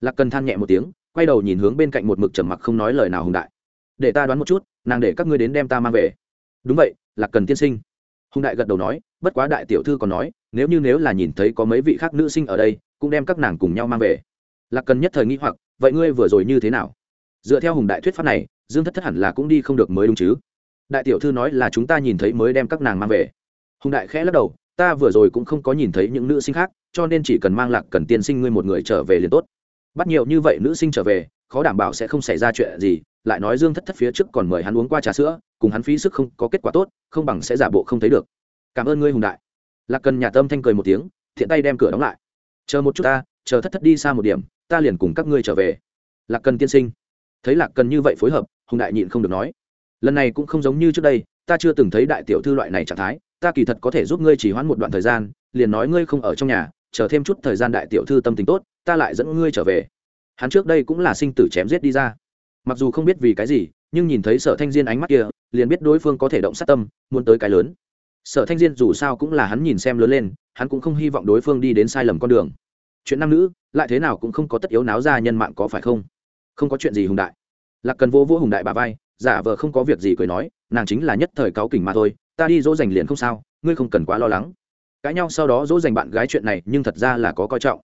Lạc cần than nhẹ một tiếng, quay đầu nhìn hướng bên cạnh một mực trầm mặc không nói lời nào hùng đại. Để ta đoán một chút, nàng để các ngươi đến đem ta mang về. Đúng vậy, lạc cần tiên sinh. Hùng đại gật đầu nói, bất quá đại tiểu thư còn nói, nếu như nếu là nhìn thấy có mấy vị khác nữ sinh ở đây, cũng đem các nàng cùng nhau mang về. Lạc cần nhất thời nghĩ hoặc, vậy ngươi vừa rồi như thế nào? Dựa theo hùng đại thuyết pháp này, dương thất thất hẳn là cũng đi không được mới đúng chứ. Đại tiểu thư nói là chúng ta nhìn thấy mới đem các nàng mang về. Hùng đại khẽ lắc đầu ta vừa rồi cũng không có nhìn thấy những nữ sinh khác, cho nên chỉ cần mang lạc cần tiên sinh ngươi một người trở về liền tốt. Bắt nhiều như vậy nữ sinh trở về, khó đảm bảo sẽ không xảy ra chuyện gì, lại nói dương thất thất phía trước còn mời hắn uống qua trà sữa, cùng hắn phí sức không có kết quả tốt, không bằng sẽ giả bộ không thấy được. Cảm ơn ngươi hùng đại. Lạc cần nhà tâm thanh cười một tiếng, thiện tay đem cửa đóng lại. Chờ một chút ta, chờ thất thất đi xa một điểm, ta liền cùng các ngươi trở về. Lạc cần tiên sinh. Thấy lạc cần như vậy phối hợp, hùng đại nhịn không được nói. Lần này cũng không giống như trước đây, ta chưa từng thấy đại tiểu thư loại này trạng thái ta kỳ thật có thể giúp ngươi chỉ hoãn một đoạn thời gian, liền nói ngươi không ở trong nhà, chờ thêm chút thời gian đại tiểu thư tâm tình tốt, ta lại dẫn ngươi trở về. Hắn trước đây cũng là sinh tử chém giết đi ra. Mặc dù không biết vì cái gì, nhưng nhìn thấy sở thanh diên ánh mắt kia, liền biết đối phương có thể động sát tâm, muốn tới cái lớn. Sở thanh diên dù sao cũng là hắn nhìn xem lớn lên, hắn cũng không hy vọng đối phương đi đến sai lầm con đường. Chuyện nam nữ, lại thế nào cũng không có tất yếu náo ra nhân mạng có phải không? Không có chuyện gì hùng đại. Lạc cần vô vô hùng đại bà vai, giả vờ không có việc gì cười nói, nàng chính là nhất thời cáu kỉnh mà thôi ta đi dỗ dành liền không sao, ngươi không cần quá lo lắng. Cãi nhau sau đó dỗ dành bạn gái chuyện này nhưng thật ra là có coi trọng.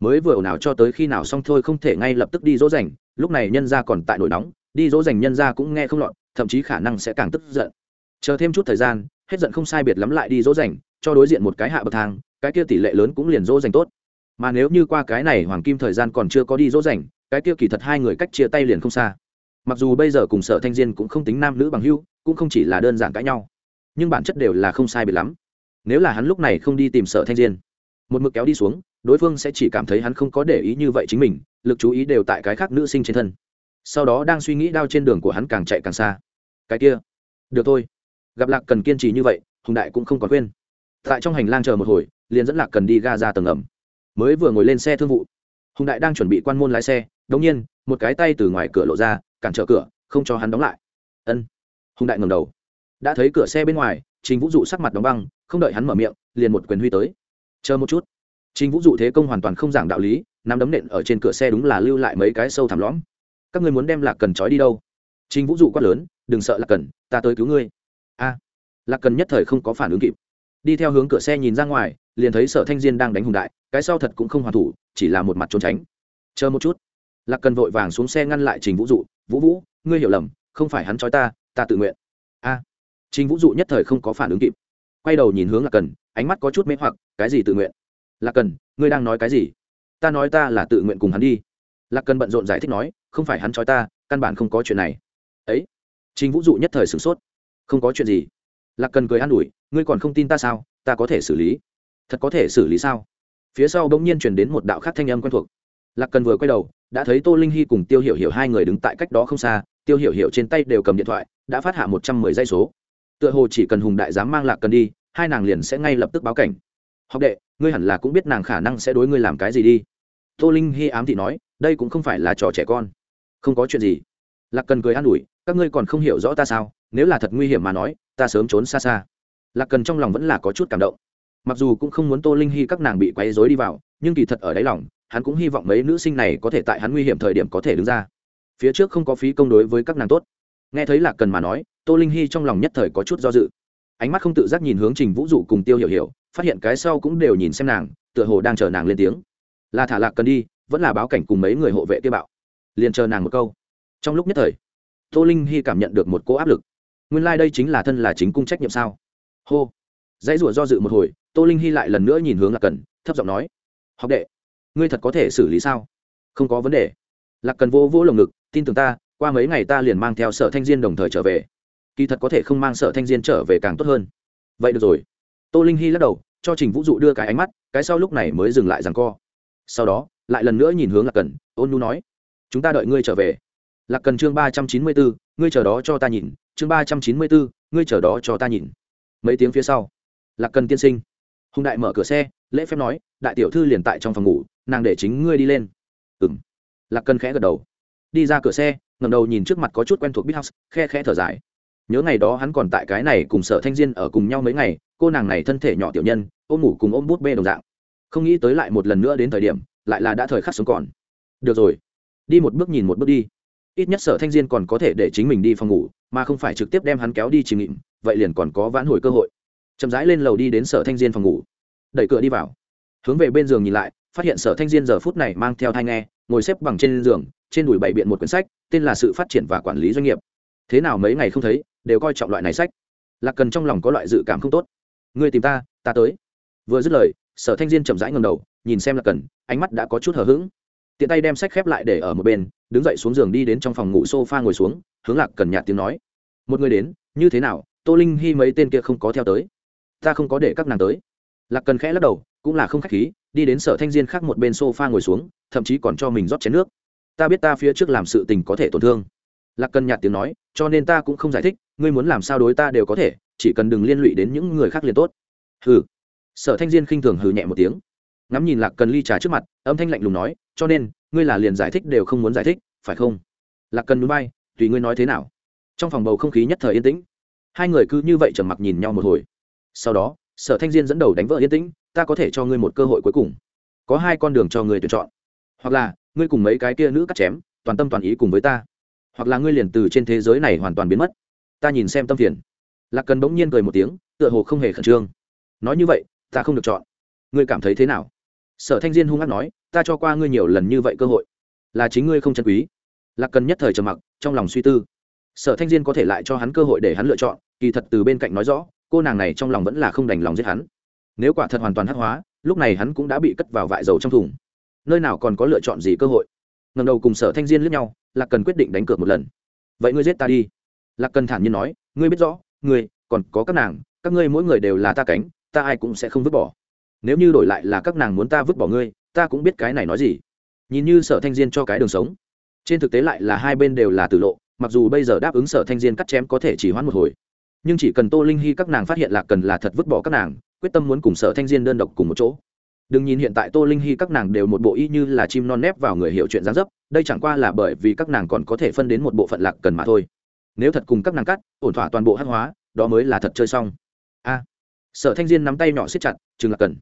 Mới vừa ồn ào cho tới khi nào xong thôi không thể ngay lập tức đi dỗ dành, lúc này nhân ra còn tại nổi nóng, đi dỗ dành nhân ra cũng nghe không lọt, thậm chí khả năng sẽ càng tức giận. Chờ thêm chút thời gian, hết giận không sai biệt lắm lại đi dỗ dành, cho đối diện một cái hạ bậc thang, cái kia tỷ lệ lớn cũng liền dỗ dành tốt. Mà nếu như qua cái này hoàng kim thời gian còn chưa có đi dỗ dành, cái kia kỳ thật hai người cách chia tay liền không xa. Mặc dù bây giờ cùng sở thanh diên cũng không tính nam nữ bằng hưu cũng không chỉ là đơn giản cãi nhau nhưng bản chất đều là không sai biệt lắm. Nếu là hắn lúc này không đi tìm sở thanh diên, một mực kéo đi xuống, đối phương sẽ chỉ cảm thấy hắn không có để ý như vậy chính mình, lực chú ý đều tại cái khác nữ sinh trên thân. Sau đó đang suy nghĩ đao trên đường của hắn càng chạy càng xa. Cái kia, được thôi. Gặp lạc cần kiên trì như vậy, hùng đại cũng không còn khuyên tại trong hành lang chờ một hồi, liền dẫn lạc cần đi ga ra tầng ẩm. Mới vừa ngồi lên xe thương vụ, hùng đại đang chuẩn bị quan môn lái xe, đống nhiên, một cái tay từ ngoài cửa lộ ra, cản trở cửa, không cho hắn đóng lại. Ân. Hùng đại ngầm đầu đã thấy cửa xe bên ngoài, trình vũ dụ sắc mặt đóng băng, không đợi hắn mở miệng, liền một quyền huy tới. Chờ một chút. Trình vũ dụ thế công hoàn toàn không giảng đạo lý, nắm đấm nện ở trên cửa xe đúng là lưu lại mấy cái sâu thẳm lõm. Các ngươi muốn đem lạc cần trói đi đâu? Trình vũ dụ quát lớn, đừng sợ lạc cần, ta tới cứu ngươi. A. Lạc cần nhất thời không có phản ứng kịp. Đi theo hướng cửa xe nhìn ra ngoài, liền thấy sở thanh diên đang đánh hùng đại, cái sau thật cũng không hoàn thủ, chỉ là một mặt trốn tránh. Chờ một chút. Lạc cần vội vàng xuống xe ngăn lại trình vũ dụ, vũ vũ, ngươi hiểu lầm, không phải hắn trói ta ta tự nguyện. A trình vũ dụ nhất thời không có phản ứng kịp. Quay đầu nhìn hướng lạc cần, ánh mắt có chút mê hoặc, cái gì tự nguyện? Lạc cần, ngươi đang nói cái gì? Ta nói ta là tự nguyện cùng hắn đi. Lạc cần bận rộn giải thích nói, không phải hắn trói ta, căn bản không có chuyện này. Ấy, trình vũ dụ nhất thời sửng sốt. Không có chuyện gì. Lạc cần cười an ủi, ngươi còn không tin ta sao? Ta có thể xử lý. Thật có thể xử lý sao? Phía sau bỗng nhiên truyền đến một đạo khác thanh âm quen thuộc. Lạc cần vừa quay đầu, đã thấy tô linh Hi cùng tiêu hiểu hiểu hai người đứng tại cách đó không xa. Tiêu hiểu hiểu trên tay đều cầm điện thoại, đã phát hạ một trăm mười dây số tựa hồ chỉ cần hùng đại dám mang lạc cần đi, hai nàng liền sẽ ngay lập tức báo cảnh. Học đệ, ngươi hẳn là cũng biết nàng khả năng sẽ đối ngươi làm cái gì đi. Tô linh hy ám thị nói, đây cũng không phải là trò trẻ con. Không có chuyện gì. Lạc cần cười an ủi, các ngươi còn không hiểu rõ ta sao, nếu là thật nguy hiểm mà nói, ta sớm trốn xa xa. Lạc cần trong lòng vẫn là có chút cảm động. Mặc dù cũng không muốn tô linh hy các nàng bị quấy dối đi vào, nhưng kỳ thật ở đáy lòng, hắn cũng hy vọng mấy nữ sinh này có thể tại hắn nguy hiểm thời điểm có thể đứng ra. Phía trước không có phí công đối với các nàng tốt nghe thấy lạc cần mà nói, tô linh hy trong lòng nhất thời có chút do dự. Ánh mắt không tự giác nhìn hướng trình vũ dụ cùng tiêu hiểu hiểu, phát hiện cái sau cũng đều nhìn xem nàng, tựa hồ đang chờ nàng lên tiếng. Là thả lạc cần đi, vẫn là báo cảnh cùng mấy người hộ vệ kia bạo. Liền chờ nàng một câu. Trong lúc nhất thời, tô linh hy cảm nhận được một cô áp lực. Nguyên lai、like、đây chính là thân là chính cung trách nhiệm sao? Hô. Dãy rủa do dự một hồi, tô linh hy lại lần nữa nhìn hướng lạc cần, thấp giọng nói, học đệ, ngươi thật có thể xử lý sao? Không có vấn đề. Lạc cần vô vô lồng ngực, tin tưởng ta qua mấy ngày ta liền mang theo sở thanh diên đồng thời trở về. Kỳ thật có thể không mang sở thanh diên trở về càng tốt hơn. Vậy được rồi. Tô linh hy lắc đầu, cho trình vũ dụ đưa cái ánh mắt, cái sau lúc này mới dừng lại rằng co. Sau đó, lại lần nữa nhìn hướng lạc cần, ôn nhu nói, chúng ta đợi ngươi trở về. Lạc cần chương ba trăm chín mươi bốn ngươi chờ đó cho ta nhìn. Chương ba trăm chín mươi bốn ngươi chờ đó cho ta nhìn. Mấy tiếng phía sau, lạc cần tiên sinh, hùng đại mở cửa xe, lễ phép nói, đại tiểu thư liền tại trong phòng ngủ, nàng để chính ngươi đi lên. Ừ m lạc cần khẽ gật đầu. Đi ra cửa xe ngầm đầu nhìn trước mặt có chút quen thuộc bít house, khe khẽ thở dài. Nhớ ngày đó hắn còn tại cái này cùng sở thanh diên ở cùng nhau mấy ngày, cô nàng này thân thể nhỏ tiểu nhân, ôm ngủ cùng ôm bút bê đồng dạng. Không nghĩ tới lại một lần nữa đến thời điểm, lại là đã thời khắc sống còn. Được rồi, đi một bước nhìn một bước đi. Ít nhất sở thanh diên còn có thể để chính mình đi phòng ngủ, mà không phải trực tiếp đem hắn kéo đi chìm nghịm vậy liền còn có vãn hồi cơ hội. Chậm rãi lên lầu đi đến sở thanh diên phòng ngủ. Đẩy cửa đi vào. Hướng về bên giường nhìn lại, phát hiện sở thanh diên giờ phút này mang theo thai nghe, ngồi xếp bằng trên giường trên đùi bày biện một quyển sách, tên là sự phát triển và quản lý doanh nghiệp. Thế nào mấy ngày không thấy, đều coi trọng loại này sách. Lạc cần trong lòng có loại dự cảm không tốt. Ngươi tìm ta ta tới. Vừa dứt lời, sở thanh diên chậm rãi ngầm đầu, nhìn xem lạc cần, ánh mắt đã có chút hờ hững. Tiện tay đem sách khép lại để ở một bên, đứng dậy xuống giường đi đến trong phòng ngủ s o f a ngồi xuống, hướng lạc cần nhạt tiếng nói. Một người đến, như thế nào, tô linh hy mấy tên kia không có theo tới. Ta không có để các nàng tới. Lạc cần khẽ lắc đầu, cũng là không k h á c h khí, đi đến sở thanh diên khác một bên s o f a ngồi xuống, thậm chí còn cho mình rót chén nước ta biết ta phía trước làm sự tình có thể tổn thương. Lạc cần nhạt tiếng nói, cho nên ta cũng không giải thích, ngươi muốn làm sao đối ta đều có thể, chỉ cần đừng liên lụy đến những người khác liền tốt. Hừ. Sở thanh diên khinh thường hừ nhẹ một tiếng. Ngắm nhìn lạc cần ly trà trước mặt, âm thanh lạnh lùng nói, cho nên, ngươi là liền giải thích đều không muốn giải thích, phải không? Lạc cần núi bay, tùy ngươi nói thế nào. Trong phòng bầu không khí nhất thời yên tĩnh. Hai người cứ như vậy trầm mặc nhìn nhau một hồi. Sau đó, sở thanh diên dẫn đầu đánh vợ yên tĩnh, ta có thể cho ngươi một cơ hội cuối cùng. Có hai con đường cho ngươi tuyển chọn. Hoặc là ngươi cùng mấy cái kia nữ cắt chém, toàn tâm toàn ý cùng với ta. Hoặc là ngươi liền từ trên thế giới này hoàn toàn biến mất. Ta nhìn xem tâm phiền. Lạc cần bỗng nhiên cười một tiếng, tựa hồ không hề khẩn trương. Nói như vậy, ta không được chọn. Ngươi cảm thấy thế nào? Sở thanh diên hung hát nói, ta cho qua ngươi nhiều lần như vậy cơ hội. Là chính ngươi không chân quý. Lạc cần nhất thời trầm mặc, trong lòng suy tư. Sở thanh diên có thể lại cho hắn cơ hội để hắn lựa chọn, kỳ thật từ bên cạnh nói rõ, cô nàng này trong lòng vẫn là không đành lòng giết hắn. Nếu quả thật hoàn toàn hắc hóa, lúc này hắn cũng đã bị cất vào vại dầu trong thùng nơi nào còn có lựa chọn gì cơ hội? Ngầm đầu cùng sở thanh diên lướt nhau, lạc cần quyết định đánh cược một lần. Vậy ngươi giết ta đi. Lạc cần thản nhiên nói, ngươi biết rõ, ngươi, còn có các nàng, các ngươi mỗi người đều là ta cánh, ta ai cũng sẽ không vứt bỏ. Nếu như đổi lại là các nàng muốn ta vứt bỏ ngươi, ta cũng biết cái này nói gì. Nhìn như sở thanh diên cho cái đường sống. Trên thực tế lại là hai bên đều là tử lộ, mặc dù bây giờ đáp ứng sở thanh diên cắt chém có thể chỉ hoãn một hồi. Nhưng chỉ cần tô linh hy các nàng phát hiện lạc cần là thật vứt bỏ các nàng, quyết tâm muốn cùng sở thanh diên đơn độc cùng một chỗ đừng nhìn hiện tại tô linh hy các nàng đều một bộ y như là chim non nép vào người hiểu chuyện gián dấp, đây chẳng qua là bởi vì các nàng còn có thể phân đến một bộ phận lạc cần mà thôi. Nếu thật cùng các nàng cắt, ổn thỏa toàn bộ hát hóa, đó mới là thật chơi xong. A. Sở thanh diên nắm tay nhỏ siết chặt chừng lạc cần.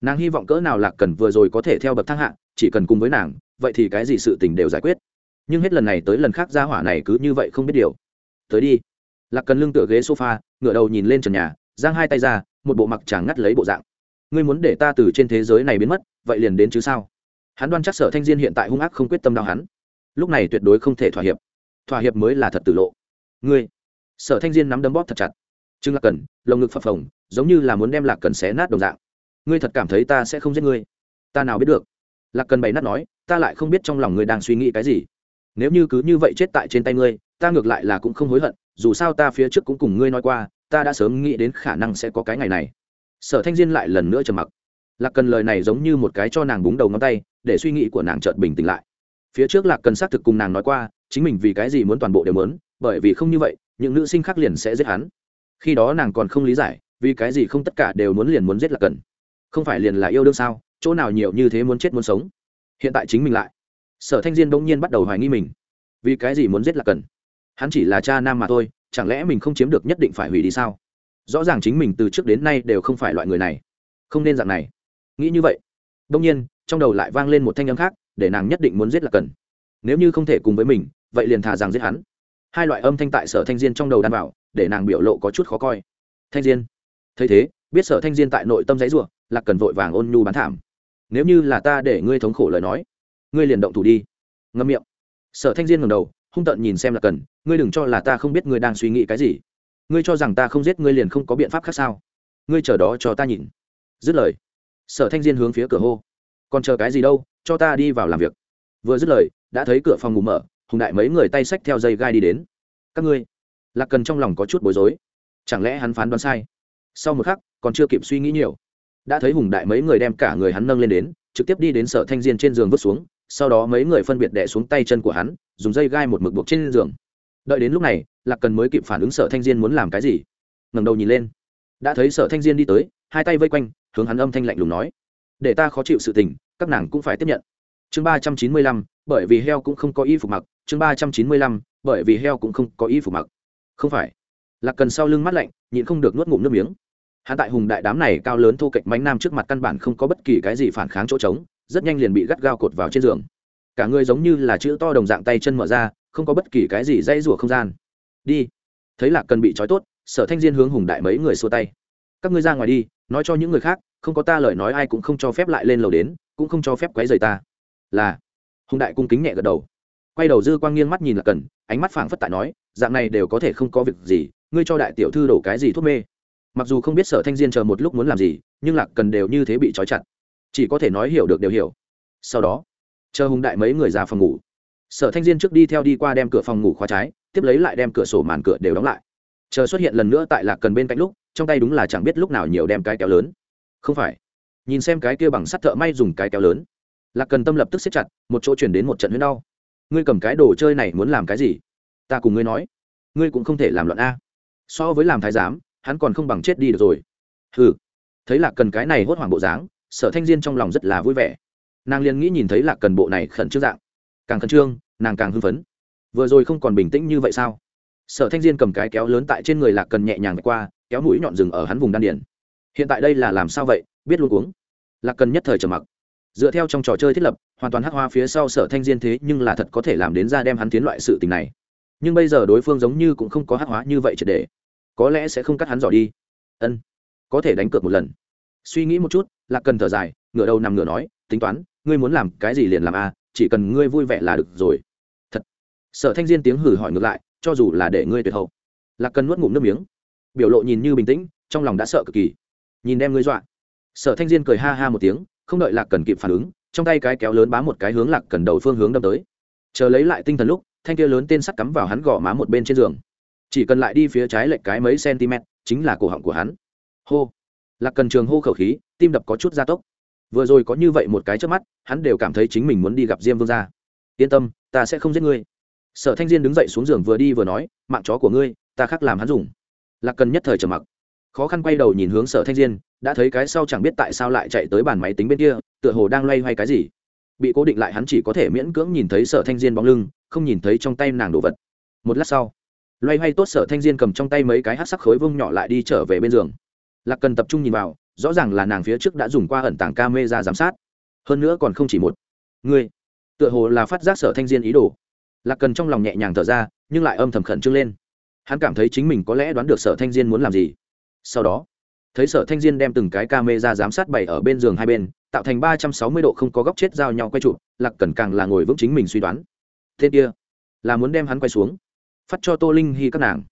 Nàng hy vọng cỡ nào lạc cần vừa rồi có thể theo bậc thang hạ, chỉ cần cùng với nàng, vậy thì cái gì sự tình đều giải quyết. Nhưng hết lần này tới lần khác ra hỏa này cứ như vậy không biết điều. Tới đi. Lạc cần lưng tựa ghế sofa, ngửa đầu nhìn lên trần nhà, giang hai tay ra, một bộ mặc chàng ngắt lấy bộ dạng ngươi muốn để ta từ trên thế giới này biến mất, vậy liền đến chứ sao? Hắn đoan chắc sở thanh diên hiện tại hung ác không quyết tâm đau hắn. Lúc này tuyệt đối không thể thỏa hiệp. Thỏa hiệp mới là thật tử lộ. Ngươi. Sở thanh diên nắm đấm bóp thật chặt. Trương lạc cần lồng ngực phập phồng, giống như là muốn đem lạc cần xé nát đồng dạng. Ngươi thật cảm thấy ta sẽ không giết ngươi? Ta nào biết được? Lạc cần bày nát nói, ta lại không biết trong lòng ngươi đang suy nghĩ cái gì. Nếu như cứ như vậy chết tại trên tay ngươi, ta ngược lại là cũng không hối hận, dù sao ta phía trước cũng cùng ngươi nói qua, ta đã sớm nghĩ đến khả năng sẽ có cái ngày này sở thanh diên lại lần nữa trầm mặc. Lạc cần lời này giống như một cái cho nàng búng đầu ngón tay, để suy nghĩ của nàng chợt bình tĩnh lại. Phía trước lạc cần xác thực cùng nàng nói qua, chính mình vì cái gì muốn toàn bộ đều muốn, bởi vì không như vậy, những nữ sinh khác liền sẽ giết hắn. Khi đó nàng còn không lý giải, vì cái gì không tất cả đều muốn liền muốn giết lạc cần. Không phải liền là yêu đương sao, chỗ nào nhiều như thế muốn chết muốn sống. Hiện tại chính mình lại. Sở thanh diên bỗng nhiên bắt đầu hoài nghi mình. Vì cái gì muốn giết lạc cần? Hắn chỉ là cha nam mà thôi, chẳng lẽ mình không chiếm được nhất định phải hủy đi sao? Rõ ràng chính mình từ trước đến nay đều không phải loại người này. Không nên dạng này. Nghĩ như vậy. Đông nhiên, trong đầu lại vang lên một thanh âm khác, để nàng nhất định muốn giết là cần. Nếu như không thể cùng với mình, vậy liền thà rằng giết hắn. Hai loại âm thanh tại sở thanh diên trong đầu đan bảo để nàng biểu lộ có chút khó coi. Thanh diên. Thấy thế, biết sở thanh diên tại nội tâm giấy ruộng là cần vội vàng ôn nhu bán thảm. Nếu như là ta để ngươi thống khổ lời nói, ngươi liền động thủ đi. Ngâm miệng. Sở thanh diên ngầm đầu, hung tận nhìn xem là cần, ngươi đừng cho là ta không biết ngươi đang suy nghĩ cái gì ngươi cho rằng ta không giết ngươi liền không có biện pháp khác sao? Ngươi chờ đó cho ta nhìn. Dứt lời, sở thanh diên hướng phía cửa hô, còn chờ cái gì đâu, cho ta đi vào làm việc. Vừa dứt lời, đã thấy cửa phòng ngủ mở, hùng đại mấy người tay xách theo dây gai đi đến. Các ngươi? Lạc cần trong lòng có chút bối rối. Chẳng lẽ hắn phán đoán sai? Sau một khắc, còn chưa kịp suy nghĩ nhiều, đã thấy hùng đại mấy người đem cả người hắn nâng lên đến, trực tiếp đi đến sở thanh diên trên giường vứt xuống, sau đó mấy người phân biệt đẻ xuống tay chân của hắn, dùng dây gai một mực buộc trên giường đợi đến lúc này, lạc cần mới kịp phản ứng sở thanh diên muốn làm cái gì. Ngầm đầu nhìn lên. Đã thấy sở thanh diên đi tới, hai tay vây quanh, hướng hắn âm thanh lạnh lùng nói. Để ta khó chịu sự tình, các nàng cũng phải tiếp nhận. Chương ba trăm chín mươi lăm, bởi vì heo cũng không có y phục mặc. Chương ba trăm chín mươi lăm, bởi vì heo cũng không có y phục mặc. Không phải. Lạc cần sau lưng mắt lạnh, nhịn không được nuốt ngụm nước miếng. Hắn tại hùng đại đám này cao lớn thô kệch mánh nam trước mặt căn bản không có bất kỳ cái gì phản kháng chỗ trống, rất nhanh liền bị gắt gao cột vào trên giường. Cả người giống như là chữ to đồng dạng tay chân mở ra không có bất kỳ cái gì dây rủa không gian. Đi. Thấy lạc cần bị trói tốt, sở thanh diên hướng hùng đại mấy người xua tay. Các ngươi ra ngoài đi, nói cho những người khác, không có ta lời nói ai cũng không cho phép lại lên lầu đến, cũng không cho phép quấy rầy ta. Là. Hùng đại cung kính nhẹ gật đầu. Quay đầu dư quang nghiêng mắt nhìn lạc cần, ánh mắt phảng phất tại nói, dạng này đều có thể không có việc gì, ngươi cho đại tiểu thư đổ cái gì thuốc mê. Mặc dù không biết sở thanh diên chờ một lúc muốn làm gì, nhưng lạc cần đều như thế bị trói chặt. Chỉ có thể nói hiểu được đều hiểu. Sau đó, chờ hùng đại mấy người ra phòng ngủ sở thanh diên trước đi theo đi qua đem cửa phòng ngủ khóa trái, tiếp lấy lại đem cửa sổ màn cửa đều đóng lại. Chờ xuất hiện lần nữa tại lạc cần bên cạnh lúc, trong tay đúng là chẳng biết lúc nào nhiều đem cái kéo lớn. Không phải. Nhìn xem cái kia bằng sắt thợ may dùng cái kéo lớn. Lạc cần tâm lập tức xếp chặt, một chỗ chuyển đến một trận huyết đau. Ngươi cầm cái đồ chơi này muốn làm cái gì? Ta cùng ngươi nói. Ngươi cũng không thể làm loạn a. So với làm thái giám, hắn còn không bằng chết đi được rồi. Hừ. Thấy lạc cần cái này hốt hoảng bộ dáng, sở thanh diên trong lòng rất là vui vẻ. Nàng liền nghĩ nhìn thấy lạc cần bộ này khẩn trương dạng càng khẩn trương, nàng càng hưng phấn. Vừa rồi không còn bình tĩnh như vậy sao? Sở thanh diên cầm cái kéo lớn tại trên người lạc cần nhẹ nhàng qua, kéo mũi nhọn rừng ở hắn vùng đan điển hiện tại đây là làm sao vậy? Biết luôn uống lạc cần nhất thời trầm mặc. Dựa theo trong trò chơi thiết lập, hoàn toàn hắc hoa phía sau sở thanh diên thế nhưng là thật có thể làm đến ra đem hắn tiến loại sự tình này. Nhưng bây giờ đối phương giống như cũng không có hắc hóa như vậy triệt để. Có lẽ sẽ không cắt hắn giỏ đi. Ân, có thể đánh cược một lần. Suy nghĩ một chút, lạc cần thở dài, ngửa đầu nằm ngửa nói, tính toán, ngươi muốn làm cái gì liền làm a chỉ cần ngươi vui vẻ là được rồi. Thật. Sở thanh diên tiếng hử hỏi ngược lại, cho dù là để ngươi tuyệt hậu. Lạc cần nuốt ngụm nước miếng. Biểu lộ nhìn như bình tĩnh, trong lòng đã sợ cực kỳ. Nhìn đem ngươi dọa. Sở thanh diên cười ha ha một tiếng, không đợi lạc cần kịp phản ứng, trong tay cái kéo lớn bám một cái hướng lạc cần đầu phương hướng đâm tới. Chờ lấy lại tinh thần lúc, thanh kia lớn tên sắt cắm vào hắn gõ má một bên trên giường. Chỉ cần lại đi phía trái lệch cái mấy cm chính là cổ họng của hắn. Hô. Lạc cần trường hô khẩu khí, tim đập có chút gia tốc vừa rồi có như vậy một cái trước mắt, hắn đều cảm thấy chính mình muốn đi gặp diêm vương gia. Yên tâm, ta sẽ không giết ngươi. Sở thanh diên đứng dậy xuống giường vừa đi vừa nói, mạng chó của ngươi, ta khác làm hắn dùng. Lạc cần nhất thời trầm mặc. Khó khăn quay đầu nhìn hướng sở thanh diên, đã thấy cái sau chẳng biết tại sao lại chạy tới bàn máy tính bên kia, tựa hồ đang loay hoay cái gì. Bị cố định lại hắn chỉ có thể miễn cưỡng nhìn thấy sở thanh diên bóng lưng, không nhìn thấy trong tay nàng đồ vật. Một lát sau, loay hoay tốt sở thanh diên cầm trong tay mấy cái hát sắc khối vông nhỏ lại đi trở về bên giường. Lạc cần tập trung nhìn vào rõ ràng là nàng phía trước đã dùng qua ẩn tàng ca mê ra giám sát. Hơn nữa còn không chỉ một. Người tựa hồ là phát giác sở thanh diên ý đồ. Lạc cần trong lòng nhẹ nhàng thở ra, nhưng lại âm thầm khẩn trương lên. Hắn cảm thấy chính mình có lẽ đoán được sở thanh diên muốn làm gì. Sau đó, thấy sở thanh diên đem từng cái camera giám sát bày ở bên giường hai bên, tạo thành ba trăm sáu mươi độ không có góc chết giao nhau quay trụ lạc cần càng là ngồi vững chính mình suy đoán. Thế kia, là muốn đem hắn quay xuống. Phát cho tô linh hy các nàng.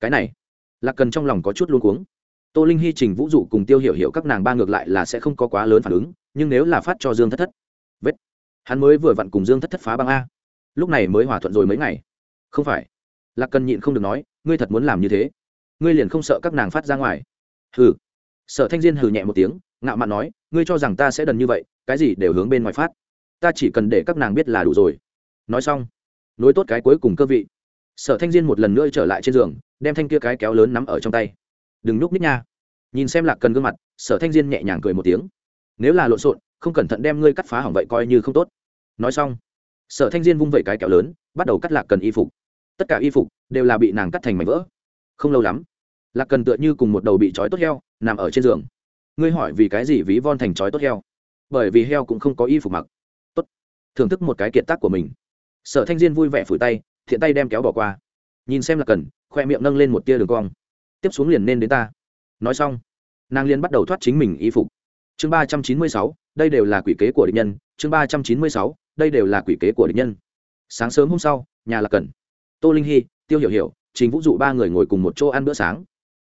Cái này, lạc cần trong lòng có chút luôn cuống tô linh hy trình vũ dụ cùng tiêu hiểu hiểu các nàng ba ngược lại là sẽ không có quá lớn phản ứng, nhưng nếu là phát cho dương thất thất, vết. Hắn mới vừa vặn cùng dương thất thất phá băng a. Lúc này mới hòa thuận rồi mấy ngày. Không phải. Lạc cần nhịn không được nói, ngươi thật muốn làm như thế. Ngươi liền không sợ các nàng phát ra ngoài. Hừ. Sở thanh diên hừ nhẹ một tiếng, ngạo mạn nói, ngươi cho rằng ta sẽ đần như vậy, cái gì đều hướng bên ngoài phát. Ta chỉ cần để các nàng biết là đủ rồi. Nói xong, nối tốt cái cuối cùng cơ vị. Sở thanh diên một lần nữa trở lại trên giường, đem thanh kia cái kéo lớn nắm ở trong tay đừng núp ních nha. Nhìn xem lạc cần gương mặt, sở thanh diên nhẹ nhàng cười một tiếng. Nếu là lộn xộn, không cẩn thận đem ngươi cắt phá hỏng vậy coi như không tốt. Nói xong, sở thanh diên vung vẩy cái kéo lớn, bắt đầu cắt lạc cần y phục. Tất cả y phục đều là bị nàng cắt thành mảnh vỡ. Không lâu lắm, lạc cần tựa như cùng một đầu bị trói tốt heo, nằm ở trên giường. Ngươi hỏi vì cái gì ví von thành trói tốt heo? Bởi vì heo cũng không có y phục mặc. Tốt. Thưởng thức một cái kiệt tác của mình. Sở thanh diên vui vẻ phủi tay, thiện tay đem kéo bỏ qua. Nhìn xem là cần, khoe miệng nâng lên một tia đường cong tiếp xuống liền nên đến ta. Nói xong, nàng liên bắt đầu thoát chính mình y phục. Chương ba trăm chín mươi sáu, đây đều là quỷ kế của địch nhân. Chương ba trăm chín mươi sáu, đây đều là quỷ kế của địch nhân. Sáng sớm hôm sau, nhà lạc cần, tô linh hy, tiêu hiểu hiểu chính vũ dụ ba người ngồi cùng một chỗ ăn bữa sáng.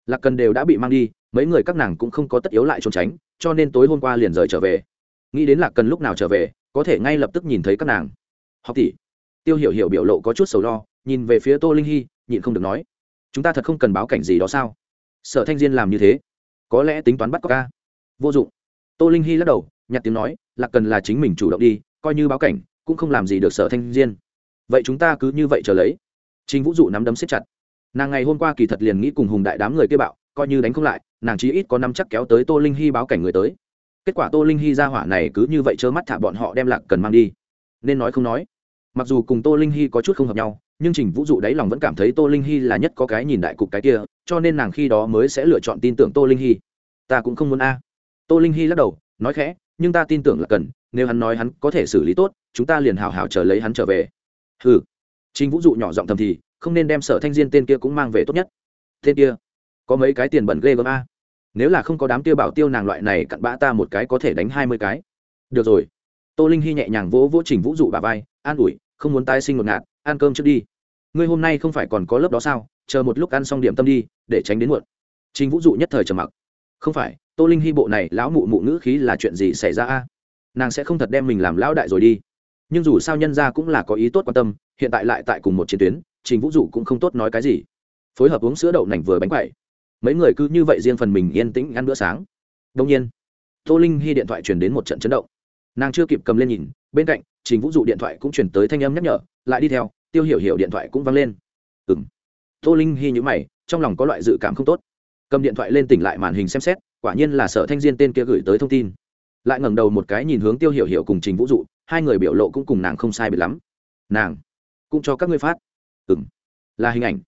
Lạc cần đều đã bị mang đi, mấy người các nàng cũng không có tất yếu lại trốn tránh, cho nên tối hôm qua liền rời trở về. Nghĩ đến lạc cần lúc nào trở về, có thể ngay lập tức nhìn thấy các nàng. Học tỷ. Tiêu hiểu hiểu biểu lộ có chút sầu lo, nhìn về phía tô linh hy, nhịn không được nói chúng ta thật không cần báo cảnh gì đó sao? Sở thanh diên làm như thế, có lẽ tính toán bắt cóc ca. Vô dụng. Tô linh hy lắc đầu, nhặt tiếng nói, là cần là chính mình chủ động đi, coi như báo cảnh, cũng không làm gì được sở thanh diên. Vậy chúng ta cứ như vậy chờ lấy. Chính vũ dụ nắm đấm siết chặt. Nàng ngày hôm qua kỳ thật liền nghĩ cùng hùng đại đám người kia bạo, coi như đánh không lại, nàng chí ít có năm chắc kéo tới tô linh hy báo cảnh người tới. Kết quả tô linh hy ra hỏa này cứ như vậy trơ mắt thả bọn họ đem lạc cần mang đi. Nên nói không nói. Mặc dù cùng tô linh hy có chút không hợp nhau nhưng trình vũ dụ đáy lòng vẫn cảm thấy tô linh hy là nhất có cái nhìn đại cục cái kia, cho nên nàng khi đó mới sẽ lựa chọn tin tưởng tô linh hy. Ta cũng không muốn a. Tô linh hy lắc đầu, nói khẽ, nhưng ta tin tưởng là cần, nếu hắn nói hắn có thể xử lý tốt, chúng ta liền hào hào chờ lấy hắn trở về. Ừ trình vũ dụ nhỏ giọng thầm thì, không nên đem sở thanh diên tên kia cũng mang về tốt nhất. Tên kia, có mấy cái tiền bẩn ghê gớm a. Nếu là không có đám tiêu bảo tiêu nàng loại này cặn bã ta một cái có thể đánh hai mươi cái. Được rồi. Tô linh hy nhẹ nhàng vỗ vỗ trình vũ dụ bà vai, an ủi, không muốn tái sinh một ngạt ăn cơm trước đi. Ngươi hôm nay không phải còn có lớp đó sao? Chờ một lúc ăn xong điểm tâm đi, để tránh đến muộn. Trình vũ dụ nhất thời trầm mặc. Không phải, tô linh hy bộ này lão mụ mụ ngữ khí là chuyện gì xảy ra a? Nàng sẽ không thật đem mình làm lão đại rồi đi. Nhưng dù sao nhân ra cũng là có ý tốt quan tâm, hiện tại lại tại cùng một chiến tuyến, trình vũ dụ cũng không tốt nói cái gì. Phối hợp uống sữa đậu nành vừa bánh quậy. Mấy người cứ như vậy riêng phần mình yên tĩnh ăn bữa sáng. Đông nhiên, tô linh hy điện thoại truyền đến một trận chấn động. Nàng chưa kịp cầm lên nhìn, bên cạnh trình vũ dụ điện thoại cũng chuyển tới thanh âm nhắc nhở, lại đi theo tiêu hiểu hiểu điện thoại cũng văng lên. Ừ m tô linh hy nhữ mày, trong lòng có loại dự cảm không tốt. Cầm điện thoại lên tỉnh lại màn hình xem xét, quả nhiên là sở thanh diên tên kia gửi tới thông tin. Lại ngẩng đầu một cái nhìn hướng tiêu hiểu hiểu cùng trình vũ dụ, hai người biểu lộ cũng cùng nàng không sai biệt lắm. Nàng cũng cho các ngươi phát. Ừ m là hình ảnh.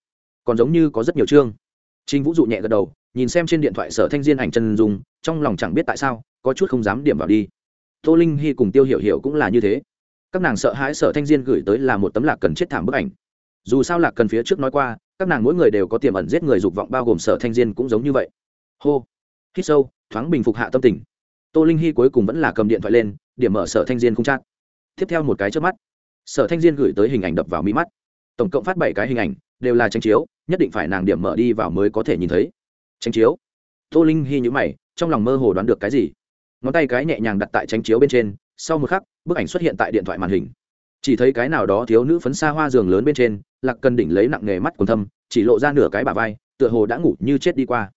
Còn giống như có rất nhiều chương. Trình vũ dụ nhẹ gật đầu, nhìn xem trên điện thoại sở thanh diên ảnh chân dùng trong lòng chẳng biết tại sao, có chút không dám điểm vào đi. Tô linh hy cùng tiêu hiểu hiểu cũng là như thế các nàng sợ hãi sở thanh diên gửi tới là một tấm lạc cần chết thảm bức ảnh. Dù sao lạc cần phía trước nói qua, các nàng mỗi người đều có tiềm ẩn giết người dục vọng bao gồm sở thanh diên cũng giống như vậy. Hô. Hít sâu, thoáng bình phục hạ tâm tình. Tô linh hy cuối cùng vẫn là cầm điện thoại lên, điểm mở sở thanh diên không chát tiếp theo một cái trước mắt, sở thanh diên gửi tới hình ảnh đập vào mi mắt. Tổng cộng phát bảy cái hình ảnh, đều là tranh chiếu, nhất định phải nàng điểm mở đi vào mới có thể nhìn thấy. Tranh chiếu. Tô linh hy nhữ mày, trong lòng mơ hồ đoán được cái gì. Ngón tay cái nhẹ nhàng đặt tại tranh chiếu bên trên, sau một khắc bức ảnh xuất hiện tại điện thoại màn hình. Chỉ thấy cái nào đó thiếu nữ phấn xa hoa giường lớn bên trên, lạc cần đỉnh lấy nặng nghề mắt quần thâm, chỉ lộ ra nửa cái bà vai, tựa hồ đã ngủ như chết đi qua.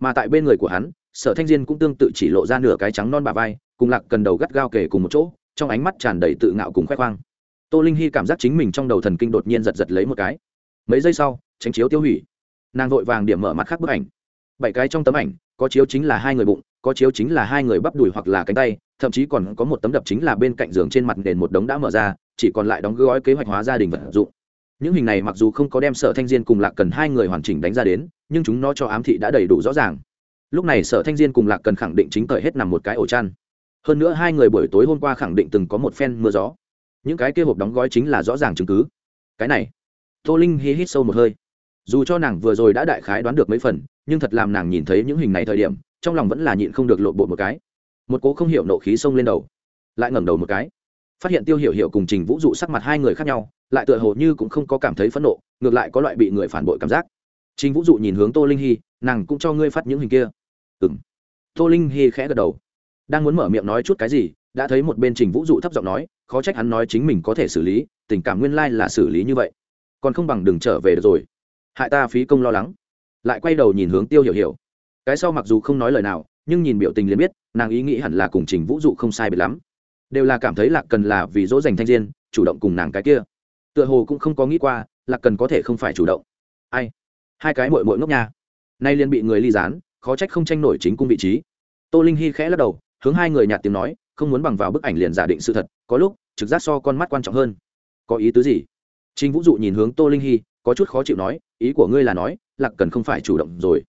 Mà tại bên người của hắn, sở thanh diên cũng tương tự chỉ lộ ra nửa cái trắng non bà vai, cùng lạc cần đầu gắt gao kề cùng một chỗ, trong ánh mắt tràn đầy tự ngạo cùng khoe khoang. Tô linh hy cảm giác chính mình trong đầu thần kinh đột nhiên giật giật lấy một cái. Mấy giây sau, tránh chiếu tiêu hủy. Nàng vội vàng điểm mở mặt khác bức ảnh. Bảy cái trong tấm ảnh, có chiếu chính là hai người bụng, có chiếu chính là hai người bắp đùi hoặc là cánh tay thậm chí còn có một tấm đập chính là bên cạnh giường trên mặt nền một đống đã mở ra, chỉ còn lại đóng gói kế hoạch hóa gia đình vật dụng. Những hình này mặc dù không có đem sở thanh diên cùng lạc cần hai người hoàn chỉnh đánh ra đến, nhưng chúng nó cho ám thị đã đầy đủ rõ ràng. Lúc này sở thanh diên cùng lạc cần khẳng định chính thời hết nằm một cái ổ chăn. Hơn nữa hai người buổi tối hôm qua khẳng định từng có một phen mưa gió. Những cái kia hộp đóng gói chính là rõ ràng chứng cứ. Cái này, tô linh hí hít sâu một hơi. Dù cho nàng vừa rồi đã đại khái đoán được mấy phần, nhưng thật làm nàng nhìn thấy những hình này thời điểm, trong lòng vẫn là nhịn không được lộ bộ một cái một cố không hiểu nộ khí xông lên đầu, lại ngẩng đầu một cái, phát hiện tiêu hiểu hiểu cùng trình vũ dụ sắc mặt hai người khác nhau, lại tựa hồ như cũng không có cảm thấy phẫn nộ, ngược lại có loại bị người phản bội cảm giác. Trình vũ dụ nhìn hướng tô linh hy nàng cũng cho ngươi phát những hình kia. Ừng tô linh hy khẽ gật đầu, đang muốn mở miệng nói chút cái gì, đã thấy một bên trình vũ dụ thấp giọng nói, khó trách hắn nói chính mình có thể xử lý, tình cảm nguyên lai là xử lý như vậy. Còn không bằng đừng trở về được rồi. Hại ta phí công lo lắng. Lại quay đầu nhìn hướng tiêu hiểu hiểu. Cái sau mặc dù không nói lời nào nhưng nhìn biểu tình liền biết, nàng ý nghĩ hẳn là cùng trình vũ dụ không sai biệt lắm. Đều là cảm thấy lạc cần là vì dỗ dành thanh diên, chủ động cùng nàng cái kia. Tựa hồ cũng không có nghĩ qua, lạc cần có thể không phải chủ động. Ai? Hai cái mội mội ngốc nha. Nay liền bị người ly dán khó trách không tranh nổi chính cung vị trí. Tô linh hy khẽ lắc đầu, hướng hai người nhạt tiếng nói, không muốn bằng vào bức ảnh liền giả định sự thật, có lúc, trực giác so con mắt quan trọng hơn. Có ý tứ gì? Trình vũ dụ nhìn hướng tô linh hy có chút khó chịu nói, ý của ngươi là nói, lạc cần không phải chủ động rồi.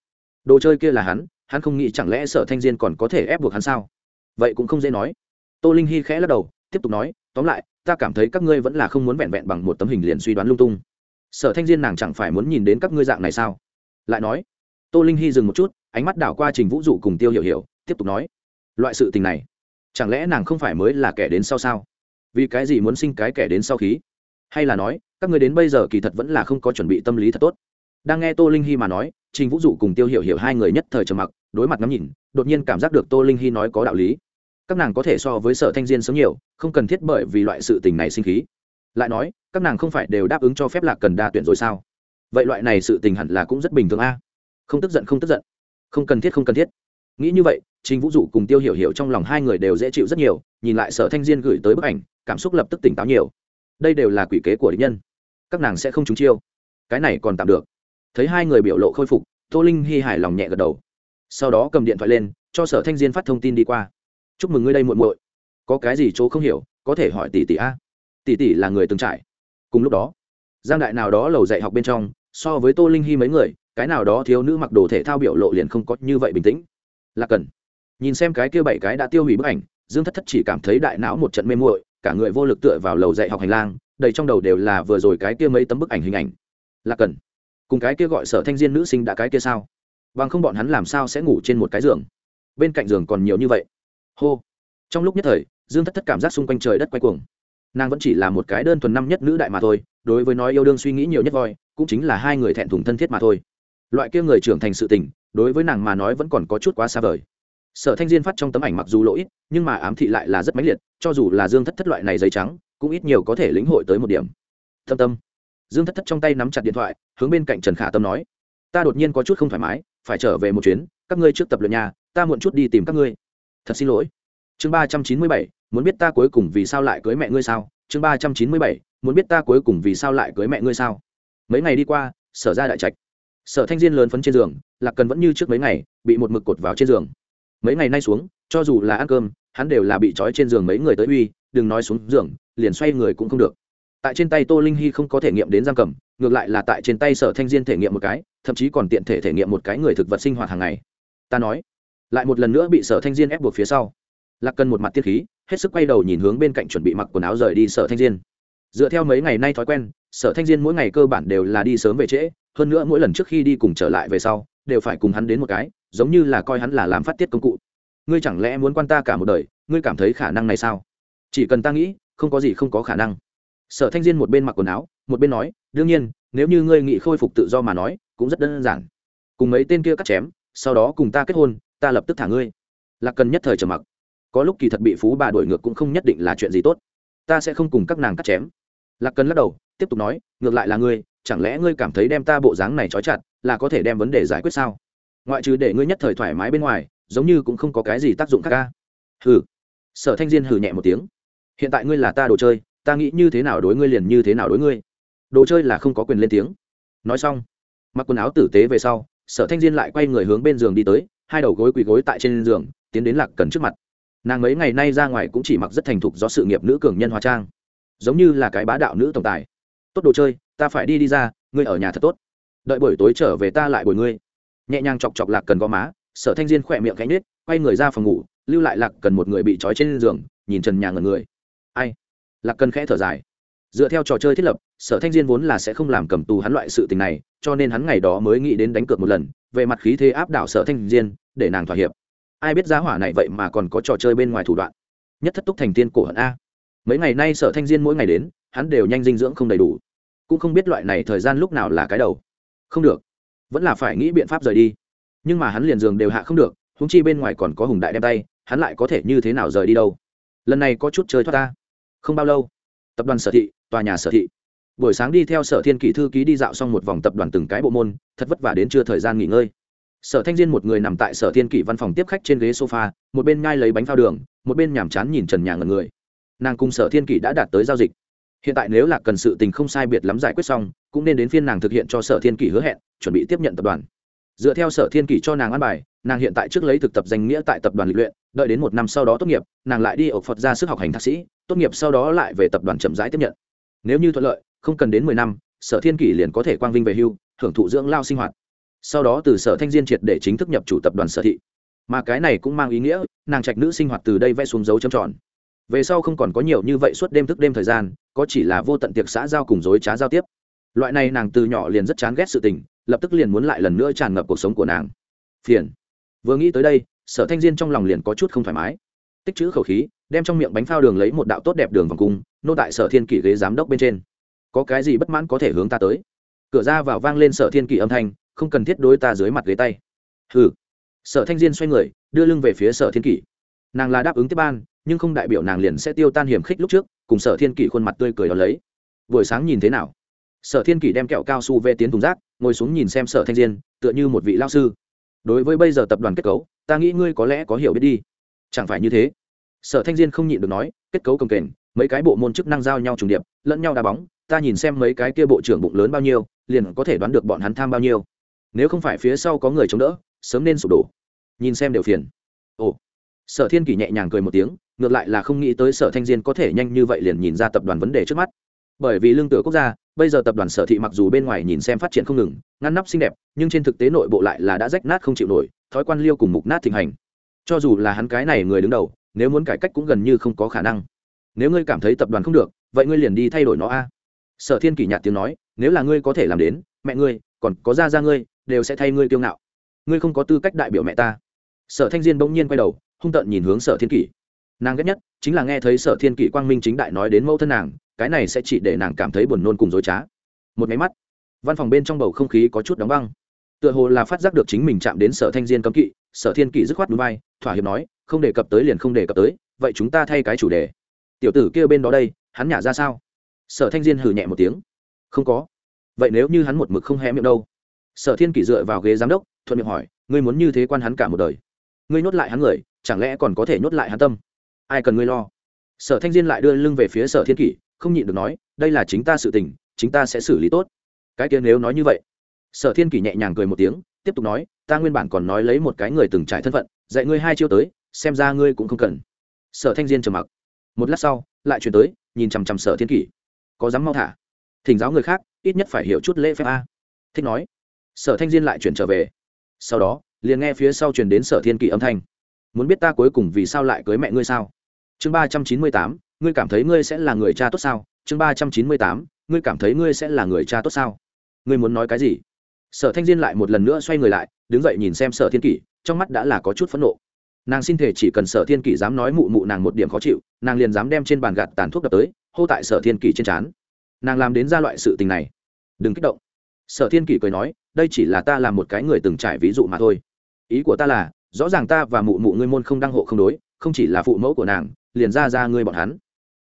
Đồ chơi kia là hắn hắn không nghĩ chẳng lẽ sở thanh diên còn có thể ép buộc hắn sao? Vậy cũng không dễ nói. Tô linh hy khẽ lắc đầu, tiếp tục nói, tóm lại, ta cảm thấy các ngươi vẫn là không muốn vẹn vẹn bằng một tấm hình liền suy đoán lung tung. Sở thanh diên nàng chẳng phải muốn nhìn đến các ngươi dạng này sao? Lại nói, tô linh hy dừng một chút, ánh mắt đảo qua trình vũ dụ cùng tiêu hiểu hiểu, tiếp tục nói, loại sự tình này, chẳng lẽ nàng không phải mới là kẻ đến sau sao? Vì cái gì muốn sinh cái kẻ đến sau khí? Hay là nói, các người đến bây giờ kỳ thật vẫn là không có chuẩn bị tâm lý thật tốt. Đang nghe tô linh hy mà nói, trình vũ dụ cùng tiêu hiểu hiểu hai người nhất thời trầm mặc đối mặt ngắm nhìn, đột nhiên cảm giác được tô linh hy nói có đạo lý. Các nàng có thể so với sở thanh diên sống nhiều, không cần thiết bởi vì loại sự tình này sinh khí. Lại nói, các nàng không phải đều đáp ứng cho phép lạc cần đa tuyển rồi sao? Vậy loại này sự tình hẳn là cũng rất bình thường a. Không tức giận, không tức giận. Không cần thiết, không cần thiết. Nghĩ như vậy chính vũ dụ cùng tiêu hiểu hiểu trong lòng hai người đều dễ chịu rất nhiều, nhìn lại sở thanh diên gửi tới bức ảnh, cảm xúc lập tức tỉnh táo nhiều. Đây đều là quỷ kế của địch nhân. Các nàng sẽ không trúng chiêu. Cái này còn tạm được. Thấy hai người biểu lộ khôi phục, tô linh hy hài lòng nhẹ gật đầu sau đó cầm điện thoại lên, cho sở thanh diên phát thông tin đi qua. Chúc mừng ngươi đây muộn muội. Có cái gì chỗ không hiểu, có thể hỏi tỷ tỷ a. Tỷ tỷ là người từng trải. Cùng lúc đó, giang đại nào đó lầu dạy học bên trong, so với tô linh hy mấy người, cái nào đó thiếu nữ mặc đồ thể thao biểu lộ liền không có như vậy bình tĩnh. Là cần nhìn xem cái kia bảy cái đã tiêu hủy bức ảnh, dương thất thất chỉ cảm thấy đại não một trận mê muội, cả người vô lực tựa vào lầu dạy học hành lang, đầy trong đầu đều là vừa rồi cái kia mấy tấm bức ảnh hình ảnh. Là cần cùng cái kia gọi sở thanh diên nữ sinh đã cái kia sao? Bằng không bọn hắn làm sao sẽ ngủ trên một cái giường? Bên cạnh giường còn nhiều như vậy. Hô. Trong lúc nhất thời, dương thất thất cảm giác xung quanh trời đất quay cuồng. Nàng vẫn chỉ là một cái đơn thuần năm nhất nữ đại mà thôi, đối với nói yêu đương suy nghĩ nhiều nhất voi, cũng chính là hai người thẹn thùng thân thiết mà thôi. Loại kia người trưởng thành sự tình, đối với nàng mà nói vẫn còn có chút quá xa vời. Sở thanh diên phát trong tấm ảnh mặc dù lỗi nhưng mà ám thị lại là rất mãnh liệt, cho dù là dương thất thất loại này giấy trắng, cũng ít nhiều có thể lĩnh hội tới một điểm. Thâm tâm. Dương thất thất trong tay nắm chặt điện thoại, hướng bên cạnh trần khả tâm nói, ta đột nhiên có chút không thoải mái phải trở về một chuyến, các ngươi trước tập luyện nhà ta muộn chút đi tìm các ngươi. Thật xin lỗi. Chương ba trăm chín mươi bảy, muốn biết ta cuối cùng vì sao lại cưới mẹ ngươi sao? Chương ba trăm chín mươi bảy, muốn biết ta cuối cùng vì sao lại cưới mẹ ngươi sao? Mấy ngày đi qua, sở ra đại trạch. Sở thanh diên lớn phấn trên giường, lạc cần vẫn như trước mấy ngày, bị một mực cột vào trên giường. Mấy ngày nay xuống, cho dù là ăn cơm, hắn đều là bị trói trên giường mấy người tới uy, đừng nói xuống giường, liền xoay người cũng không được. Tại trên tay tô linh hy không có thể nghiệm đến giam cầm, ngược lại là tại trên tay sở thanh diên thể nghiệm một cái thậm chí còn tiện thể thể nghiệm một cái người thực vật sinh hoạt hàng ngày. Ta nói, lại một lần nữa bị sở thanh diên ép buộc phía sau. Lạc cần một mặt tiết khí, hết sức quay đầu nhìn hướng bên cạnh chuẩn bị mặc quần áo rời đi sở thanh diên. Dựa theo mấy ngày nay thói quen, sở thanh diên mỗi ngày cơ bản đều là đi sớm về trễ, hơn nữa mỗi lần trước khi đi cùng trở lại về sau, đều phải cùng hắn đến một cái, giống như là coi hắn là làm phát tiết công cụ. Ngươi chẳng lẽ muốn quan ta cả một đời, ngươi cảm thấy khả năng này sao? Chỉ cần ta nghĩ, không có gì không có khả năng. Sở thanh diên một bên mặc quần áo, một bên nói, đương nhiên, nếu như ngươi nghĩ khôi phục tự do mà nói cũng rất đơn giản. Cùng mấy tên kia cắt chém, sau đó cùng ta kết hôn, ta lập tức thả ngươi. Là cần nhất thời trầm mặc. Có lúc kỳ thật bị phú bà đổi ngược cũng không nhất định là chuyện gì tốt. Ta sẽ không cùng các nàng cắt chém. Lạc cần lắc đầu, tiếp tục nói, ngược lại là ngươi, chẳng lẽ ngươi cảm thấy đem ta bộ dáng này trói chặt là có thể đem vấn đề giải quyết sao? Ngoại trừ để ngươi nhất thời thoải mái bên ngoài, giống như cũng không có cái gì tác dụng khác ca hừ. Sở thanh diên hừ nhẹ một tiếng. Hiện tại ngươi là ta đồ chơi, ta nghĩ như thế nào đối ngươi liền như thế nào đối ngươi. Đồ chơi là không có quyền lên tiếng. Nói xong mặc quần áo tử tế về sau, sở thanh diên lại quay người hướng bên giường đi tới, hai đầu gối quỳ gối tại trên giường, tiến đến lạc cần trước mặt. Nàng mấy ngày nay ra ngoài cũng chỉ mặc rất thành thục do sự nghiệp nữ cường nhân hóa trang. Giống như là cái bá đạo nữ tổng tài. Tốt đồ chơi, ta phải đi đi ra, ngươi ở nhà thật tốt. Đợi buổi tối trở về ta lại bồi ngươi. Nhẹ nhàng chọc chọc lạc cần gò má, sở thanh diên khỏe miệng cánh nết quay người ra phòng ngủ, lưu lại lạc cần một người bị trói trên giường, nhìn trần nhà ngần người. Ai? Lạc cần khẽ thở dài dựa theo trò chơi thiết lập, sở thanh diên vốn là sẽ không làm cầm tù hắn loại sự tình này, cho nên hắn ngày đó mới nghĩ đến đánh cược một lần, về mặt khí thế áp đảo sở thanh diên, để nàng thỏa hiệp. Ai biết giá hỏa này vậy mà còn có trò chơi bên ngoài thủ đoạn. Nhất thất túc thành tiên cổ hận a. Mấy ngày nay sở thanh diên mỗi ngày đến, hắn đều nhanh dinh dưỡng không đầy đủ. Cũng không biết loại này thời gian lúc nào là cái đầu. Không được. Vẫn là phải nghĩ biện pháp rời đi. Nhưng mà hắn liền giường đều hạ không được húng chi bên ngoài còn có hùng đại đem tay, hắn lại có thể như thế nào rời đi đâu? Lần này có chút chơi thoát ta. Không bao lâu, tập đoàn sở thị tòa nhà sở thị. Buổi sáng đi theo sở thiên kỷ thư ký đi dạo xong một vòng tập đoàn từng cái bộ môn, thật vất vả đến chưa thời gian nghỉ ngơi. Sở thanh diên một người nằm tại sở thiên kỷ văn phòng tiếp khách trên ghế sofa, một bên ngai lấy bánh phao đường, một bên nhàm chán nhìn trần nhà ngần người. Nàng cùng sở thiên kỷ đã đạt tới giao dịch. Hiện tại nếu là cần sự tình không sai biệt lắm giải quyết xong, cũng nên đến phiên nàng thực hiện cho sở thiên kỷ hứa hẹn, chuẩn bị tiếp nhận tập đoàn. Dựa theo sở thiên kỷ cho nàng ăn bài, nàng hiện tại trước lấy thực tập danh nghĩa tại tập đoàn lịch luyện, đợi đến một năm sau đó tốt nghiệp, nàng lại đi ở phật ra sức học hành thạc sĩ, tốt nghiệp sau đó lại về tập đoàn chậm rãi tiếp nhận nếu như thuận lợi, không cần đến mười năm, sở thiên kỷ liền có thể quang vinh về hưu hưởng thụ dưỡng lao sinh hoạt. Sau đó từ sở thanh diên triệt để chính thức nhập chủ tập đoàn sở thị. Mà cái này cũng mang ý nghĩa, nàng trạch nữ sinh hoạt từ đây vẽ xuống dấu châm tròn. Về sau không còn có nhiều như vậy suốt đêm thức đêm thời gian, có chỉ là vô tận tiệc xã giao cùng dối trá giao tiếp. Loại này nàng từ nhỏ liền rất chán ghét sự tình, lập tức liền muốn lại lần nữa tràn ngập cuộc sống của nàng. Phiền. Vừa nghĩ tới đây, sở thanh diên trong lòng liền có chút không thoải mái. Tích chữ khẩu khí đem trong miệng bánh phao đường lấy một đạo tốt đẹp đường vòng cung, nô tại sở thiên kỷ ghế giám đốc bên trên. Có cái gì bất mãn có thể hướng ta tới? Cửa ra vào vang lên sở thiên kỷ âm thanh, không cần thiết đối ta dưới mặt ghế tay. Hừ. Sở thanh diên xoay người, đưa lưng về phía sở thiên kỷ. Nàng là đáp ứng tiếp ban, nhưng không đại biểu nàng liền sẽ tiêu tan hiểm khích lúc trước, cùng sở thiên kỷ khuôn mặt tươi cười đó lấy. Buổi sáng nhìn thế nào? Sở thiên kỷ đem kẹo cao su về tiến thùng rác, ngồi xuống nhìn xem sở thanh diên, tựa như một vị lao sư. Đối với bây giờ tập đoàn kết cấu, ta nghĩ ngươi có lẽ có hiểu biết đi. Chẳng phải như thế sở thanh diên không nhịn được nói, kết cấu công kềnh, mấy cái bộ môn chức năng giao nhau trùng điệp, lẫn nhau đá bóng, ta nhìn xem mấy cái kia bộ trưởng bụng lớn bao nhiêu, liền có thể đoán được bọn hắn tham bao nhiêu. Nếu không phải phía sau có người chống đỡ, sớm nên sụp đổ. Nhìn xem đều phiền. Ồ. Sở thiên kỷ nhẹ nhàng cười một tiếng, ngược lại là không nghĩ tới sở thanh diên có thể nhanh như vậy liền nhìn ra tập đoàn vấn đề trước mắt. Bởi vì lương tựa quốc gia, bây giờ tập đoàn sở thị mặc dù bên ngoài nhìn xem phát triển không ngừng, ngăn nắp xinh đẹp, nhưng trên thực tế nội bộ lại là đã rách nát không chịu nổi, thói quan liêu cùng mục nát thịnh hành. Cho dù là hắn cái này người đứng đầu nếu muốn cải cách cũng gần như không có khả năng. Nếu ngươi cảm thấy tập đoàn không được, vậy ngươi liền đi thay đổi nó a. Sở thiên kỷ nhạt tiếng nói, nếu là ngươi có thể làm đến, mẹ ngươi, còn có ra ra ngươi, đều sẽ thay ngươi kiêu ngạo. Ngươi không có tư cách đại biểu mẹ ta. Sở thanh diên bỗng nhiên quay đầu, hung tợn nhìn hướng sở thiên kỷ. Nàng ghét nhất chính là nghe thấy sở thiên kỷ quang minh chính đại nói đến mẫu thân nàng, cái này sẽ chỉ để nàng cảm thấy buồn nôn cùng dối trá. Một máy mắt, văn phòng bên trong bầu không khí có chút đóng băng. Tựa hồ là phát giác được chính mình chạm đến sở thanh diên cấm kỵ, sở thiên kỷ dứt khoát núi bay thỏa hiệp nói không đề cập tới liền không đề cập tới, vậy chúng ta thay cái chủ đề. Tiểu tử kia bên đó đây, hắn nhả ra sao? Sở thanh diên hừ nhẹ một tiếng. Không có. Vậy nếu như hắn một mực không hé miệng đâu? Sở thiên kỷ dựa vào ghế giám đốc, thuận miệng hỏi, ngươi muốn như thế quan hắn cả một đời. Ngươi nhốt lại hắn người, chẳng lẽ còn có thể nhốt lại hắn tâm? Ai cần ngươi lo? Sở thanh diên lại đưa lưng về phía sở thiên kỷ, không nhịn được nói, đây là chính ta sự tình, chính ta sẽ xử lý tốt. Cái kia nếu nói như vậy. Sở thiên kỷ nhẹ nhàng cười một tiếng, tiếp tục nói, ta nguyên bản còn nói lấy một cái người từng trải thân phận, dạy ngươi hai chiêu tới xem ra ngươi cũng không cần. Sở thanh diên trầm mặc. Một lát sau, lại chuyển tới, nhìn chằm chằm sở thiên kỷ. Có dám mau thả? Thỉnh giáo người khác, ít nhất phải hiểu chút lễ phép a. Thích nói. Sở thanh diên lại chuyển trở về. Sau đó, liền nghe phía sau chuyển đến sở thiên kỷ âm thanh. Muốn biết ta cuối cùng vì sao lại cưới mẹ ngươi sao? Chương ba trăm chín mươi tám, ngươi cảm thấy ngươi sẽ là người cha tốt sao? Chương ba trăm chín mươi tám, ngươi cảm thấy ngươi sẽ là người cha tốt sao? Ngươi muốn nói cái gì? Sở thanh diên lại một lần nữa xoay người lại, đứng dậy nhìn xem sở thiên kỷ, trong mắt đã là có chút phẫn nộ nàng xin thể chỉ cần sở thiên kỷ dám nói mụ mụ nàng một điểm khó chịu, nàng liền dám đem trên bàn gạt tàn thuốc đập tới, hô tại sở thiên kỷ trên trán. Nàng làm đến ra loại sự tình này. Đừng kích động. Sở thiên kỷ cười nói, đây chỉ là ta làm một cái người từng trải ví dụ mà thôi. Ý của ta là, rõ ràng ta và mụ mụ ngươi môn không đăng hộ không đối, không chỉ là phụ mẫu của nàng, liền ra ra ngươi bọn hắn.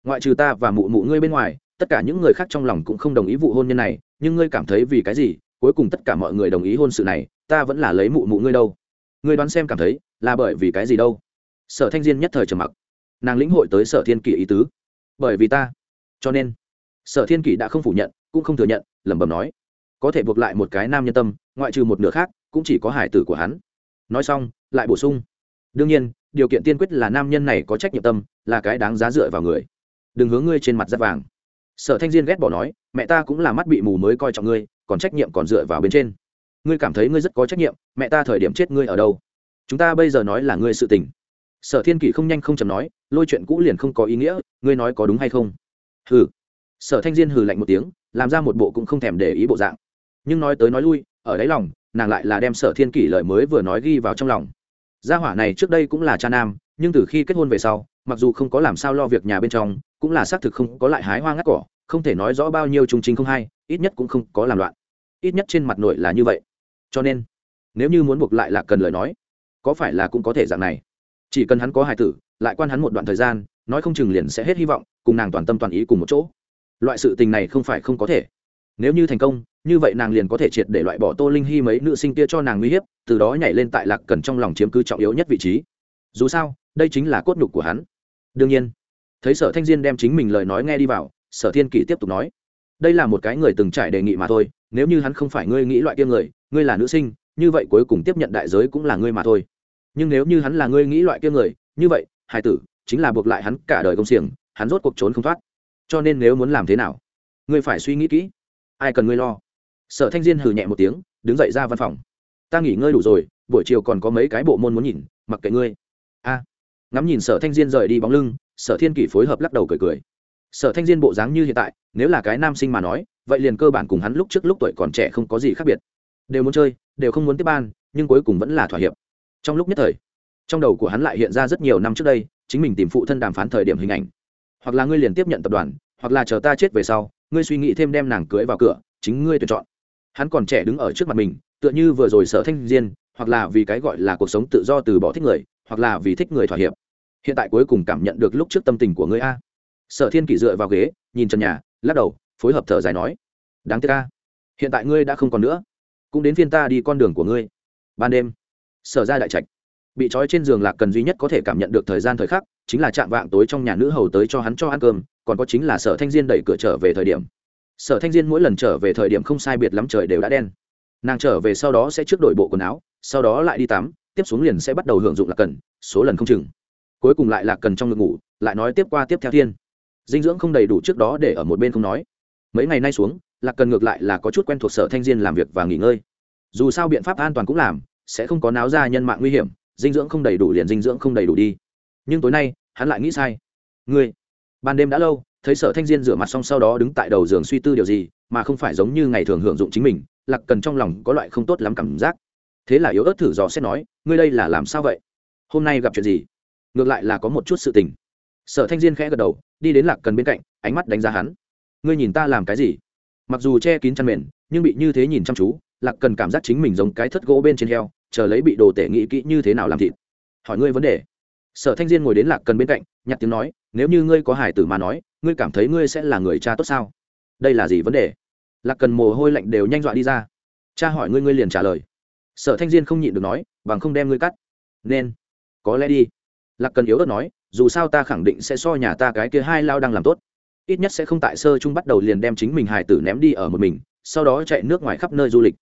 Ngoại trừ ta và mụ mụ ngươi bên ngoài, tất cả những người khác trong lòng cũng không đồng ý vụ hôn nhân này, nhưng ngươi cảm thấy vì cái gì, cuối cùng tất cả mọi người đồng ý hôn sự này, ta vẫn là lấy mụ mụ ngươi đâu ngươi đoán xem cảm thấy là bởi vì cái gì đâu? Sở thanh diên nhất thời trầm mặc. Nàng lĩnh hội tới sở thiên kỷ ý tứ. Bởi vì ta. Cho nên, sở thiên kỷ đã không phủ nhận, cũng không thừa nhận, lẩm bẩm nói, có thể buộc lại một cái nam nhân tâm, ngoại trừ một nửa khác, cũng chỉ có hải tử của hắn. Nói xong, lại bổ sung. Đương nhiên, điều kiện tiên quyết là nam nhân này có trách nhiệm tâm, là cái đáng giá dựa vào người. Đừng hướng ngươi trên mặt giáp vàng. Sở thanh diên ghét bỏ nói, mẹ ta cũng là mắt bị mù mới coi trọng ngươi, còn trách nhiệm còn dựa vào bên trên ngươi cảm thấy ngươi rất có trách nhiệm, mẹ ta thời điểm chết ngươi ở đâu? Chúng ta bây giờ nói là ngươi sự tình. Sở thiên kỷ không nhanh không chầm nói, lôi chuyện cũ liền không có ý nghĩa, ngươi nói có đúng hay không? Hừ. Sở thanh diên hừ lạnh một tiếng, làm ra một bộ cũng không thèm để ý bộ dạng. Nhưng nói tới nói lui, ở đáy lòng, nàng lại là đem sở thiên kỷ lời mới vừa nói ghi vào trong lòng. Gia hỏa này trước đây cũng là cha nam, nhưng từ khi kết hôn về sau, mặc dù không có làm sao lo việc nhà bên trong, cũng là xác thực không có lại hái hoa ngắt cỏ, không thể nói rõ bao nhiêu trung trình không hay, ít nhất cũng không có làm loạn. Ít nhất trên mặt nội là như vậy cho nên, nếu như muốn buộc lại lạc cần lời nói, có phải là cũng có thể dạng này? Chỉ cần hắn có hài tử, lại quan hắn một đoạn thời gian, nói không chừng liền sẽ hết hy vọng, cùng nàng toàn tâm toàn ý cùng một chỗ. Loại sự tình này không phải không có thể. Nếu như thành công, như vậy nàng liền có thể triệt để loại bỏ tô linh hy mấy nữ sinh kia cho nàng uy hiếp, từ đó nhảy lên tại lạc cần trong lòng chiếm cứ trọng yếu nhất vị trí. Dù sao, đây chính là cốt nhục của hắn. Đương nhiên, thấy sở thanh diên đem chính mình lời nói nghe đi vào, sở thiên kỷ tiếp tục nói, đây là một cái người từng trải đề nghị mà thôi, nếu như hắn không phải ngươi nghĩ loại kia người ngươi là nữ sinh, như vậy cuối cùng tiếp nhận đại giới cũng là ngươi mà thôi. Nhưng nếu như hắn là ngươi nghĩ loại kia người, như vậy hải tử, chính là buộc lại hắn cả đời công xiềng, hắn rốt cuộc trốn không thoát. Cho nên nếu muốn làm thế nào? Ngươi phải suy nghĩ kỹ. Ai cần ngươi lo? Sở thanh diên hừ nhẹ một tiếng, đứng dậy ra văn phòng. Ta nghỉ ngơi đủ rồi, buổi chiều còn có mấy cái bộ môn muốn nhìn, mặc kệ ngươi. A. Ngắm nhìn sở thanh diên rời đi bóng lưng, sở thiên kỷ phối hợp lắc đầu cười cười. Sở thanh diên bộ dáng như hiện tại, nếu là cái nam sinh mà nói, vậy liền cơ bản cùng hắn lúc trước lúc tuổi còn trẻ không có gì khác biệt đều muốn chơi, đều không muốn tiếp ban, nhưng cuối cùng vẫn là thỏa hiệp. Trong lúc nhất thời, trong đầu của hắn lại hiện ra rất nhiều năm trước đây, chính mình tìm phụ thân đàm phán thời điểm hình ảnh. Hoặc là ngươi liền tiếp nhận tập đoàn, hoặc là chờ ta chết về sau, ngươi suy nghĩ thêm đem nàng cưới vào cửa, chính ngươi tuyển chọn. Hắn còn trẻ đứng ở trước mặt mình, tựa như vừa rồi sở thanh diên, hoặc là vì cái gọi là cuộc sống tự do từ bỏ thích người, hoặc là vì thích người thỏa hiệp. Hiện tại cuối cùng cảm nhận được lúc trước tâm tình của ngươi a. Sở thiên kỷ dựa vào ghế, nhìn trần nhà, lắc đầu, phối hợp thở dài nói, đáng tiếc a. Hiện tại ngươi đã không còn nữa cũng đến phiên ta đi con đường của ngươi. Ban đêm, sở ra đại trạch. Bị trói trên giường lạc cần duy nhất có thể cảm nhận được thời gian thời khắc, chính là chạm vạng tối trong nhà nữ hầu tới cho hắn cho ăn cơm, còn có chính là sở thanh diên đẩy cửa trở về thời điểm. Sở thanh diên mỗi lần trở về thời điểm không sai biệt lắm trời đều đã đen. Nàng trở về sau đó sẽ trước đổi bộ quần áo, sau đó lại đi tắm, tiếp xuống liền sẽ bắt đầu hưởng dụng lạc cần, số lần không chừng. Cuối cùng lại lạc cần trong ngực ngủ, lại nói tiếp qua tiếp theo thiên. Dinh dưỡng không đầy đủ trước đó để ở một bên không nói. Mấy ngày nay xuống lạc cần ngược lại là có chút quen thuộc sở thanh diên làm việc và nghỉ ngơi. Dù sao biện pháp an toàn cũng làm, sẽ không có náo ra nhân mạng nguy hiểm, dinh dưỡng không đầy đủ liền dinh dưỡng không đầy đủ đi. Nhưng tối nay, hắn lại nghĩ sai. Ngươi, ban đêm đã lâu, thấy sở thanh diên rửa mặt xong sau đó đứng tại đầu giường suy tư điều gì, mà không phải giống như ngày thường hưởng dụng chính mình, lạc cần trong lòng có loại không tốt lắm cảm giác. Thế là yếu ớt thử dò xét nói, ngươi đây là làm sao vậy? Hôm nay gặp chuyện gì? Ngược lại là có một chút sự tình. Sở thanh diên khẽ gật đầu, đi đến lạc cần bên cạnh, ánh mắt đánh giá hắn. Ngươi nhìn ta làm cái gì? Mặc dù che kín chăn mền, nhưng bị như thế nhìn chăm chú, lạc cần cảm giác chính mình giống cái thất gỗ bên trên heo, chờ lấy bị đồ tể nghĩ kỹ như thế nào làm thịt. Hỏi ngươi vấn đề. Sở thanh diên ngồi đến lạc cần bên cạnh, nhặt tiếng nói, nếu như ngươi có hải tử mà nói, ngươi cảm thấy ngươi sẽ là người cha tốt sao? Đây là gì vấn đề? Lạc cần mồ hôi lạnh đều nhanh dọa đi ra. Cha hỏi ngươi ngươi liền trả lời. Sở thanh diên không nhịn được nói, bằng không đem ngươi cắt. Nên. Có lẽ đi. Lạc cần yếu ớt nói, dù sao ta khẳng định sẽ so nhà ta cái kia hai lao đang làm tốt ít nhất sẽ không tại sơ chung bắt đầu liền đem chính mình hải tử ném đi ở một mình, sau đó chạy nước ngoài khắp nơi du lịch.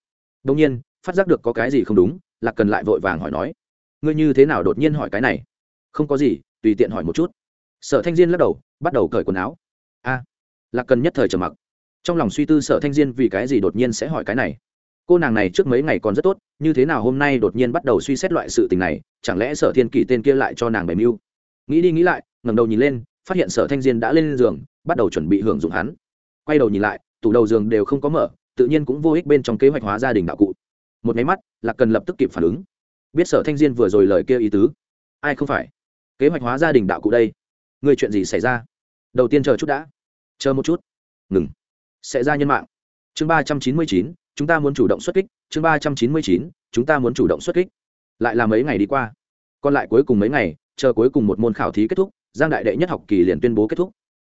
Đông nhiên, phát giác được có cái gì không đúng, lạc cần lại vội vàng hỏi nói, ngươi như thế nào đột nhiên hỏi cái này? Không có gì, tùy tiện hỏi một chút. Sở thanh diên lắc đầu, bắt đầu cởi quần áo. A. Lạc cần nhất thời trầm mặc. Trong lòng suy tư sở thanh diên vì cái gì đột nhiên sẽ hỏi cái này. Cô nàng này trước mấy ngày còn rất tốt, như thế nào hôm nay đột nhiên bắt đầu suy xét loại sự tình này, chẳng lẽ sở thiên kỷ tên kia lại cho nàng bày mưu? Nghĩ đi nghĩ lại, ngẩng đầu nhìn lên phát hiện sở thanh diên đã lên giường, bắt đầu chuẩn bị hưởng dụng hắn. Quay đầu nhìn lại, tủ đầu giường đều không có mở, tự nhiên cũng vô ích bên trong kế hoạch hóa gia đình đạo cụ. Một máy mắt là cần lập tức kịp phản ứng. Biết sở thanh diên vừa rồi lời kêu ý tứ. Ai không phải? Kế hoạch hóa gia đình đạo cụ đây. Người chuyện gì xảy ra? Đầu tiên chờ chút đã. Chờ một chút. Ngừng. Sẽ ra nhân mạng. Chương ba trăm chín mươi chín, chúng ta muốn chủ động xuất kích. Chương ba trăm chín mươi chín, chúng ta muốn chủ động xuất kích. Lại là mấy ngày đi qua. Còn lại cuối cùng mấy ngày, chờ cuối cùng một môn khảo thí kết thúc giang đại đệ nhất học kỳ liền tuyên bố kết thúc.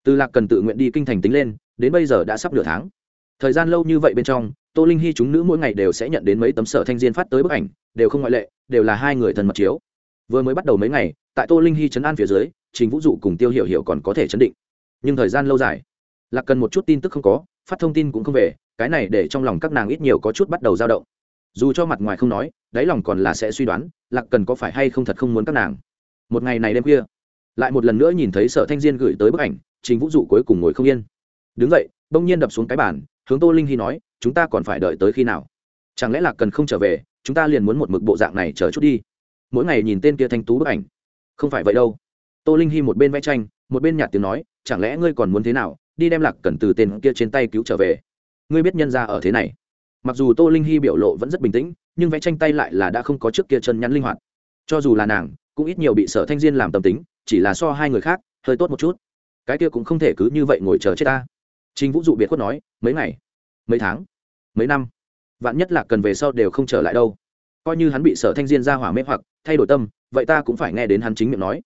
Từ lạc cần tự nguyện đi kinh thành tính lên, đến bây giờ đã sắp nửa tháng. Thời gian lâu như vậy bên trong, tô linh hy chúng nữ mỗi ngày đều sẽ nhận đến mấy tấm sở thanh diên phát tới bức ảnh, đều không ngoại lệ, đều là hai người thần mật chiếu. Vừa mới bắt đầu mấy ngày, tại tô linh hy chấn an phía dưới, trình vũ dụ cùng tiêu hiểu hiểu còn có thể chấn định. Nhưng thời gian lâu dài, lạc cần một chút tin tức không có, phát thông tin cũng không về, cái này để trong lòng các nàng ít nhiều có chút bắt đầu dao động. Dù cho mặt ngoài không nói, đáy lòng còn là sẽ suy đoán, lạc cần có phải hay không thật không muốn các nàng. Một ngày này đêm khuya lại một lần nữa nhìn thấy sở thanh diên gửi tới bức ảnh, trình vũ dụ cuối cùng ngồi không yên. Đứng dậy, bỗng nhiên đập xuống cái bàn, hướng tô linh hy nói, chúng ta còn phải đợi tới khi nào? Chẳng lẽ lạc cần không trở về, chúng ta liền muốn một mực bộ dạng này chờ chút đi. Mỗi ngày nhìn tên kia thanh tú bức ảnh. Không phải vậy đâu. Tô linh hy một bên vẽ tranh, một bên nhạt tiếng nói, chẳng lẽ ngươi còn muốn thế nào, đi đem lạc cần từ tên kia trên tay cứu trở về? Ngươi biết nhân ra ở thế này. Mặc dù tô linh hy biểu lộ vẫn rất bình tĩnh, nhưng vẽ tranh tay lại là đã không có trước kia chân nhắn linh hoạt. Cho dù là nàng, cũng ít nhiều bị sở thanh diên làm tâm tính chỉ là so hai người khác, hơi tốt một chút. Cái kia cũng không thể cứ như vậy ngồi chờ chết ta. Trình vũ dụ biệt khuất nói, mấy ngày, mấy tháng, mấy năm? Vạn nhất là cần về sau đều không trở lại đâu. Coi như hắn bị sở thanh diên ra hỏa mê hoặc, thay đổi tâm, vậy ta cũng phải nghe đến hắn chính miệng nói.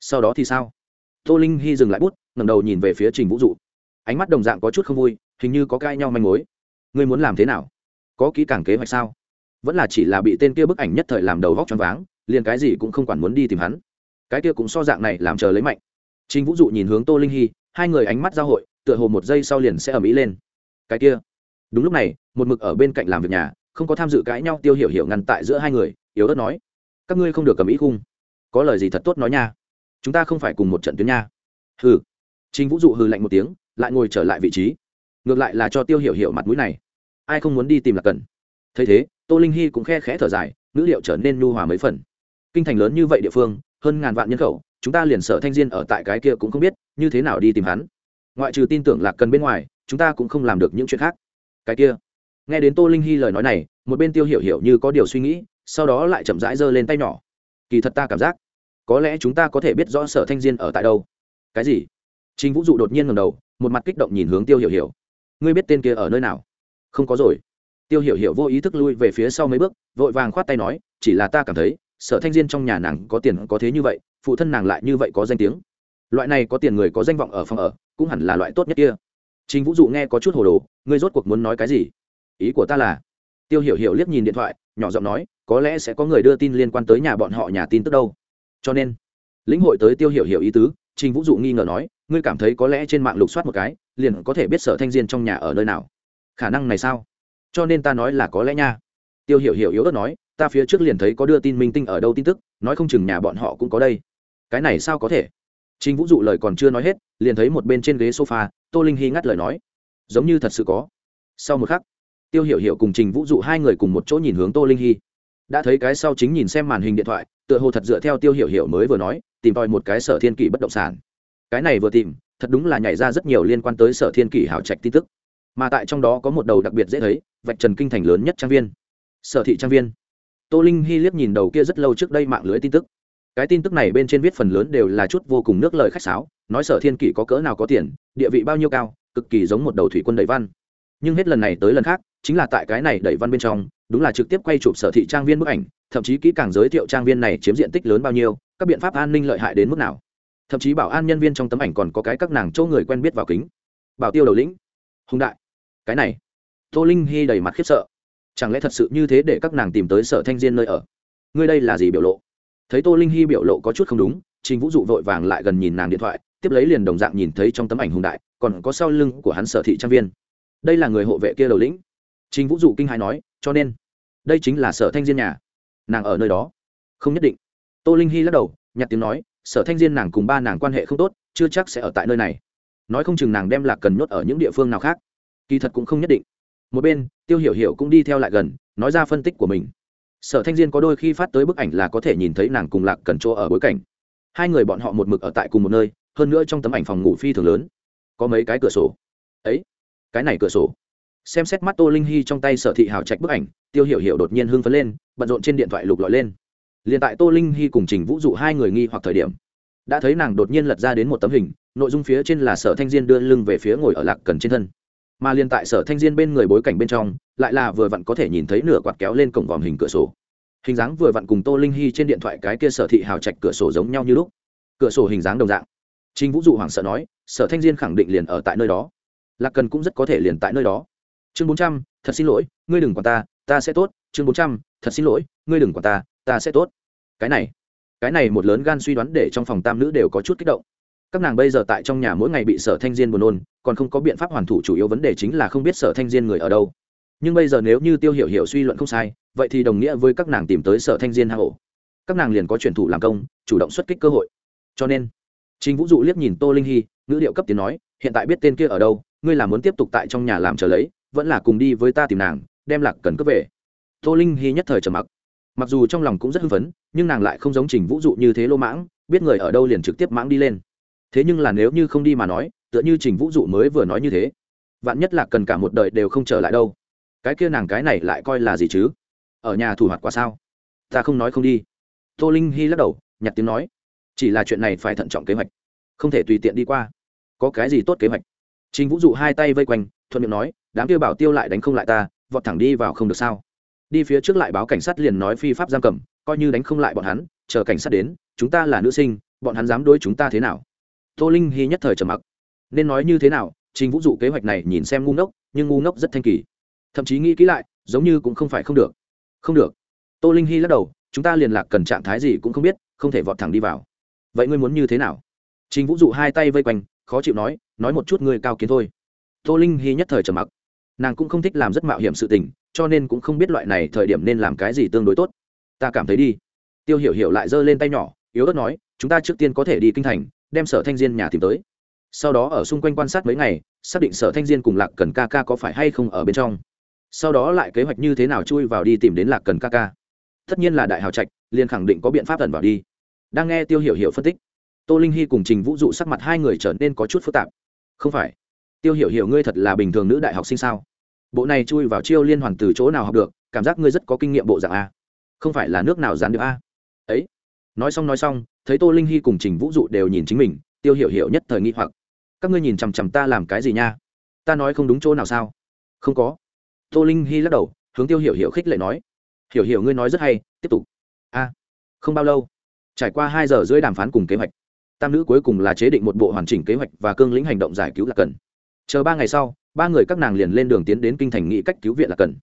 Sau đó thì sao? Tô linh hy dừng lại bút, ngẩng đầu nhìn về phía trình vũ dụ. Ánh mắt đồng dạng có chút không vui, hình như có cãi nhau manh mối. Ngươi muốn làm thế nào? Có kỹ càng kế hoạch sao? Vẫn là chỉ là bị tên kia bức ảnh nhất thời làm đầu vóc choáng váng, liền cái gì cũng không quản muốn đi tìm hắn cái kia cũng so dạng này làm chờ lấy mạnh. Trình vũ dụ nhìn hướng tô linh hy, hai người ánh mắt giao hội, tựa hồ một giây sau liền sẽ ầm ĩ lên. Cái kia. Đúng lúc này, một mực ở bên cạnh làm việc nhà, không có tham dự cãi nhau tiêu hiểu hiểu ngăn tại giữa hai người, yếu ớt nói, các ngươi không được cầm ý khung. Có lời gì thật tốt nói nha. Chúng ta không phải cùng một trận tuyến nha. Hừ. Trình vũ dụ hừ lạnh một tiếng, lại ngồi trở lại vị trí. Ngược lại là cho tiêu hiểu hiểu mặt mũi này. Ai không muốn đi tìm là cần. Thấy thế, tô linh hy cũng khe khẽ thở dài, ngữ liệu trở nên nhu hòa mấy phần. Kinh thành lớn như vậy địa phương hơn ngàn vạn nhân khẩu, chúng ta liền sở thanh diên ở tại cái kia cũng không biết, như thế nào đi tìm hắn. Ngoại trừ tin tưởng lạc cần bên ngoài, chúng ta cũng không làm được những chuyện khác. Cái kia. Nghe đến tô linh hy lời nói này, một bên tiêu hiểu hiểu như có điều suy nghĩ, sau đó lại chậm rãi giơ lên tay nhỏ. Kỳ thật ta cảm giác, có lẽ chúng ta có thể biết rõ sở thanh diên ở tại đâu. Cái gì? Trình vũ dụ đột nhiên ngầm đầu, một mặt kích động nhìn hướng tiêu hiểu hiểu. Ngươi biết tên kia ở nơi nào? Không có rồi. Tiêu hiểu hiểu vô ý thức lui về phía sau mấy bước, vội vàng khoát tay nói, chỉ là ta cảm thấy sở thanh diên trong nhà nàng có tiền có thế như vậy, phụ thân nàng lại như vậy có danh tiếng. Loại này có tiền người có danh vọng ở phòng ở, cũng hẳn là loại tốt nhất kia. Trình vũ dụ nghe có chút hồ đồ, ngươi rốt cuộc muốn nói cái gì? Ý của ta là, tiêu hiểu hiểu liếc nhìn điện thoại, nhỏ giọng nói, có lẽ sẽ có người đưa tin liên quan tới nhà bọn họ nhà tin tức đâu. Cho nên, lĩnh hội tới tiêu hiểu hiểu ý tứ, trình vũ dụ nghi ngờ nói, ngươi cảm thấy có lẽ trên mạng lục soát một cái, liền có thể biết sở thanh diên trong nhà ở nơi nào. Khả năng này sao? Cho nên ta nói là có lẽ nha. Tiêu hiểu hiểu yếu ớt nói ta phía trước liền thấy có đưa tin minh tinh ở đâu tin tức, nói không chừng nhà bọn họ cũng có đây. Cái này sao có thể? Trình vũ dụ lời còn chưa nói hết, liền thấy một bên trên ghế sofa, tô linh hy ngắt lời nói. Giống như thật sự có. Sau một khắc, tiêu hiểu hiểu cùng trình vũ dụ hai người cùng một chỗ nhìn hướng tô linh hy. Đã thấy cái sau chính nhìn xem màn hình điện thoại, tựa hồ thật dựa theo tiêu hiểu hiểu mới vừa nói, tìm tòi một cái sở thiên kỷ bất động sản. Cái này vừa tìm, thật đúng là nhảy ra rất nhiều liên quan tới sở thiên kỷ hào trạch tin tức. Mà tại trong đó có một đầu đặc biệt dễ thấy, vạch trần kinh thành lớn nhất trang viên. Sở thị trang viên tô linh hy liếc nhìn đầu kia rất lâu trước đây mạng lưới tin tức. Cái tin tức này bên trên viết phần lớn đều là chút vô cùng nước lời khách sáo, nói sở thiên kỷ có cỡ nào có tiền, địa vị bao nhiêu cao, cực kỳ giống một đầu thủy quân đầy văn. Nhưng hết lần này tới lần khác, chính là tại cái này đẩy văn bên trong, đúng là trực tiếp quay chụp sở thị trang viên bức ảnh, thậm chí kỹ càng giới thiệu trang viên này chiếm diện tích lớn bao nhiêu, các biện pháp an ninh lợi hại đến mức nào. Thậm chí bảo an nhân viên trong tấm ảnh còn có cái các nàng chỗ người quen biết vào kính. Bảo tiêu đầu lĩnh, hùng đại, cái này. Tô linh hy đầy mặt khiếp sợ chẳng lẽ thật sự như thế để các nàng tìm tới sở thanh diên nơi ở? Ngươi đây là gì biểu lộ? Thấy tô linh hy biểu lộ có chút không đúng, trình vũ dụ vội vàng lại gần nhìn nàng điện thoại, tiếp lấy liền đồng dạng nhìn thấy trong tấm ảnh hùng đại, còn có sau lưng của hắn sở thị trang viên. Đây là người hộ vệ kia đầu lĩnh. Trình vũ dụ kinh hãi nói, cho nên, đây chính là sở thanh diên nhà. Nàng ở nơi đó. Không nhất định. Tô linh hy lắc đầu, nhặt tiếng nói, sở thanh diên nàng cùng ba nàng quan hệ không tốt, chưa chắc sẽ ở tại nơi này. Nói không chừng nàng đem lạc cần nhốt ở những địa phương nào khác. Kỳ thật cũng không nhất định một bên, tiêu hiểu hiểu cũng đi theo lại gần, nói ra phân tích của mình. Sở thanh diên có đôi khi phát tới bức ảnh là có thể nhìn thấy nàng cùng lạc cần chỗ ở bối cảnh. Hai người bọn họ một mực ở tại cùng một nơi, hơn nữa trong tấm ảnh phòng ngủ phi thường lớn. Có mấy cái cửa sổ. Ấy, cái này cửa sổ. Xem xét mắt tô linh hy trong tay sở thị hào trạch bức ảnh, tiêu hiểu hiểu đột nhiên hưng phấn lên, bận rộn trên điện thoại lục lọi lên. Liền tại tô linh hy cùng trình vũ dụ hai người nghi hoặc thời điểm, đã thấy nàng đột nhiên lật ra đến một tấm hình, nội dung phía trên là sở thanh diên đưa lưng về phía ngồi ở lạc cần trên thân mà liền tại sở thanh diên bên người bối cảnh bên trong, lại là vừa vặn có thể nhìn thấy nửa quạt kéo lên cổng vòm hình cửa sổ. Hình dáng vừa vặn cùng tô linh hy trên điện thoại cái kia sở thị hào trạch cửa sổ giống nhau như lúc. Cửa sổ hình dáng đồng dạng. Trinh vũ dụ hoảng sợ nói, sở thanh diên khẳng định liền ở tại nơi đó. Lạc cần cũng rất có thể liền tại nơi đó. Chương bốn trăm, thật xin lỗi, ngươi đừng quản ta ta sẽ tốt. Chương bốn trăm, thật xin lỗi, ngươi đừng quản ta ta sẽ tốt. Cái này cái này một lớn gan suy đoán để trong phòng tam nữ đều có chút kích động các nàng bây giờ tại trong nhà mỗi ngày bị sở thanh diên buồn nôn, còn không có biện pháp hoàn thủ chủ yếu vấn đề chính là không biết sở thanh diên người ở đâu. Nhưng bây giờ nếu như tiêu hiểu hiểu suy luận không sai, vậy thì đồng nghĩa với các nàng tìm tới sở thanh diên hạ hổ các nàng liền có chuyển thủ làm công, chủ động xuất kích cơ hội. Cho nên chính vũ dụ liếc nhìn tô linh hy, ngữ liệu cấp tiến nói, hiện tại biết tên kia ở đâu, ngươi là muốn tiếp tục tại trong nhà làm chờ lấy, vẫn là cùng đi với ta tìm nàng, đem lạc cần cướp về. Tô linh hy nhất thời trầm mặc. Mặc dù trong lòng cũng rất hưng phấn, nhưng nàng lại không giống trình vũ dụ như thế lô mãng, biết người ở đâu liền trực tiếp mãng đi lên thế nhưng là nếu như không đi mà nói, tựa như trình vũ dụ mới vừa nói như thế, vạn nhất là cần cả một đời đều không trở lại đâu. Cái kia nàng cái này lại coi là gì chứ? Ở nhà thủ hoạt qua sao? Ta không nói không đi. Tô linh hy lắc đầu, nhặt tiếng nói. Chỉ là chuyện này phải thận trọng kế hoạch, không thể tùy tiện đi qua. Có cái gì tốt kế hoạch? Trình vũ dụ hai tay vây quanh, thuận miệng nói, đám kia bảo tiêu lại đánh không lại ta, vọt thẳng đi vào không được sao? Đi phía trước lại báo cảnh sát liền nói phi pháp giam cầm, coi như đánh không lại bọn hắn, chờ cảnh sát đến, chúng ta là nữ sinh, bọn hắn dám đối chúng ta thế nào? Tô linh hy nhất thời trầm mặc. Nên nói như thế nào, trình vũ dụ kế hoạch này nhìn xem ngu ngốc, nhưng ngu ngốc rất thanh kỳ. Thậm chí nghĩ kỹ lại, giống như cũng không phải không được. Không được. Tô linh hy lắc đầu, chúng ta liên lạc cần trạng thái gì cũng không biết, không thể vọt thẳng đi vào. Vậy ngươi muốn như thế nào? Trình vũ dụ hai tay vây quanh, khó chịu nói nói một chút ngươi cao kiến thôi. Tô linh hy nhất thời trầm mặc. Nàng cũng không thích làm rất mạo hiểm sự tình, cho nên cũng không biết loại này thời điểm nên làm cái gì tương đối tốt. Ta cảm thấy đi. Tiêu hiểu hiểu lại giơ lên tay nhỏ, yếu ớt nói, chúng ta trước tiên có thể đi kinh thành đem sở thanh diên nhà tìm tới. Sau đó ở xung quanh quan sát mấy ngày, xác định sở thanh diên cùng lạc cần ca ca có phải hay không ở bên trong. Sau đó lại kế hoạch như thế nào chui vào đi tìm đến lạc cần ca ca. Tất nhiên là đại hào trạch, liền khẳng định có biện pháp tần vào đi. Đang nghe tiêu hiểu hiểu phân tích, tô linh hy cùng trình vũ dụ sắc mặt hai người trở nên có chút phức tạp. Không phải. Tiêu hiểu hiểu ngươi thật là bình thường nữ đại học sinh sao? Bộ này chui vào chiêu liên hoàn từ chỗ nào học được, cảm giác ngươi rất có kinh nghiệm bộ dạng a. Không phải là nước nào dán được a. Ấy nói xong nói xong, thấy tô linh hy cùng trình vũ dụ đều nhìn chính mình, tiêu hiểu hiểu nhất thời nghi hoặc. Các ngươi nhìn chằm chằm ta làm cái gì nha? Ta nói không đúng chỗ nào sao? Không có. Tô linh hy lắc đầu, hướng tiêu hiểu hiểu khích lệ nói. Hiểu hiểu ngươi nói rất hay, tiếp tục. A, không bao lâu, trải qua hai giờ rưỡi đàm phán cùng kế hoạch, tam nữ cuối cùng là chế định một bộ hoàn chỉnh kế hoạch và cương lĩnh hành động giải cứu là cần. Chờ ba ngày sau, ba người các nàng liền lên đường tiến đến kinh thành nghị cách cứu viện là cần.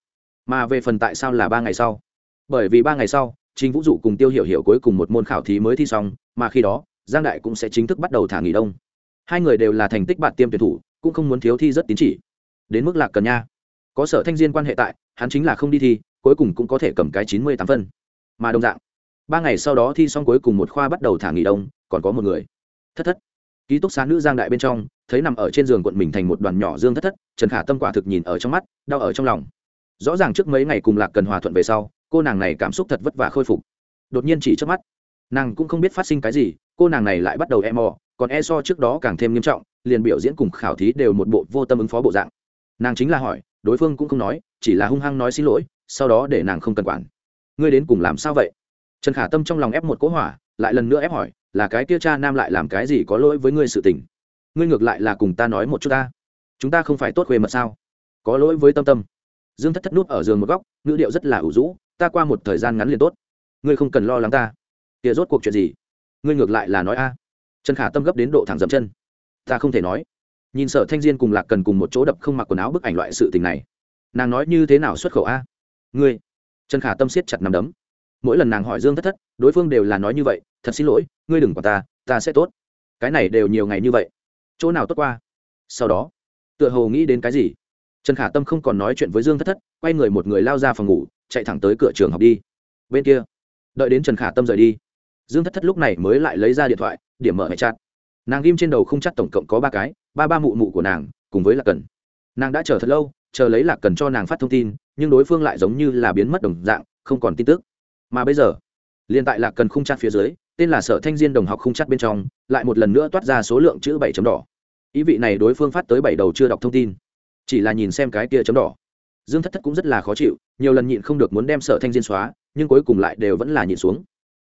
Mà về phần tại sao là ba ngày sau? Bởi vì ba ngày sau trình vũ dụ cùng tiêu hiểu hiểu cuối cùng một môn khảo thí mới thi xong, mà khi đó, giang đại cũng sẽ chính thức bắt đầu thả nghỉ đông. Hai người đều là thành tích bạn tiêm tuyển thủ, cũng không muốn thiếu thi rất tín chỉ. Đến mức lạc cần nha. Có sở thanh diên quan hệ tại, hắn chính là không đi thi, cuối cùng cũng có thể cầm cái chín mươi tám phân. Mà đồng dạng, ba ngày sau đó thi xong cuối cùng một khoa bắt đầu thả nghỉ đông, còn có một người. Thất thất. Ký túc xá nữ giang đại bên trong, thấy nằm ở trên giường quận mình thành một đoàn nhỏ dương thất thất, trần khả tâm quả thực nhìn ở trong mắt, đau ở trong lòng. Rõ ràng trước mấy ngày cùng lạc cần hòa thuận về sau cô nàng này cảm xúc thật vất vả khôi phục. Đột nhiên chỉ trước mắt, nàng cũng không biết phát sinh cái gì, cô nàng này lại bắt đầu e mò, còn e so trước đó càng thêm nghiêm trọng, liền biểu diễn cùng khảo thí đều một bộ vô tâm ứng phó bộ dạng. Nàng chính là hỏi, đối phương cũng không nói, chỉ là hung hăng nói xin lỗi, sau đó để nàng không cần quản. Ngươi đến cùng làm sao vậy? Trần khả tâm trong lòng ép một cỗ hỏa, lại lần nữa ép hỏi, là cái kia cha nam lại làm cái gì có lỗi với ngươi sự tình? Ngươi ngược lại là cùng ta nói một chút ta. Chúng ta không phải tốt khuê mật sao? Có lỗi với tâm tâm. Dương thất thất nút ở giường một góc, ngữ điệu rất là ủ rũ ta qua một thời gian ngắn liền tốt. Ngươi không cần lo lắng ta. Kia rốt cuộc chuyện gì? Ngươi ngược lại là nói a. Trần khả tâm gấp đến độ thẳng dậm chân. Ta không thể nói. Nhìn sở thanh diên cùng lạc cần cùng một chỗ đập không mặc quần áo bức ảnh loại sự tình này, nàng nói như thế nào xuất khẩu a? Ngươi. Trần khả tâm siết chặt nằm đấm. Mỗi lần nàng hỏi dương thất thất, đối phương đều là nói như vậy, thật xin lỗi, ngươi đừng quản ta ta sẽ tốt. Cái này đều nhiều ngày như vậy. Chỗ nào tốt qua? Sau đó, tựa hồ nghĩ đến cái gì? Trần khả tâm không còn nói chuyện với dương thất thất, quay người một người lao ra phòng ngủ chạy thẳng tới cửa trường học đi. Bên kia, đợi đến trần khả tâm rời đi, dương thất thất lúc này mới lại lấy ra điện thoại, điểm mở hệ chặt nàng ghim trên đầu không chắc tổng cộng có ba cái, ba ba mụ mụ của nàng, cùng với lạc cần. Nàng đã chờ thật lâu, chờ lấy lạc cần cho nàng phát thông tin, nhưng đối phương lại giống như là biến mất đồng dạng, không còn tin tức. Mà bây giờ, liền tại lạc cần khung chắc phía dưới, tên là sở thanh diên đồng học khung chắc bên trong, lại một lần nữa toát ra số lượng chữ bảy chấm đỏ. Ý vị này đối phương phát tới bảy đầu chưa đọc thông tin, chỉ là nhìn xem cái kia chấm đỏ dương thất thất cũng rất là khó chịu, nhiều lần nhịn không được muốn đem sở thanh diên xóa, nhưng cuối cùng lại đều vẫn là nhịn xuống.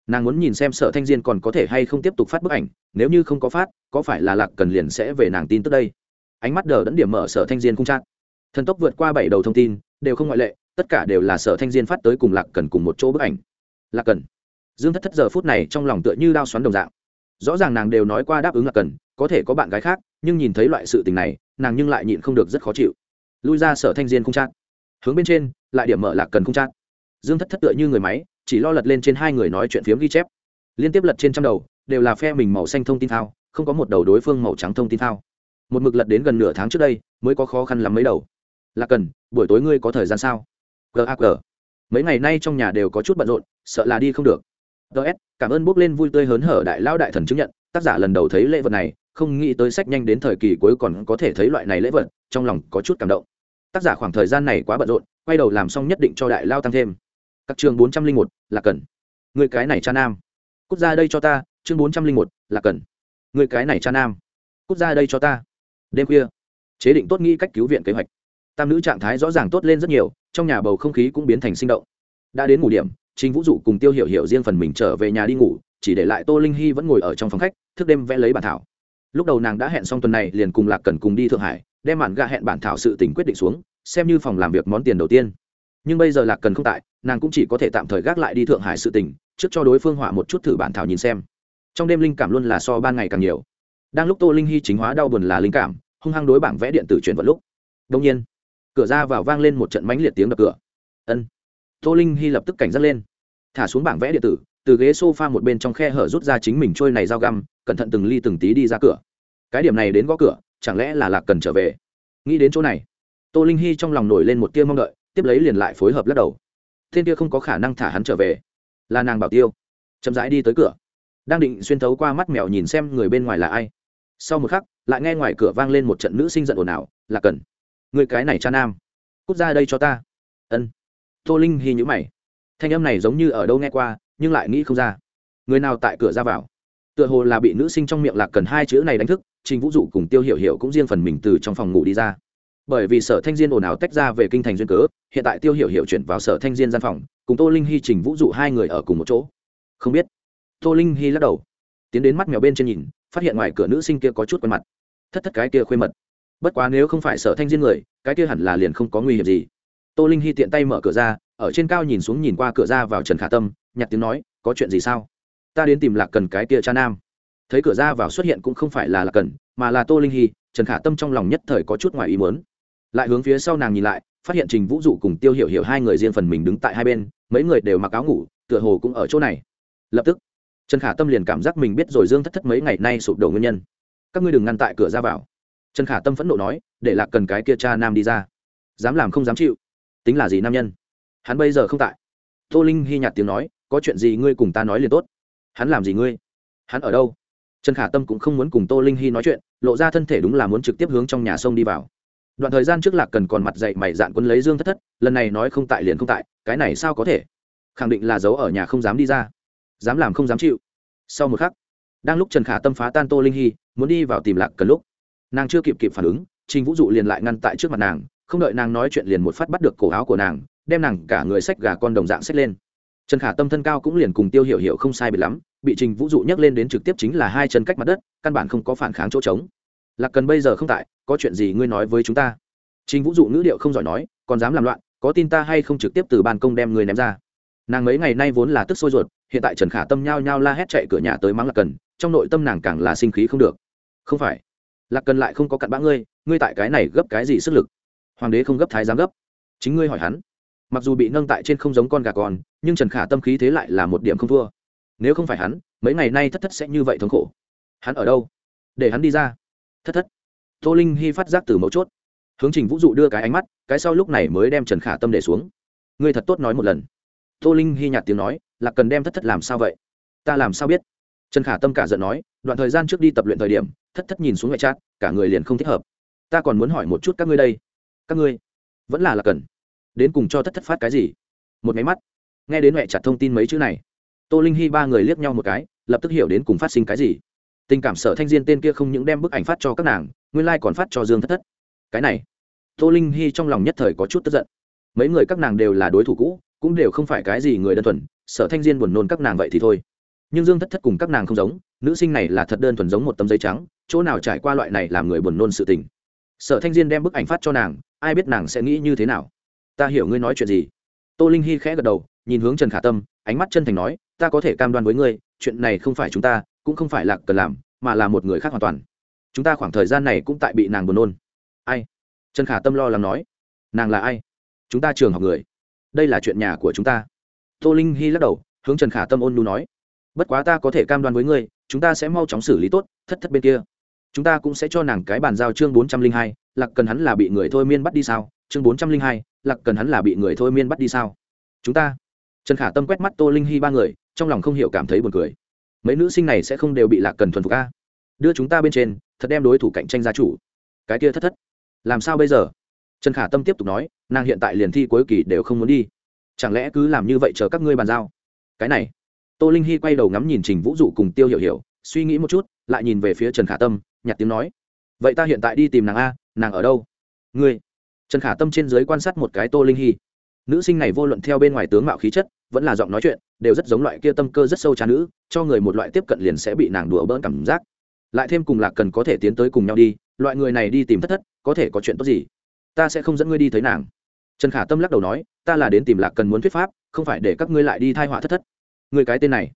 Nàng muốn nhìn xem sở thanh diên còn có thể hay không tiếp tục phát bức ảnh, nếu như không có phát, có phải là lạc cần liền sẽ về nàng tin tức đây? Ánh mắt đờ đẫn điểm mở sở thanh diên không chát thần tốc vượt qua bảy đầu thông tin, đều không ngoại lệ, tất cả đều là sở thanh diên phát tới cùng lạc cần cùng một chỗ bức ảnh. Lạc cần. Dương thất thất giờ phút này trong lòng tựa như đao xoắn đồng dạng. Rõ ràng nàng đều nói qua đáp ứng lạc cần, có thể có bạn gái khác, nhưng nhìn thấy loại sự tình này, nàng nhưng lại nhịn không được rất khó chịu. Lui ra sở thanh diên không chát hướng bên trên, lại điểm mở lạc cần không chát dương thất thất tựa như người máy, chỉ lo lật lên trên hai người nói chuyện phiếm ghi chép. Liên tiếp lật trên trăm đầu, đều là phe mình màu xanh thông tin thao, không có một đầu đối phương màu trắng thông tin thao. Một mực lật đến gần nửa tháng trước đây, mới có khó khăn lắm mấy đầu. Lạc cần, buổi tối ngươi có thời gian sao? Gag mấy ngày nay trong nhà đều có chút bận rộn, sợ là đi không được. Ts cảm ơn bốc lên vui tươi hớn hở đại lao đại thần chứng nhận, tác giả lần đầu thấy lễ vật này, không nghĩ tới sách nhanh đến thời kỳ cuối còn có thể thấy loại này lễ vật, trong lòng có chút cảm động tác giả khoảng thời gian này quá bận rộn, quay đầu làm xong nhất định cho đại lao tăng thêm. Các chương bốn trăm linh một, là cần. Người cái này cha nam. Cút ra đây cho ta, chương bốn trăm linh một, là cần. Người cái này cha nam. Cút ra đây cho ta. Đêm khuya, chế định tốt nghĩ cách cứu viện kế hoạch. Tam nữ trạng thái rõ ràng tốt lên rất nhiều, trong nhà bầu không khí cũng biến thành sinh động. Đã đến ngủ điểm, trình vũ dụ cùng tiêu hiểu hiểu riêng phần mình trở về nhà đi ngủ, chỉ để lại tô linh hy vẫn ngồi ở trong phòng khách, thức đêm vẽ lấy bản thảo. Lúc đầu nàng đã hẹn xong tuần này liền cùng lạc cần cùng đi thượng hải đem màn gạ hẹn bản thảo sự tình quyết định xuống, xem như phòng làm việc món tiền đầu tiên. Nhưng bây giờ lạc cần không tại, nàng cũng chỉ có thể tạm thời gác lại đi thượng hải sự tình, trước cho đối phương họa một chút thử bản thảo nhìn xem. Trong đêm linh cảm luôn là so ban ngày càng nhiều. Đang lúc tô linh hy chính hóa đau buồn là linh cảm, hung hăng đối bảng vẽ điện tử chuyển vận lúc. Đông nhiên, cửa ra vào vang lên một trận mánh liệt tiếng đập cửa. Ân. Tô linh hy lập tức cảnh giác lên. Thả xuống bảng vẽ điện tử, từ ghế s o f a một bên trong khe hở rút ra chính mình trôi này dao găm, cẩn thận từng ly từng tí đi ra cửa. Cái điểm này đến gõ cửa chẳng lẽ là lạc cần trở về? Nghĩ đến chỗ này, tô linh hy trong lòng nổi lên một tia mong đợi, tiếp lấy liền lại phối hợp lắc đầu. Thiên kia không có khả năng thả hắn trở về, là nàng bảo tiêu. Chậm rãi đi tới cửa, đang định xuyên thấu qua mắt mèo nhìn xem người bên ngoài là ai. Sau một khắc, lại nghe ngoài cửa vang lên một trận nữ sinh giận ồn ào là cần, người cái này cha nam, cút ra đây cho ta. Ân. Tô linh hy nhữ mày. Thanh âm này giống như ở đâu nghe qua, nhưng lại nghĩ không ra. Người nào tại cửa ra vào? Tựa hồ là bị nữ sinh trong miệng lạc cần hai chữ này đánh thức, trình vũ dụ cùng tiêu hiểu hiểu cũng riêng phần mình từ trong phòng ngủ đi ra. Bởi vì sở thanh diên ồn ào tách ra về kinh thành duyên cớ, hiện tại tiêu hiểu hiểu chuyển vào sở thanh diên gian phòng, cùng tô linh hy, trình vũ dụ hai người ở cùng một chỗ. Không biết. Tô linh hy lắc đầu, tiến đến mắt mèo bên trên nhìn, phát hiện ngoài cửa nữ sinh kia có chút quen mặt. Thất thất cái kia khuê mật. Bất quá nếu không phải sở thanh diên người, cái kia hẳn là liền không có nguy hiểm gì. Tô linh hy tiện tay mở cửa ra, ở trên cao nhìn xuống nhìn qua cửa ra vào trần khả tâm, nhặt tiếng nói, có chuyện gì sao? Ta đến tìm lạc cần cái kia cha nam. Thấy cửa ra vào xuất hiện cũng không phải là lạc cần, mà là tô linh hy, trần khả tâm trong lòng nhất thời có chút ngoài ý muốn. Lại hướng phía sau nàng nhìn lại, phát hiện trình vũ dụ cùng tiêu hiểu hiểu hai người riêng phần mình đứng tại hai bên, mấy người đều mặc áo ngủ, tựa hồ cũng ở chỗ này. Lập tức, trần khả tâm liền cảm giác mình biết rồi dương thất thất mấy ngày nay sụp đổ nguyên nhân. Các ngươi đừng ngăn tại cửa ra vào. Trần khả tâm phẫn nộ nói, để lạc cần cái kia cha nam đi ra. Dám làm không dám chịu. Tính là gì nam nhân? Hắn bây giờ không tại. Tô linh hy nhạt tiếng nói, có chuyện gì ngươi cùng ta nói liền tốt hắn làm gì ngươi? Hắn ở đâu? Trần khả tâm cũng không muốn cùng tô linh hy nói chuyện, lộ ra thân thể đúng là muốn trực tiếp hướng trong nhà sông đi vào. Đoạn thời gian trước lạc cần còn mặt dậy mày dạn quân lấy dương thất thất, lần này nói không tại liền không tại, cái này sao có thể? Khẳng định là giấu ở nhà không dám đi ra. Dám làm không dám chịu. Sau một khắc, đang lúc trần khả tâm phá tan tô linh hy, muốn đi vào tìm lạc cần lúc, nàng chưa kịp kịp phản ứng, trình vũ dụ liền lại ngăn tại trước mặt nàng, không đợi nàng nói chuyện liền một phát bắt được cổ áo của nàng, đem nàng cả người sách gà con đồng dạng xách lên trần khả tâm thân cao cũng liền cùng tiêu hiểu hiểu không sai bị lắm, bị trình vũ dụ nhắc lên đến trực tiếp chính là hai chân cách mặt đất, căn bản không có phản kháng chỗ trống. Lạc cần bây giờ không tại, có chuyện gì ngươi nói với chúng ta? Trình vũ dụ ngữ điệu không giỏi nói, còn dám làm loạn, có tin ta hay không trực tiếp từ ban công đem người ném ra? Nàng mấy ngày nay vốn là tức sôi ruột, hiện tại trần khả tâm nhao nhao la hét chạy cửa nhà tới mắng lạc cần, trong nội tâm nàng càng là sinh khí không được. Không phải, lạc cần lại không có cặn bã ngươi ngươi tại cái này gấp cái gì sức lực? Hoàng đế không gấp thái giám gấp. Chính ngươi hỏi hắn mặc dù bị nâng tại trên không giống con gà con, nhưng trần khả tâm khí thế lại là một điểm không thua. Nếu không phải hắn, mấy ngày nay thất thất sẽ như vậy thống khổ. Hắn ở đâu? Để hắn đi ra. Thất thất. Tô linh hy phát giác từ mấu chốt. Hướng trình vũ dụ đưa cái ánh mắt, cái sau lúc này mới đem trần khả tâm để xuống. Ngươi thật tốt nói một lần. Tô linh hy nhạt tiếng nói là cần đem thất thất làm sao vậy? Ta làm sao biết? Trần khả tâm cả giận nói, đoạn thời gian trước đi tập luyện thời điểm, thất thất nhìn xuống ngoại trát cả người liền không thích hợp. Ta còn muốn hỏi một chút các ngươi đây. Các ngươi vẫn là là cần đến cùng cho thất thất phát cái gì? Một máy mắt. Nghe đến mẹ chặt thông tin mấy chữ này, tô linh hy ba người liếc nhau một cái, lập tức hiểu đến cùng phát sinh cái gì. Tình cảm sở thanh diên tên kia không những đem bức ảnh phát cho các nàng, nguyên lai、like、còn phát cho dương thất thất. Cái này, tô linh hy trong lòng nhất thời có chút tức giận. Mấy người các nàng đều là đối thủ cũ, cũng đều không phải cái gì người đơn thuần, sở thanh diên buồn nôn các nàng vậy thì thôi. Nhưng dương thất thất cùng các nàng không giống, nữ sinh này là thật đơn thuần giống một tấm giấy trắng, chỗ nào trải qua loại này làm người buồn nôn sự tình. Sở thanh diên đem bức ảnh phát cho nàng, ai biết nàng sẽ nghĩ như thế nào ta hiểu ngươi nói chuyện gì. Tô linh hy khẽ gật đầu, nhìn hướng trần khả tâm, ánh mắt chân thành nói, ta có thể cam đoan với ngươi, chuyện này không phải chúng ta, cũng không phải là cần làm, mà là một người khác hoàn toàn. Chúng ta khoảng thời gian này cũng tại bị nàng buồn nôn. Ai? Trần khả tâm lo lắng nói. Nàng là ai? Chúng ta trường học người. Đây là chuyện nhà của chúng ta. Tô linh hy lắc đầu, hướng trần khả tâm ôn nu nói. Bất quá ta có thể cam đoan với ngươi, chúng ta sẽ mau chóng xử lý tốt, thất thất bên kia. Chúng ta cũng sẽ cho nàng cái bàn giao chương bốn trăm linh hai lạc cần hắn là bị người thôi miên bắt đi sao? Chương bốn trăm linh hai lạc cần hắn là bị người thôi miên bắt đi sao? Chúng ta. Trần khả tâm quét mắt tô linh hy ba người, trong lòng không hiểu cảm thấy buồn cười. Mấy nữ sinh này sẽ không đều bị lạc cần thuần phục a? Đưa chúng ta bên trên, thật đem đối thủ cạnh tranh gia chủ. Cái kia thất thất. Làm sao bây giờ? Trần khả tâm tiếp tục nói, nàng hiện tại liền thi cuối kỳ đều không muốn đi. Chẳng lẽ cứ làm như vậy chờ các ngươi bàn giao? Cái này. Tô linh hy quay đầu ngắm nhìn trình vũ dụ cùng tiêu hiểu hiểu, suy nghĩ một chút, lại nhìn về phía trần khả tâm nhặt tiếng nói. Vậy ta hiện tại đi tìm nàng a, nàng ở đâu? Ngươi trần khả tâm trên dưới quan sát một cái tô linh hy. Nữ sinh này vô luận theo bên ngoài tướng mạo khí chất, vẫn là giọng nói chuyện, đều rất giống loại kia tâm cơ rất sâu trà nữ, cho người một loại tiếp cận liền sẽ bị nàng đùa bỡn cảm giác. Lại thêm cùng lạc cần có thể tiến tới cùng nhau đi, loại người này đi tìm thất thất, có thể có chuyện tốt gì? Ta sẽ không dẫn ngươi đi thấy nàng. Trần khả tâm lắc đầu nói, ta là đến tìm lạc cần muốn thuyết pháp, không phải để các ngươi lại đi thai họa thất thất. Người cái tên này.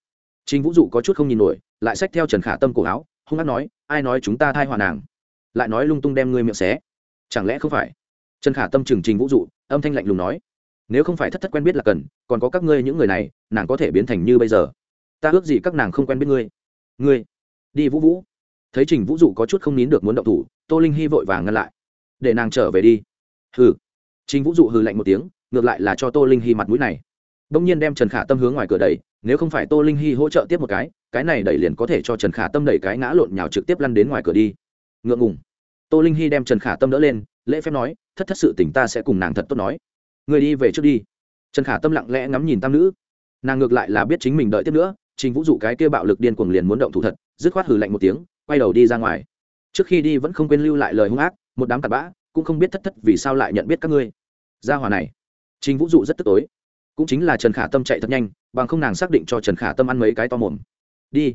Chính vũ dụ có chút không nhìn nổi, lại xách theo trần khả tâm cổ áo, hung hát nói, ai nói chúng ta thai họa nàng? Lại nói lung tung đem ngươi miệng xé. Chẳng lẽ không phải? Trần khả tâm trừng trình vũ dụ âm thanh lạnh lùng nói, nếu không phải thất thất quen biết là cần, còn có các ngươi những người này, nàng có thể biến thành như bây giờ. Ta ước gì các nàng không quen biết ngươi. Ngươi? Đi vũ vũ. Thấy trình vũ dụ có chút không nín được muốn động thủ, tô linh hy vội vàng ngăn lại. Để nàng trở về đi. Hừ. Trình vũ dụ hừ lạnh một tiếng, ngược lại là cho tô linh hy mặt mũi này. Đông nhiên đem trần khả tâm hướng ngoài cửa đẩy, nếu không phải tô linh hy hỗ trợ tiếp một cái cái này đẩy liền có thể cho trần khả tâm đẩy cái ngã lộn nhào trực tiếp lăn đến ngoài cửa đi. Ngượng ngùng. Tô linh hy đem trần khả tâm đỡ lên lễ phép nói, thất thất sự tỉnh ta sẽ cùng nàng thật tốt nói. Người đi về trước đi. Trần khả tâm lặng lẽ ngắm nhìn tam nữ. Nàng ngược lại là biết chính mình đợi tiếp nữa, trình vũ dụ cái kia bạo lực điên cuồng liền muốn động thủ thật, dứt khoát hừ lạnh một tiếng, quay đầu đi ra ngoài. Trước khi đi vẫn không quên lưu lại lời hung ác, một đám cặn bã, cũng không biết thất thất vì sao lại nhận biết các ngươi. Gia hòa này. Trình vũ dụ rất tức tối. Cũng chính là trần khả tâm chạy thật nhanh, bằng không nàng xác định cho trần khả tâm ăn mấy cái to mồm. Đi.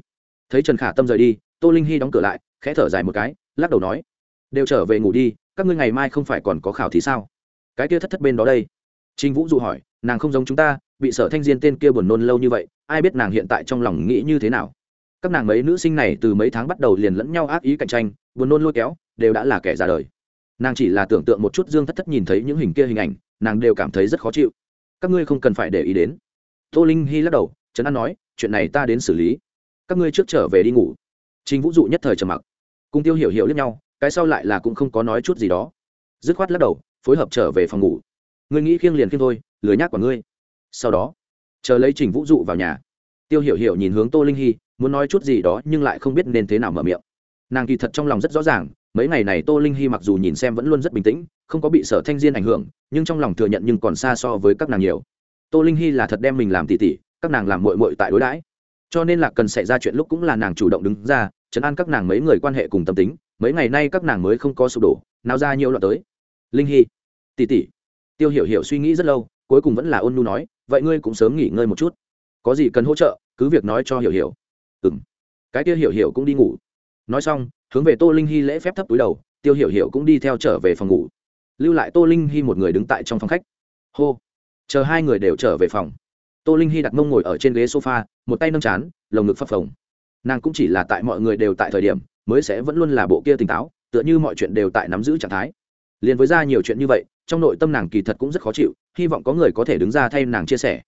Thấy trần khả tâm rời đi, tô linh hy đóng cửa lại, khẽ thở dài một cái, lắc đầu nói, đều trở về ngủ đi các ngươi ngày mai không phải còn có khảo thì sao? Cái kia thất thất bên đó đây. Trình vũ dụ hỏi, nàng không giống chúng ta, bị sở thanh diên tên kia buồn nôn lâu như vậy, ai biết nàng hiện tại trong lòng nghĩ như thế nào? Các nàng mấy nữ sinh này từ mấy tháng bắt đầu liền lẫn nhau ác ý cạnh tranh, buồn nôn lôi kéo, đều đã là kẻ ra đời. Nàng chỉ là tưởng tượng một chút dương thất thất nhìn thấy những hình kia hình ảnh, nàng đều cảm thấy rất khó chịu. Các ngươi không cần phải để ý đến. Tô linh hy lắc đầu, trấn an nói, chuyện này ta đến xử lý. Các ngươi trước trở về đi ngủ. Trình vũ dụ nhất thời trầm mặc. Cùng tiêu hiểu hiểu lẫn nhau cái sau lại là cũng không có nói chút gì đó. Dứt khoát lắc đầu, phối hợp trở về phòng ngủ. Ngươi nghĩ khiêng liền khiêng thôi, lười nhác của ngươi. Sau đó, chờ lấy trình vũ dụ vào nhà. Tiêu hiểu hiểu nhìn hướng tô linh hy, muốn nói chút gì đó nhưng lại không biết nên thế nào mở miệng. Nàng kỳ thật trong lòng rất rõ ràng, mấy ngày này tô linh hy mặc dù nhìn xem vẫn luôn rất bình tĩnh, không có bị sở thanh diên ảnh hưởng, nhưng trong lòng thừa nhận nhưng còn xa so với các nàng nhiều. Tô linh hy là thật đem mình làm tỉ tỉ, các nàng làm mội mội tại đối đãi. Cho nên là cần xảy ra chuyện lúc cũng là nàng chủ động đứng ra, chấn an các nàng mấy người quan hệ cùng tâm tính mấy ngày nay các nàng mới không có sụp đổ nào ra nhiều loạn tới. Linh hy tỉ tỉ tiêu hiểu hiểu suy nghĩ rất lâu, cuối cùng vẫn là ôn nu nói, vậy ngươi cũng sớm nghỉ ngơi một chút. Có gì cần hỗ trợ, cứ việc nói cho hiểu hiểu. Ừ m cái kia hiểu hiểu cũng đi ngủ. Nói xong, hướng về tô linh hy lễ phép thấp túi đầu, tiêu hiểu hiểu cũng đi theo trở về phòng ngủ. Lưu lại tô linh hy một người đứng tại trong phòng khách. Hô. Chờ hai người đều trở về phòng. Tô linh hy đặt mông ngồi ở trên ghế sofa, một tay nâng chán, lồng ngực phập phồng. Nàng cũng chỉ là tại mọi người đều tại thời điểm mới sẽ vẫn luôn là bộ kia tỉnh táo, tựa như mọi chuyện đều tại nắm giữ trạng thái. Liền với ra nhiều chuyện như vậy, trong nội tâm nàng kỳ thật cũng rất khó chịu, hy vọng có người có thể đứng ra thay nàng chia sẻ.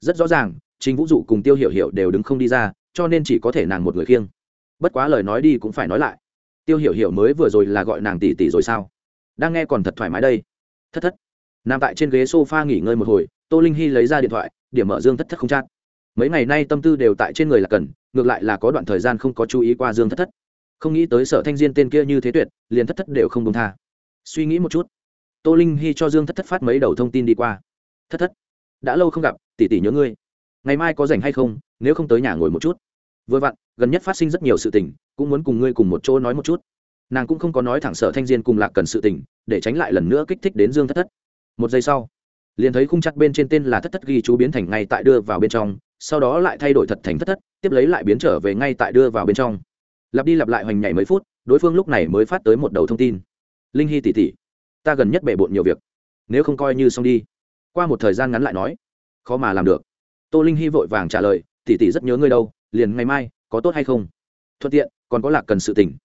Rất rõ ràng chính vũ dụ cùng tiêu hiểu hiểu đều đứng không đi ra, cho nên chỉ có thể nàng một người khiêng. Bất quá lời nói đi cũng phải nói lại. Tiêu hiểu hiểu mới vừa rồi là gọi nàng tỷ tỷ rồi sao? Đang nghe còn thật thoải mái đây. Thất thất. Nằm tại trên ghế s o f a nghỉ ngơi một hồi, tô linh hy lấy ra điện thoại, điểm mở dương thất thất không chát mấy ngày nay tâm tư đều tại trên người là cần, ngược lại là có đoạn thời gian không có chú ý qua dương thất thất không nghĩ tới sở thanh diên tên kia như thế tuyệt, liền thất thất đều không đông tha. Suy nghĩ một chút, tô linh hy cho dương thất thất phát mấy đầu thông tin đi qua. Thất thất, đã lâu không gặp, tỷ tỷ nhớ ngươi. Ngày mai có rảnh hay không, nếu không tới nhà ngồi một chút. Vừa vặn, gần nhất phát sinh rất nhiều sự tình, cũng muốn cùng ngươi cùng một chỗ nói một chút. Nàng cũng không có nói thẳng sở thanh diên cùng lạc cần sự tình, để tránh lại lần nữa kích thích đến dương thất thất. Một giây sau, liền thấy khung chặt bên trên tên là thất thất ghi chú biến thành ngay tại đưa vào bên trong, sau đó lại thay đổi thật thành thất thất, tiếp lấy lại biến trở về ngay tại đưa vào bên trong lặp đi lặp lại hoành nhảy mấy phút, đối phương lúc này mới phát tới một đầu thông tin. Linh hy tỉ tỉ ta gần nhất bể bộn nhiều việc, nếu không coi như xong đi. Qua một thời gian ngắn lại nói, khó mà làm được. Tô linh hy vội vàng trả lời tỉ tỉ rất nhớ ngươi đâu, liền ngày mai, có tốt hay không? Thuận tiện, còn có lạc cần sự tỉnh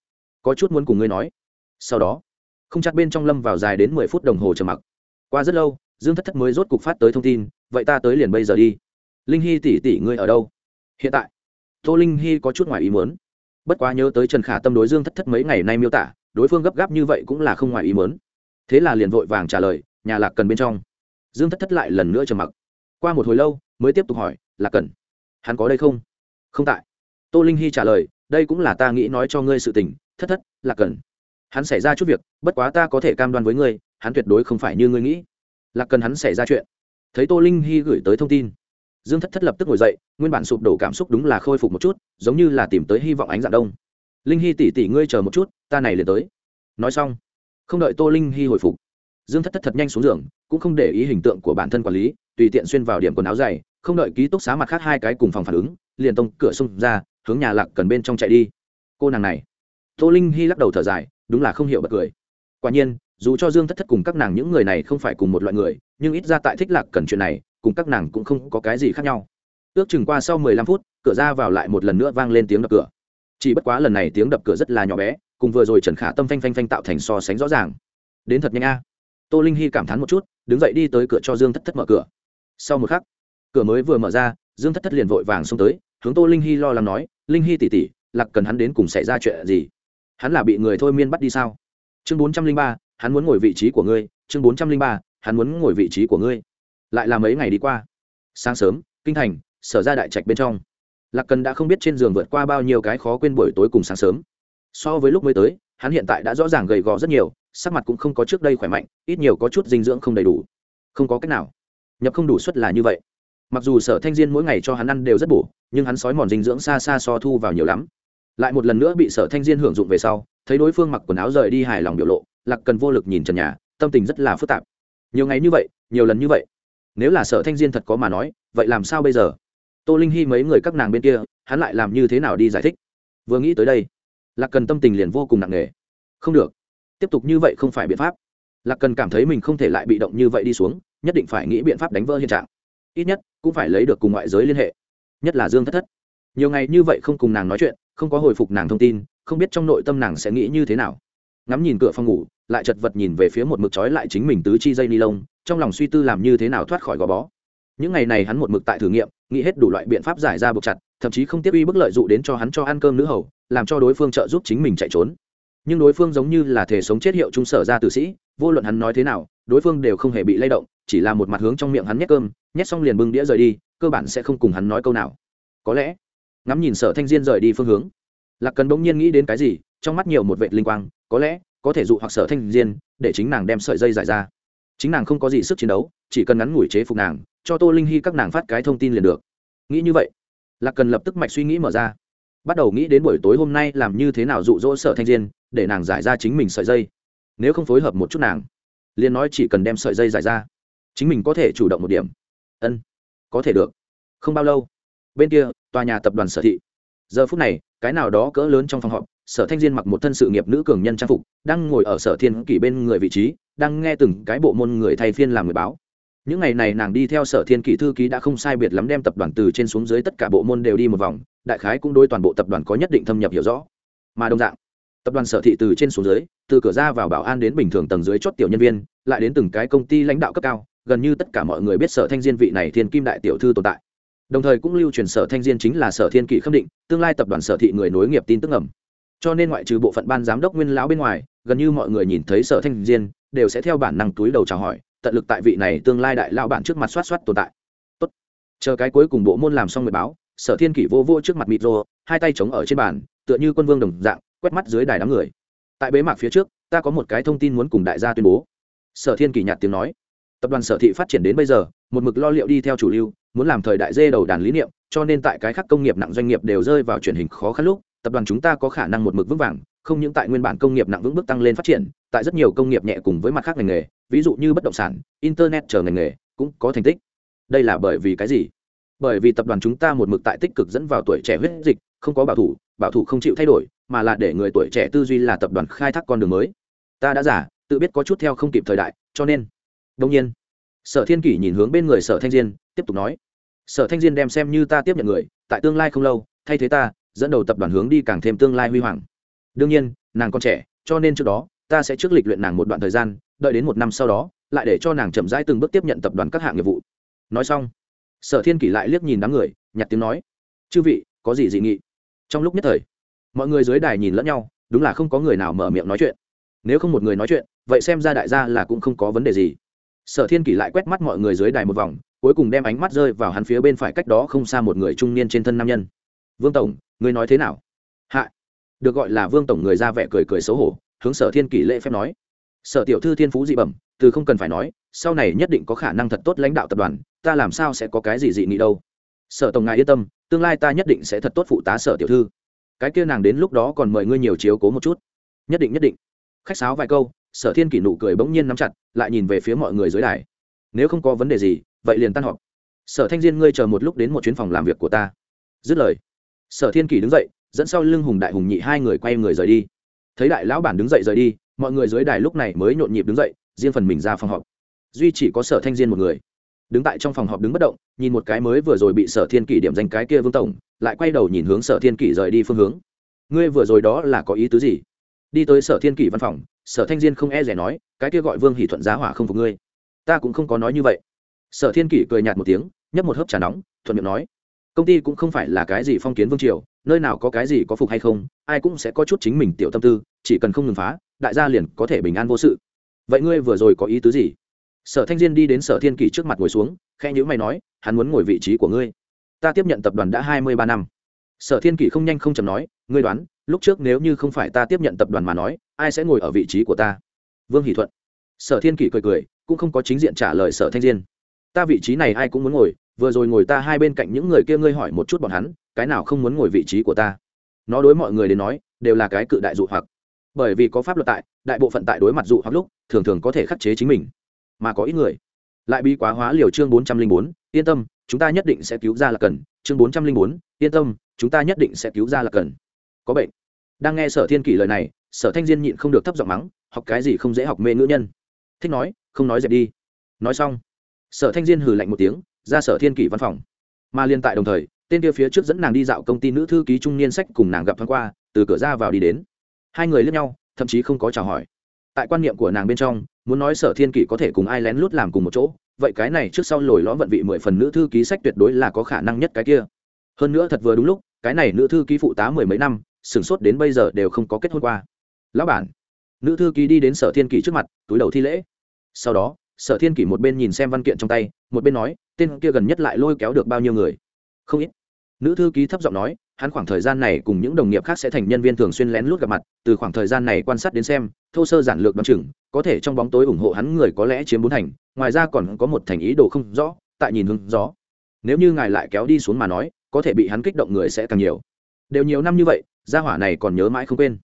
có chút muốn cùng ngươi nói. Sau đó, không chắc bên trong lâm vào dài đến mười phút đồng hồ trầm mặc. Qua rất lâu, dương thất thất mới rốt cục phát tới thông tin, vậy ta tới liền bây giờ đi. Linh hy tỉ tỉ ngươi ở đâu? Hiện tại. Tô linh hy có chút ngoài ý muốn bất quá nhớ tới trần khả tâm đối dương thất thất mấy ngày nay miêu tả, đối phương gấp gáp như vậy cũng là không ngoài ý muốn. Thế là liền vội vàng trả lời, nhà lạc cần bên trong. Dương thất thất lại lần nữa trầm mặc. Qua một hồi lâu, mới tiếp tục hỏi, lạc cần, hắn có đây không? Không tại. Tô linh hy trả lời, đây cũng là ta nghĩ nói cho ngươi sự tình, thất thất, lạc cần. Hắn xảy ra chút việc, bất quá ta có thể cam đoan với ngươi, hắn tuyệt đối không phải như ngươi nghĩ. Lạc cần hắn xảy ra chuyện. Thấy tô linh hy gửi tới thông tin dương thất thất lập tức ngồi dậy, nguyên bản sụp đổ cảm xúc đúng là khôi phục một chút, giống như là tìm tới hy vọng ánh dạng đông. Linh hy tỉ tỉ ngươi chờ một chút, ta này liền tới. Nói xong, không đợi tô linh hy hồi phục, dương thất thất thật nhanh xuống giường, cũng không để ý hình tượng của bản thân quản lý, tùy tiện xuyên vào điểm quần áo dày, không đợi ký túc xá mặt khác hai cái cùng phòng phản ứng, liền tông cửa xông ra, hướng nhà lạc cần bên trong chạy đi. Cô nàng này, tô linh hy lắc đầu thở dài, đúng là không hiểu bật cười. Quả nhiên, dù cho dương thất thất cùng các nàng những người này không phải cùng một loại người, nhưng ít ra tại thích lạc cần chuyện này cùng các nàng cũng không có cái gì khác nhau. Ước chừng qua sau mười lăm phút, cửa ra vào lại một lần nữa vang lên tiếng đập cửa. Chỉ bất quá lần này tiếng đập cửa rất là nhỏ bé, cùng vừa rồi trần khả tâm phanh phanh phanh tạo thành so sánh rõ ràng. Đến thật nhanh a. Tô linh hy cảm thán một chút, đứng dậy đi tới cửa cho dương thất thất mở cửa. Sau một khắc, cửa mới vừa mở ra, dương thất thất liền vội vàng xông tới, hướng tô linh hy lo lắng nói, linh hy tỉ tỉ lạc cần hắn đến cùng xảy ra chuyện gì? Hắn là bị người thôi miên bắt đi sao? Chương bốn trăm linh ba, hắn muốn ngồi vị trí của ngươi. Chương bốn trăm linh ba, hắn muốn ngồi vị trí của ngươi lại là mấy ngày đi qua. Sáng sớm, kinh thành, sở ra đại trạch bên trong. Lạc cần đã không biết trên giường vượt qua bao nhiêu cái khó quên buổi tối cùng sáng sớm. So với lúc mới tới, hắn hiện tại đã rõ ràng gầy gò rất nhiều, sắc mặt cũng không có trước đây khỏe mạnh, ít nhiều có chút dinh dưỡng không đầy đủ. Không có cách nào. Nhập không đủ suất là như vậy. Mặc dù sở thanh diên mỗi ngày cho hắn ăn đều rất bổ, nhưng hắn sói mòn dinh dưỡng xa xa so thu vào nhiều lắm. Lại một lần nữa bị sở thanh diên hưởng dụng về sau, thấy đối phương mặc quần áo rời đi hài lòng biểu lộ, lạc cần vô lực nhìn trần nhà, tâm tình rất là phức tạp. Nhiều ngày như vậy, nhiều lần như vậy nếu là sở thanh diên thật có mà nói, vậy làm sao bây giờ? Tô linh hy mấy người các nàng bên kia, hắn lại làm như thế nào đi giải thích? Vừa nghĩ tới đây, lạc cần tâm tình liền vô cùng nặng nề. Không được, tiếp tục như vậy không phải biện pháp. Lạc cần cảm thấy mình không thể lại bị động như vậy đi xuống, nhất định phải nghĩ biện pháp đánh vỡ hiện trạng. Ít nhất, cũng phải lấy được cùng ngoại giới liên hệ, nhất là dương thất thất. Nhiều ngày như vậy không cùng nàng nói chuyện, không có hồi phục nàng thông tin, không biết trong nội tâm nàng sẽ nghĩ như thế nào. Ngắm nhìn cửa phòng ngủ, lại chật vật nhìn về phía một mực trói lại chính mình tứ chi dây ni lông trong lòng suy tư làm như thế nào thoát khỏi gò bó. Những ngày này hắn một mực tại thử nghiệm, nghĩ hết đủ loại biện pháp giải ra buộc chặt, thậm chí không tiếp uy bức lợi dụ đến cho hắn cho ăn cơm nữ hầu, làm cho đối phương trợ giúp chính mình chạy trốn. Nhưng đối phương giống như là thể sống chết hiệu trung sở ra tử sĩ, vô luận hắn nói thế nào, đối phương đều không hề bị lay động, chỉ là một mặt hướng trong miệng hắn nhét cơm, nhét xong liền bưng đĩa rời đi, cơ bản sẽ không cùng hắn nói câu nào. Có lẽ, ngắm nhìn sở thanh diên rời đi phương hướng, lạc cần bỗng nhiên nghĩ đến cái gì, trong mắt nhiều một vệ linh quang, có lẽ có thể dụ hoặc sở thanh diên, để chính nàng đem sợi dây giải ra chính nàng không có gì sức chiến đấu, chỉ cần ngắn ngủi chế phục nàng, cho tô linh hy các nàng phát cái thông tin liền được. Nghĩ như vậy, lạc cần lập tức mạch suy nghĩ mở ra. Bắt đầu nghĩ đến buổi tối hôm nay làm như thế nào dụ dỗ sở thanh diên, để nàng giải ra chính mình sợi dây. Nếu không phối hợp một chút nàng, liền nói chỉ cần đem sợi dây giải ra, chính mình có thể chủ động một điểm. Ân, có thể được. Không bao lâu, bên kia, tòa nhà tập đoàn sở thị. Giờ phút này, cái nào đó cỡ lớn trong phòng họp, sở thanh diên mặc một thân sự nghiệp nữ cường nhân trang phục, đang ngồi ở sở thiên kỷ bên người vị trí đang nghe từng cái bộ môn người thay phiên làm người báo. Những ngày này nàng đi theo sở thiên kỷ thư ký đã không sai biệt lắm đem tập đoàn từ trên xuống dưới tất cả bộ môn đều đi một vòng, đại khái cũng đôi toàn bộ tập đoàn có nhất định thâm nhập hiểu rõ. Mà đồng dạng, tập đoàn sở thị từ trên xuống dưới, từ cửa ra vào bảo an đến bình thường tầng dưới chốt tiểu nhân viên, lại đến từng cái công ty lãnh đạo cấp cao, gần như tất cả mọi người biết sở thanh diên vị này thiên kim đại tiểu thư tồn tại. Đồng thời cũng lưu truyền sở thanh diên chính là sở thiên kỷ khâm định, tương lai tập đoàn sở thị người nối nghiệp tin tức ngầm. Cho nên ngoại trừ bộ phận ban giám đốc nguyên lão bên ngoài gần như mọi người nhìn thấy sở thanh diên, đều sẽ theo bản năng túi đầu chào hỏi, tận lực tại vị này tương lai đại lao bản trước mặt soát soát tồn tại. Tốt. Chờ cái cuối cùng bộ môn làm xong người báo, sở thiên kỷ vô vô trước mặt mịt rô hai tay chống ở trên bàn, tựa như quân vương đồng dạng, quét mắt dưới đài đám người. Tại bế mạc phía trước, ta có một cái thông tin muốn cùng đại gia tuyên bố. Sở thiên kỷ nhạt tiếng nói. Tập đoàn sở thị phát triển đến bây giờ, một mực lo liệu đi theo chủ lưu, muốn làm thời đại dê đầu đàn lý niệm, cho nên tại cái khác công nghiệp nặng doanh nghiệp đều rơi vào truyền hình khó khăn lúc tập đoàn chúng ta có khả năng một mực vững vàng, không những tại nguyên bản công nghiệp nặng vững bước tăng lên phát triển, tại rất nhiều công nghiệp nhẹ cùng với mặt khác ngành nghề, ví dụ như bất động sản, internet chờ ngành nghề, cũng có thành tích. Đây là bởi vì cái gì? Bởi vì tập đoàn chúng ta một mực tại tích cực dẫn vào tuổi trẻ huyết dịch, không có bảo thủ bảo thủ không chịu thay đổi, mà là để người tuổi trẻ tư duy là tập đoàn khai thác con đường mới. Ta đã giả tự biết có chút theo không kịp thời đại, cho nên đông nhiên, sở thiên kỷ nhìn hướng bên người sở thanh diên, tiếp tục nói, sở thanh diên đem xem như ta tiếp nhận người, tại tương lai không lâu, thay thế ta dẫn đầu tập đoàn hướng đi càng thêm tương lai huy hoàng. Đương nhiên, nàng còn trẻ, cho nên trước đó, ta sẽ trước lịch luyện nàng một đoạn thời gian, đợi đến một năm sau đó, lại để cho nàng chậm rãi từng bước tiếp nhận tập đoàn các hạng nghiệp vụ. Nói xong, sở thiên kỷ lại liếc nhìn đám người, nhặt tiếng nói, chư vị, có gì dị nghị? Trong lúc nhất thời, mọi người dưới đài nhìn lẫn nhau, đúng là không có người nào mở miệng nói chuyện. Nếu không một người nói chuyện, vậy xem ra đại gia là cũng không có vấn đề gì. Sở thiên kỷ lại quét mắt mọi người dưới đài một vòng, cuối cùng đem ánh mắt rơi vào hắn phía bên phải cách đó không xa một người trung niên trên thân nam nhân vương tổng người nói thế nào? Hạ. Được gọi là vương tổng người ra vẻ cười cười xấu hổ, hướng sở thiên kỷ lễ phép nói. Sở tiểu thư thiên phú dị bẩm, từ không cần phải nói, sau này nhất định có khả năng thật tốt lãnh đạo tập đoàn, ta làm sao sẽ có cái gì dị nghị đâu. Sở tổng ngài yên tâm, tương lai ta nhất định sẽ thật tốt phụ tá sở tiểu thư. Cái kia nàng đến lúc đó còn mời ngươi nhiều chiếu cố một chút. Nhất định nhất định. Khách sáo vài câu, sở thiên kỷ nụ cười bỗng nhiên nắm chặt, lại nhìn về phía mọi người dưới đài. Nếu không có vấn đề gì, vậy liền tan họp. Sở thanh diên, ngươi chờ một lúc đến một chuyến phòng làm việc của ta. Dứt lời sở thiên kỷ đứng dậy, dẫn sau lưng hùng đại hùng nhị hai người quay người rời đi. Thấy đại lão bản đứng dậy rời đi, mọi người dưới đài lúc này mới nhộn nhịp đứng dậy, riêng phần mình ra phòng họp. Duy chỉ có sở thanh diên một người. Đứng tại trong phòng họp đứng bất động, nhìn một cái mới vừa rồi bị sở thiên kỷ điểm danh cái kia vương tổng, lại quay đầu nhìn hướng sở thiên kỷ rời đi phương hướng. Ngươi vừa rồi đó là có ý tứ gì? Đi tới sở thiên kỷ văn phòng, sở thanh diên không e rẻ nói, cái kia gọi vương hỷ thuận giá hỏa không phục ngươi. Ta cũng không có nói như vậy. Sở thiên kỷ cười nhạt một tiếng, nhấp một hớp trà nóng, thuận miệng nói công ty cũng không phải là cái gì phong kiến vương triều, nơi nào có cái gì có phục hay không, ai cũng sẽ có chút chính mình tiểu tâm tư, chỉ cần không ngừng phá, đại gia liền có thể bình an vô sự. Vậy ngươi vừa rồi có ý tứ gì? Sở thanh diên đi đến sở thiên kỷ trước mặt ngồi xuống khe nhữ mày nói, hắn muốn ngồi vị trí của ngươi. Ta tiếp nhận tập đoàn đã hai mươi ba năm. Sở thiên kỷ không nhanh không chầm nói, ngươi đoán, lúc trước nếu như không phải ta tiếp nhận tập đoàn mà nói, ai sẽ ngồi ở vị trí của ta? Vương hỷ thuận. Sở thiên kỷ cười cười, cũng không có chính diện trả lời sở thanh diên. Ta vị trí này ai cũng muốn ngồi vừa rồi ngồi ta hai bên cạnh những người kia ngươi hỏi một chút bọn hắn, cái nào không muốn ngồi vị trí của ta? Nó đối mọi người đến nói, đều là cái cự đại dụ hoặc. Bởi vì có pháp luật tại, đại bộ phận tại đối mặt dụ hoặc lúc, thường thường có thể khắc chế chính mình. Mà có ít người, lại bị quá hóa liều chương bốn trăm linh bốn, yên tâm, chúng ta nhất định sẽ cứu ra là cần. Chương bốn trăm linh bốn, yên tâm, chúng ta nhất định sẽ cứu ra là cần. Có bệnh. Đang nghe sở thiên kỷ lời này, sở thanh diên nhịn không được thấp giọng mắng, học cái gì không dễ học mê ngữ nhân. Thích nói, không nói dẹp đi. Nói xong, sở thanh diên hừ lạnh một tiếng ra sở thiên kỷ văn phòng. Mà liên tại đồng thời, tên kia phía trước dẫn nàng đi dạo công ty nữ thư ký trung niên sách cùng nàng gặp thoáng qua, từ cửa ra vào đi đến. Hai người lướt nhau, thậm chí không có chào hỏi. Tại quan niệm của nàng bên trong, muốn nói sở thiên kỷ có thể cùng ai lén lút làm cùng một chỗ, vậy cái này trước sau lồi lõm vận vị mười phần nữ thư ký sách tuyệt đối là có khả năng nhất cái kia. Hơn nữa thật vừa đúng lúc, cái này nữ thư ký phụ tá mười mấy năm, sửng sốt đến bây giờ đều không có kết hôn qua. Lão bản, nữ thư ký đi đến sở thiên kỷ trước mặt, túi đầu thi lễ. Sau đó, sở thiên kỷ một bên nhìn xem văn kiện trong tay, một bên nói tên kia gần nhất lại lôi kéo được bao nhiêu người? Không ít. Nữ thư ký thấp giọng nói, hắn khoảng thời gian này cùng những đồng nghiệp khác sẽ thành nhân viên thường xuyên lén lút gặp mặt, từ khoảng thời gian này quan sát đến xem, thô sơ giản lược đ o á n chừng, có thể trong bóng tối ủng hộ hắn người có lẽ chiếm bốn thành, ngoài ra còn có một thành ý đồ không rõ, tại nhìn hướng gió. Nếu như ngài lại kéo đi xuống mà nói, có thể bị hắn kích động người sẽ càng nhiều. Đều nhiều năm như vậy, gia hỏa này còn nhớ mãi không quên.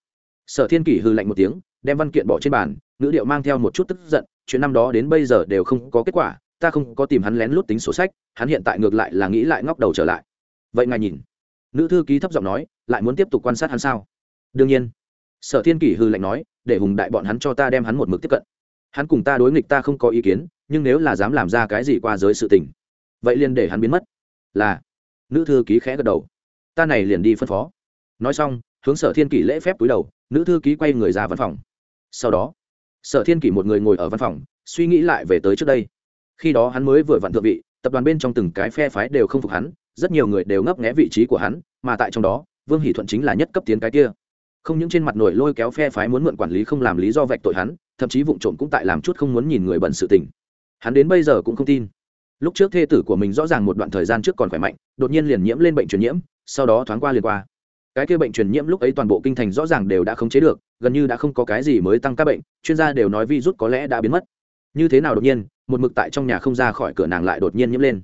Sở thiên kỷ hư lạnh một tiếng, đem văn kiện bỏ trên bàn, ngữ điệu mang theo một chút tức giận, chuyện năm đó đến bây giờ đều không có kết quả ta không có tìm hắn lén lút tính sổ sách, hắn hiện tại ngược lại là nghĩ lại ngóc đầu trở lại. Vậy ngài nhìn. Nữ thư ký thấp giọng nói, lại muốn tiếp tục quan sát hắn sao? Đương nhiên. Sở thiên kỷ hư lạnh nói, để hùng đại bọn hắn cho ta đem hắn một mực tiếp cận. Hắn cùng ta đối nghịch ta không có ý kiến, nhưng nếu là dám làm ra cái gì qua giới sự tình, vậy liền để hắn biến mất. Là. Nữ thư ký khẽ gật đầu. Ta này liền đi phân phó. Nói xong, hướng sở thiên kỷ lễ phép túi đầu, nữ thư ký quay người ra văn phòng. Sau đó, sở thiên kỷ một người ngồi ở văn phòng, suy nghĩ lại về tới trước đây khi đó hắn mới vừa vặn thượng vị, tập đoàn bên trong từng cái phe phái đều không phục hắn, rất nhiều người đều ngấp nghé vị trí của hắn, mà tại trong đó, vương hỷ thuận chính là nhất cấp tiến cái kia. Không những trên mặt nổi lôi kéo phe phái muốn mượn quản lý không làm lý do vạch tội hắn, thậm chí vụ trộm cũng tại làm chút không muốn nhìn người bận sự tình. Hắn đến bây giờ cũng không tin. Lúc trước thê tử của mình rõ ràng một đoạn thời gian trước còn khỏe mạnh, đột nhiên liền nhiễm lên bệnh truyền nhiễm, sau đó thoáng qua liền qua. Cái kia bệnh truyền nhiễm lúc ấy toàn bộ kinh thành rõ ràng đều đã khống chế được, gần như đã không có cái gì mới tăng các bệnh, chuyên gia đều nói virus có lẽ đã biến mất. Như thế nào đột nhiên một mực tại trong nhà không ra khỏi cửa nàng lại đột nhiên nhiễm lên.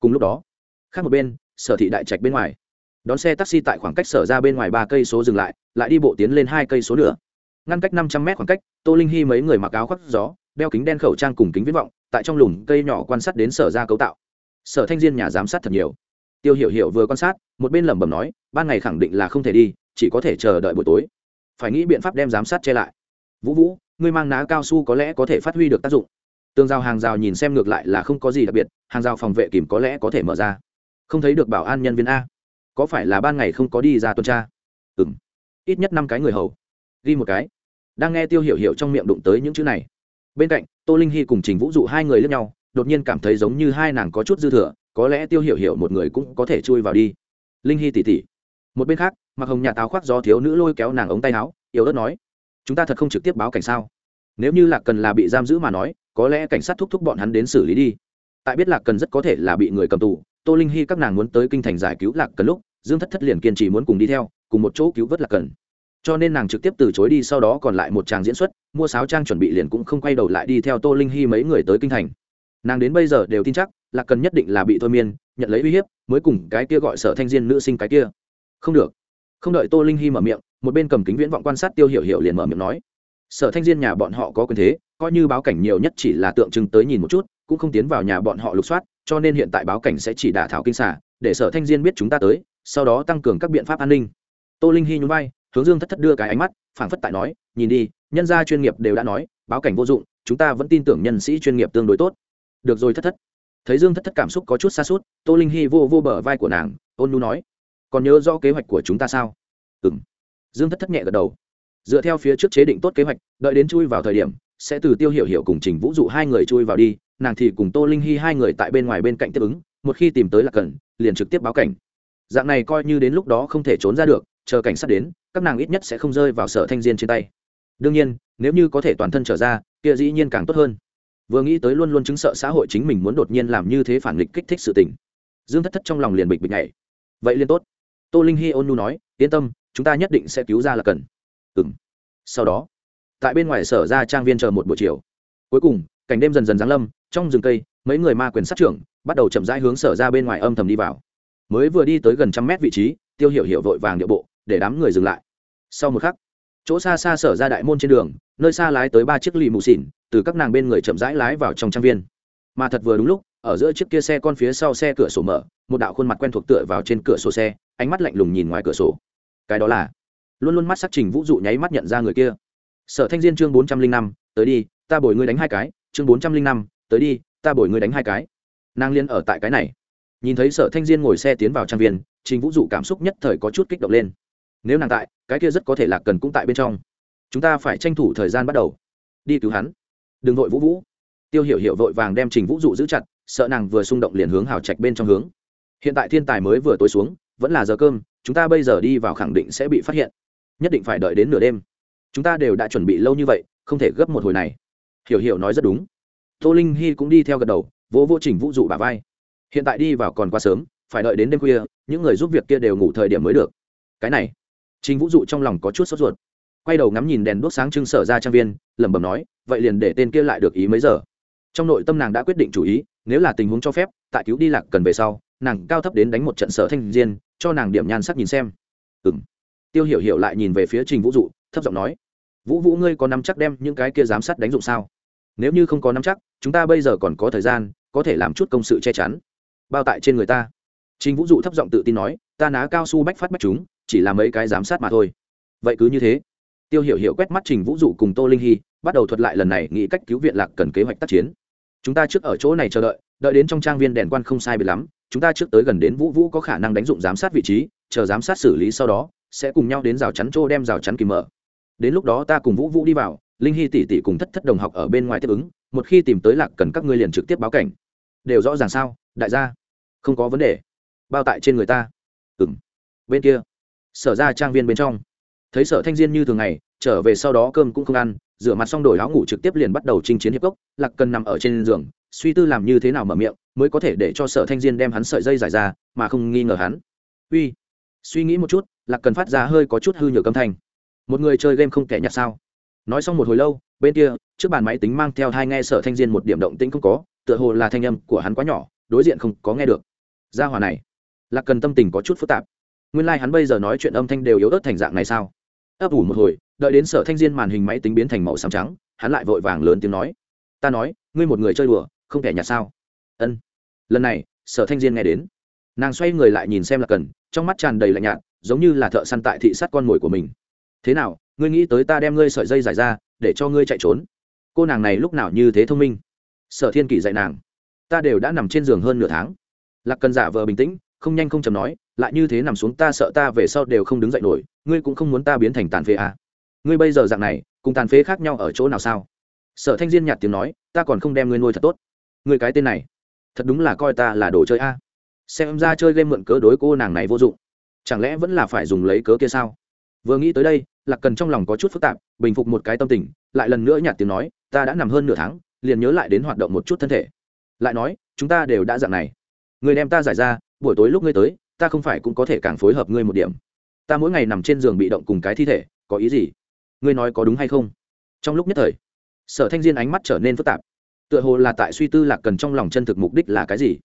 Cùng lúc đó, khác một bên, sở thị đại trạch bên ngoài. Đón xe taxi tại khoảng cách sở ra bên ngoài ba cây số dừng lại lại đi bộ tiến lên hai cây số nữa. Ngăn cách năm trăm mét khoảng cách, tô linh hy mấy người mặc áo khoác gió, đeo kính đen khẩu trang cùng kính viễn vọng, tại trong lùm cây nhỏ quan sát đến sở ra cấu tạo. Sở thanh diên nhà giám sát thật nhiều. Tiêu hiểu hiểu vừa quan sát, một bên lẩm bẩm nói, ban ngày khẳng định là không thể đi, chỉ có thể chờ đợi buổi tối. Phải nghĩ biện pháp đem giám sát che lại. Vũ vũ, ngươi mang ná cao su có lẽ có thể phát huy được tác dụng tường rào hàng rào nhìn xem ngược lại là không có gì đặc biệt, hàng rào phòng vệ kìm có lẽ có thể mở ra. Không thấy được bảo an nhân viên a. Có phải là ban ngày không có đi ra tuần tra? Ừ m ít nhất năm cái người hầu. Ghi một cái. Đang nghe tiêu hiểu hiểu trong miệng đụng tới những chữ này. Bên cạnh, tô linh hy cùng trình vũ dụ hai người lẫn nhau, đột nhiên cảm thấy giống như hai nàng có chút dư thừa, có lẽ tiêu hiểu hiểu một người cũng có thể chui vào đi. Linh hy tỉ tỉ. Một bên khác, mặc hồng nhà táo khoác do thiếu nữ lôi kéo nàng ống tay áo, yếu ớt nói, chúng ta thật không trực tiếp báo cảnh sao? Nếu như lạc cần là bị giam giữ mà nói, có lẽ cảnh sát thúc thúc bọn hắn đến xử lý đi. Tại biết lạc cần rất có thể là bị người cầm tù, tô linh hy các nàng muốn tới kinh thành giải cứu lạc cần lúc, dương thất thất liền kiên trì muốn cùng đi theo, cùng một chỗ cứu vớt lạc cần. Cho nên nàng trực tiếp từ chối đi, sau đó còn lại một tràng diễn xuất, mua sáo trang chuẩn bị liền cũng không quay đầu lại đi theo tô linh hy mấy người tới kinh thành. Nàng đến bây giờ đều tin chắc, lạc cần nhất định là bị thôi miên, nhận lấy uy hiếp, mới cùng cái kia gọi sở thanh diên nữ sinh cái kia. Không được. Không đợi tô linh hy mở miệng, một bên cầm kính viễn vọng quan sát tiêu hiểu hiểu liền mở miệng nói sở thanh diên nhà bọn họ có quyền thế, coi như báo cảnh nhiều nhất chỉ là tượng trưng tới nhìn một chút, cũng không tiến vào nhà bọn họ lục soát, cho nên hiện tại báo cảnh sẽ chỉ đả thảo kinh xả để sở thanh diên biết chúng ta tới, sau đó tăng cường các biện pháp an ninh. Tô linh hy nhún vai, hướng dương thất thất đưa cái ánh mắt, phảng phất tại nói, nhìn đi, nhân gia chuyên nghiệp đều đã nói, báo cảnh vô dụng, chúng ta vẫn tin tưởng nhân sĩ chuyên nghiệp tương đối tốt. Được rồi thất thất. Thấy dương thất thất cảm xúc có chút xa suốt tô linh hy vô vô bờ vai của nàng, ôn nu nói, còn nhớ rõ kế hoạch của chúng ta sao? Ừ m dương thất thất nhẹ gật đầu dựa theo phía trước chế định tốt kế hoạch, đợi đến chui vào thời điểm, sẽ từ tiêu hiểu hiểu cùng trình vũ dụ hai người chui vào đi, nàng thì cùng tô linh hy hai người tại bên ngoài bên cạnh tiếp ứng, một khi tìm tới là cần, liền trực tiếp báo cảnh. Dạng này coi như đến lúc đó không thể trốn ra được, chờ cảnh sát đến, các nàng ít nhất sẽ không rơi vào sở thanh diên trên tay. Đương nhiên, nếu như có thể toàn thân trở ra, kia dĩ nhiên càng tốt hơn. Vừa nghĩ tới luôn luôn chứng sợ xã hội chính mình muốn đột nhiên làm như thế phản nghịch kích thích sự tình. Dương thất thất trong lòng liền bịch bịch nhảy. Vậy liên tốt. Tô linh hi ôn nu nói, yên tâm, chúng ta nhất định sẽ cứu ra là cần ừng sau đó, tại bên ngoài sở ra trang viên chờ một buổi chiều. Cuối cùng, cảnh đêm dần dần giáng lâm, trong rừng cây, mấy người ma quyền sát trưởng bắt đầu chậm rãi hướng sở ra bên ngoài âm thầm đi vào. Mới vừa đi tới gần trăm mét vị trí, tiêu hiểu hiểu vội vàng địa bộ, để đám người dừng lại. Sau một khắc, chỗ xa xa sở ra đại môn trên đường, nơi xa lái tới ba chiếc lì mù xỉn, từ các nàng bên người chậm rãi lái vào trong trang viên. Mà thật vừa đúng lúc, ở giữa chiếc kia xe con phía sau xe cửa sổ mở, một đạo khuôn mặt quen thuộc tựa vào trên cửa sổ xe, ánh mắt lạnh lùng nhìn ngoài cửa sổ. Cái đó là luôn luôn mắt sắc trình vũ dụ nháy mắt nhận ra người kia. Sở thanh diên chương bốn trăm linh năm, tới đi, ta bồi ngươi đánh hai cái. Chương bốn trăm linh năm, tới đi, ta bồi ngươi đánh hai cái. Nàng liên ở tại cái này. Nhìn thấy sở thanh diên ngồi xe tiến vào trang viên, trình vũ dụ cảm xúc nhất thời có chút kích động lên. Nếu nàng tại, cái kia rất có thể là cần cũng tại bên trong. Chúng ta phải tranh thủ thời gian bắt đầu. Đi cứu hắn. Đừng vội vũ vũ. Tiêu hiểu hiểu vội vàng đem trình vũ dụ giữ chặt, sợ nàng vừa xung động liền hướng hào trạch bên trong hướng. Hiện tại thiên tài mới vừa tối xuống, vẫn là giờ cơm, chúng ta bây giờ đi vào khẳng định sẽ bị phát hiện nhất định phải đợi đến nửa đêm. Chúng ta đều đã chuẩn bị lâu như vậy, không thể gấp một hồi này. Hiểu hiểu nói rất đúng. Tô linh hy cũng đi theo gật đầu, vỗ vô trình vũ dụ bà vai. Hiện tại đi vào còn quá sớm, phải đợi đến đêm khuya, những người giúp việc kia đều ngủ thời điểm mới được. Cái này, trình vũ dụ trong lòng có chút sốt ruột. Quay đầu ngắm nhìn đèn đốt sáng trưng sở ra trang viên, lẩm bẩm nói, vậy liền để tên kia lại được ý mấy giờ? Trong nội tâm nàng đã quyết định chủ ý, nếu là tình huống cho phép, tại cứu đi lạc cần về sau, nàng cao thấp đến đánh một trận sở thanh diên, cho nàng điểm nhan sắc nhìn xem. Ừ tiêu hiểu hiểu lại nhìn về phía trình vũ dụ, thấp giọng nói, vũ vũ ngươi có nắm chắc đem những cái kia giám sát đánh dụng sao? Nếu như không có nắm chắc, chúng ta bây giờ còn có thời gian, có thể làm chút công sự che chắn. Bao tại trên người ta. Trình vũ dụ thấp giọng tự tin nói, ta ná cao su bách phát bách chúng, chỉ là mấy cái giám sát mà thôi. Vậy cứ như thế. Tiêu hiểu hiểu quét mắt trình vũ dụ cùng tô linh hy, bắt đầu thuật lại lần này nghĩ cách cứu viện lạc cần kế hoạch tác chiến. Chúng ta trước ở chỗ này chờ đợi đợi đến trong trang viên đèn quan không sai bị lắm, chúng ta trước tới gần đến vũ vũ có khả năng đánh dụng giám sát vị trí, chờ giám sát xử lý sau đó sẽ cùng nhau đến rào chắn trô đem rào chắn kìm mở. Đến lúc đó ta cùng vũ vũ đi vào, linh hy tỷ tỷ cùng thất thất đồng học ở bên ngoài tiếp ứng, một khi tìm tới lạc cần các ngươi liền trực tiếp báo cảnh. Đều rõ ràng sao, đại gia? Không có vấn đề. Bao tại trên người ta. Ừng bên kia. Sở ra trang viên bên trong. Thấy sở thanh diên như thường ngày, trở về sau đó cơm cũng không ăn, rửa mặt xong đổi áo ngủ trực tiếp liền bắt đầu chinh chiến hiệp cốc, lạc cần nằm ở trên giường, suy tư làm như thế nào mở miệng, mới có thể để cho sở thanh diên đem hắn sợi dây giải ra, mà không nghi ngờ hắn. Uy, suy nghĩ một chút lạc cần phát ra hơi có chút hư nhược âm thanh. Một người chơi game không kẻ nhặt sao? Nói xong một hồi lâu, bên kia, trước bàn máy tính mang theo hai nghe sở thanh diên một điểm động tĩnh không có, tựa hồ là thanh âm của hắn quá nhỏ, đối diện không có nghe được. Gia hòa này, lạc cần tâm tình có chút phức tạp. Nguyên lai、like、hắn bây giờ nói chuyện âm thanh đều yếu ớt thành dạng này sao? Ấp ủ một hồi, đợi đến sở thanh diên màn hình máy tính biến thành màu xám trắng, hắn lại vội vàng lớn tiếng nói. Ta nói, ngươi một người chơi đùa, không kẻ nhặt sao? Ân. Lần này, sở thanh diên nghe đến. Nàng xoay người lại nhìn xem là cần, trong mắt tràn đầy lạnh nhạt giống như là thợ săn tại thị sát con mồi của mình. Thế nào, ngươi nghĩ tới ta đem ngươi sợi dây giải ra, để cho ngươi chạy trốn? Cô nàng này lúc nào như thế thông minh? Sở thiên kỷ dạy nàng, ta đều đã nằm trên giường hơn nửa tháng. Lạc cần giả vờ bình tĩnh, không nhanh không chầm nói, lại như thế nằm xuống ta sợ ta về sau đều không đứng dậy nổi, ngươi cũng không muốn ta biến thành tàn phế à. ngươi bây giờ dạng này, cùng tàn phế khác nhau ở chỗ nào sao? Sở thanh diên nhạt tiếng nói, ta còn không đem ngươi nuôi thật tốt. Ngươi cái tên này, thật đúng là coi ta là đồ chơi a. À. xem ra chơi game mượn cớ đối cô nàng này vô dụng chẳng lẽ vẫn là phải dùng lấy cớ kia sao? Vừa nghĩ tới đây, lạc cần trong lòng có chút phức tạp, bình phục một cái tâm tình, lại lần nữa nhạt tiếng nói, ta đã nằm hơn nửa tháng, liền nhớ lại đến hoạt động một chút thân thể. Lại nói, chúng ta đều đã dạng này. Người đem ta giải ra, buổi tối lúc ngươi tới, ta không phải cũng có thể càng phối hợp ngươi một điểm. Ta mỗi ngày nằm trên giường bị động cùng cái thi thể, có ý gì? Ngươi nói có đúng hay không? Trong lúc nhất thời, sở thanh diên ánh mắt trở nên phức tạp. Tựa hồ là tại suy tư lạc cần trong lòng chân thực mục đích là cái gì.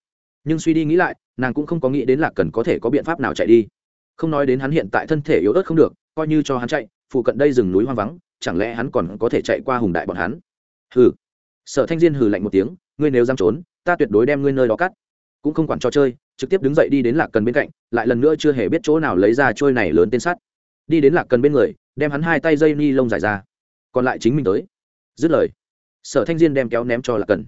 Nhưng suy đi nghĩ lại, nàng cũng không có nghĩ đến lạc cần có thể có biện pháp nào chạy đi không nói đến hắn hiện tại thân thể yếu ớt không được, coi như cho hắn chạy, phụ cận đây rừng núi hoang vắng, chẳng lẽ hắn còn có thể chạy qua hùng đại bọn hắn? Hừ. Sở thanh diên hừ lạnh một tiếng, ngươi nếu dám trốn, ta tuyệt đối đem ngươi nơi đó cắt. Cũng không quản cho chơi, trực tiếp đứng dậy đi đến lạc cần bên cạnh, lại lần nữa chưa hề biết chỗ nào lấy ra trôi này lớn tên sắt. Đi đến lạc cần bên người, đem hắn hai tay dây ni lông dài ra. Còn lại chính mình tới. Dứt lời, sở thanh diên đem kéo ném cho lạc cần.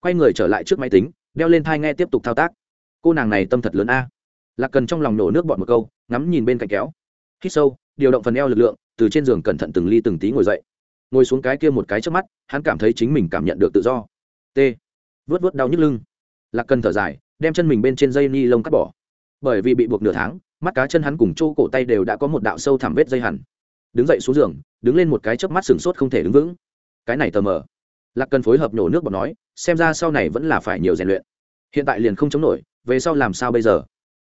Quay người trở lại trước máy tính, đeo lên thai nghe tiếp tục thao tác. Cô nàng này tâm thật lớn a. Lạc cần trong lòng nổ nước bọt một câu ngắm nhìn bên cạnh kéo. Hít sâu, điều động phần eo lực lượng, từ trên giường cẩn thận từng ly từng tí ngồi dậy. Ngồi xuống cái kia một cái trước mắt, hắn cảm thấy chính mình cảm nhận được tự do. T. Vớt vớt đau nhức lưng. Lạc cần thở dài, đem chân mình bên trên dây ni lông cắt bỏ. Bởi vì bị buộc nửa tháng, mắt cá chân hắn cùng chỗ cổ tay đều đã có một đạo sâu thẳm vết dây hẳn. Đứng dậy xuống giường, đứng lên một cái chớp mắt sừng sốt không thể đứng vững. Cái này tờ mờ. Lạc cần phối hợp nổ nước bọt nói, xem ra sau này vẫn là phải nhiều rèn luyện. Hiện tại liền không chống nổi, về sau làm sao bây giờ?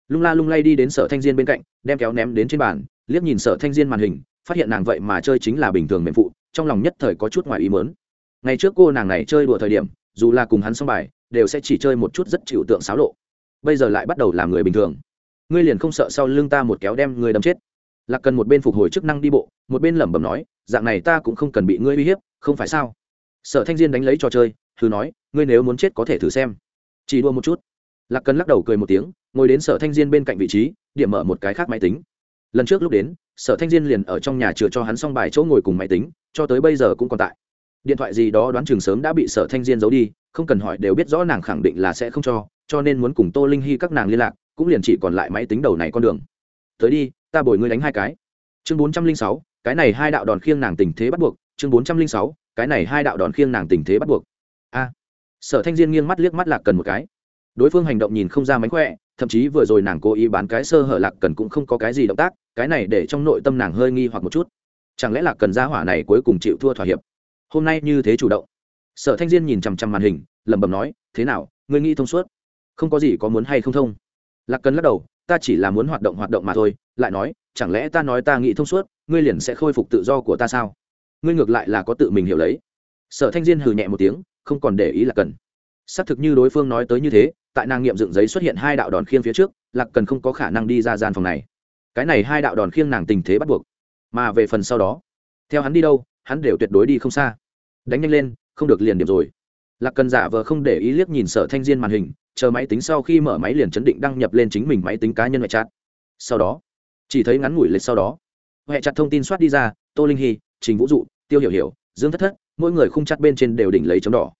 Lung la lung lay đi đến sở thanh diên bên cạnh, đem kéo ném đến trên bàn, liếc nhìn sở thanh diên màn hình, phát hiện nàng vậy mà chơi chính là bình thường mềm phụ, trong lòng nhất thời có chút ngoài ý mớn ngày trước cô nàng này chơi đùa thời điểm, dù là cùng hắn xong bài, đều sẽ chỉ chơi một chút rất chịu tượng xáo lộ. Bây giờ lại bắt đầu làm người bình thường. Ngươi liền không sợ sau lưng ta một kéo đem người đâm chết. Lạc cần một bên phục hồi chức năng đi bộ, một bên lẩm bẩm nói, dạng này ta cũng không cần bị ngươi uy hiếp, không phải sao? Sở thanh diên đánh lấy trò chơi, thử nói, ngươi nếu muốn chết có thể thử xem. Chỉ đua một chút. Lạc cần lắc đầu cười một tiếng ngồi đến sở thanh diên bên cạnh vị trí, điểm mở một cái khác máy tính. Lần trước lúc đến, sở thanh diên liền ở trong nhà chừa cho hắn xong bài chỗ ngồi cùng máy tính, cho tới bây giờ cũng còn tại. Điện thoại gì đó đoán chừng sớm đã bị sở thanh diên giấu đi, không cần hỏi đều biết rõ nàng khẳng định là sẽ không cho cho nên muốn cùng tô linh hy các nàng liên lạc, cũng liền chỉ còn lại máy tính đầu này con đường. Tới đi, ta bồi ngươi đánh hai cái. Chương bốn trăm linh sáu, cái này hai đạo đòn khiêng nàng tình thế bắt buộc. Chương bốn trăm linh sáu, cái này hai đạo đòn khiêng nàng tình thế bắt buộc. A. Sở thanh diên nghiêng mắt liếc mắt lạc cần một cái. Đối phương hành động nhìn không ra mánh khỏe thậm chí vừa rồi nàng cố ý bán cái sơ hở lạc cần cũng không có cái gì động tác, cái này để trong nội tâm nàng hơi nghi hoặc một chút. Chẳng lẽ lạc cần gia hỏa này cuối cùng chịu thua thỏa hiệp? Hôm nay như thế chủ động. Sở thanh diên nhìn chằm chằm màn hình, lẩm bẩm nói, thế nào, ngươi nghĩ thông suốt? Không có gì có muốn hay không thông? Lạc cần lắc đầu, ta chỉ là muốn hoạt động hoạt động mà thôi, lại nói, chẳng lẽ ta nói ta nghĩ thông suốt, ngươi liền sẽ khôi phục tự do của ta sao? Ngươi ngược lại là có tự mình hiểu lấy. Sở thanh diên hừ nhẹ một tiếng, không còn để ý là cần. Xác thực như đối phương nói tới như thế tại nàng nghiệm dựng giấy xuất hiện hai đạo đòn khiêng phía trước, lạc cần không có khả năng đi ra gian phòng này. Cái này hai đạo đòn khiêng nàng tình thế bắt buộc. Mà về phần sau đó, theo hắn đi đâu, hắn đều tuyệt đối đi không xa. Đánh nhanh lên, không được liền điểm rồi. Lạc cần giả vờ không để ý liếc nhìn sở thanh diên màn hình, chờ máy tính sau khi mở máy liền chấn định đăng nhập lên chính mình máy tính cá nhân ngoại chát sau đó, chỉ thấy ngắn ngủi lịch sau đó huệ chặt thông tin soát đi ra, tô linh hy, trình vũ dụ, tiêu hiểu hiểu, dương thất thất, mỗi người khung chặt bên trên đều đỉnh lấy chấm đỏ.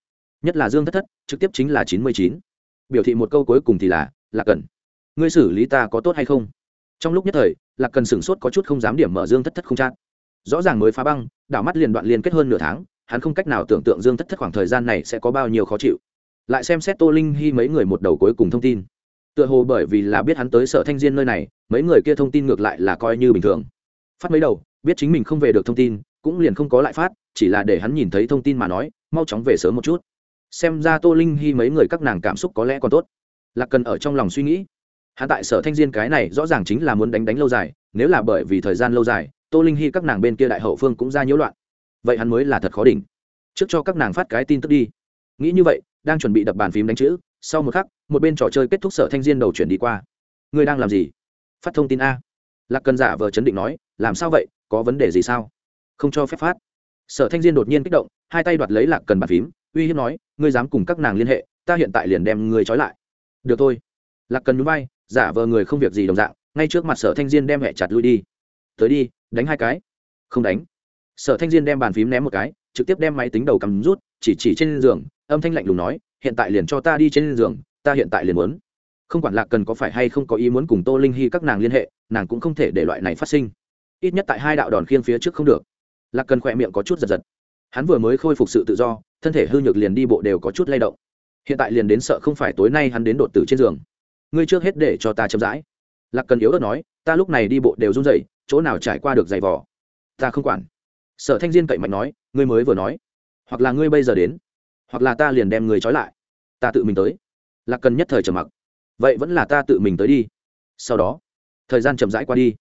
Nhất là dương thất thất, trực tiếp chính là chín mươi chín biểu thị một câu cuối cùng thì là, lạc cần ngươi xử lý ta có tốt hay không? Trong lúc nhất thời, lạc cần sửng sốt có chút không dám điểm mở dương thất thất không chát. Rõ ràng mới phá băng, đảo mắt liền đoạn liên kết hơn nửa tháng, hắn không cách nào tưởng tượng dương thất thất khoảng thời gian này sẽ có bao nhiêu khó chịu. Lại xem xét tô linh hy mấy người một đầu cuối cùng thông tin. Tựa hồ bởi vì là biết hắn tới sở thanh diên nơi này, mấy người kia thông tin ngược lại là coi như bình thường. Phát mấy đầu, biết chính mình không về được thông tin, cũng liền không có lại phát, chỉ là để hắn nhìn thấy thông tin mà nói, mau chóng về sớm một chút xem ra tô linh hy mấy người các nàng cảm xúc có lẽ còn tốt. Là cần ở trong lòng suy nghĩ. Hắn tại sở thanh diên cái này rõ ràng chính là muốn đánh đánh lâu dài, nếu là bởi vì thời gian lâu dài, tô linh hy các nàng bên kia đại hậu phương cũng ra nhiễu loạn. Vậy hắn mới là thật khó đỉnh. Trước cho các nàng phát cái tin tức đi. Nghĩ như vậy, đang chuẩn bị đập bàn phím đánh chữ, sau một khắc, một bên trò chơi kết thúc sở thanh diên đầu chuyển đi qua. Ngươi đang làm gì? Phát thông tin a. Lạc cần giả vờ chấn định nói, làm sao vậy, có vấn đề gì sao? Không cho phép phát. Sở thanh diên đột nhiên kích động, hai tay đoạt lấy lạc cần bàn phím uy hiếp nói, ngươi dám cùng các nàng liên hệ, ta hiện tại liền đem ngươi trói lại. Được thôi. Lạc cần núi bay giả vờ người không việc gì đồng dạng, ngay trước mặt sở thanh diên đem hẹ chặt lui đi. Tới đi, đánh hai cái. Không đánh. Sở thanh diên đem bàn phím ném một cái, trực tiếp đem máy tính đầu cầm rút, chỉ chỉ trên giường, âm thanh lạnh lùng nói, hiện tại liền cho ta đi trên giường, ta hiện tại liền muốn. Không quản lạc cần có phải hay không có ý muốn cùng tô linh hy các nàng liên hệ, nàng cũng không thể để loại này phát sinh. Ít nhất tại hai đạo đòn khiêng phía trước không được. Lạc cần khỏe miệng có chút giật giật hắn vừa mới khôi phục sự tự do, thân thể hư nhược liền đi bộ đều có chút lay động. Hiện tại liền đến sợ không phải tối nay hắn đến đột tử trên giường. Ngươi trước hết để cho ta chậm rãi. Lạc cần yếu ớt nói, ta lúc này đi bộ đều run rẩy, chỗ nào trải qua được giày vò? Ta không quản. Sở thanh diên cậy mạnh nói, ngươi mới vừa nói. Hoặc là ngươi bây giờ đến, hoặc là ta liền đem người trói lại. Ta tự mình tới. Lạc cần nhất thời trầm mặc. Vậy vẫn là ta tự mình tới đi. Sau đó, thời gian chậm rãi qua đi.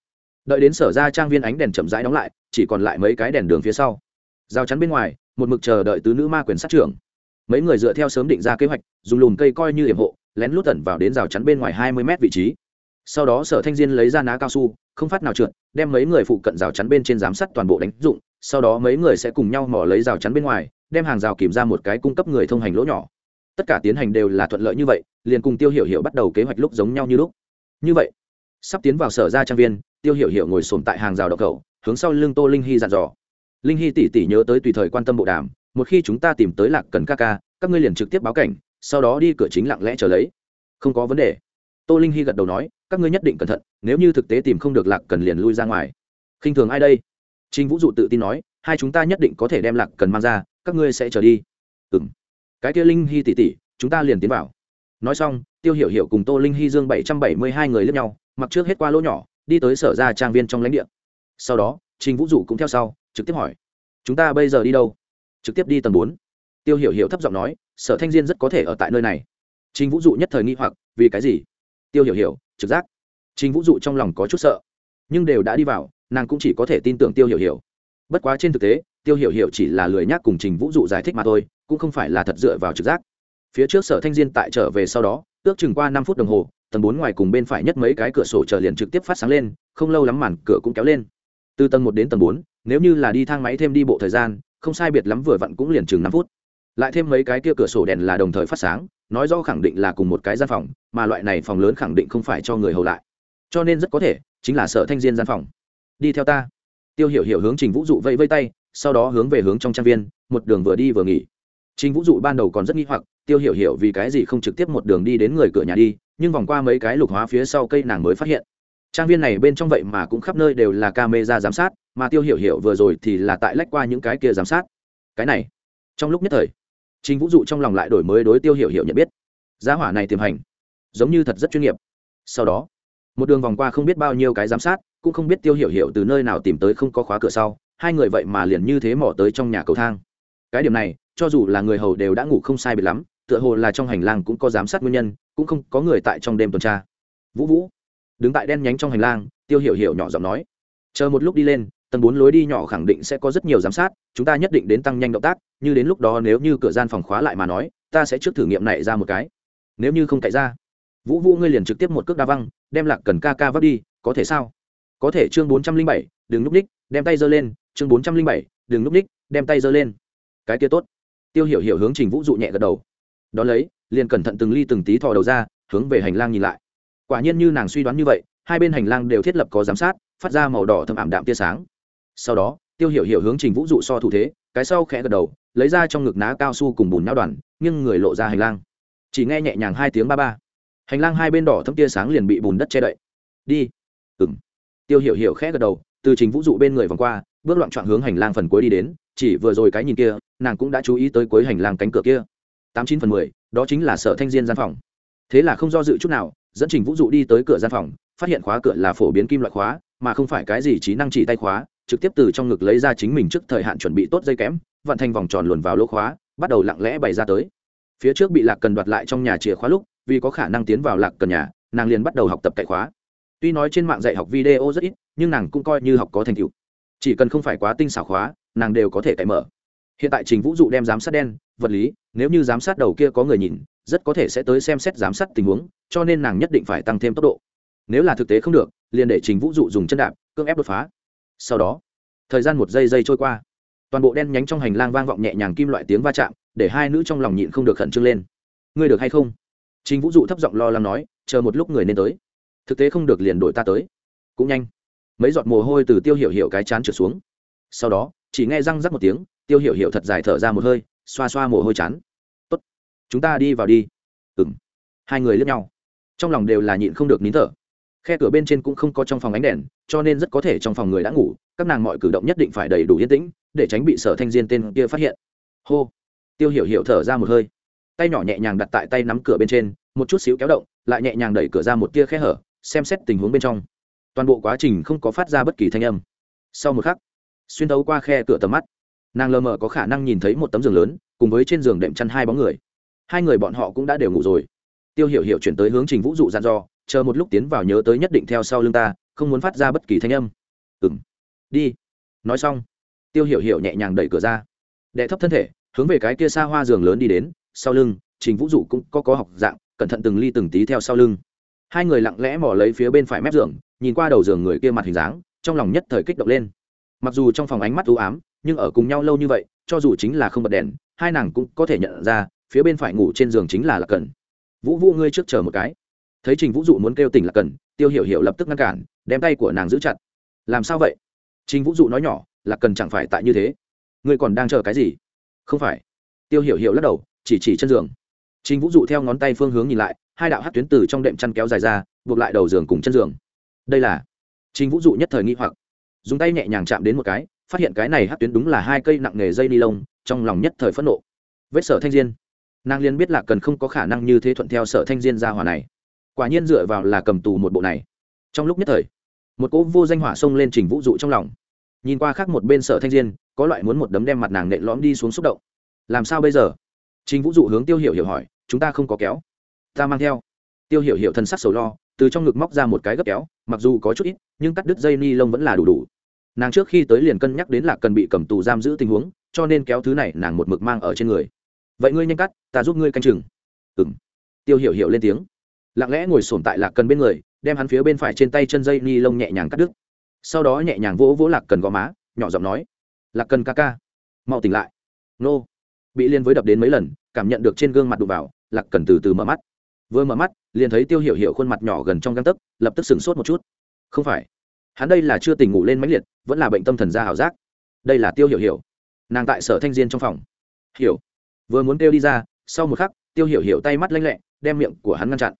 Đợi đến sở ra trang viên ánh đèn chậm rãi đóng lại, chỉ còn lại mấy cái đèn đường phía sau rào chắn bên ngoài, một mực chờ đợi tứ nữ ma quyền sát trưởng. Mấy người dựa theo sớm định ra kế hoạch, dùng lùm cây coi như hiểm hộ, lén lút tẩn vào đến rào chắn bên ngoài hai mươi mét vị trí. Sau đó sở thanh diên lấy ra ná cao su, không phát nào trượt, đem mấy người phụ cận rào chắn bên trên giám sát toàn bộ đánh dụng, sau đó mấy người sẽ cùng nhau mỏ lấy rào chắn bên ngoài, đem hàng rào kìm ra một cái cung cấp người thông hành lỗ nhỏ. Tất cả tiến hành đều là thuận lợi như vậy, liền cùng tiêu hiểu hiểu bắt đầu kế hoạch lúc giống nhau như lúc. Như vậy, sắp tiến vào sở ra trang viên, tiêu hiểu hiểu ngồi sồn tại hàng rào đậu cầu hướng sau lưng tô linh hy dặn dò linh hy tỉ tỉ nhớ tới tùy thời quan tâm bộ đàm, một khi chúng ta tìm tới lạc cần ca ca, các ngươi liền trực tiếp báo cảnh, sau đó đi cửa chính lặng lẽ chờ lấy. Không có vấn đề. Tô linh hy gật đầu nói, các ngươi nhất định cẩn thận, nếu như thực tế tìm không được lạc cần liền lui ra ngoài. Khinh thường ai đây? Trinh vũ dụ tự tin nói, hai chúng ta nhất định có thể đem lạc cần mang ra, các ngươi sẽ trở đi. Ừ m cái kia linh hy tỉ tỉ chúng ta liền tiến vào. Nói xong, tiêu hiểu hiểu cùng tô linh hy dương bảy trăm bảy mươi hai người lướt nhau, mặc trước hết qua lỗ nhỏ, đi tới sở ra trang viên trong lãnh địa. Sau đó, trình vũ dụ cũng theo sau trực tiếp hỏi, chúng ta bây giờ đi đâu? Trực tiếp đi tầng bốn. Tiêu hiểu hiểu thấp giọng nói, sở thanh diên rất có thể ở tại nơi này. Trình vũ dụ nhất thời nghi hoặc, vì cái gì? Tiêu hiểu hiểu, trực giác. Trình vũ dụ trong lòng có chút sợ, nhưng đều đã đi vào, nàng cũng chỉ có thể tin tưởng tiêu hiểu hiểu. Bất quá trên thực tế, tiêu hiểu hiểu chỉ là lười nhác cùng trình vũ dụ giải thích mà thôi, cũng không phải là thật dựa vào trực giác. Phía trước sở thanh diên tại trở về sau đó, ước chừng qua năm phút đồng hồ, tầng bốn ngoài cùng bên phải nhất mấy cái cửa sổ chờ liền trực tiếp phát sáng lên, không lâu lắm màn cửa cũng kéo lên từ tầng một đến tầng bốn, nếu như là đi thang máy thêm đi bộ thời gian, không sai biệt lắm vừa vặn cũng liền chừng năm phút. Lại thêm mấy cái kia cửa sổ đèn là đồng thời phát sáng, nói rõ khẳng định là cùng một cái gian phòng, mà loại này phòng lớn khẳng định không phải cho người hầu lại. Cho nên rất có thể, chính là sở thanh diên gian phòng. Đi theo ta. Tiêu hiểu hiểu hướng trình vũ dụ vẫy vây tay, sau đó hướng về hướng trong trang viên, một đường vừa đi vừa nghỉ. Trình vũ dụ ban đầu còn rất nghi hoặc, tiêu hiểu hiểu vì cái gì không trực tiếp một đường đi đến người cửa nhà đi, nhưng vòng qua mấy cái lục hóa phía sau cây nàng mới phát hiện trang viên này bên trong vậy mà cũng khắp nơi đều là camera giám sát, mà tiêu hiểu hiểu vừa rồi thì là tại lách qua những cái kia giám sát. Cái này, trong lúc nhất thời, trình vũ dụ trong lòng lại đổi mới đối tiêu hiểu hiểu nhận biết. Giá hỏa này tiềm hành, giống như thật rất chuyên nghiệp. Sau đó, một đường vòng qua không biết bao nhiêu cái giám sát, cũng không biết tiêu hiểu hiểu từ nơi nào tìm tới không có khóa cửa sau, hai người vậy mà liền như thế mỏ tới trong nhà cầu thang. Cái điểm này, cho dù là người hầu đều đã ngủ không sai biệt lắm, tựa hồ là trong hành lang cũng có giám sát nguyên nhân, cũng không có người tại trong đêm tuần tra. Vũ vũ đứng tại đen nhánh trong hành lang, tiêu hiểu hiểu nhỏ giọng nói, chờ một lúc đi lên, tầng bốn lối đi nhỏ khẳng định sẽ có rất nhiều giám sát, chúng ta nhất định đến tăng nhanh động tác, như đến lúc đó nếu như cửa gian phòng khóa lại mà nói, ta sẽ trước thử nghiệm này ra một cái. Nếu như không cậy ra, vũ vũ ngươi liền trực tiếp một cước đa văng, đem lạc cần ca ca vấp đi, có thể sao? Có thể chương bốn trăm linh bảy, đừng núp ních đem tay giơ lên, chương bốn trăm linh bảy, đừng núp ních đem tay giơ lên. Cái kia tốt. Tiêu hiểu hiểu hướng trình vũ dụ nhẹ gật đầu. Đ ó lấy, liền cẩn thận từng ly từng tí thò đầu ra, hướng về hành lang nhìn lại quả nhiên như nàng suy đoán như vậy, hai bên hành lang đều thiết lập có giám sát, phát ra màu đỏ thâm ảm đạm tia sáng. Sau đó, tiêu hiểu hiểu hướng trình vũ dụ so thủ thế, cái sau khẽ gật đầu, lấy ra trong ngực ná cao su cùng bùn nhau đoàn nhưng người lộ ra hành lang. Chỉ nghe nhẹ nhàng hai tiếng ba ba. Hành lang hai bên đỏ thâm tia sáng liền bị bùn đất che đậy. Đi. Ừng tiêu hiểu hiểu khẽ gật đầu, từ trình vũ dụ bên người vòng qua, bước loạn trọn hướng hành lang phần cuối đi đến, chỉ vừa rồi cái nhìn kia, nàng cũng đã chú ý tới cuối hành lang cánh cửa kia. Tám chín phần mười, đó chính là sở thanh diên gian phòng. Thế là không do dự chút nào dẫn trình vũ dụ đi tới cửa gian phòng, phát hiện khóa cửa là phổ biến kim loại khóa, mà không phải cái gì trí năng chỉ tay khóa, trực tiếp từ trong ngực lấy ra chính mình trước thời hạn chuẩn bị tốt dây kém vận thành vòng tròn luồn vào lỗ khóa, bắt đầu lặng lẽ bày ra tới. Phía trước bị lạc cần đoạt lại trong nhà chìa khóa lúc, vì có khả năng tiến vào lạc cần nhà, nàng liền bắt đầu học tập cậy khóa. Tuy nói trên mạng dạy học video rất ít, nhưng nàng cũng coi như học có thành tựu. Chỉ cần không phải quá tinh xảo khóa, nàng đều có thể cậy mở hiện tại trình vũ dụ đem giám sát đen, vật lý, nếu như giám sát đầu kia có người nhìn, rất có thể sẽ tới xem xét giám sát tình huống, cho nên nàng nhất định phải tăng thêm tốc độ. Nếu là thực tế không được, liền để trình vũ dụ dùng chân đạp, cưỡng ép đột phá. Sau đó, thời gian một giây giây trôi qua. Toàn bộ đen nhánh trong hành lang vang vọng nhẹ nhàng kim loại tiếng va chạm, để hai nữ trong lòng nhịn không được khẩn trương lên. Ngươi được hay không? Trình vũ dụ thấp giọng lo lắng nói, chờ một lúc người nên tới. Thực tế không được liền đổi ta tới. Cũng nhanh. Mấy giọt mồ hôi từ tiêu hiểu hiểu cái chán trượt xuống. Sau đó, chỉ nghe răng rắc một tiếng tiêu hiểu hiểu thật dài thở ra một hơi, xoa xoa mồ hôi chán. Tốt, chúng ta đi vào đi. Ừng hai người lướt nhau. Trong lòng đều là nhịn không được nín thở. Khe cửa bên trên cũng không có trong phòng ánh đèn, cho nên rất có thể trong phòng người đã ngủ, các nàng mọi cử động nhất định phải đầy đủ yên tĩnh, để tránh bị sở thanh diên tên kia phát hiện. Hô. Tiêu hiểu hiểu thở ra một hơi. Tay nhỏ nhẹ nhàng đặt tại tay nắm cửa bên trên, một chút xíu kéo động, lại nhẹ nhàng đẩy cửa ra một tia khe hở, xem xét tình huống bên trong. Toàn bộ quá trình không có phát ra bất kỳ thanh âm. Sau một khắc, xuyên thấu qua khe cửa tầm mắt nàng lờ mờ có khả năng nhìn thấy một tấm giường lớn, cùng với trên giường đệm chăn hai bóng người. Hai người bọn họ cũng đã đều ngủ rồi. Tiêu hiểu hiểu chuyển tới hướng trình vũ dụ dặn dò, chờ một lúc tiến vào nhớ tới nhất định theo sau lưng ta, không muốn phát ra bất kỳ thanh âm. Ừ m đi. Nói xong, tiêu hiểu hiểu nhẹ nhàng đẩy cửa ra. Đệ thấp thân thể, hướng về cái kia xa hoa giường lớn đi đến, sau lưng, trình vũ dụ cũng có có học dạng, cẩn thận từng ly từng tí theo sau lưng. Hai người lặng lẽ mò lấy phía bên phải mép giường, nhìn qua đầu giường người kia mặt hình dáng, trong lòng nhất thời kích động lên. Mặc dù trong phòng ánh mắt u ám nhưng ở cùng nhau lâu như vậy, cho dù chính là không bật đèn, hai nàng cũng có thể nhận ra, phía bên phải ngủ trên giường chính là lạc cần vũ vũ ngươi trước chờ một cái. Thấy trình vũ dụ muốn kêu tỉnh là cần tiêu hiểu hiểu lập tức ngăn cản, đem tay của nàng giữ chặt. Làm sao vậy? Trình vũ dụ nói nhỏ là cần chẳng phải tại như thế. Ngươi còn đang chờ cái gì? Không phải. Tiêu hiểu hiểu lắc đầu, chỉ chỉ chân giường. Trình vũ dụ theo ngón tay phương hướng nhìn lại, hai đạo hát tuyến từ trong đệm chăn kéo dài ra, buộc lại đầu giường cùng chân giường. Đây là trình vũ dụ nhất thời nghi hoặc. Dùng tay nhẹ nhàng chạm đến một cái phát hiện cái này hát tuyến đúng là hai cây nặng nghề dây ni lông, trong lòng nhất thời phẫn nộ. Vết sở thanh diên. Nàng liên biết là cần không có khả năng như thế thuận theo sở thanh diên ra hòa này. Quả nhiên dựa vào là cầm tù một bộ này. Trong lúc nhất thời, một cỗ vô danh hỏa xông lên trình vũ dụ trong lòng. Nhìn qua khác một bên sở thanh diên, có loại muốn một đấm đem mặt nàng nện lõm đi xuống xúc động. Làm sao bây giờ? Trình vũ dụ hướng tiêu hiểu hiểu hỏi, chúng ta không có kéo. Ta mang theo. Tiêu hiểu hiểu thân sắc sầu lo, từ trong ngực móc ra một cái gấp kéo, mặc dù có chút ít, nhưng cắt đứt dây ni lông vẫn là đủ đủ nàng trước khi tới liền cân nhắc đến là cần bị cầm tù giam giữ tình huống, cho nên kéo thứ này nàng một mực mang ở trên người. Vậy ngươi nhanh cắt, ta giúp ngươi canh chừng. Ừng tiêu hiểu hiểu lên tiếng. Lặng lẽ ngồi sổm tại lạc cần bên người, đem hắn phía bên phải trên tay chân dây ni lông nhẹ nhàng cắt đứt. Sau đó nhẹ nhàng vỗ vỗ lạc cần gò má, nhỏ giọng nói, lạc cần ca ca, mau tỉnh lại. Nô. Bị liên với đập đến mấy lần, cảm nhận được trên gương mặt đụng vào, lạc cần từ từ mở mắt. Vừa mở mắt, liền thấy tiêu hiểu hiểu khuôn mặt nhỏ gần trong găng tấc, lập tức sửng sốt một chút. Không phải hắn đây là chưa tỉnh ngủ lên mãnh liệt, vẫn là bệnh tâm thần da ảo giác. Đây là tiêu hiểu hiểu. Nàng tại sở thanh diên trong phòng. Hiểu. Vừa muốn kêu đi ra, sau một khắc, tiêu hiểu hiểu tay mắt lanh lẹ, đem miệng của hắn ngăn chặn.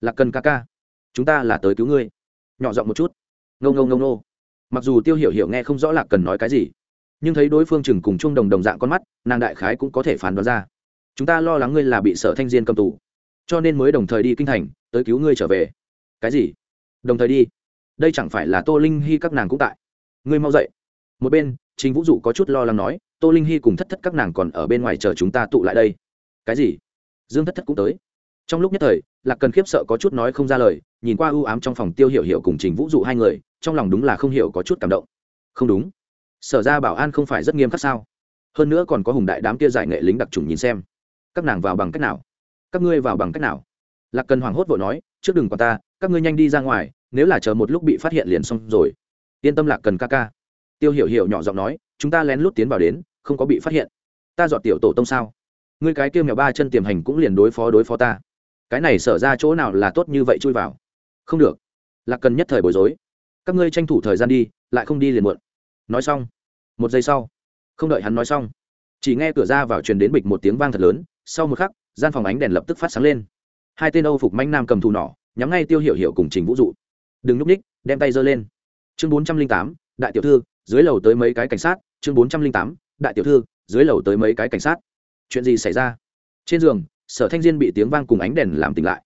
Là cần ca ca, chúng ta là tới cứu ngươi. Nhỏ giọng một chút. Ngâu ngâu ngâu nô mặc dù tiêu hiểu hiểu nghe không rõ là cần nói cái gì, nhưng thấy đối phương chừng cùng chung đồng đồng dạng con mắt, nàng đại khái cũng có thể phán đoán ra. Chúng ta lo lắng ngươi là bị sở thanh diên cầm tù, cho nên mới đồng thời đi kinh thành, tới cứu ngươi trở về. Cái gì? Đồng thời đi đây chẳng phải là tô linh hy các nàng cũng tại. Ngươi mau dậy. Một bên chính vũ dụ có chút lo lắng nói, tô linh hy cùng thất thất các nàng còn ở bên ngoài chờ chúng ta tụ lại đây. Cái gì? Dương thất thất cũng tới. Trong lúc nhất thời, lạc cần khiếp sợ có chút nói không ra lời, nhìn qua ưu ám trong phòng tiêu hiểu hiểu cùng trình vũ dụ hai người, trong lòng đúng là không hiểu có chút cảm động. Không đúng. Sở ra bảo an không phải rất nghiêm khắc sao? Hơn nữa còn có hùng đại đám kia giải nghệ lính đặc trùng nhìn xem. Các nàng vào bằng cách nào? Các ngươi vào bằng cách nào? Lạc cần hoảng hốt vội nói, trước đừng còn ta, các ngươi nhanh đi ra ngoài nếu là chờ một lúc bị phát hiện liền xong rồi. Yên tâm lạc cần ca ca. Tiêu hiểu hiểu nhỏ giọng nói, chúng ta lén lút tiến vào đến, không có bị phát hiện. Ta dọn tiểu tổ tông sao? Ngươi cái kia mèo ba chân tiềm hành cũng liền đối phó đối phó ta. Cái này sở ra chỗ nào là tốt như vậy chui vào? Không được. Lạc cần nhất thời bối rối. Các ngươi tranh thủ thời gian đi, lại không đi liền muộn. Nói xong, một giây sau, không đợi hắn nói xong, chỉ nghe cửa ra vào truyền đến bịch một tiếng vang thật lớn, sau một khắc, gian phòng ánh đèn lập tức phát sáng lên. Hai tên âu phục manh nam cầm thù nỏ, nhắm ngay tiêu hiểu hiểu cùng trình vũ dụ đừng núp ních, đem tay giơ lên. Chương bốn trăm linh tám, đại tiểu thư, dưới lầu tới mấy cái cảnh sát? Chương bốn trăm linh tám, đại tiểu thư, dưới lầu tới mấy cái cảnh sát? Chuyện gì xảy ra? Trên giường, sở thanh diên bị tiếng vang cùng ánh đèn làm tỉnh lại.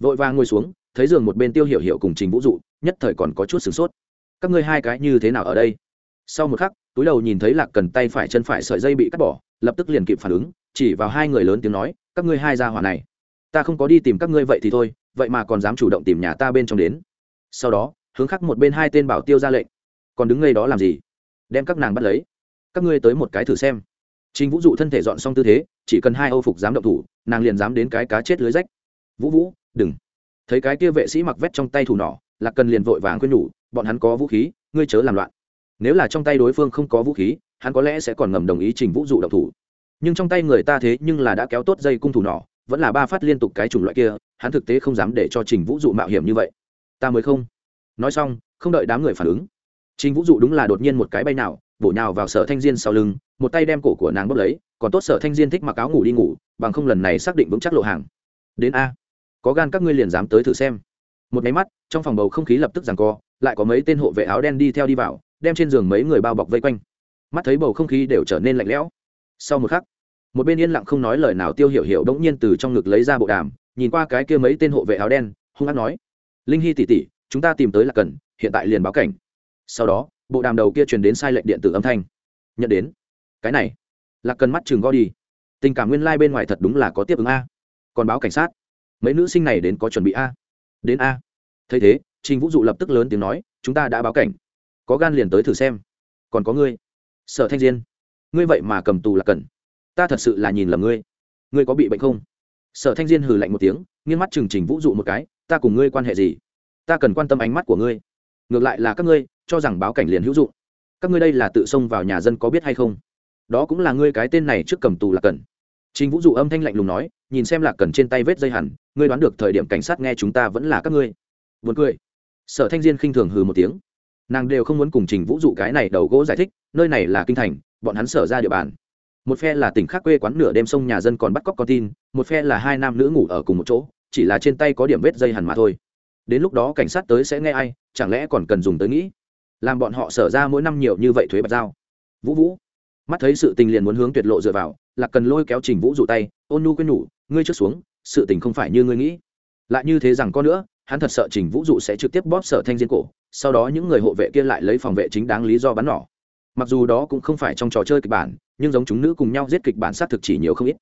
Vội vàng ngồi xuống, thấy giường một bên tiêu hiểu hiểu cùng trình vũ dụ, nhất thời còn có chút sửng sốt. Các ngươi hai cái như thế nào ở đây? Sau một khắc, túi đầu nhìn thấy lạc cần tay phải chân phải sợi dây bị cắt bỏ, lập tức liền kịp phản ứng, chỉ vào hai người lớn tiếng nói, các ngươi hai ra hỏa này, ta không có đi tìm các ngươi vậy thì thôi, vậy mà còn dám chủ động tìm nhà ta bên trong đến sau đó, hướng khắc một bên hai tên bảo tiêu ra lệnh. Còn đứng ngay đó làm gì? Đem các nàng bắt lấy. Các ngươi tới một cái thử xem. Chính vũ dụ thân thể dọn xong tư thế, chỉ cần hai âu phục dám động thủ, nàng liền dám đến cái cá chết lưới rách. Vũ vũ, đừng. Thấy cái kia vệ sĩ mặc vét trong tay thủ nỏ, lạc cần liền vội vàng khuyên nhủ, bọn hắn có vũ khí, ngươi chớ làm loạn. Nếu là trong tay đối phương không có vũ khí, hắn có lẽ sẽ còn ngầm đồng ý trình vũ dụ động thủ. Nhưng trong tay người ta thế nhưng là đã kéo tốt dây cung thủ nỏ, vẫn là ba phát liên tục cái chủng loại kia, hắn thực tế không dám để cho trình vũ dụ mạo hiểm như vậy ta mới không. Nói xong, không đợi đám người phản ứng, trình vũ dụ đúng là đột nhiên một cái bay nào, bổ nhào vào sở thanh diên sau lưng, một tay đem cổ của nàng bốc lấy, còn tốt sở thanh diên thích mặc áo ngủ đi ngủ, bằng không lần này xác định vững chắc lộ hàng. Đến a. Có gan các ngươi liền dám tới thử xem. Một máy mắt, trong phòng bầu không khí lập tức rằng co, lại có mấy tên hộ vệ áo đen đi theo đi vào, đem trên giường mấy người bao bọc vây quanh. Mắt thấy bầu không khí đều trở nên lạnh lẽo. Sau một khắc, một bên yên lặng không nói lời nào tiêu hiểu hiểu đống nhiên từ trong ngực lấy ra bộ đàm, nhìn qua cái kia mấy tên hộ vệ áo đen, hung hát nói linh hy tỉ tỉ chúng ta tìm tới là cần, hiện tại liền báo cảnh. Sau đó, bộ đàm đầu kia truyền đến sai lệnh điện tử âm thanh. Nhận đến. Cái này. Là cần mắt chừng go đi. Tình cảm nguyên lai、like、bên ngoài thật đúng là có tiếp ứng a. Còn báo cảnh sát. Mấy nữ sinh này đến có chuẩn bị a. Đến a. Thấy thế, trình vũ dụ lập tức lớn tiếng nói, chúng ta đã báo cảnh. Có gan liền tới thử xem. Còn có ngươi. Sở thanh diên. Ngươi vậy mà cầm tù là cần. Ta thật sự là nhìn lầm ngươi. Ngươi có bị bệnh không? Sở thanh diên hừ lạnh một tiếng, nghiêng mắt chừng trình vũ dụ một cái ta cùng ngươi quan hệ gì ta cần quan tâm ánh mắt của ngươi ngược lại là các ngươi cho rằng báo cảnh liền hữu dụng các ngươi đây là tự xông vào nhà dân có biết hay không đó cũng là ngươi cái tên này trước cầm tù là cần Trình Vũ dụ âm thanh lạnh lùng nói, nhìn xem là Cần trên tay vết dây hẳn, ngươi đoán được thời điểm cảnh sát nghe chúng ta vẫn là các ngươi. Buồn cười. Sở Thanh Diên khinh thường hừ một tiếng. Nàng đều không muốn cùng Trình Vũ dụ cái này đầu gỗ giải thích, nơi này là kinh thành, bọn hắn sở ra địa bàn. Một phe là tỉnh khác quê quán nửa đêm sông nhà dân còn bắt cóc con tin, một phe là hai nam nữ ngủ ở cùng một chỗ, chỉ là trên tay có điểm vết dây hằn mà thôi. Đến lúc đó cảnh sát tới sẽ nghe ai, chẳng lẽ còn cần dùng tới nghĩ. Làm bọn họ sở ra mỗi năm nhiều như vậy thuế bạch giao. Vũ Vũ, mắt thấy sự tình liền muốn hướng tuyệt lộ dựa vào, lạc cần lôi kéo trình vũ dụ tay ôn nu quên nhủ ngươi trước xuống sự tình không phải như ngươi nghĩ lại như thế rằng có nữa hắn thật sợ trình vũ dụ sẽ trực tiếp bóp sở thanh diên cổ sau đó những người hộ vệ kia lại lấy phòng vệ chính đáng lý do bắn nỏ mặc dù đó cũng không phải trong trò chơi kịch bản nhưng giống chúng nữ cùng nhau giết kịch bản sát thực chỉ nhiều không ít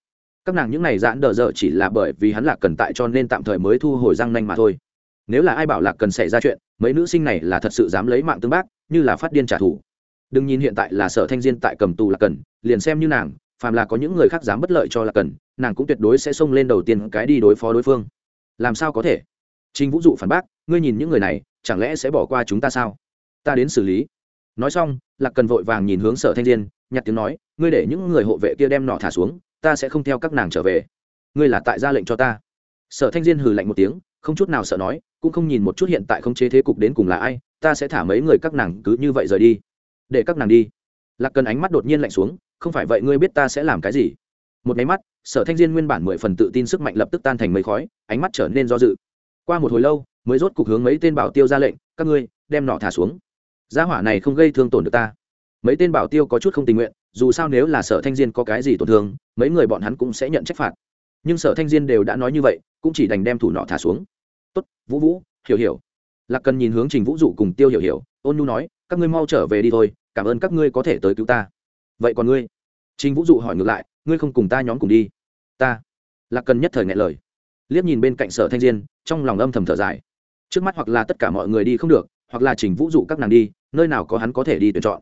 các nàng những này giãn đờ dở chỉ là bởi vì hắn lạc cần tại cho nên tạm thời mới thu hồi răng nanh mà thôi. Nếu là ai bảo lạc cần xảy ra chuyện, mấy nữ sinh này là thật sự dám lấy mạng tương bác, như là phát điên trả thù. Đừng nhìn hiện tại là sở thanh diên tại cầm tù lạc cần, liền xem như nàng, phàm là có những người khác dám bất lợi cho lạc cần, nàng cũng tuyệt đối sẽ xông lên đầu tiên cái đi đối phó đối phương. Làm sao có thể? Trình vũ dụ phản bác, ngươi nhìn những người này, chẳng lẽ sẽ bỏ qua chúng ta sao? Ta đến xử lý. Nói xong, lạc cần vội vàng nhìn hướng sở thanh diên, nhặt tiếng nói, ngươi để những người hộ vệ kia đem nọ thả xuống ta sẽ không theo các nàng trở về. Ngươi là tại ra lệnh cho ta. Sở thanh diên hừ lạnh một tiếng, không chút nào sợ nói, cũng không nhìn một chút hiện tại không chế thế cục đến cùng là ai, ta sẽ thả mấy người các nàng cứ như vậy rời đi. Để các nàng đi. Lạc cần ánh mắt đột nhiên lạnh xuống, không phải vậy ngươi biết ta sẽ làm cái gì. Một máy mắt, sở thanh diên nguyên bản mười phần tự tin sức mạnh lập tức tan thành mấy khói, ánh mắt trở nên do dự. Qua một hồi lâu, mới rốt cục hướng mấy tên bảo tiêu ra lệnh, các ngươi, đem nọ thả xuống. Gia hỏa này không gây thương tổn được ta mấy tên bảo tiêu có chút không tình nguyện, dù sao nếu là sở thanh diên có cái gì tổn thương, mấy người bọn hắn cũng sẽ nhận trách phạt. Nhưng sở thanh diên đều đã nói như vậy, cũng chỉ đành đem thủ nọ thả xuống. Tốt, vũ vũ, hiểu hiểu. Lạc cần nhìn hướng trình vũ dụ cùng tiêu hiểu hiểu, ôn nhu nói, các ngươi mau trở về đi thôi, cảm ơn các ngươi có thể tới cứu ta. Vậy còn ngươi? Trình vũ dụ hỏi ngược lại, ngươi không cùng ta nhóm cùng đi? Ta. Lạc cần nhất thời ngại lời. Liếc nhìn bên cạnh sở thanh diên, trong lòng âm thầm thở dài. Trước mắt hoặc là tất cả mọi người đi không được, hoặc là trình vũ dụ các nàng đi, nơi nào có hắn có thể đi tuyển chọn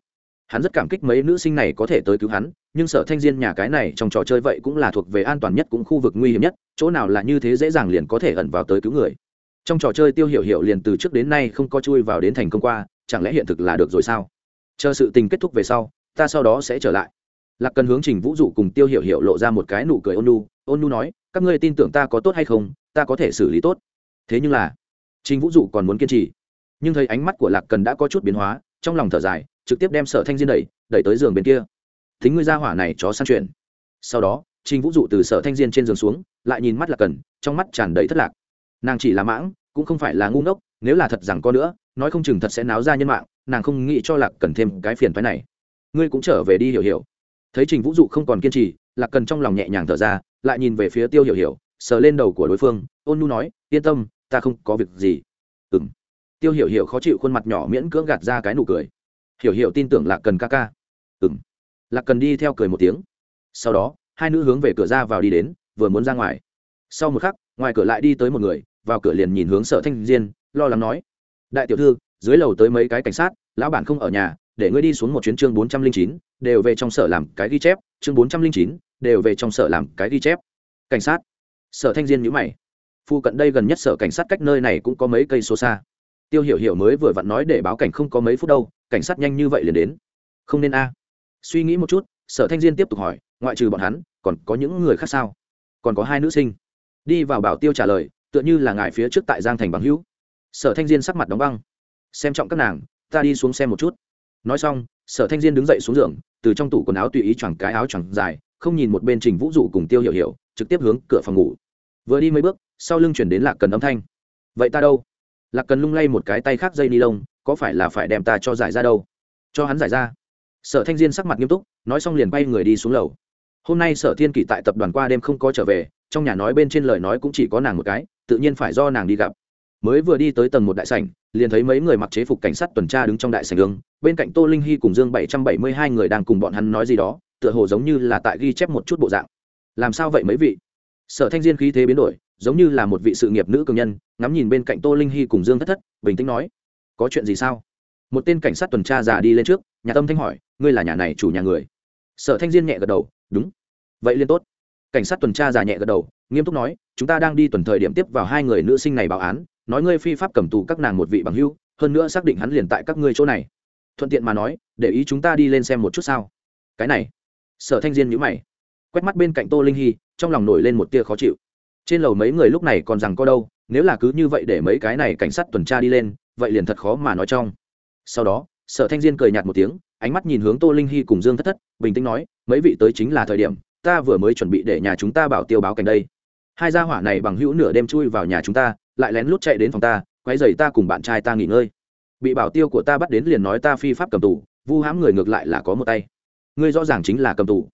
hắn rất cảm kích mấy nữ sinh này có thể tới cứu hắn, nhưng sở thanh diên nhà cái này trong trò chơi vậy cũng là thuộc về an toàn nhất cũng khu vực nguy hiểm nhất, chỗ nào là như thế dễ dàng liền có thể ẩn vào tới cứu người. Trong trò chơi tiêu hiểu hiểu liền từ trước đến nay không có chui vào đến thành công qua, chẳng lẽ hiện thực là được rồi sao? Chờ sự tình kết thúc về sau, ta sau đó sẽ trở lại. Lạc cần hướng trình vũ dụ cùng tiêu hiểu hiểu lộ ra một cái nụ cười ôn nu ôn nu nói, các ngươi tin tưởng ta có tốt hay không? Ta có thể xử lý tốt. Thế nhưng là, trình vũ dụ còn muốn kiên trì. Nhưng thấy ánh mắt của lạc cần đã có chút biến hóa, trong lòng thở dài trực tiếp đem sở thanh diên đẩy đẩy tới giường bên kia. Thính ngươi ra hỏa này chó săn chuyện. Sau đó, trình vũ dụ từ sở thanh diên trên giường xuống, lại nhìn mắt lạc cần, trong mắt tràn đầy thất lạc. Nàng chỉ là mãng, cũng không phải là ngu ngốc, nếu là thật rằng có nữa, nói không chừng thật sẽ náo ra nhân mạng, nàng không nghĩ cho lạc cần thêm cái phiền phái này. Ngươi cũng trở về đi hiểu hiểu. Thấy trình vũ dụ không còn kiên trì, lạc cần trong lòng nhẹ nhàng thở ra, lại nhìn về phía tiêu hiểu hiểu, sờ lên đầu của đối phương, ôn nu nói, yên tâm, ta không có việc gì. Ừ m tiêu hiểu hiểu khó chịu khuôn mặt nhỏ miễn cưỡng gạt ra cái nụ cười hiểu hiểu tin tưởng lạc cần ca ca. Ừ m lạc cần đi theo cười một tiếng. Sau đó, hai nữ hướng về cửa ra vào đi đến, vừa muốn ra ngoài. Sau một khắc, ngoài cửa lại đi tới một người, vào cửa liền nhìn hướng sở thanh diên, lo lắng nói. Đại tiểu thư, dưới lầu tới mấy cái cảnh sát, lão bản không ở nhà, để ngươi đi xuống một chuyến chương bốn trăm linh chín, đều về trong sở làm cái ghi chép, chương bốn trăm linh chín, đều về trong sở làm cái ghi chép. Cảnh sát. Sở thanh diên nhữ mày. Phu cận đây gần nhất sở cảnh sát cách nơi này cũng có mấy cây số xa. Tiêu hiểu hiểu mới vừa vặn nói để báo cảnh không có mấy phút đâu cảnh sát nhanh như vậy liền đến. Không nên a. Suy nghĩ một chút, sở thanh diên tiếp tục hỏi, ngoại trừ bọn hắn, còn có những người khác sao? Còn có hai nữ sinh. Đi vào bảo tiêu trả lời, tựa như là ngài phía trước tại giang thành bằng hữu. Sở thanh diên sắc mặt đóng băng. Xem trọng các nàng, ta đi xuống xem một chút. Nói xong, sở thanh diên đứng dậy xuống giường, từ trong tủ quần áo tùy ý choàng cái áo choàng dài, không nhìn một bên trình vũ dụ cùng tiêu hiểu hiểu, trực tiếp hướng cửa phòng ngủ. Vừa đi mấy bước, sau lưng chuyển đến lạc cần âm thanh. Vậy ta đâu? Lạc cần lung lay một cái tay khác dây ni lông, có phải là phải đem ta cho giải ra đâu? Cho hắn giải ra. Sở thanh diên sắc mặt nghiêm túc, nói xong liền bay người đi xuống lầu. Hôm nay sở thiên kỷ tại tập đoàn qua đêm không có trở về, trong nhà nói bên trên lời nói cũng chỉ có nàng một cái, tự nhiên phải do nàng đi gặp. Mới vừa đi tới tầng một đại sảnh, liền thấy mấy người mặc chế phục cảnh sát tuần tra đứng trong đại sảnh ương, bên cạnh tô linh hy cùng dương bảy trăm bảy mươi hai người đang cùng bọn hắn nói gì đó, tựa hồ giống như là tại ghi chép một chút bộ dạng. Làm sao vậy mấy vị? Sở thanh diên khí thế biến đổi giống như là một vị sự nghiệp nữ cường nhân, ngắm nhìn bên cạnh tô linh hy cùng dương thất thất, bình tĩnh nói, có chuyện gì sao? Một tên cảnh sát tuần tra già đi lên trước, nhà tâm thanh hỏi, ngươi là nhà này chủ nhà người? Sở thanh diên nhẹ gật đầu, đúng. Vậy liên tốt. Cảnh sát tuần tra già nhẹ gật đầu, nghiêm túc nói, chúng ta đang đi tuần thời điểm tiếp vào hai người nữ sinh này báo án, nói ngươi phi pháp cầm tù các nàng một vị bằng hưu, hơn nữa xác định hắn liền tại các ngươi chỗ này. Thuận tiện mà nói, để ý chúng ta đi lên xem một chút sao. Cái này. Sở thanh diên nhữ mày, quét mắt bên cạnh tô linh hy, trong lòng nổi lên một tia khó chịu trên lầu mấy người lúc này còn rằng có đâu, nếu là cứ như vậy để mấy cái này cảnh sát tuần tra đi lên, vậy liền thật khó mà nói trong. Sau đó, sở thanh diên cười nhạt một tiếng, ánh mắt nhìn hướng tô linh hy cùng dương thất thất, bình tĩnh nói, mấy vị tới chính là thời điểm, ta vừa mới chuẩn bị để nhà chúng ta bảo tiêu báo cảnh đây. Hai gia hỏa này bằng hữu nửa đêm chui vào nhà chúng ta, lại lén lút chạy đến phòng ta quay dày ta cùng bạn trai ta nghỉ ngơi. Bị bảo tiêu của ta bắt đến liền nói ta phi pháp cầm tù, vu hãm người ngược lại là có một tay. Ngươi rõ ràng chính là cầm tù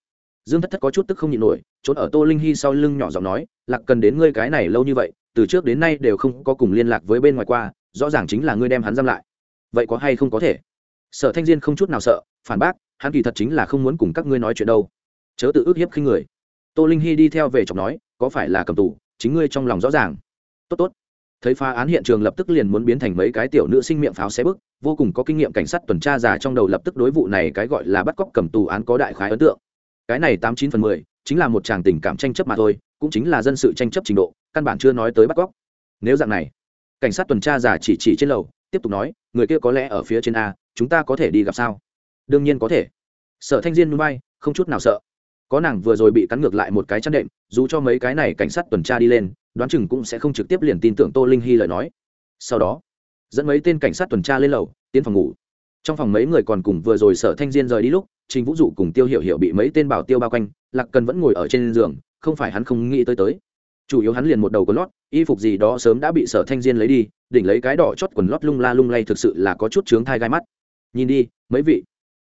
dương thất thất có chút tức không nhịn nổi, trốn ở tô linh hy sau lưng nhỏ giọng nói, lạc cần đến ngươi cái này lâu như vậy, từ trước đến nay đều không có cùng liên lạc với bên ngoài qua, rõ ràng chính là ngươi đem hắn giam lại. Vậy có hay không có thể? Sở thanh diên không chút nào sợ, phản bác, hắn kỳ thật chính là không muốn cùng các ngươi nói chuyện đâu. Chớ tự ước hiếp khi người. Tô linh hy đi theo về chọc nói, có phải là cầm tù, chính ngươi trong lòng rõ ràng. Tốt tốt. Thấy phá án hiện trường lập tức liền muốn biến thành mấy cái tiểu nữ sinh miệng pháo xé bức, vô cùng có kinh nghiệm cảnh sát tuần tra già trong đầu lập tức đối vụ này cái gọi là bắt cóc cầm tù án có đại khái ấn tượng cái này tám chín phần mười chính là một tràng tình cảm tranh chấp mà thôi, cũng chính là dân sự tranh chấp trình độ, căn bản chưa nói tới bắt cóc nếu dạng này, cảnh sát tuần tra giả chỉ chỉ trên lầu, tiếp tục nói, người kia có lẽ ở phía trên a, chúng ta có thể đi gặp sao? Đương nhiên có thể. Sở thanh diên núi bay, không chút nào sợ. Có nàng vừa rồi bị cắn ngược lại một cái chăn đệm, dù cho mấy cái này cảnh sát tuần tra đi lên, đoán chừng cũng sẽ không trực tiếp liền tin tưởng tô linh hy lời nói. Sau đó, dẫn mấy tên cảnh sát tuần tra lên lầu, tiến phòng ngủ. Trong phòng mấy người còn cùng vừa rồi sở thanh diên rời đi lúc trình vũ dụ cùng tiêu hiểu hiểu bị mấy tên bảo tiêu bao quanh, lạc cần vẫn ngồi ở trên giường, không phải hắn không nghĩ tới tới. Chủ yếu hắn liền một đầu có lót, y phục gì đó sớm đã bị sở thanh diên lấy đi, đỉnh lấy cái đỏ chót quần lót lung la lung lay thực sự là có chút chướng thai gai mắt. Nhìn đi, mấy vị.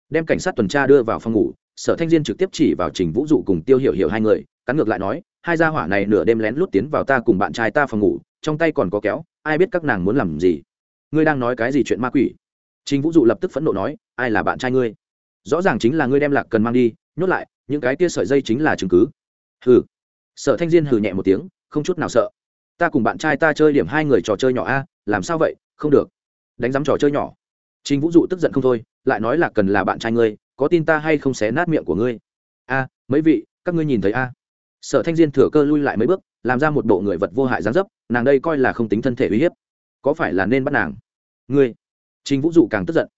Đem cảnh sát tuần tra đưa vào phòng ngủ, sở thanh diên trực tiếp chỉ vào trình vũ dụ cùng tiêu hiểu hiểu hai người, cắn ngược lại nói, hai gia hỏa này nửa đêm lén lút tiến vào ta cùng bạn trai ta phòng ngủ, trong tay còn có kéo, ai biết các nàng muốn làm gì? Ngươi đang nói cái gì chuyện ma quỷ? Trình vũ dụ lập tức phẫn nộ nói, ai là bạn trai ngươi? Rõ ràng chính là ngươi đem lạc cần mang đi, nhốt lại, những cái kia sợi dây chính là chứng cứ. Hừ. Sở thanh diên hừ nhẹ một tiếng, không chút nào sợ. Ta cùng bạn trai ta chơi điểm hai người trò chơi nhỏ a, làm sao vậy? Không được. Đánh giám trò chơi nhỏ. Trình vũ dụ tức giận không thôi, lại nói là cần là bạn trai ngươi, có tin ta hay không xé nát miệng của ngươi? A, mấy vị, các ngươi nhìn thấy a? Sở thanh diên thừa cơ lui lại mấy bước, làm ra một bộ người vật vô hại gián dấp, nàng đây coi là không tính thân thể uy hiếp. Có phải là nên bắt nàng? Ngươi. Trình vũ dụ càng tức giận.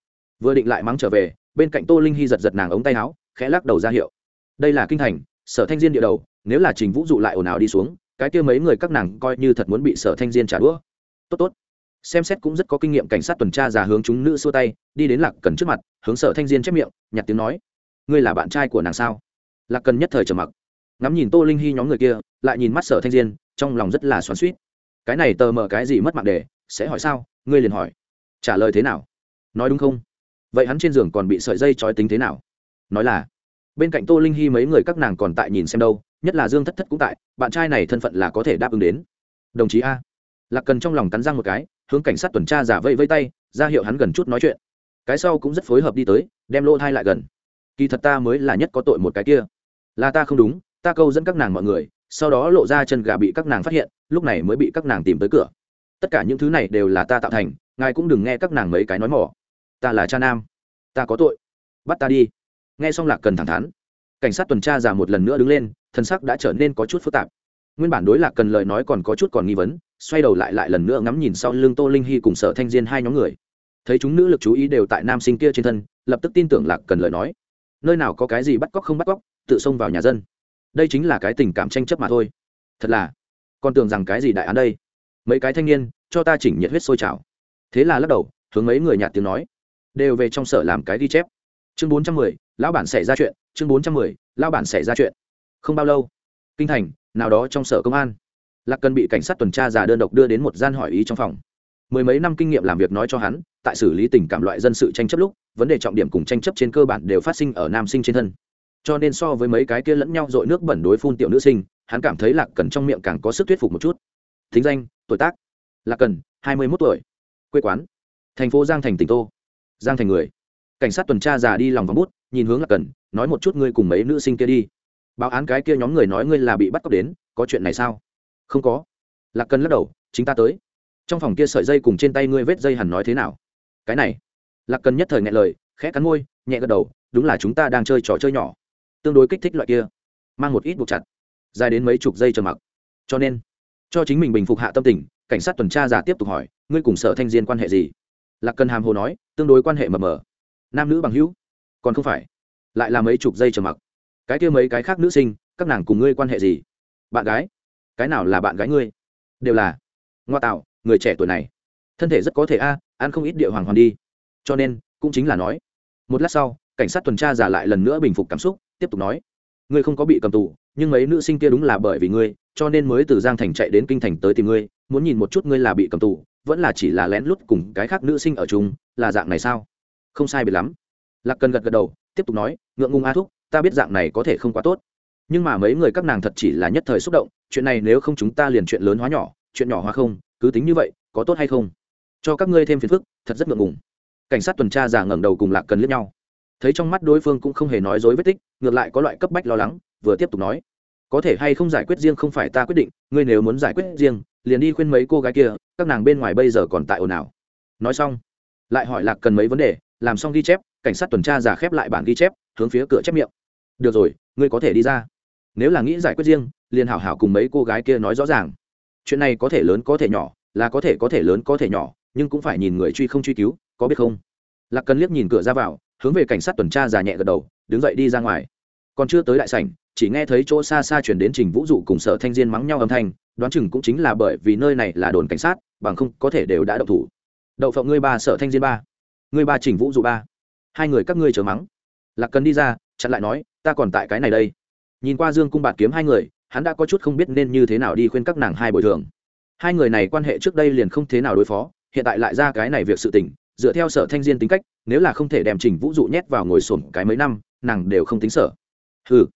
Vừa định lại mắng trở về bên cạnh tô linh hy giật giật nàng ống tay áo, khẽ lắc đầu ra hiệu. Đây là kinh thành, sở thanh diên địa đầu, nếu là trình vũ dụ lại ồn ào đi xuống, cái kia mấy người các nàng coi như thật muốn bị sở thanh diên trả đũa. Tốt tốt. Xem xét cũng rất có kinh nghiệm cảnh sát tuần tra già hướng chúng nữ xua tay, đi đến lạc cần trước mặt, hướng sở thanh diên chép miệng, nhặt tiếng nói. Ngươi là bạn trai của nàng sao? Lạc cần nhất thời trầm mặc. Ngắm nhìn tô linh hy nhóm người kia, lại nhìn mắt sở thanh diên, trong lòng rất là xoắn suýt cái này tờ mờ cái gì mất mạng đề sẽ hỏi sao? Ngươi liền hỏi. Trả lời thế nào? Nói đúng không? Vậy hắn trên giường còn bị sợi dây trói tính thế nào? Nói là, bên cạnh tô linh hy mấy người các nàng còn tại nhìn xem đâu, nhất là dương thất thất cũng tại, bạn trai này thân phận là có thể đáp ứng đến. Đồng chí a. Lạc cần trong lòng cắn răng một cái, hướng cảnh sát tuần tra giả vây vây tay, ra hiệu hắn gần chút nói chuyện. Cái sau cũng rất phối hợp đi tới, đem lỗ thai lại gần. Kỳ thật ta mới là nhất có tội một cái kia. Là ta không đúng, ta câu dẫn các nàng mọi người, sau đó lộ ra chân gà bị các nàng phát hiện, lúc này mới bị các nàng tìm tới cửa. Tất cả những thứ này đều là ta tạo thành, ngài cũng đừng nghe các nàng mấy cái nói mỏ ta là cha nam, ta có tội, bắt ta đi. Nghe xong lạc cần thẳng thắn, cảnh sát tuần tra già một lần nữa đứng lên, thân sắc đã trở nên có chút phức tạp. Nguyên bản đối lạc cần lời nói còn có chút còn nghi vấn, xoay đầu lại lại lần nữa ngắm nhìn sau lưng tô linh hy cùng sở thanh diên hai nhóm người. Thấy chúng nữ lực chú ý đều tại nam sinh kia trên thân, lập tức tin tưởng lạc cần lời nói. Nơi nào có cái gì bắt cóc không bắt cóc, tự xông vào nhà dân. Đây chính là cái tình cảm tranh chấp mà thôi. Thật là con tưởng rằng cái gì đại án đây? Mấy cái thanh niên, cho ta chỉnh nhiệt huyết sôi trào. Thế là lắc đầu, hướng mấy người nhạt tiếng nói đều về trong sở làm cái ghi chép. Chương bốn trăm mười, lão bản xảy ra chuyện. Chương bốn trăm mười, lão bản xảy ra chuyện. Không bao lâu, kinh thành, nào đó trong sở công an. Lạc cần bị cảnh sát tuần tra già đơn độc đưa đến một gian hỏi ý trong phòng. Mười mấy năm kinh nghiệm làm việc nói cho hắn, tại xử lý tình cảm loại dân sự tranh chấp lúc, vấn đề trọng điểm cùng tranh chấp trên cơ bản đều phát sinh ở nam sinh trên thân. Cho nên so với mấy cái kia lẫn nhau dội nước bẩn đối phun tiểu nữ sinh, hắn cảm thấy lạc cần trong miệng càng có sức thuyết phục một chút. Thính danh, tuổi tác. Lạc cần, hai mươi mốt tuổi. Quê quán. Thành phố giang thành, tỉnh tô giang thành người. Cảnh sát tuần tra già đi lòng vòng bút, nhìn hướng lạc cần, nói một chút ngươi cùng mấy nữ sinh kia đi. Báo án cái kia nhóm người nói ngươi là bị bắt cóc đến, có chuyện này sao? Không có. Lạc cần lắc đầu, chính ta tới. Trong phòng kia sợi dây cùng trên tay ngươi vết dây hẳn nói thế nào? Cái này. Lạc cần nhất thời nghe lời, khẽ cắn môi, nhẹ gật đầu, đúng là chúng ta đang chơi trò chơi nhỏ. Tương đối kích thích loại kia. Mang một ít buộc chặt. Dài đến mấy chục giây chờ mặc. Cho nên, cho chính mình bình phục hạ tâm tình, cảnh sát tuần tra giả tiếp tục hỏi, ngươi cùng sở thanh diên quan hệ gì? Lạc cần hàm hồ nói, tương đối quan hệ mờ mờ. Nam nữ bằng hữu, còn không phải. Lại là mấy chục giây trầm mặc. Cái kia mấy cái khác nữ sinh, các nàng cùng ngươi quan hệ gì? Bạn gái. Cái nào là bạn gái ngươi? Đều là. Ngoa tạo, người trẻ tuổi này. Thân thể rất có thể a, ăn không ít địa hoàng hoàn đi. Cho nên, cũng chính là nói. Một lát sau, cảnh sát tuần tra giả lại lần nữa bình phục cảm xúc, tiếp tục nói. Ngươi không có bị cầm tù, nhưng mấy nữ sinh kia đúng là bởi vì ngươi, cho nên mới từ giang thành chạy đến kinh thành tới tìm ngươi, muốn nhìn một chút ngươi là bị cầm tù vẫn là chỉ là lén lút cùng cái khác nữ sinh ở chung, là dạng này sao? Không sai biệt lắm. Lạc cần gật gật đầu, tiếp tục nói, ngượng ngùng a thúc, ta biết dạng này có thể không quá tốt. Nhưng mà mấy người các nàng thật chỉ là nhất thời xúc động, chuyện này nếu không chúng ta liền chuyện lớn hóa nhỏ, chuyện nhỏ hóa không, cứ tính như vậy, có tốt hay không? Cho các ngươi thêm phiền phức, thật rất ngượng ngùng. Cảnh sát tuần tra già ngẩng đầu cùng lạc cần liếc nhau. Thấy trong mắt đối phương cũng không hề nói dối vết tích, ngược lại có loại cấp bách lo lắng, vừa tiếp tục nói. Có thể hay không giải quyết riêng không phải ta quyết định, ngươi nếu muốn giải quyết riêng liền đi khuyên mấy cô gái kia, các nàng bên ngoài bây giờ còn tại ồn ào. Nói xong, lại hỏi lạc cần mấy vấn đề, làm xong ghi chép, cảnh sát tuần tra giả khép lại bản ghi chép, hướng phía cửa chép miệng. Được rồi, ngươi có thể đi ra. Nếu là nghĩ giải quyết riêng, liền hảo hảo cùng mấy cô gái kia nói rõ ràng. Chuyện này có thể lớn có thể nhỏ, là có thể có thể lớn có thể nhỏ, nhưng cũng phải nhìn người truy không truy cứu, có biết không? Lạc cần liếc nhìn cửa ra vào, hướng về cảnh sát tuần tra già nhẹ gật đầu, đứng dậy đi ra ngoài. Còn chưa tới đại sảnh, chỉ nghe thấy chỗ xa xa chuyển đến trình vũ dụ cùng sở thanh diên mắng nhau âm thanh đoán chừng cũng chính là bởi vì nơi này là đồn cảnh sát, bằng không có thể đều đã động thủ. Đậu phộng ngươi ba, sở thanh diên ba. Ngươi ba trình vũ dụ ba. Hai người các ngươi chờ mắng. Lạc cần đi ra, chặn lại nói, ta còn tại cái này đây. Nhìn qua dương cung bạt kiếm hai người, hắn đã có chút không biết nên như thế nào đi khuyên các nàng hai bồi thường. Hai người này quan hệ trước đây liền không thế nào đối phó, hiện tại lại ra cái này việc sự tình, dựa theo sở thanh diên tính cách, nếu là không thể đem trình vũ dụ nhét vào ngồi sổm cái mấy năm, nàng đều không tính sở. Ừ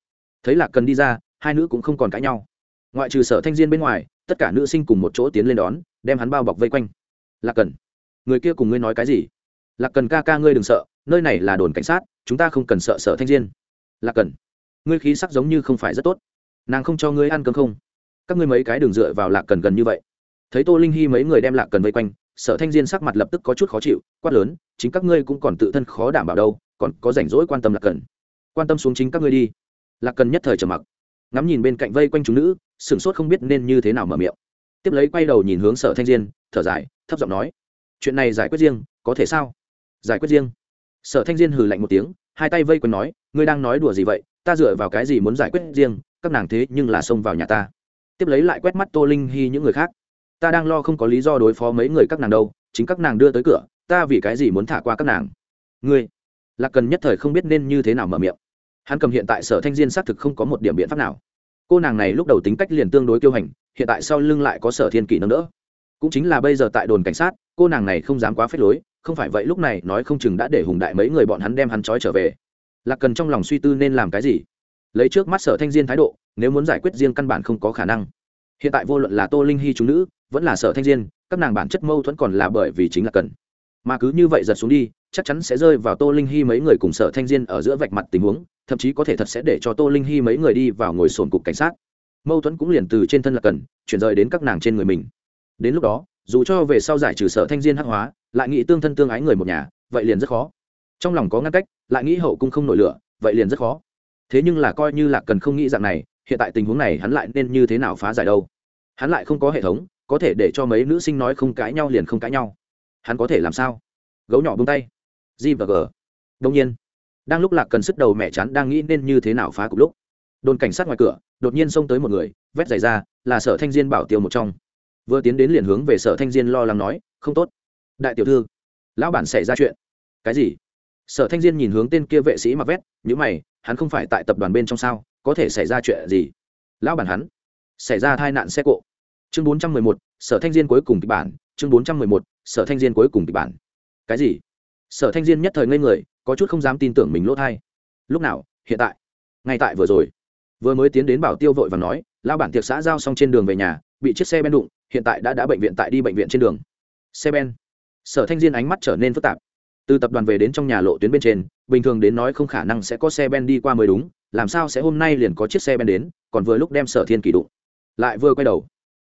thấy lạc cần đi ra, hai nữ cũng không còn cãi nhau ngoại trừ sở thanh diên bên ngoài, tất cả nữ sinh cùng một chỗ tiến lên đón, đem hắn bao bọc vây quanh. Lạc cần, người kia cùng ngươi nói cái gì? Lạc cần ca ca ngươi đừng sợ, nơi này là đồn cảnh sát, chúng ta không cần sợ sở thanh diên. Lạc cần, ngươi khí sắc giống như không phải rất tốt. Nàng không cho ngươi ăn cơm không? Các ngươi mấy cái đường dựa vào lạc cần gần như vậy. Thấy tô linh hy mấy người đem lạc cần vây quanh, sở thanh diên sắc mặt lập tức có chút khó chịu, quát lớn, chính các ngươi cũng còn tự thân khó đảm bảo đâu, còn có rảnh rỗi quan tâm lạc cần. Quan tâm xuống chính các ngươi đi. Lạc cần nhất thời trầm mặc ngắm nhìn bên cạnh vây quanh chúng nữ, sửng sốt không biết nên như thế nào mở miệng. Tiếp lấy quay đầu nhìn hướng sở thanh diên, thở dài, thấp giọng nói, chuyện này giải quyết riêng, có thể sao? Giải quyết riêng. Sở thanh diên hừ lạnh một tiếng, hai tay vây quanh nói, ngươi đang nói đùa gì vậy? Ta dựa vào cái gì muốn giải quyết riêng? Các nàng thế nhưng là xông vào nhà ta. Tiếp lấy lại quét mắt tô linh hy những người khác. Ta đang lo không có lý do đối phó mấy người các nàng đâu, chính các nàng đưa tới cửa, ta vì cái gì muốn thả qua các nàng? Ngươi? Lạc cần nhất thời không biết nên như thế nào mở miệng hắn cầm hiện tại sở thanh diên xác thực không có một điểm biện pháp nào. Cô nàng này lúc đầu tính cách liền tương đối kiêu hành hiện tại sau lưng lại có sở thiên kỷ nâng đỡ. Cũng chính là bây giờ tại đồn cảnh sát, cô nàng này không dám quá phép lối, không phải vậy lúc này nói không chừng đã để hùng đại mấy người bọn hắn đem hắn trói trở về. Lạc cần trong lòng suy tư nên làm cái gì? Lấy trước mắt sở thanh diên thái độ, nếu muốn giải quyết riêng căn bản không có khả năng. Hiện tại vô luận là tô linh hy chúng nữ, vẫn là sở thanh diên, các nàng bản chất mâu thuẫn còn là bởi vì chính là cần. Mà cứ như vậy giật xuống đi chắc chắn sẽ rơi vào tô linh hy mấy người cùng sở thanh diên ở giữa vạch mặt tình huống, thậm chí có thể thật sẽ để cho tô linh hy mấy người đi vào ngồi sồn cục cảnh sát. Mâu thuẫn cũng liền từ trên thân là cần, chuyển rời đến các nàng trên người mình. Đến lúc đó, dù cho về sau giải trừ sở thanh diên hắc hóa, lại nghĩ tương thân tương ái người một nhà, vậy liền rất khó. Trong lòng có ngăn cách, lại nghĩ hậu cung không nổi lửa, vậy liền rất khó. Thế nhưng là coi như là cần không nghĩ dạng này, hiện tại tình huống này hắn lại nên như thế nào phá giải đâu? Hắn lại không có hệ thống, có thể để cho mấy nữ sinh nói không cãi nhau liền không cãi nhau. Hắn có thể làm sao? Gấu nhỏ bông tay g và g. Đông nhiên, đang lúc lạc cần sức đầu mẹ chắn đang nghĩ nên như thế nào phá cục lúc, đồn cảnh sát ngoài cửa, đột nhiên xông tới một người, vét giày ra, là sở thanh diên bảo tiêu một trong. Vừa tiến đến liền hướng về sở thanh diên lo lắng nói, không tốt. Đại tiểu thư, lão bản xảy ra chuyện. Cái gì? Sở thanh diên nhìn hướng tên kia vệ sĩ mặc vét nhữ mày, hắn không phải tại tập đoàn bên trong sao, có thể xảy ra chuyện gì? Lão bản hắn, xảy ra tai nạn xe cộ. Chương bốn trăm mười một, sở thanh diên cuối cùng kịch bản, chương bốn trăm mười một, sở thanh diên cuối cùng kịch bản. Cái gì? Sở thanh diên nhất thời ngây người, có chút không dám tin tưởng mình lỗ thai. Lúc nào? Hiện tại. Ngay tại vừa rồi. Vừa mới tiến đến bảo tiêu vội và nói lao bản tiệc xã giao xong trên đường về nhà, bị chiếc xe ben đụng, hiện tại đã đã bệnh viện tại đi bệnh viện trên đường. Xe ben. Sở thanh diên ánh mắt trở nên phức tạp. Từ tập đoàn về đến trong nhà lộ tuyến bên trên, bình thường đến nói không khả năng sẽ có xe ben đi qua mới đúng, làm sao sẽ hôm nay liền có chiếc xe ben đến, còn vừa lúc đem sở thiên kỳ đụng. Lại vừa quay đầu,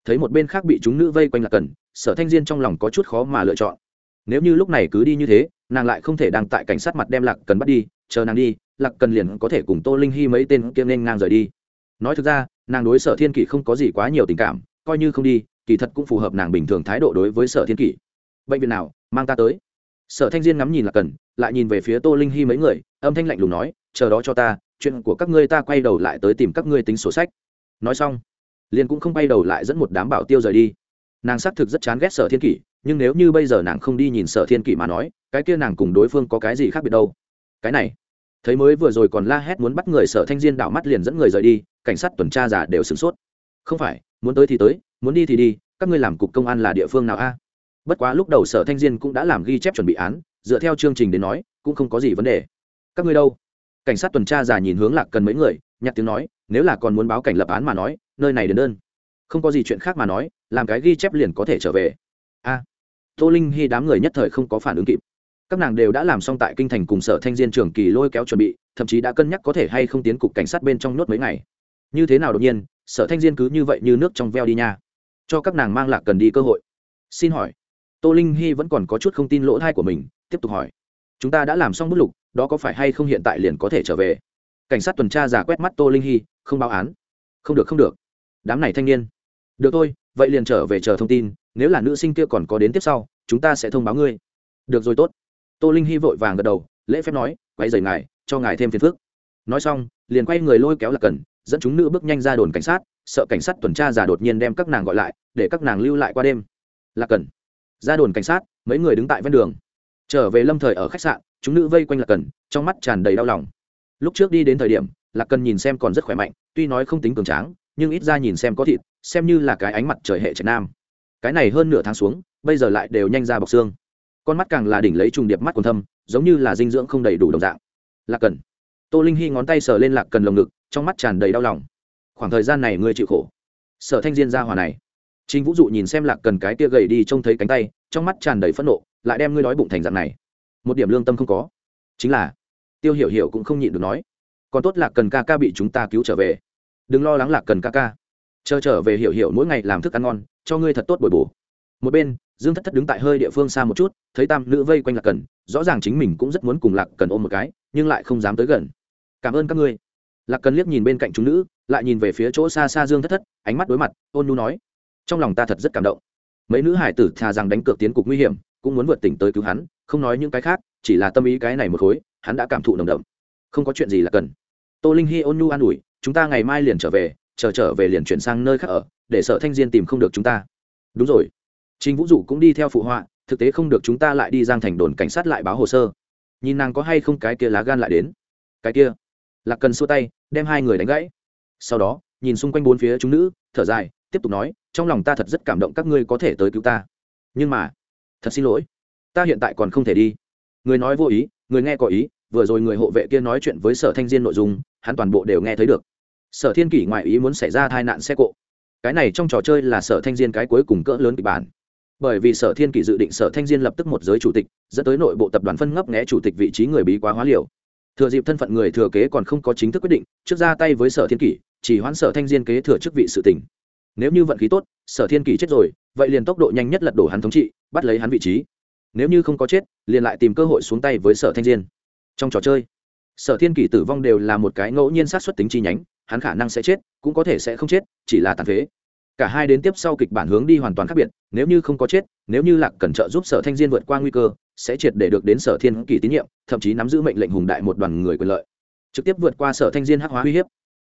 thấy một bên khác bị chúng nữ vây quanh là cần, sở thanh diên trong lòng có chút khó mà lựa chọn. Nếu như lúc này cứ đi như thế nàng lại không thể đang tại cảnh sát mặt đem lạc cần bắt đi, chờ nàng đi, lạc cần liền có thể cùng tô linh hy mấy tên kia nên ngang rời đi. Nói thực ra, nàng đối sở thiên kỷ không có gì quá nhiều tình cảm, coi như không đi, kỳ thật cũng phù hợp nàng bình thường thái độ đối với sở thiên kỷ. Bệnh viện nào, mang ta tới. Sở thanh diên ngắm nhìn lạc cần, lại nhìn về phía tô linh hy mấy người, âm thanh lạnh lùng nói, chờ đó cho ta, chuyện của các ngươi ta quay đầu lại tới tìm các ngươi tính sổ sách. Nói xong, liền cũng không quay đầu lại dẫn một đám bảo tiêu rời đi. Nàng xác thực rất chán ghét sở thiên kỷ nhưng nếu như bây giờ nàng không đi nhìn sở thiên kỷ mà nói, cái kia nàng cùng đối phương có cái gì khác biệt đâu? Cái này, thấy mới vừa rồi còn la hét muốn bắt người sở thanh diên đảo mắt liền dẫn người rời đi, cảnh sát tuần tra giả đều sửng sốt. Không phải, muốn tới thì tới, muốn đi thì đi, các ngươi làm cục công an là địa phương nào a? Bất quá lúc đầu sở thanh diên cũng đã làm ghi chép chuẩn bị án, dựa theo chương trình đến nói, cũng không có gì vấn đề. Các ngươi đâu? Cảnh sát tuần tra giả nhìn hướng lạc cần mấy người, nhặt tiếng nói, nếu là còn muốn báo cảnh lập án mà nói, nơi này đến đơn. Không có gì chuyện khác mà nói, làm cái ghi chép liền có thể trở về. A tô linh hy đám người nhất thời không có phản ứng kịp. Các nàng đều đã làm xong tại kinh thành cùng sở thanh diên trường kỳ lôi kéo chuẩn bị, thậm chí đã cân nhắc có thể hay không tiến cục cảnh sát bên trong nốt mấy ngày. Như thế nào đột nhiên, sở thanh diên cứ như vậy như nước trong veo đi nha. Cho các nàng mang lạc cần đi cơ hội. Xin hỏi, tô linh hy vẫn còn có chút không tin lỗ thai của mình, tiếp tục hỏi. Chúng ta đã làm xong bút lục, đó có phải hay không hiện tại liền có thể trở về? Cảnh sát tuần tra giả quét mắt tô linh hy, không báo án. Không được không được. Đám này thanh niên. Được thôi, vậy liền trở về chờ thông tin nếu là nữ sinh kia còn có đến tiếp sau, chúng ta sẽ thông báo ngươi. Được rồi tốt. Tô linh hy vội vàng gật đầu, lễ phép nói, quay dày ngài, cho ngài thêm phiền phức. Nói xong, liền quay người lôi kéo là cần dẫn chúng nữ bước nhanh ra đồn cảnh sát, sợ cảnh sát tuần tra giả đột nhiên đem các nàng gọi lại, để các nàng lưu lại qua đêm. Là cần ra đồn cảnh sát, mấy người đứng tại ven đường. Trở về lâm thời ở khách sạn, chúng nữ vây quanh lạc cần trong mắt tràn đầy đau lòng. Lúc trước đi đến thời điểm, lạc cần nhìn xem còn rất khỏe mạnh, tuy nói không tính cường tráng, nhưng ít ra nhìn xem có thịt, xem như là cái ánh mặt trời hệ trạch nam cái này hơn nửa tháng xuống, bây giờ lại đều nhanh ra bọc xương. Con mắt càng là đỉnh lấy trùng điệp mắt còn thâm, giống như là dinh dưỡng không đầy đủ đồng dạng. Lạc cần. Tô linh hy ngón tay sờ lên lạc cần lồng ngực, trong mắt tràn đầy đau lòng. Khoảng thời gian này ngươi chịu khổ. Sở thanh diên ra hòa này. Chính vũ dụ nhìn xem lạc cần cái tia gầy đi trông thấy cánh tay, trong mắt tràn đầy phẫn nộ, lại đem ngươi nói bụng thành dạng này. Một điểm lương tâm không có. Chính là, tiêu hiểu hiểu cũng không nhịn được nói. Còn tốt lạc cần ca ca bị chúng ta cứu trở về. Đừng lo lắng lạc cần ca ca chờ trở về hiểu hiểu mỗi ngày làm thức ăn ngon, cho ngươi thật tốt bồi bổ. Một bên, dương thất thất đứng tại hơi địa phương xa một chút, thấy tam nữ vây quanh lạc cần, rõ ràng chính mình cũng rất muốn cùng lạc cần ôm một cái, nhưng lại không dám tới gần. Cảm ơn các ngươi. Lạc cần liếc nhìn bên cạnh chúng nữ, lại nhìn về phía chỗ xa xa dương thất thất, ánh mắt đối mặt, ôn nu nói, trong lòng ta thật rất cảm động. Mấy nữ hải tử thà rằng đánh cược tiến cục nguy hiểm, cũng muốn vượt tỉnh tới cứu hắn, không nói những cái khác, chỉ là tâm ý cái này một khối, hắn đã cảm thụ nồng đậm. Không có chuyện gì là cần. Tô linh hy ôn nu an ủi, chúng ta ngày mai liền trở về chờ trở về liền chuyển sang nơi khác ở để sợ thanh diên tìm không được chúng ta đúng rồi Trình Vũ Dụ cũng đi theo phụ họa, thực tế không được chúng ta lại đi Giang Thành đồn cảnh sát lại báo hồ sơ. Nhìn nàng có hay không cái kia lá gan lại đến. Cái kia. Lạc Cần xua tay, đem hai người đánh gãy. Sau đó, nhìn xung quanh bốn phía chúng nữ, thở dài, tiếp tục nói, trong lòng ta thật rất cảm động các ngươi có thể tới cứu ta. Nhưng mà, thật xin lỗi, ta hiện tại còn không thể đi. Người nói vô ý, người nghe có ý, vừa rồi người hộ vệ kia nói chuyện với Sở Thanh Diên nội dung, hắn toàn bộ đều nghe thấy được. Sở Thiên Kỷ ngoại ý muốn xảy ra tai nạn xe cộ. Cái này trong trò chơi là Sở Thanh Diên cái cuối cùng cỡ lớn kịch bản. Bởi vì sở thiên kỷ dự định sở thanh diên lập tức một giới chủ tịch, dẫn tới nội bộ tập đoàn phân ngấp nghẽ chủ tịch vị trí người bí quá hóa liều. Thừa dịp thân phận người thừa kế còn không có chính thức quyết định, trước ra tay với sở thiên kỷ, chỉ hoãn sở thanh diên kế thừa chức vị sự tỉnh nếu như vận khí tốt, sở thiên kỷ chết rồi, vậy liền tốc độ nhanh nhất lật đổ hắn thống trị, bắt lấy hắn vị trí. Nếu như không có chết, liền lại tìm cơ hội xuống tay với sở thanh diên. Trong trò chơi, sở thiên kỷ tử vong đều là một cái ngẫu nhiên sát xuất tính chi nhánh hắn khả năng sẽ chết, cũng có thể sẽ không chết, chỉ là tàn phế. Cả hai đến tiếp sau kịch bản hướng đi hoàn toàn khác biệt, nếu như không có chết, nếu như lạc cần trợ giúp sở thanh diên vượt qua nguy cơ, sẽ triệt để được đến sở thiên kỳ tín nhiệm, thậm chí nắm giữ mệnh lệnh hùng đại một đoàn người quyền lợi. Trực tiếp vượt qua sở thanh diên hắc hóa uy hiếp.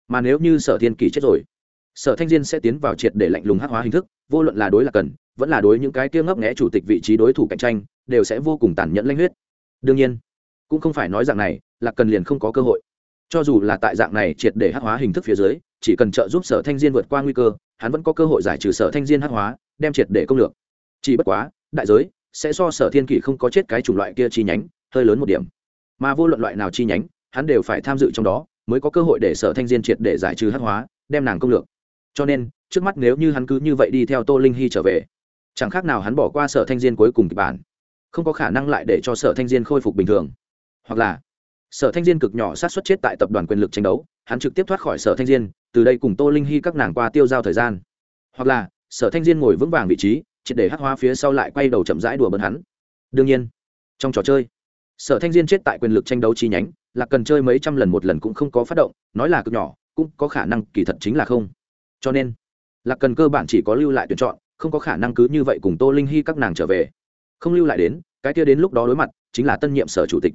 Mà nếu như sở thiên kỳ chết rồi, sở thanh diên sẽ tiến vào triệt để lạnh lùng hắc hóa hình thức, vô luận là đối lạc cần vẫn là đối những cái kia ngấp nghẽ chủ tịch vị trí đối thủ cạnh tranh, đều sẽ vô cùng tàn nhẫn lanh huyết. Đương nhiên, cũng không phải nói dạng này, lạc cần liền không có cơ hội cho dù là tại dạng này triệt để hắc hóa hình thức phía dưới, chỉ cần trợ giúp sở thanh diên vượt qua nguy cơ, hắn vẫn có cơ hội giải trừ sở thanh diên hắc hóa, đem triệt để công lược. Chỉ bất quá, đại giới sẽ so sở thiên kỷ không có chết cái chủng loại kia chi nhánh, hơi lớn một điểm. Mà vô luận loại nào chi nhánh, hắn đều phải tham dự trong đó, mới có cơ hội để sở thanh diên triệt để giải trừ hắc hóa, đem nàng công lược. Cho nên, trước mắt nếu như hắn cứ như vậy đi theo tô linh hy trở về, chẳng khác nào hắn bỏ qua sở thanh diên cuối cùng kịch bản, không có khả năng lại để cho sở thanh diên khôi phục bình thường. Hoặc là sở thanh diên cực nhỏ sát xuất chết tại tập đoàn quyền lực tranh đấu, hắn trực tiếp thoát khỏi sở thanh diên, từ đây cùng tô linh hy các nàng qua tiêu giao thời gian. Hoặc là, sở thanh diên ngồi vững vàng vị trí, triệt để hắc hoa phía sau lại quay đầu chậm rãi đùa bỡn hắn. Đương nhiên, trong trò chơi, sở thanh diên chết tại quyền lực tranh đấu chi nhánh, là cần chơi mấy trăm lần một lần cũng không có phát động, nói là cực nhỏ, cũng có khả năng kỳ thật chính là không. Cho nên, là cần cơ bản chỉ có lưu lại tuyển chọn, không có khả năng cứ như vậy cùng tô linh hy các nàng trở về. Không lưu lại đến, cái kia đến lúc đó đối mặt, chính là tân nhiệm sở chủ tịch.